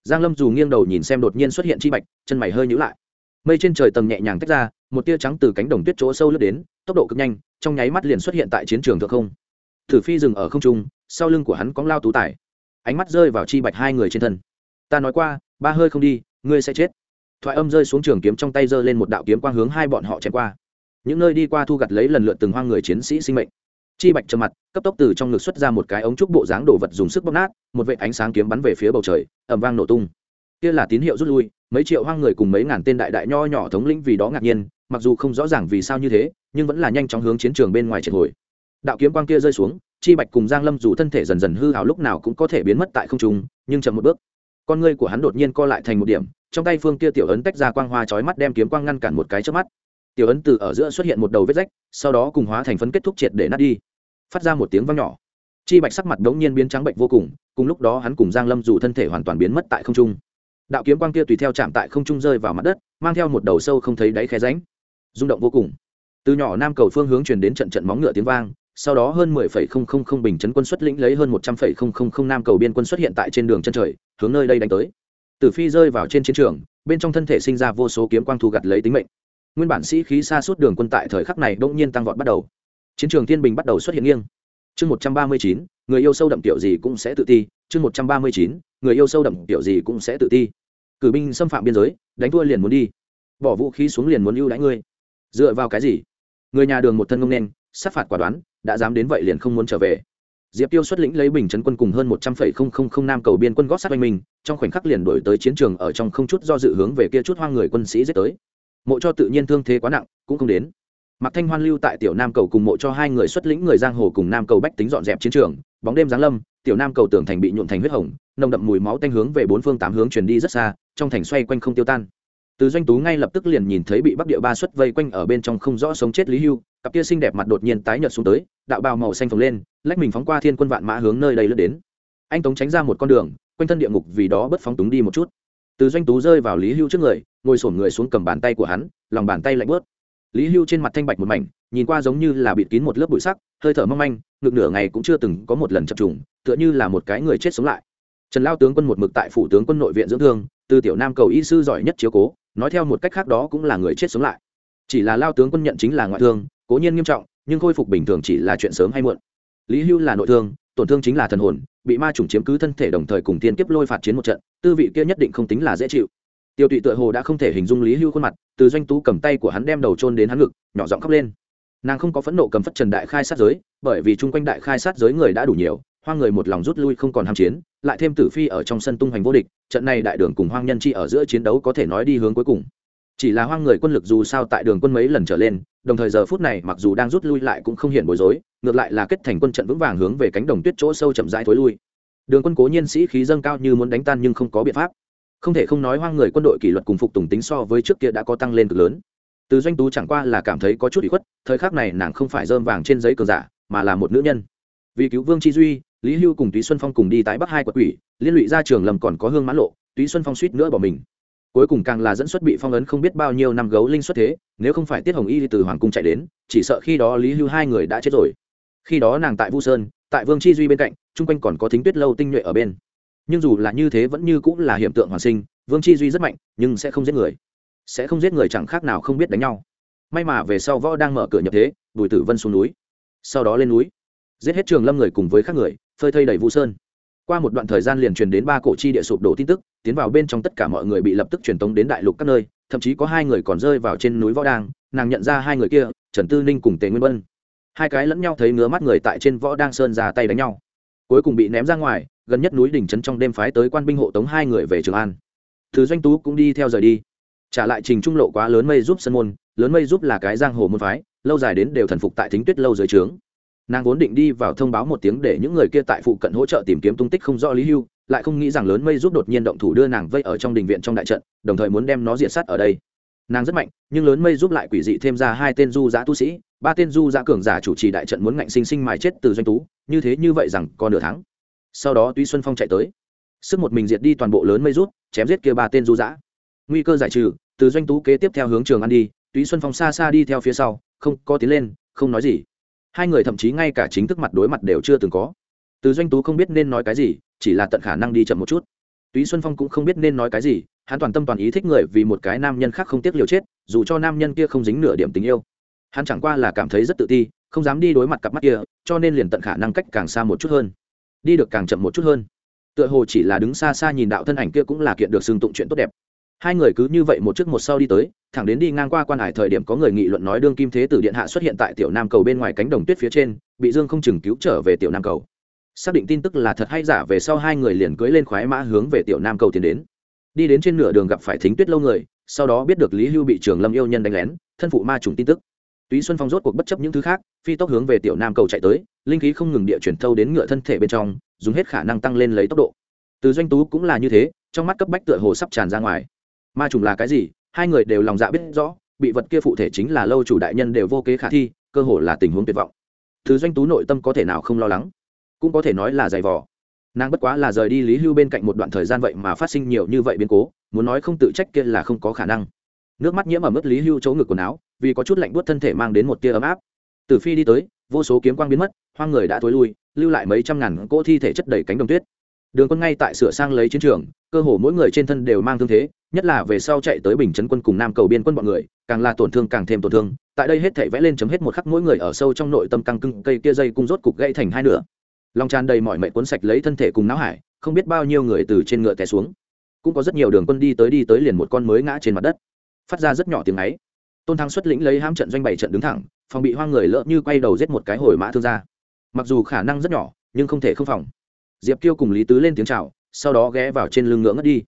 Giang lâm dù nghiêng đầu nhìn xem đột nhiên xuất hiện chi bạch, chân mày hơi nhíu lại. Mây trên trời tầng nhẹ nhàng tách ra, một tia trắng từ cánh đồng tuyết chỗ sâu lướt đến, tốc độ cực nhanh, trong nháy mắt liền xuất hiện tại chiến trường thượng không thử phi dừng ở không trung, sau lưng của hắn có lao tú tài. ánh mắt rơi vào chi bạch hai người trên thân. Ta nói qua, ba hơi không đi, ngươi sẽ chết. Thoại âm rơi xuống trường kiếm trong tay giơ lên một đạo kiếm quang hướng hai bọn họ chém qua. Những nơi đi qua thu gặt lấy lần lượt từng hoang người chiến sĩ sinh mệnh. Chi bạch trầm mặt, cấp tốc từ trong ngực xuất ra một cái ống trúc bộ dáng đồ vật dùng sức bóp nát, một vệ ánh sáng kiếm bắn về phía bầu trời ẩm vang nổ tung. Kia là tín hiệu rút lui, mấy triệu hoang người cùng mấy ngàn tên đại đại nho nhỏ thống lĩnh vì đó ngạc nhiên, mặc dù không rõ ràng vì sao như thế, nhưng vẫn là nhanh chóng hướng chiến trường bên ngoài triệt hồi đạo kiếm quang kia rơi xuống, chi bạch cùng giang lâm dù thân thể dần dần hư hào lúc nào cũng có thể biến mất tại không trung, nhưng chậm một bước, con ngươi của hắn đột nhiên co lại thành một điểm, trong tay phương kia tiểu ấn tách ra quang hoa chói mắt đem kiếm quang ngăn cản một cái trước mắt. Tiểu ấn từ ở giữa xuất hiện một đầu vết rách, sau đó cùng hóa thành phấn kết thúc triệt để nát đi. Phát ra một tiếng vang nhỏ, chi bạch sắc mặt đống nhiên biến trắng bệnh vô cùng cùng lúc đó hắn cùng giang lâm dù thân thể hoàn toàn biến mất tại không trung. Đạo kiếm quang kia tùy theo chạm tại không trung rơi vào mặt đất, mang theo một đầu sâu không thấy đáy khe ránh rung động vô cùng. Từ nhỏ nam cầu phương hướng truyền đến trận trận móng ngựa tiếng vang sau đó hơn mười phẩy không không không bình chấn quân xuất lĩnh lấy hơn một trăm phẩy không không không nam cầu biên quân xuất hiện tại trên đường chân trời, hướng nơi đây đánh tới. Tử phi rơi vào trên chiến trường, bên trong thân thể sinh ra vô số kiếm quang thu gặt lấy tính mệnh. Nguyên bản sĩ khí xa suốt đường quân tại thời khắc này bỗng nhiên tăng vọt bắt đầu. Chiến trường thiên bình bắt đầu xuất hiện nghiêng. Chương một trăm ba mươi chín, người yêu sâu đậm tiểu gì cũng sẽ tự ti. Chương một trăm ba mươi chín, người yêu sâu đậm tiểu gì cũng sẽ tự ti. Cử binh xâm phạm biên giới, đánh thua liền muốn đi. Bỏ vũ khí xuống liền muốn ưu đãi ngươi. Dựa vào cái gì? Người nhà đường một thân ngông nên sát phạt quả đoán đã dám đến vậy liền không muốn trở về. Diệp tiêu xuất lĩnh lấy bình chấn quân cùng hơn một trăm linh không không không nam cầu biên quân gót sát oanh minh trong khoảnh khắc liền đổi tới chiến trường ở trong không chút do dự hướng về kia chút hoang người quân sĩ giết tới. Mộ cho tự nhiên thương thế quá nặng cũng không đến. Mạc Thanh Hoan lưu tại tiểu Nam cầu cùng mộ cho hai người xuất lĩnh người giang hồ cùng Nam cầu bách tính dọn dẹp chiến trường, bóng đêm giáng lâm, tiểu Nam cầu tưởng thành bị nhuộn thành huyết hồng, nồng đậm mùi máu tanh hướng về bốn phương tám hướng truyền đi rất xa, trong thành xoay quanh không tiêu tan. Từ doanh tú ngay lập tức liền nhìn thấy bị Bắc Địa ba xuất vây quanh ở bên trong không rõ sống chết Lý Hưu, cặp kia xinh đẹp mặt đột nhiên tái nhợt xuống tới, đạo bào màu xanh phồng lên, lách mình phóng qua thiên quân vạn mã hướng nơi đây lướt đến. Anh Tống tránh ra một con đường, quanh thân địa ngục vì đó bất phóng túng đi một chút. Từ doanh tú rơi vào Lý Hưu trước người, ngồi xổm người xuống cầm bàn tay của hắn, lòng bàn tay lạnh bớt lý hưu trên mặt thanh bạch một mảnh nhìn qua giống như là bịt kín một lớp bụi sắc hơi thở mong manh ngực nửa ngày cũng chưa từng có một lần chập trùng tựa như là một cái người chết sống lại trần lao tướng quân một mực tại phủ tướng quân nội viện dưỡng thương từ tiểu nam cầu y sư giỏi nhất chiếu cố nói theo một cách khác đó cũng là người chết sống lại chỉ là lao tướng quân nhận chính là ngoại thương cố nhiên nghiêm trọng, nhưng khôi phục bình thường chỉ là chuyện sớm hay muộn. Lý hưu là nội thương, tổn thương chính là thần hồn, bị ma chủng chiếm cứ thân thể đồng thời cùng tiên kiếp lôi phạt chiến một trận, tư vị kia nhất định không tính là dễ chịu. Tiêu tụy tựa hồ đã không thể hình dung lý hưu khuôn mặt, từ doanh tú cầm tay của hắn đem đầu trôn đến hắn ngực, nhỏ giọng khóc lên. Nàng không có phẫn nộ cầm phất trần đại khai sát giới, bởi vì chung quanh đại khai sát giới người đã đủ nhiều, hoang người một lòng rút lui không còn ham chiến, lại thêm tử phi ở trong sân tung hoành vô địch, trận này đại đường cùng hoang nhân chi ở giữa chiến đấu có thể nói đi hướng cuối cùng. Chỉ là hoang người quân lực dù sao tại đường quân mấy lần trở lên đồng thời giờ phút này mặc dù đang rút lui lại cũng không hiện bối rối, ngược lại là kết thành quân trận vững vàng hướng về cánh đồng tuyết chỗ sâu chậm rãi thối lui. Đường quân cố nhiên sĩ khí dâng cao như muốn đánh tan nhưng không có biện pháp. Không thể không nói hoang người quân đội kỷ luật cùng phục tùng tính so với trước kia đã có tăng lên cực lớn. Từ doanh tú chẳng qua là cảm thấy có chút bị khuất, thời khắc này nàng không phải dơm vàng trên giấy cờ giả, mà là một nữ nhân. Vì cứu vương chi duy, lý hưu cùng túy xuân phong cùng đi tái bắc hai quận quỷ, liên lụy ra trường lầm còn có hương mãn lộ, túy xuân phong suýt nữa bỏ mình cuối cùng càng là dẫn xuất bị phong ấn không biết bao nhiêu năm gấu linh xuất thế, nếu không phải tiết hồng y từ hoàng cung chạy đến, chỉ sợ khi đó lý hưu hai người đã chết rồi. Khi đó nàng tại vu sơn, tại vương chi duy bên cạnh, chung quanh còn có thính tuyết lâu tinh nhuệ ở bên. Nhưng dù là như thế vẫn như cũng là hiện tượng hoàn sinh, vương chi duy rất mạnh, nhưng sẽ không giết người. Sẽ không giết người chẳng khác nào không biết đánh nhau. May mà về sau võ đang mở cửa nhập thế, bùi tử vân xuống núi. Sau đó lên núi, giết hết trường lâm người cùng với các người, phơi thây đầy vũ sơn qua một đoạn thời gian liền truyền đến ba cổ chi địa sụp đổ tin tức, tiến vào bên trong tất cả mọi người bị lập tức truyền tống đến đại lục các nơi, thậm chí có hai người còn rơi vào trên núi võ đang nàng nhận ra hai người kia, trần tư ninh cùng tề nguyên vân. Hai cái lẫn nhau thấy ngứa mắt người tại trên võ đang sơn ra tay đánh nhau. Cuối cùng bị ném ra ngoài, gần nhất núi đỉnh trấn trong đêm phái tới quan binh hộ tống hai người về trường an. Thứ doanh tú cũng đi theo rời đi. Trả lại trình trung lộ quá lớn mây giúp sân môn, lớn mây giúp là cái giang hồ môn phái, lâu dài đến đều thần phục tại thính tuyết lâu dưới trướng nàng vốn định đi vào thông báo một tiếng để những người kia tại phụ cận hỗ trợ tìm kiếm tung tích không rõ lý hưu, lại không nghĩ rằng lớn mây giúp đột nhiên động thủ đưa nàng vây ở trong đình viện trong đại trận, đồng thời muốn đem nó diện sát ở đây. Nàng rất mạnh, nhưng lớn mây giúp lại quỷ dị thêm ra hai tên du giã tu sĩ, ba tên du giã cường giả chủ trì đại trận muốn ngạnh sinh sinh mài chết từ doanh tú, như thế như vậy rằng còn nửa tháng. Sau đó tuy xuân phong chạy tới, sức một mình diệt đi toàn bộ lớn mây rút chém giết kia ba tên du giã. Nguy cơ giải trừ, từ doanh tú kế tiếp theo hướng trường ăn đi túy xuân phong xa xa đi theo phía sau, không có tiến lên, không nói gì hai người thậm chí ngay cả chính thức mặt đối mặt đều chưa từng có. Từ doanh tú không biết nên nói cái gì, chỉ là tận khả năng đi chậm một chút. Túy xuân phong cũng không biết nên nói cái gì, hắn toàn tâm toàn ý thích người vì một cái nam nhân khác không tiếc liều chết, dù cho nam nhân kia không dính nửa điểm tình yêu. Hắn chẳng qua là cảm thấy rất tự ti, không dám đi đối mặt cặp mắt kia, cho nên liền tận khả năng cách càng xa một chút hơn. Đi được càng chậm một chút hơn. Tựa hồ chỉ là đứng xa xa nhìn đạo thân ảnh kia cũng là kiện được xưng tụng chuyện tốt đẹp. Hai người cứ như vậy một trước một sau đi tới thẳng đến đi ngang qua quan hải thời điểm có người nghị luận nói đương kim thế tử điện hạ xuất hiện tại tiểu nam cầu bên ngoài cánh đồng tuyết phía trên, bị dương không chừng cứu trở về tiểu nam cầu. Xác định tin tức là thật hay giả về sau hai người liền cưới lên khoái mã hướng về tiểu nam cầu tiến đến. Đi đến trên nửa đường gặp phải thính tuyết lâu người, sau đó biết được lý hưu bị trường lâm yêu nhân đánh lén, thân phụ ma trùng tin tức. Túy xuân phong rốt cuộc bất chấp những thứ khác, phi tốc hướng về tiểu nam cầu chạy tới, linh khí không ngừng địa chuyển thâu đến ngựa thân thể bên trong, dùng hết khả năng tăng lên lấy tốc độ. Từ doanh tú cũng là như thế, trong mắt cấp bách tựa hồ sắp tràn ra ngoài. Ma trùng là cái gì? Hai người đều lòng dạ biết rõ, bị vật kia phụ thể chính là lâu chủ đại nhân đều vô kế khả thi, cơ hồ là tình huống tuyệt vọng. Thứ doanh tú nội tâm có thể nào không lo lắng? Cũng có thể nói là dày vò. Nàng bất quá là rời đi lý hưu bên cạnh một đoạn thời gian vậy mà phát sinh nhiều như vậy biến cố, muốn nói không tự trách kia là không có khả năng. Nước mắt nhiễm ở mức lý hưu chỗ ngực quần áo, vì có chút lạnh buốt thân thể mang đến một tia ấm áp. Từ phi đi tới, vô số kiếm quang biến mất, hoang người đã tối lui, lưu lại mấy trăm ngàn cỗ thi thể chất đầy cánh đồng tuyết. Đường quân ngay tại sửa sang lấy chiến trường, cơ hồ mỗi người trên thân đều mang thương thế nhất là về sau chạy tới bình chấn quân cùng nam cầu biên quân bọn người, càng là tổn thương càng thêm tổn thương, tại đây hết thể vẽ lên chấm hết một khắc mỗi người ở sâu trong nội tâm căng cưng cây kia dây cung rốt cục gãy thành hai nửa. Lòng tràn đầy mọi mệnh cuốn sạch lấy thân thể cùng não hải, không biết bao nhiêu người từ trên ngựa té xuống. Cũng có rất nhiều đường quân đi tới đi tới liền một con mới ngã trên mặt đất. Phát ra rất nhỏ tiếng ấy. Tôn thắng xuất lĩnh lấy hãm trận doanh bảy trận đứng thẳng, phòng bị hoang người lỡ như quay đầu giết một cái hồi mã thương ra mặc dù khả năng rất nhỏ, nhưng không thể không phòng. Diệp kiêu cùng lý tứ lên tiếng chào, sau đó ghé vào trên lưng ngựa ngất đi.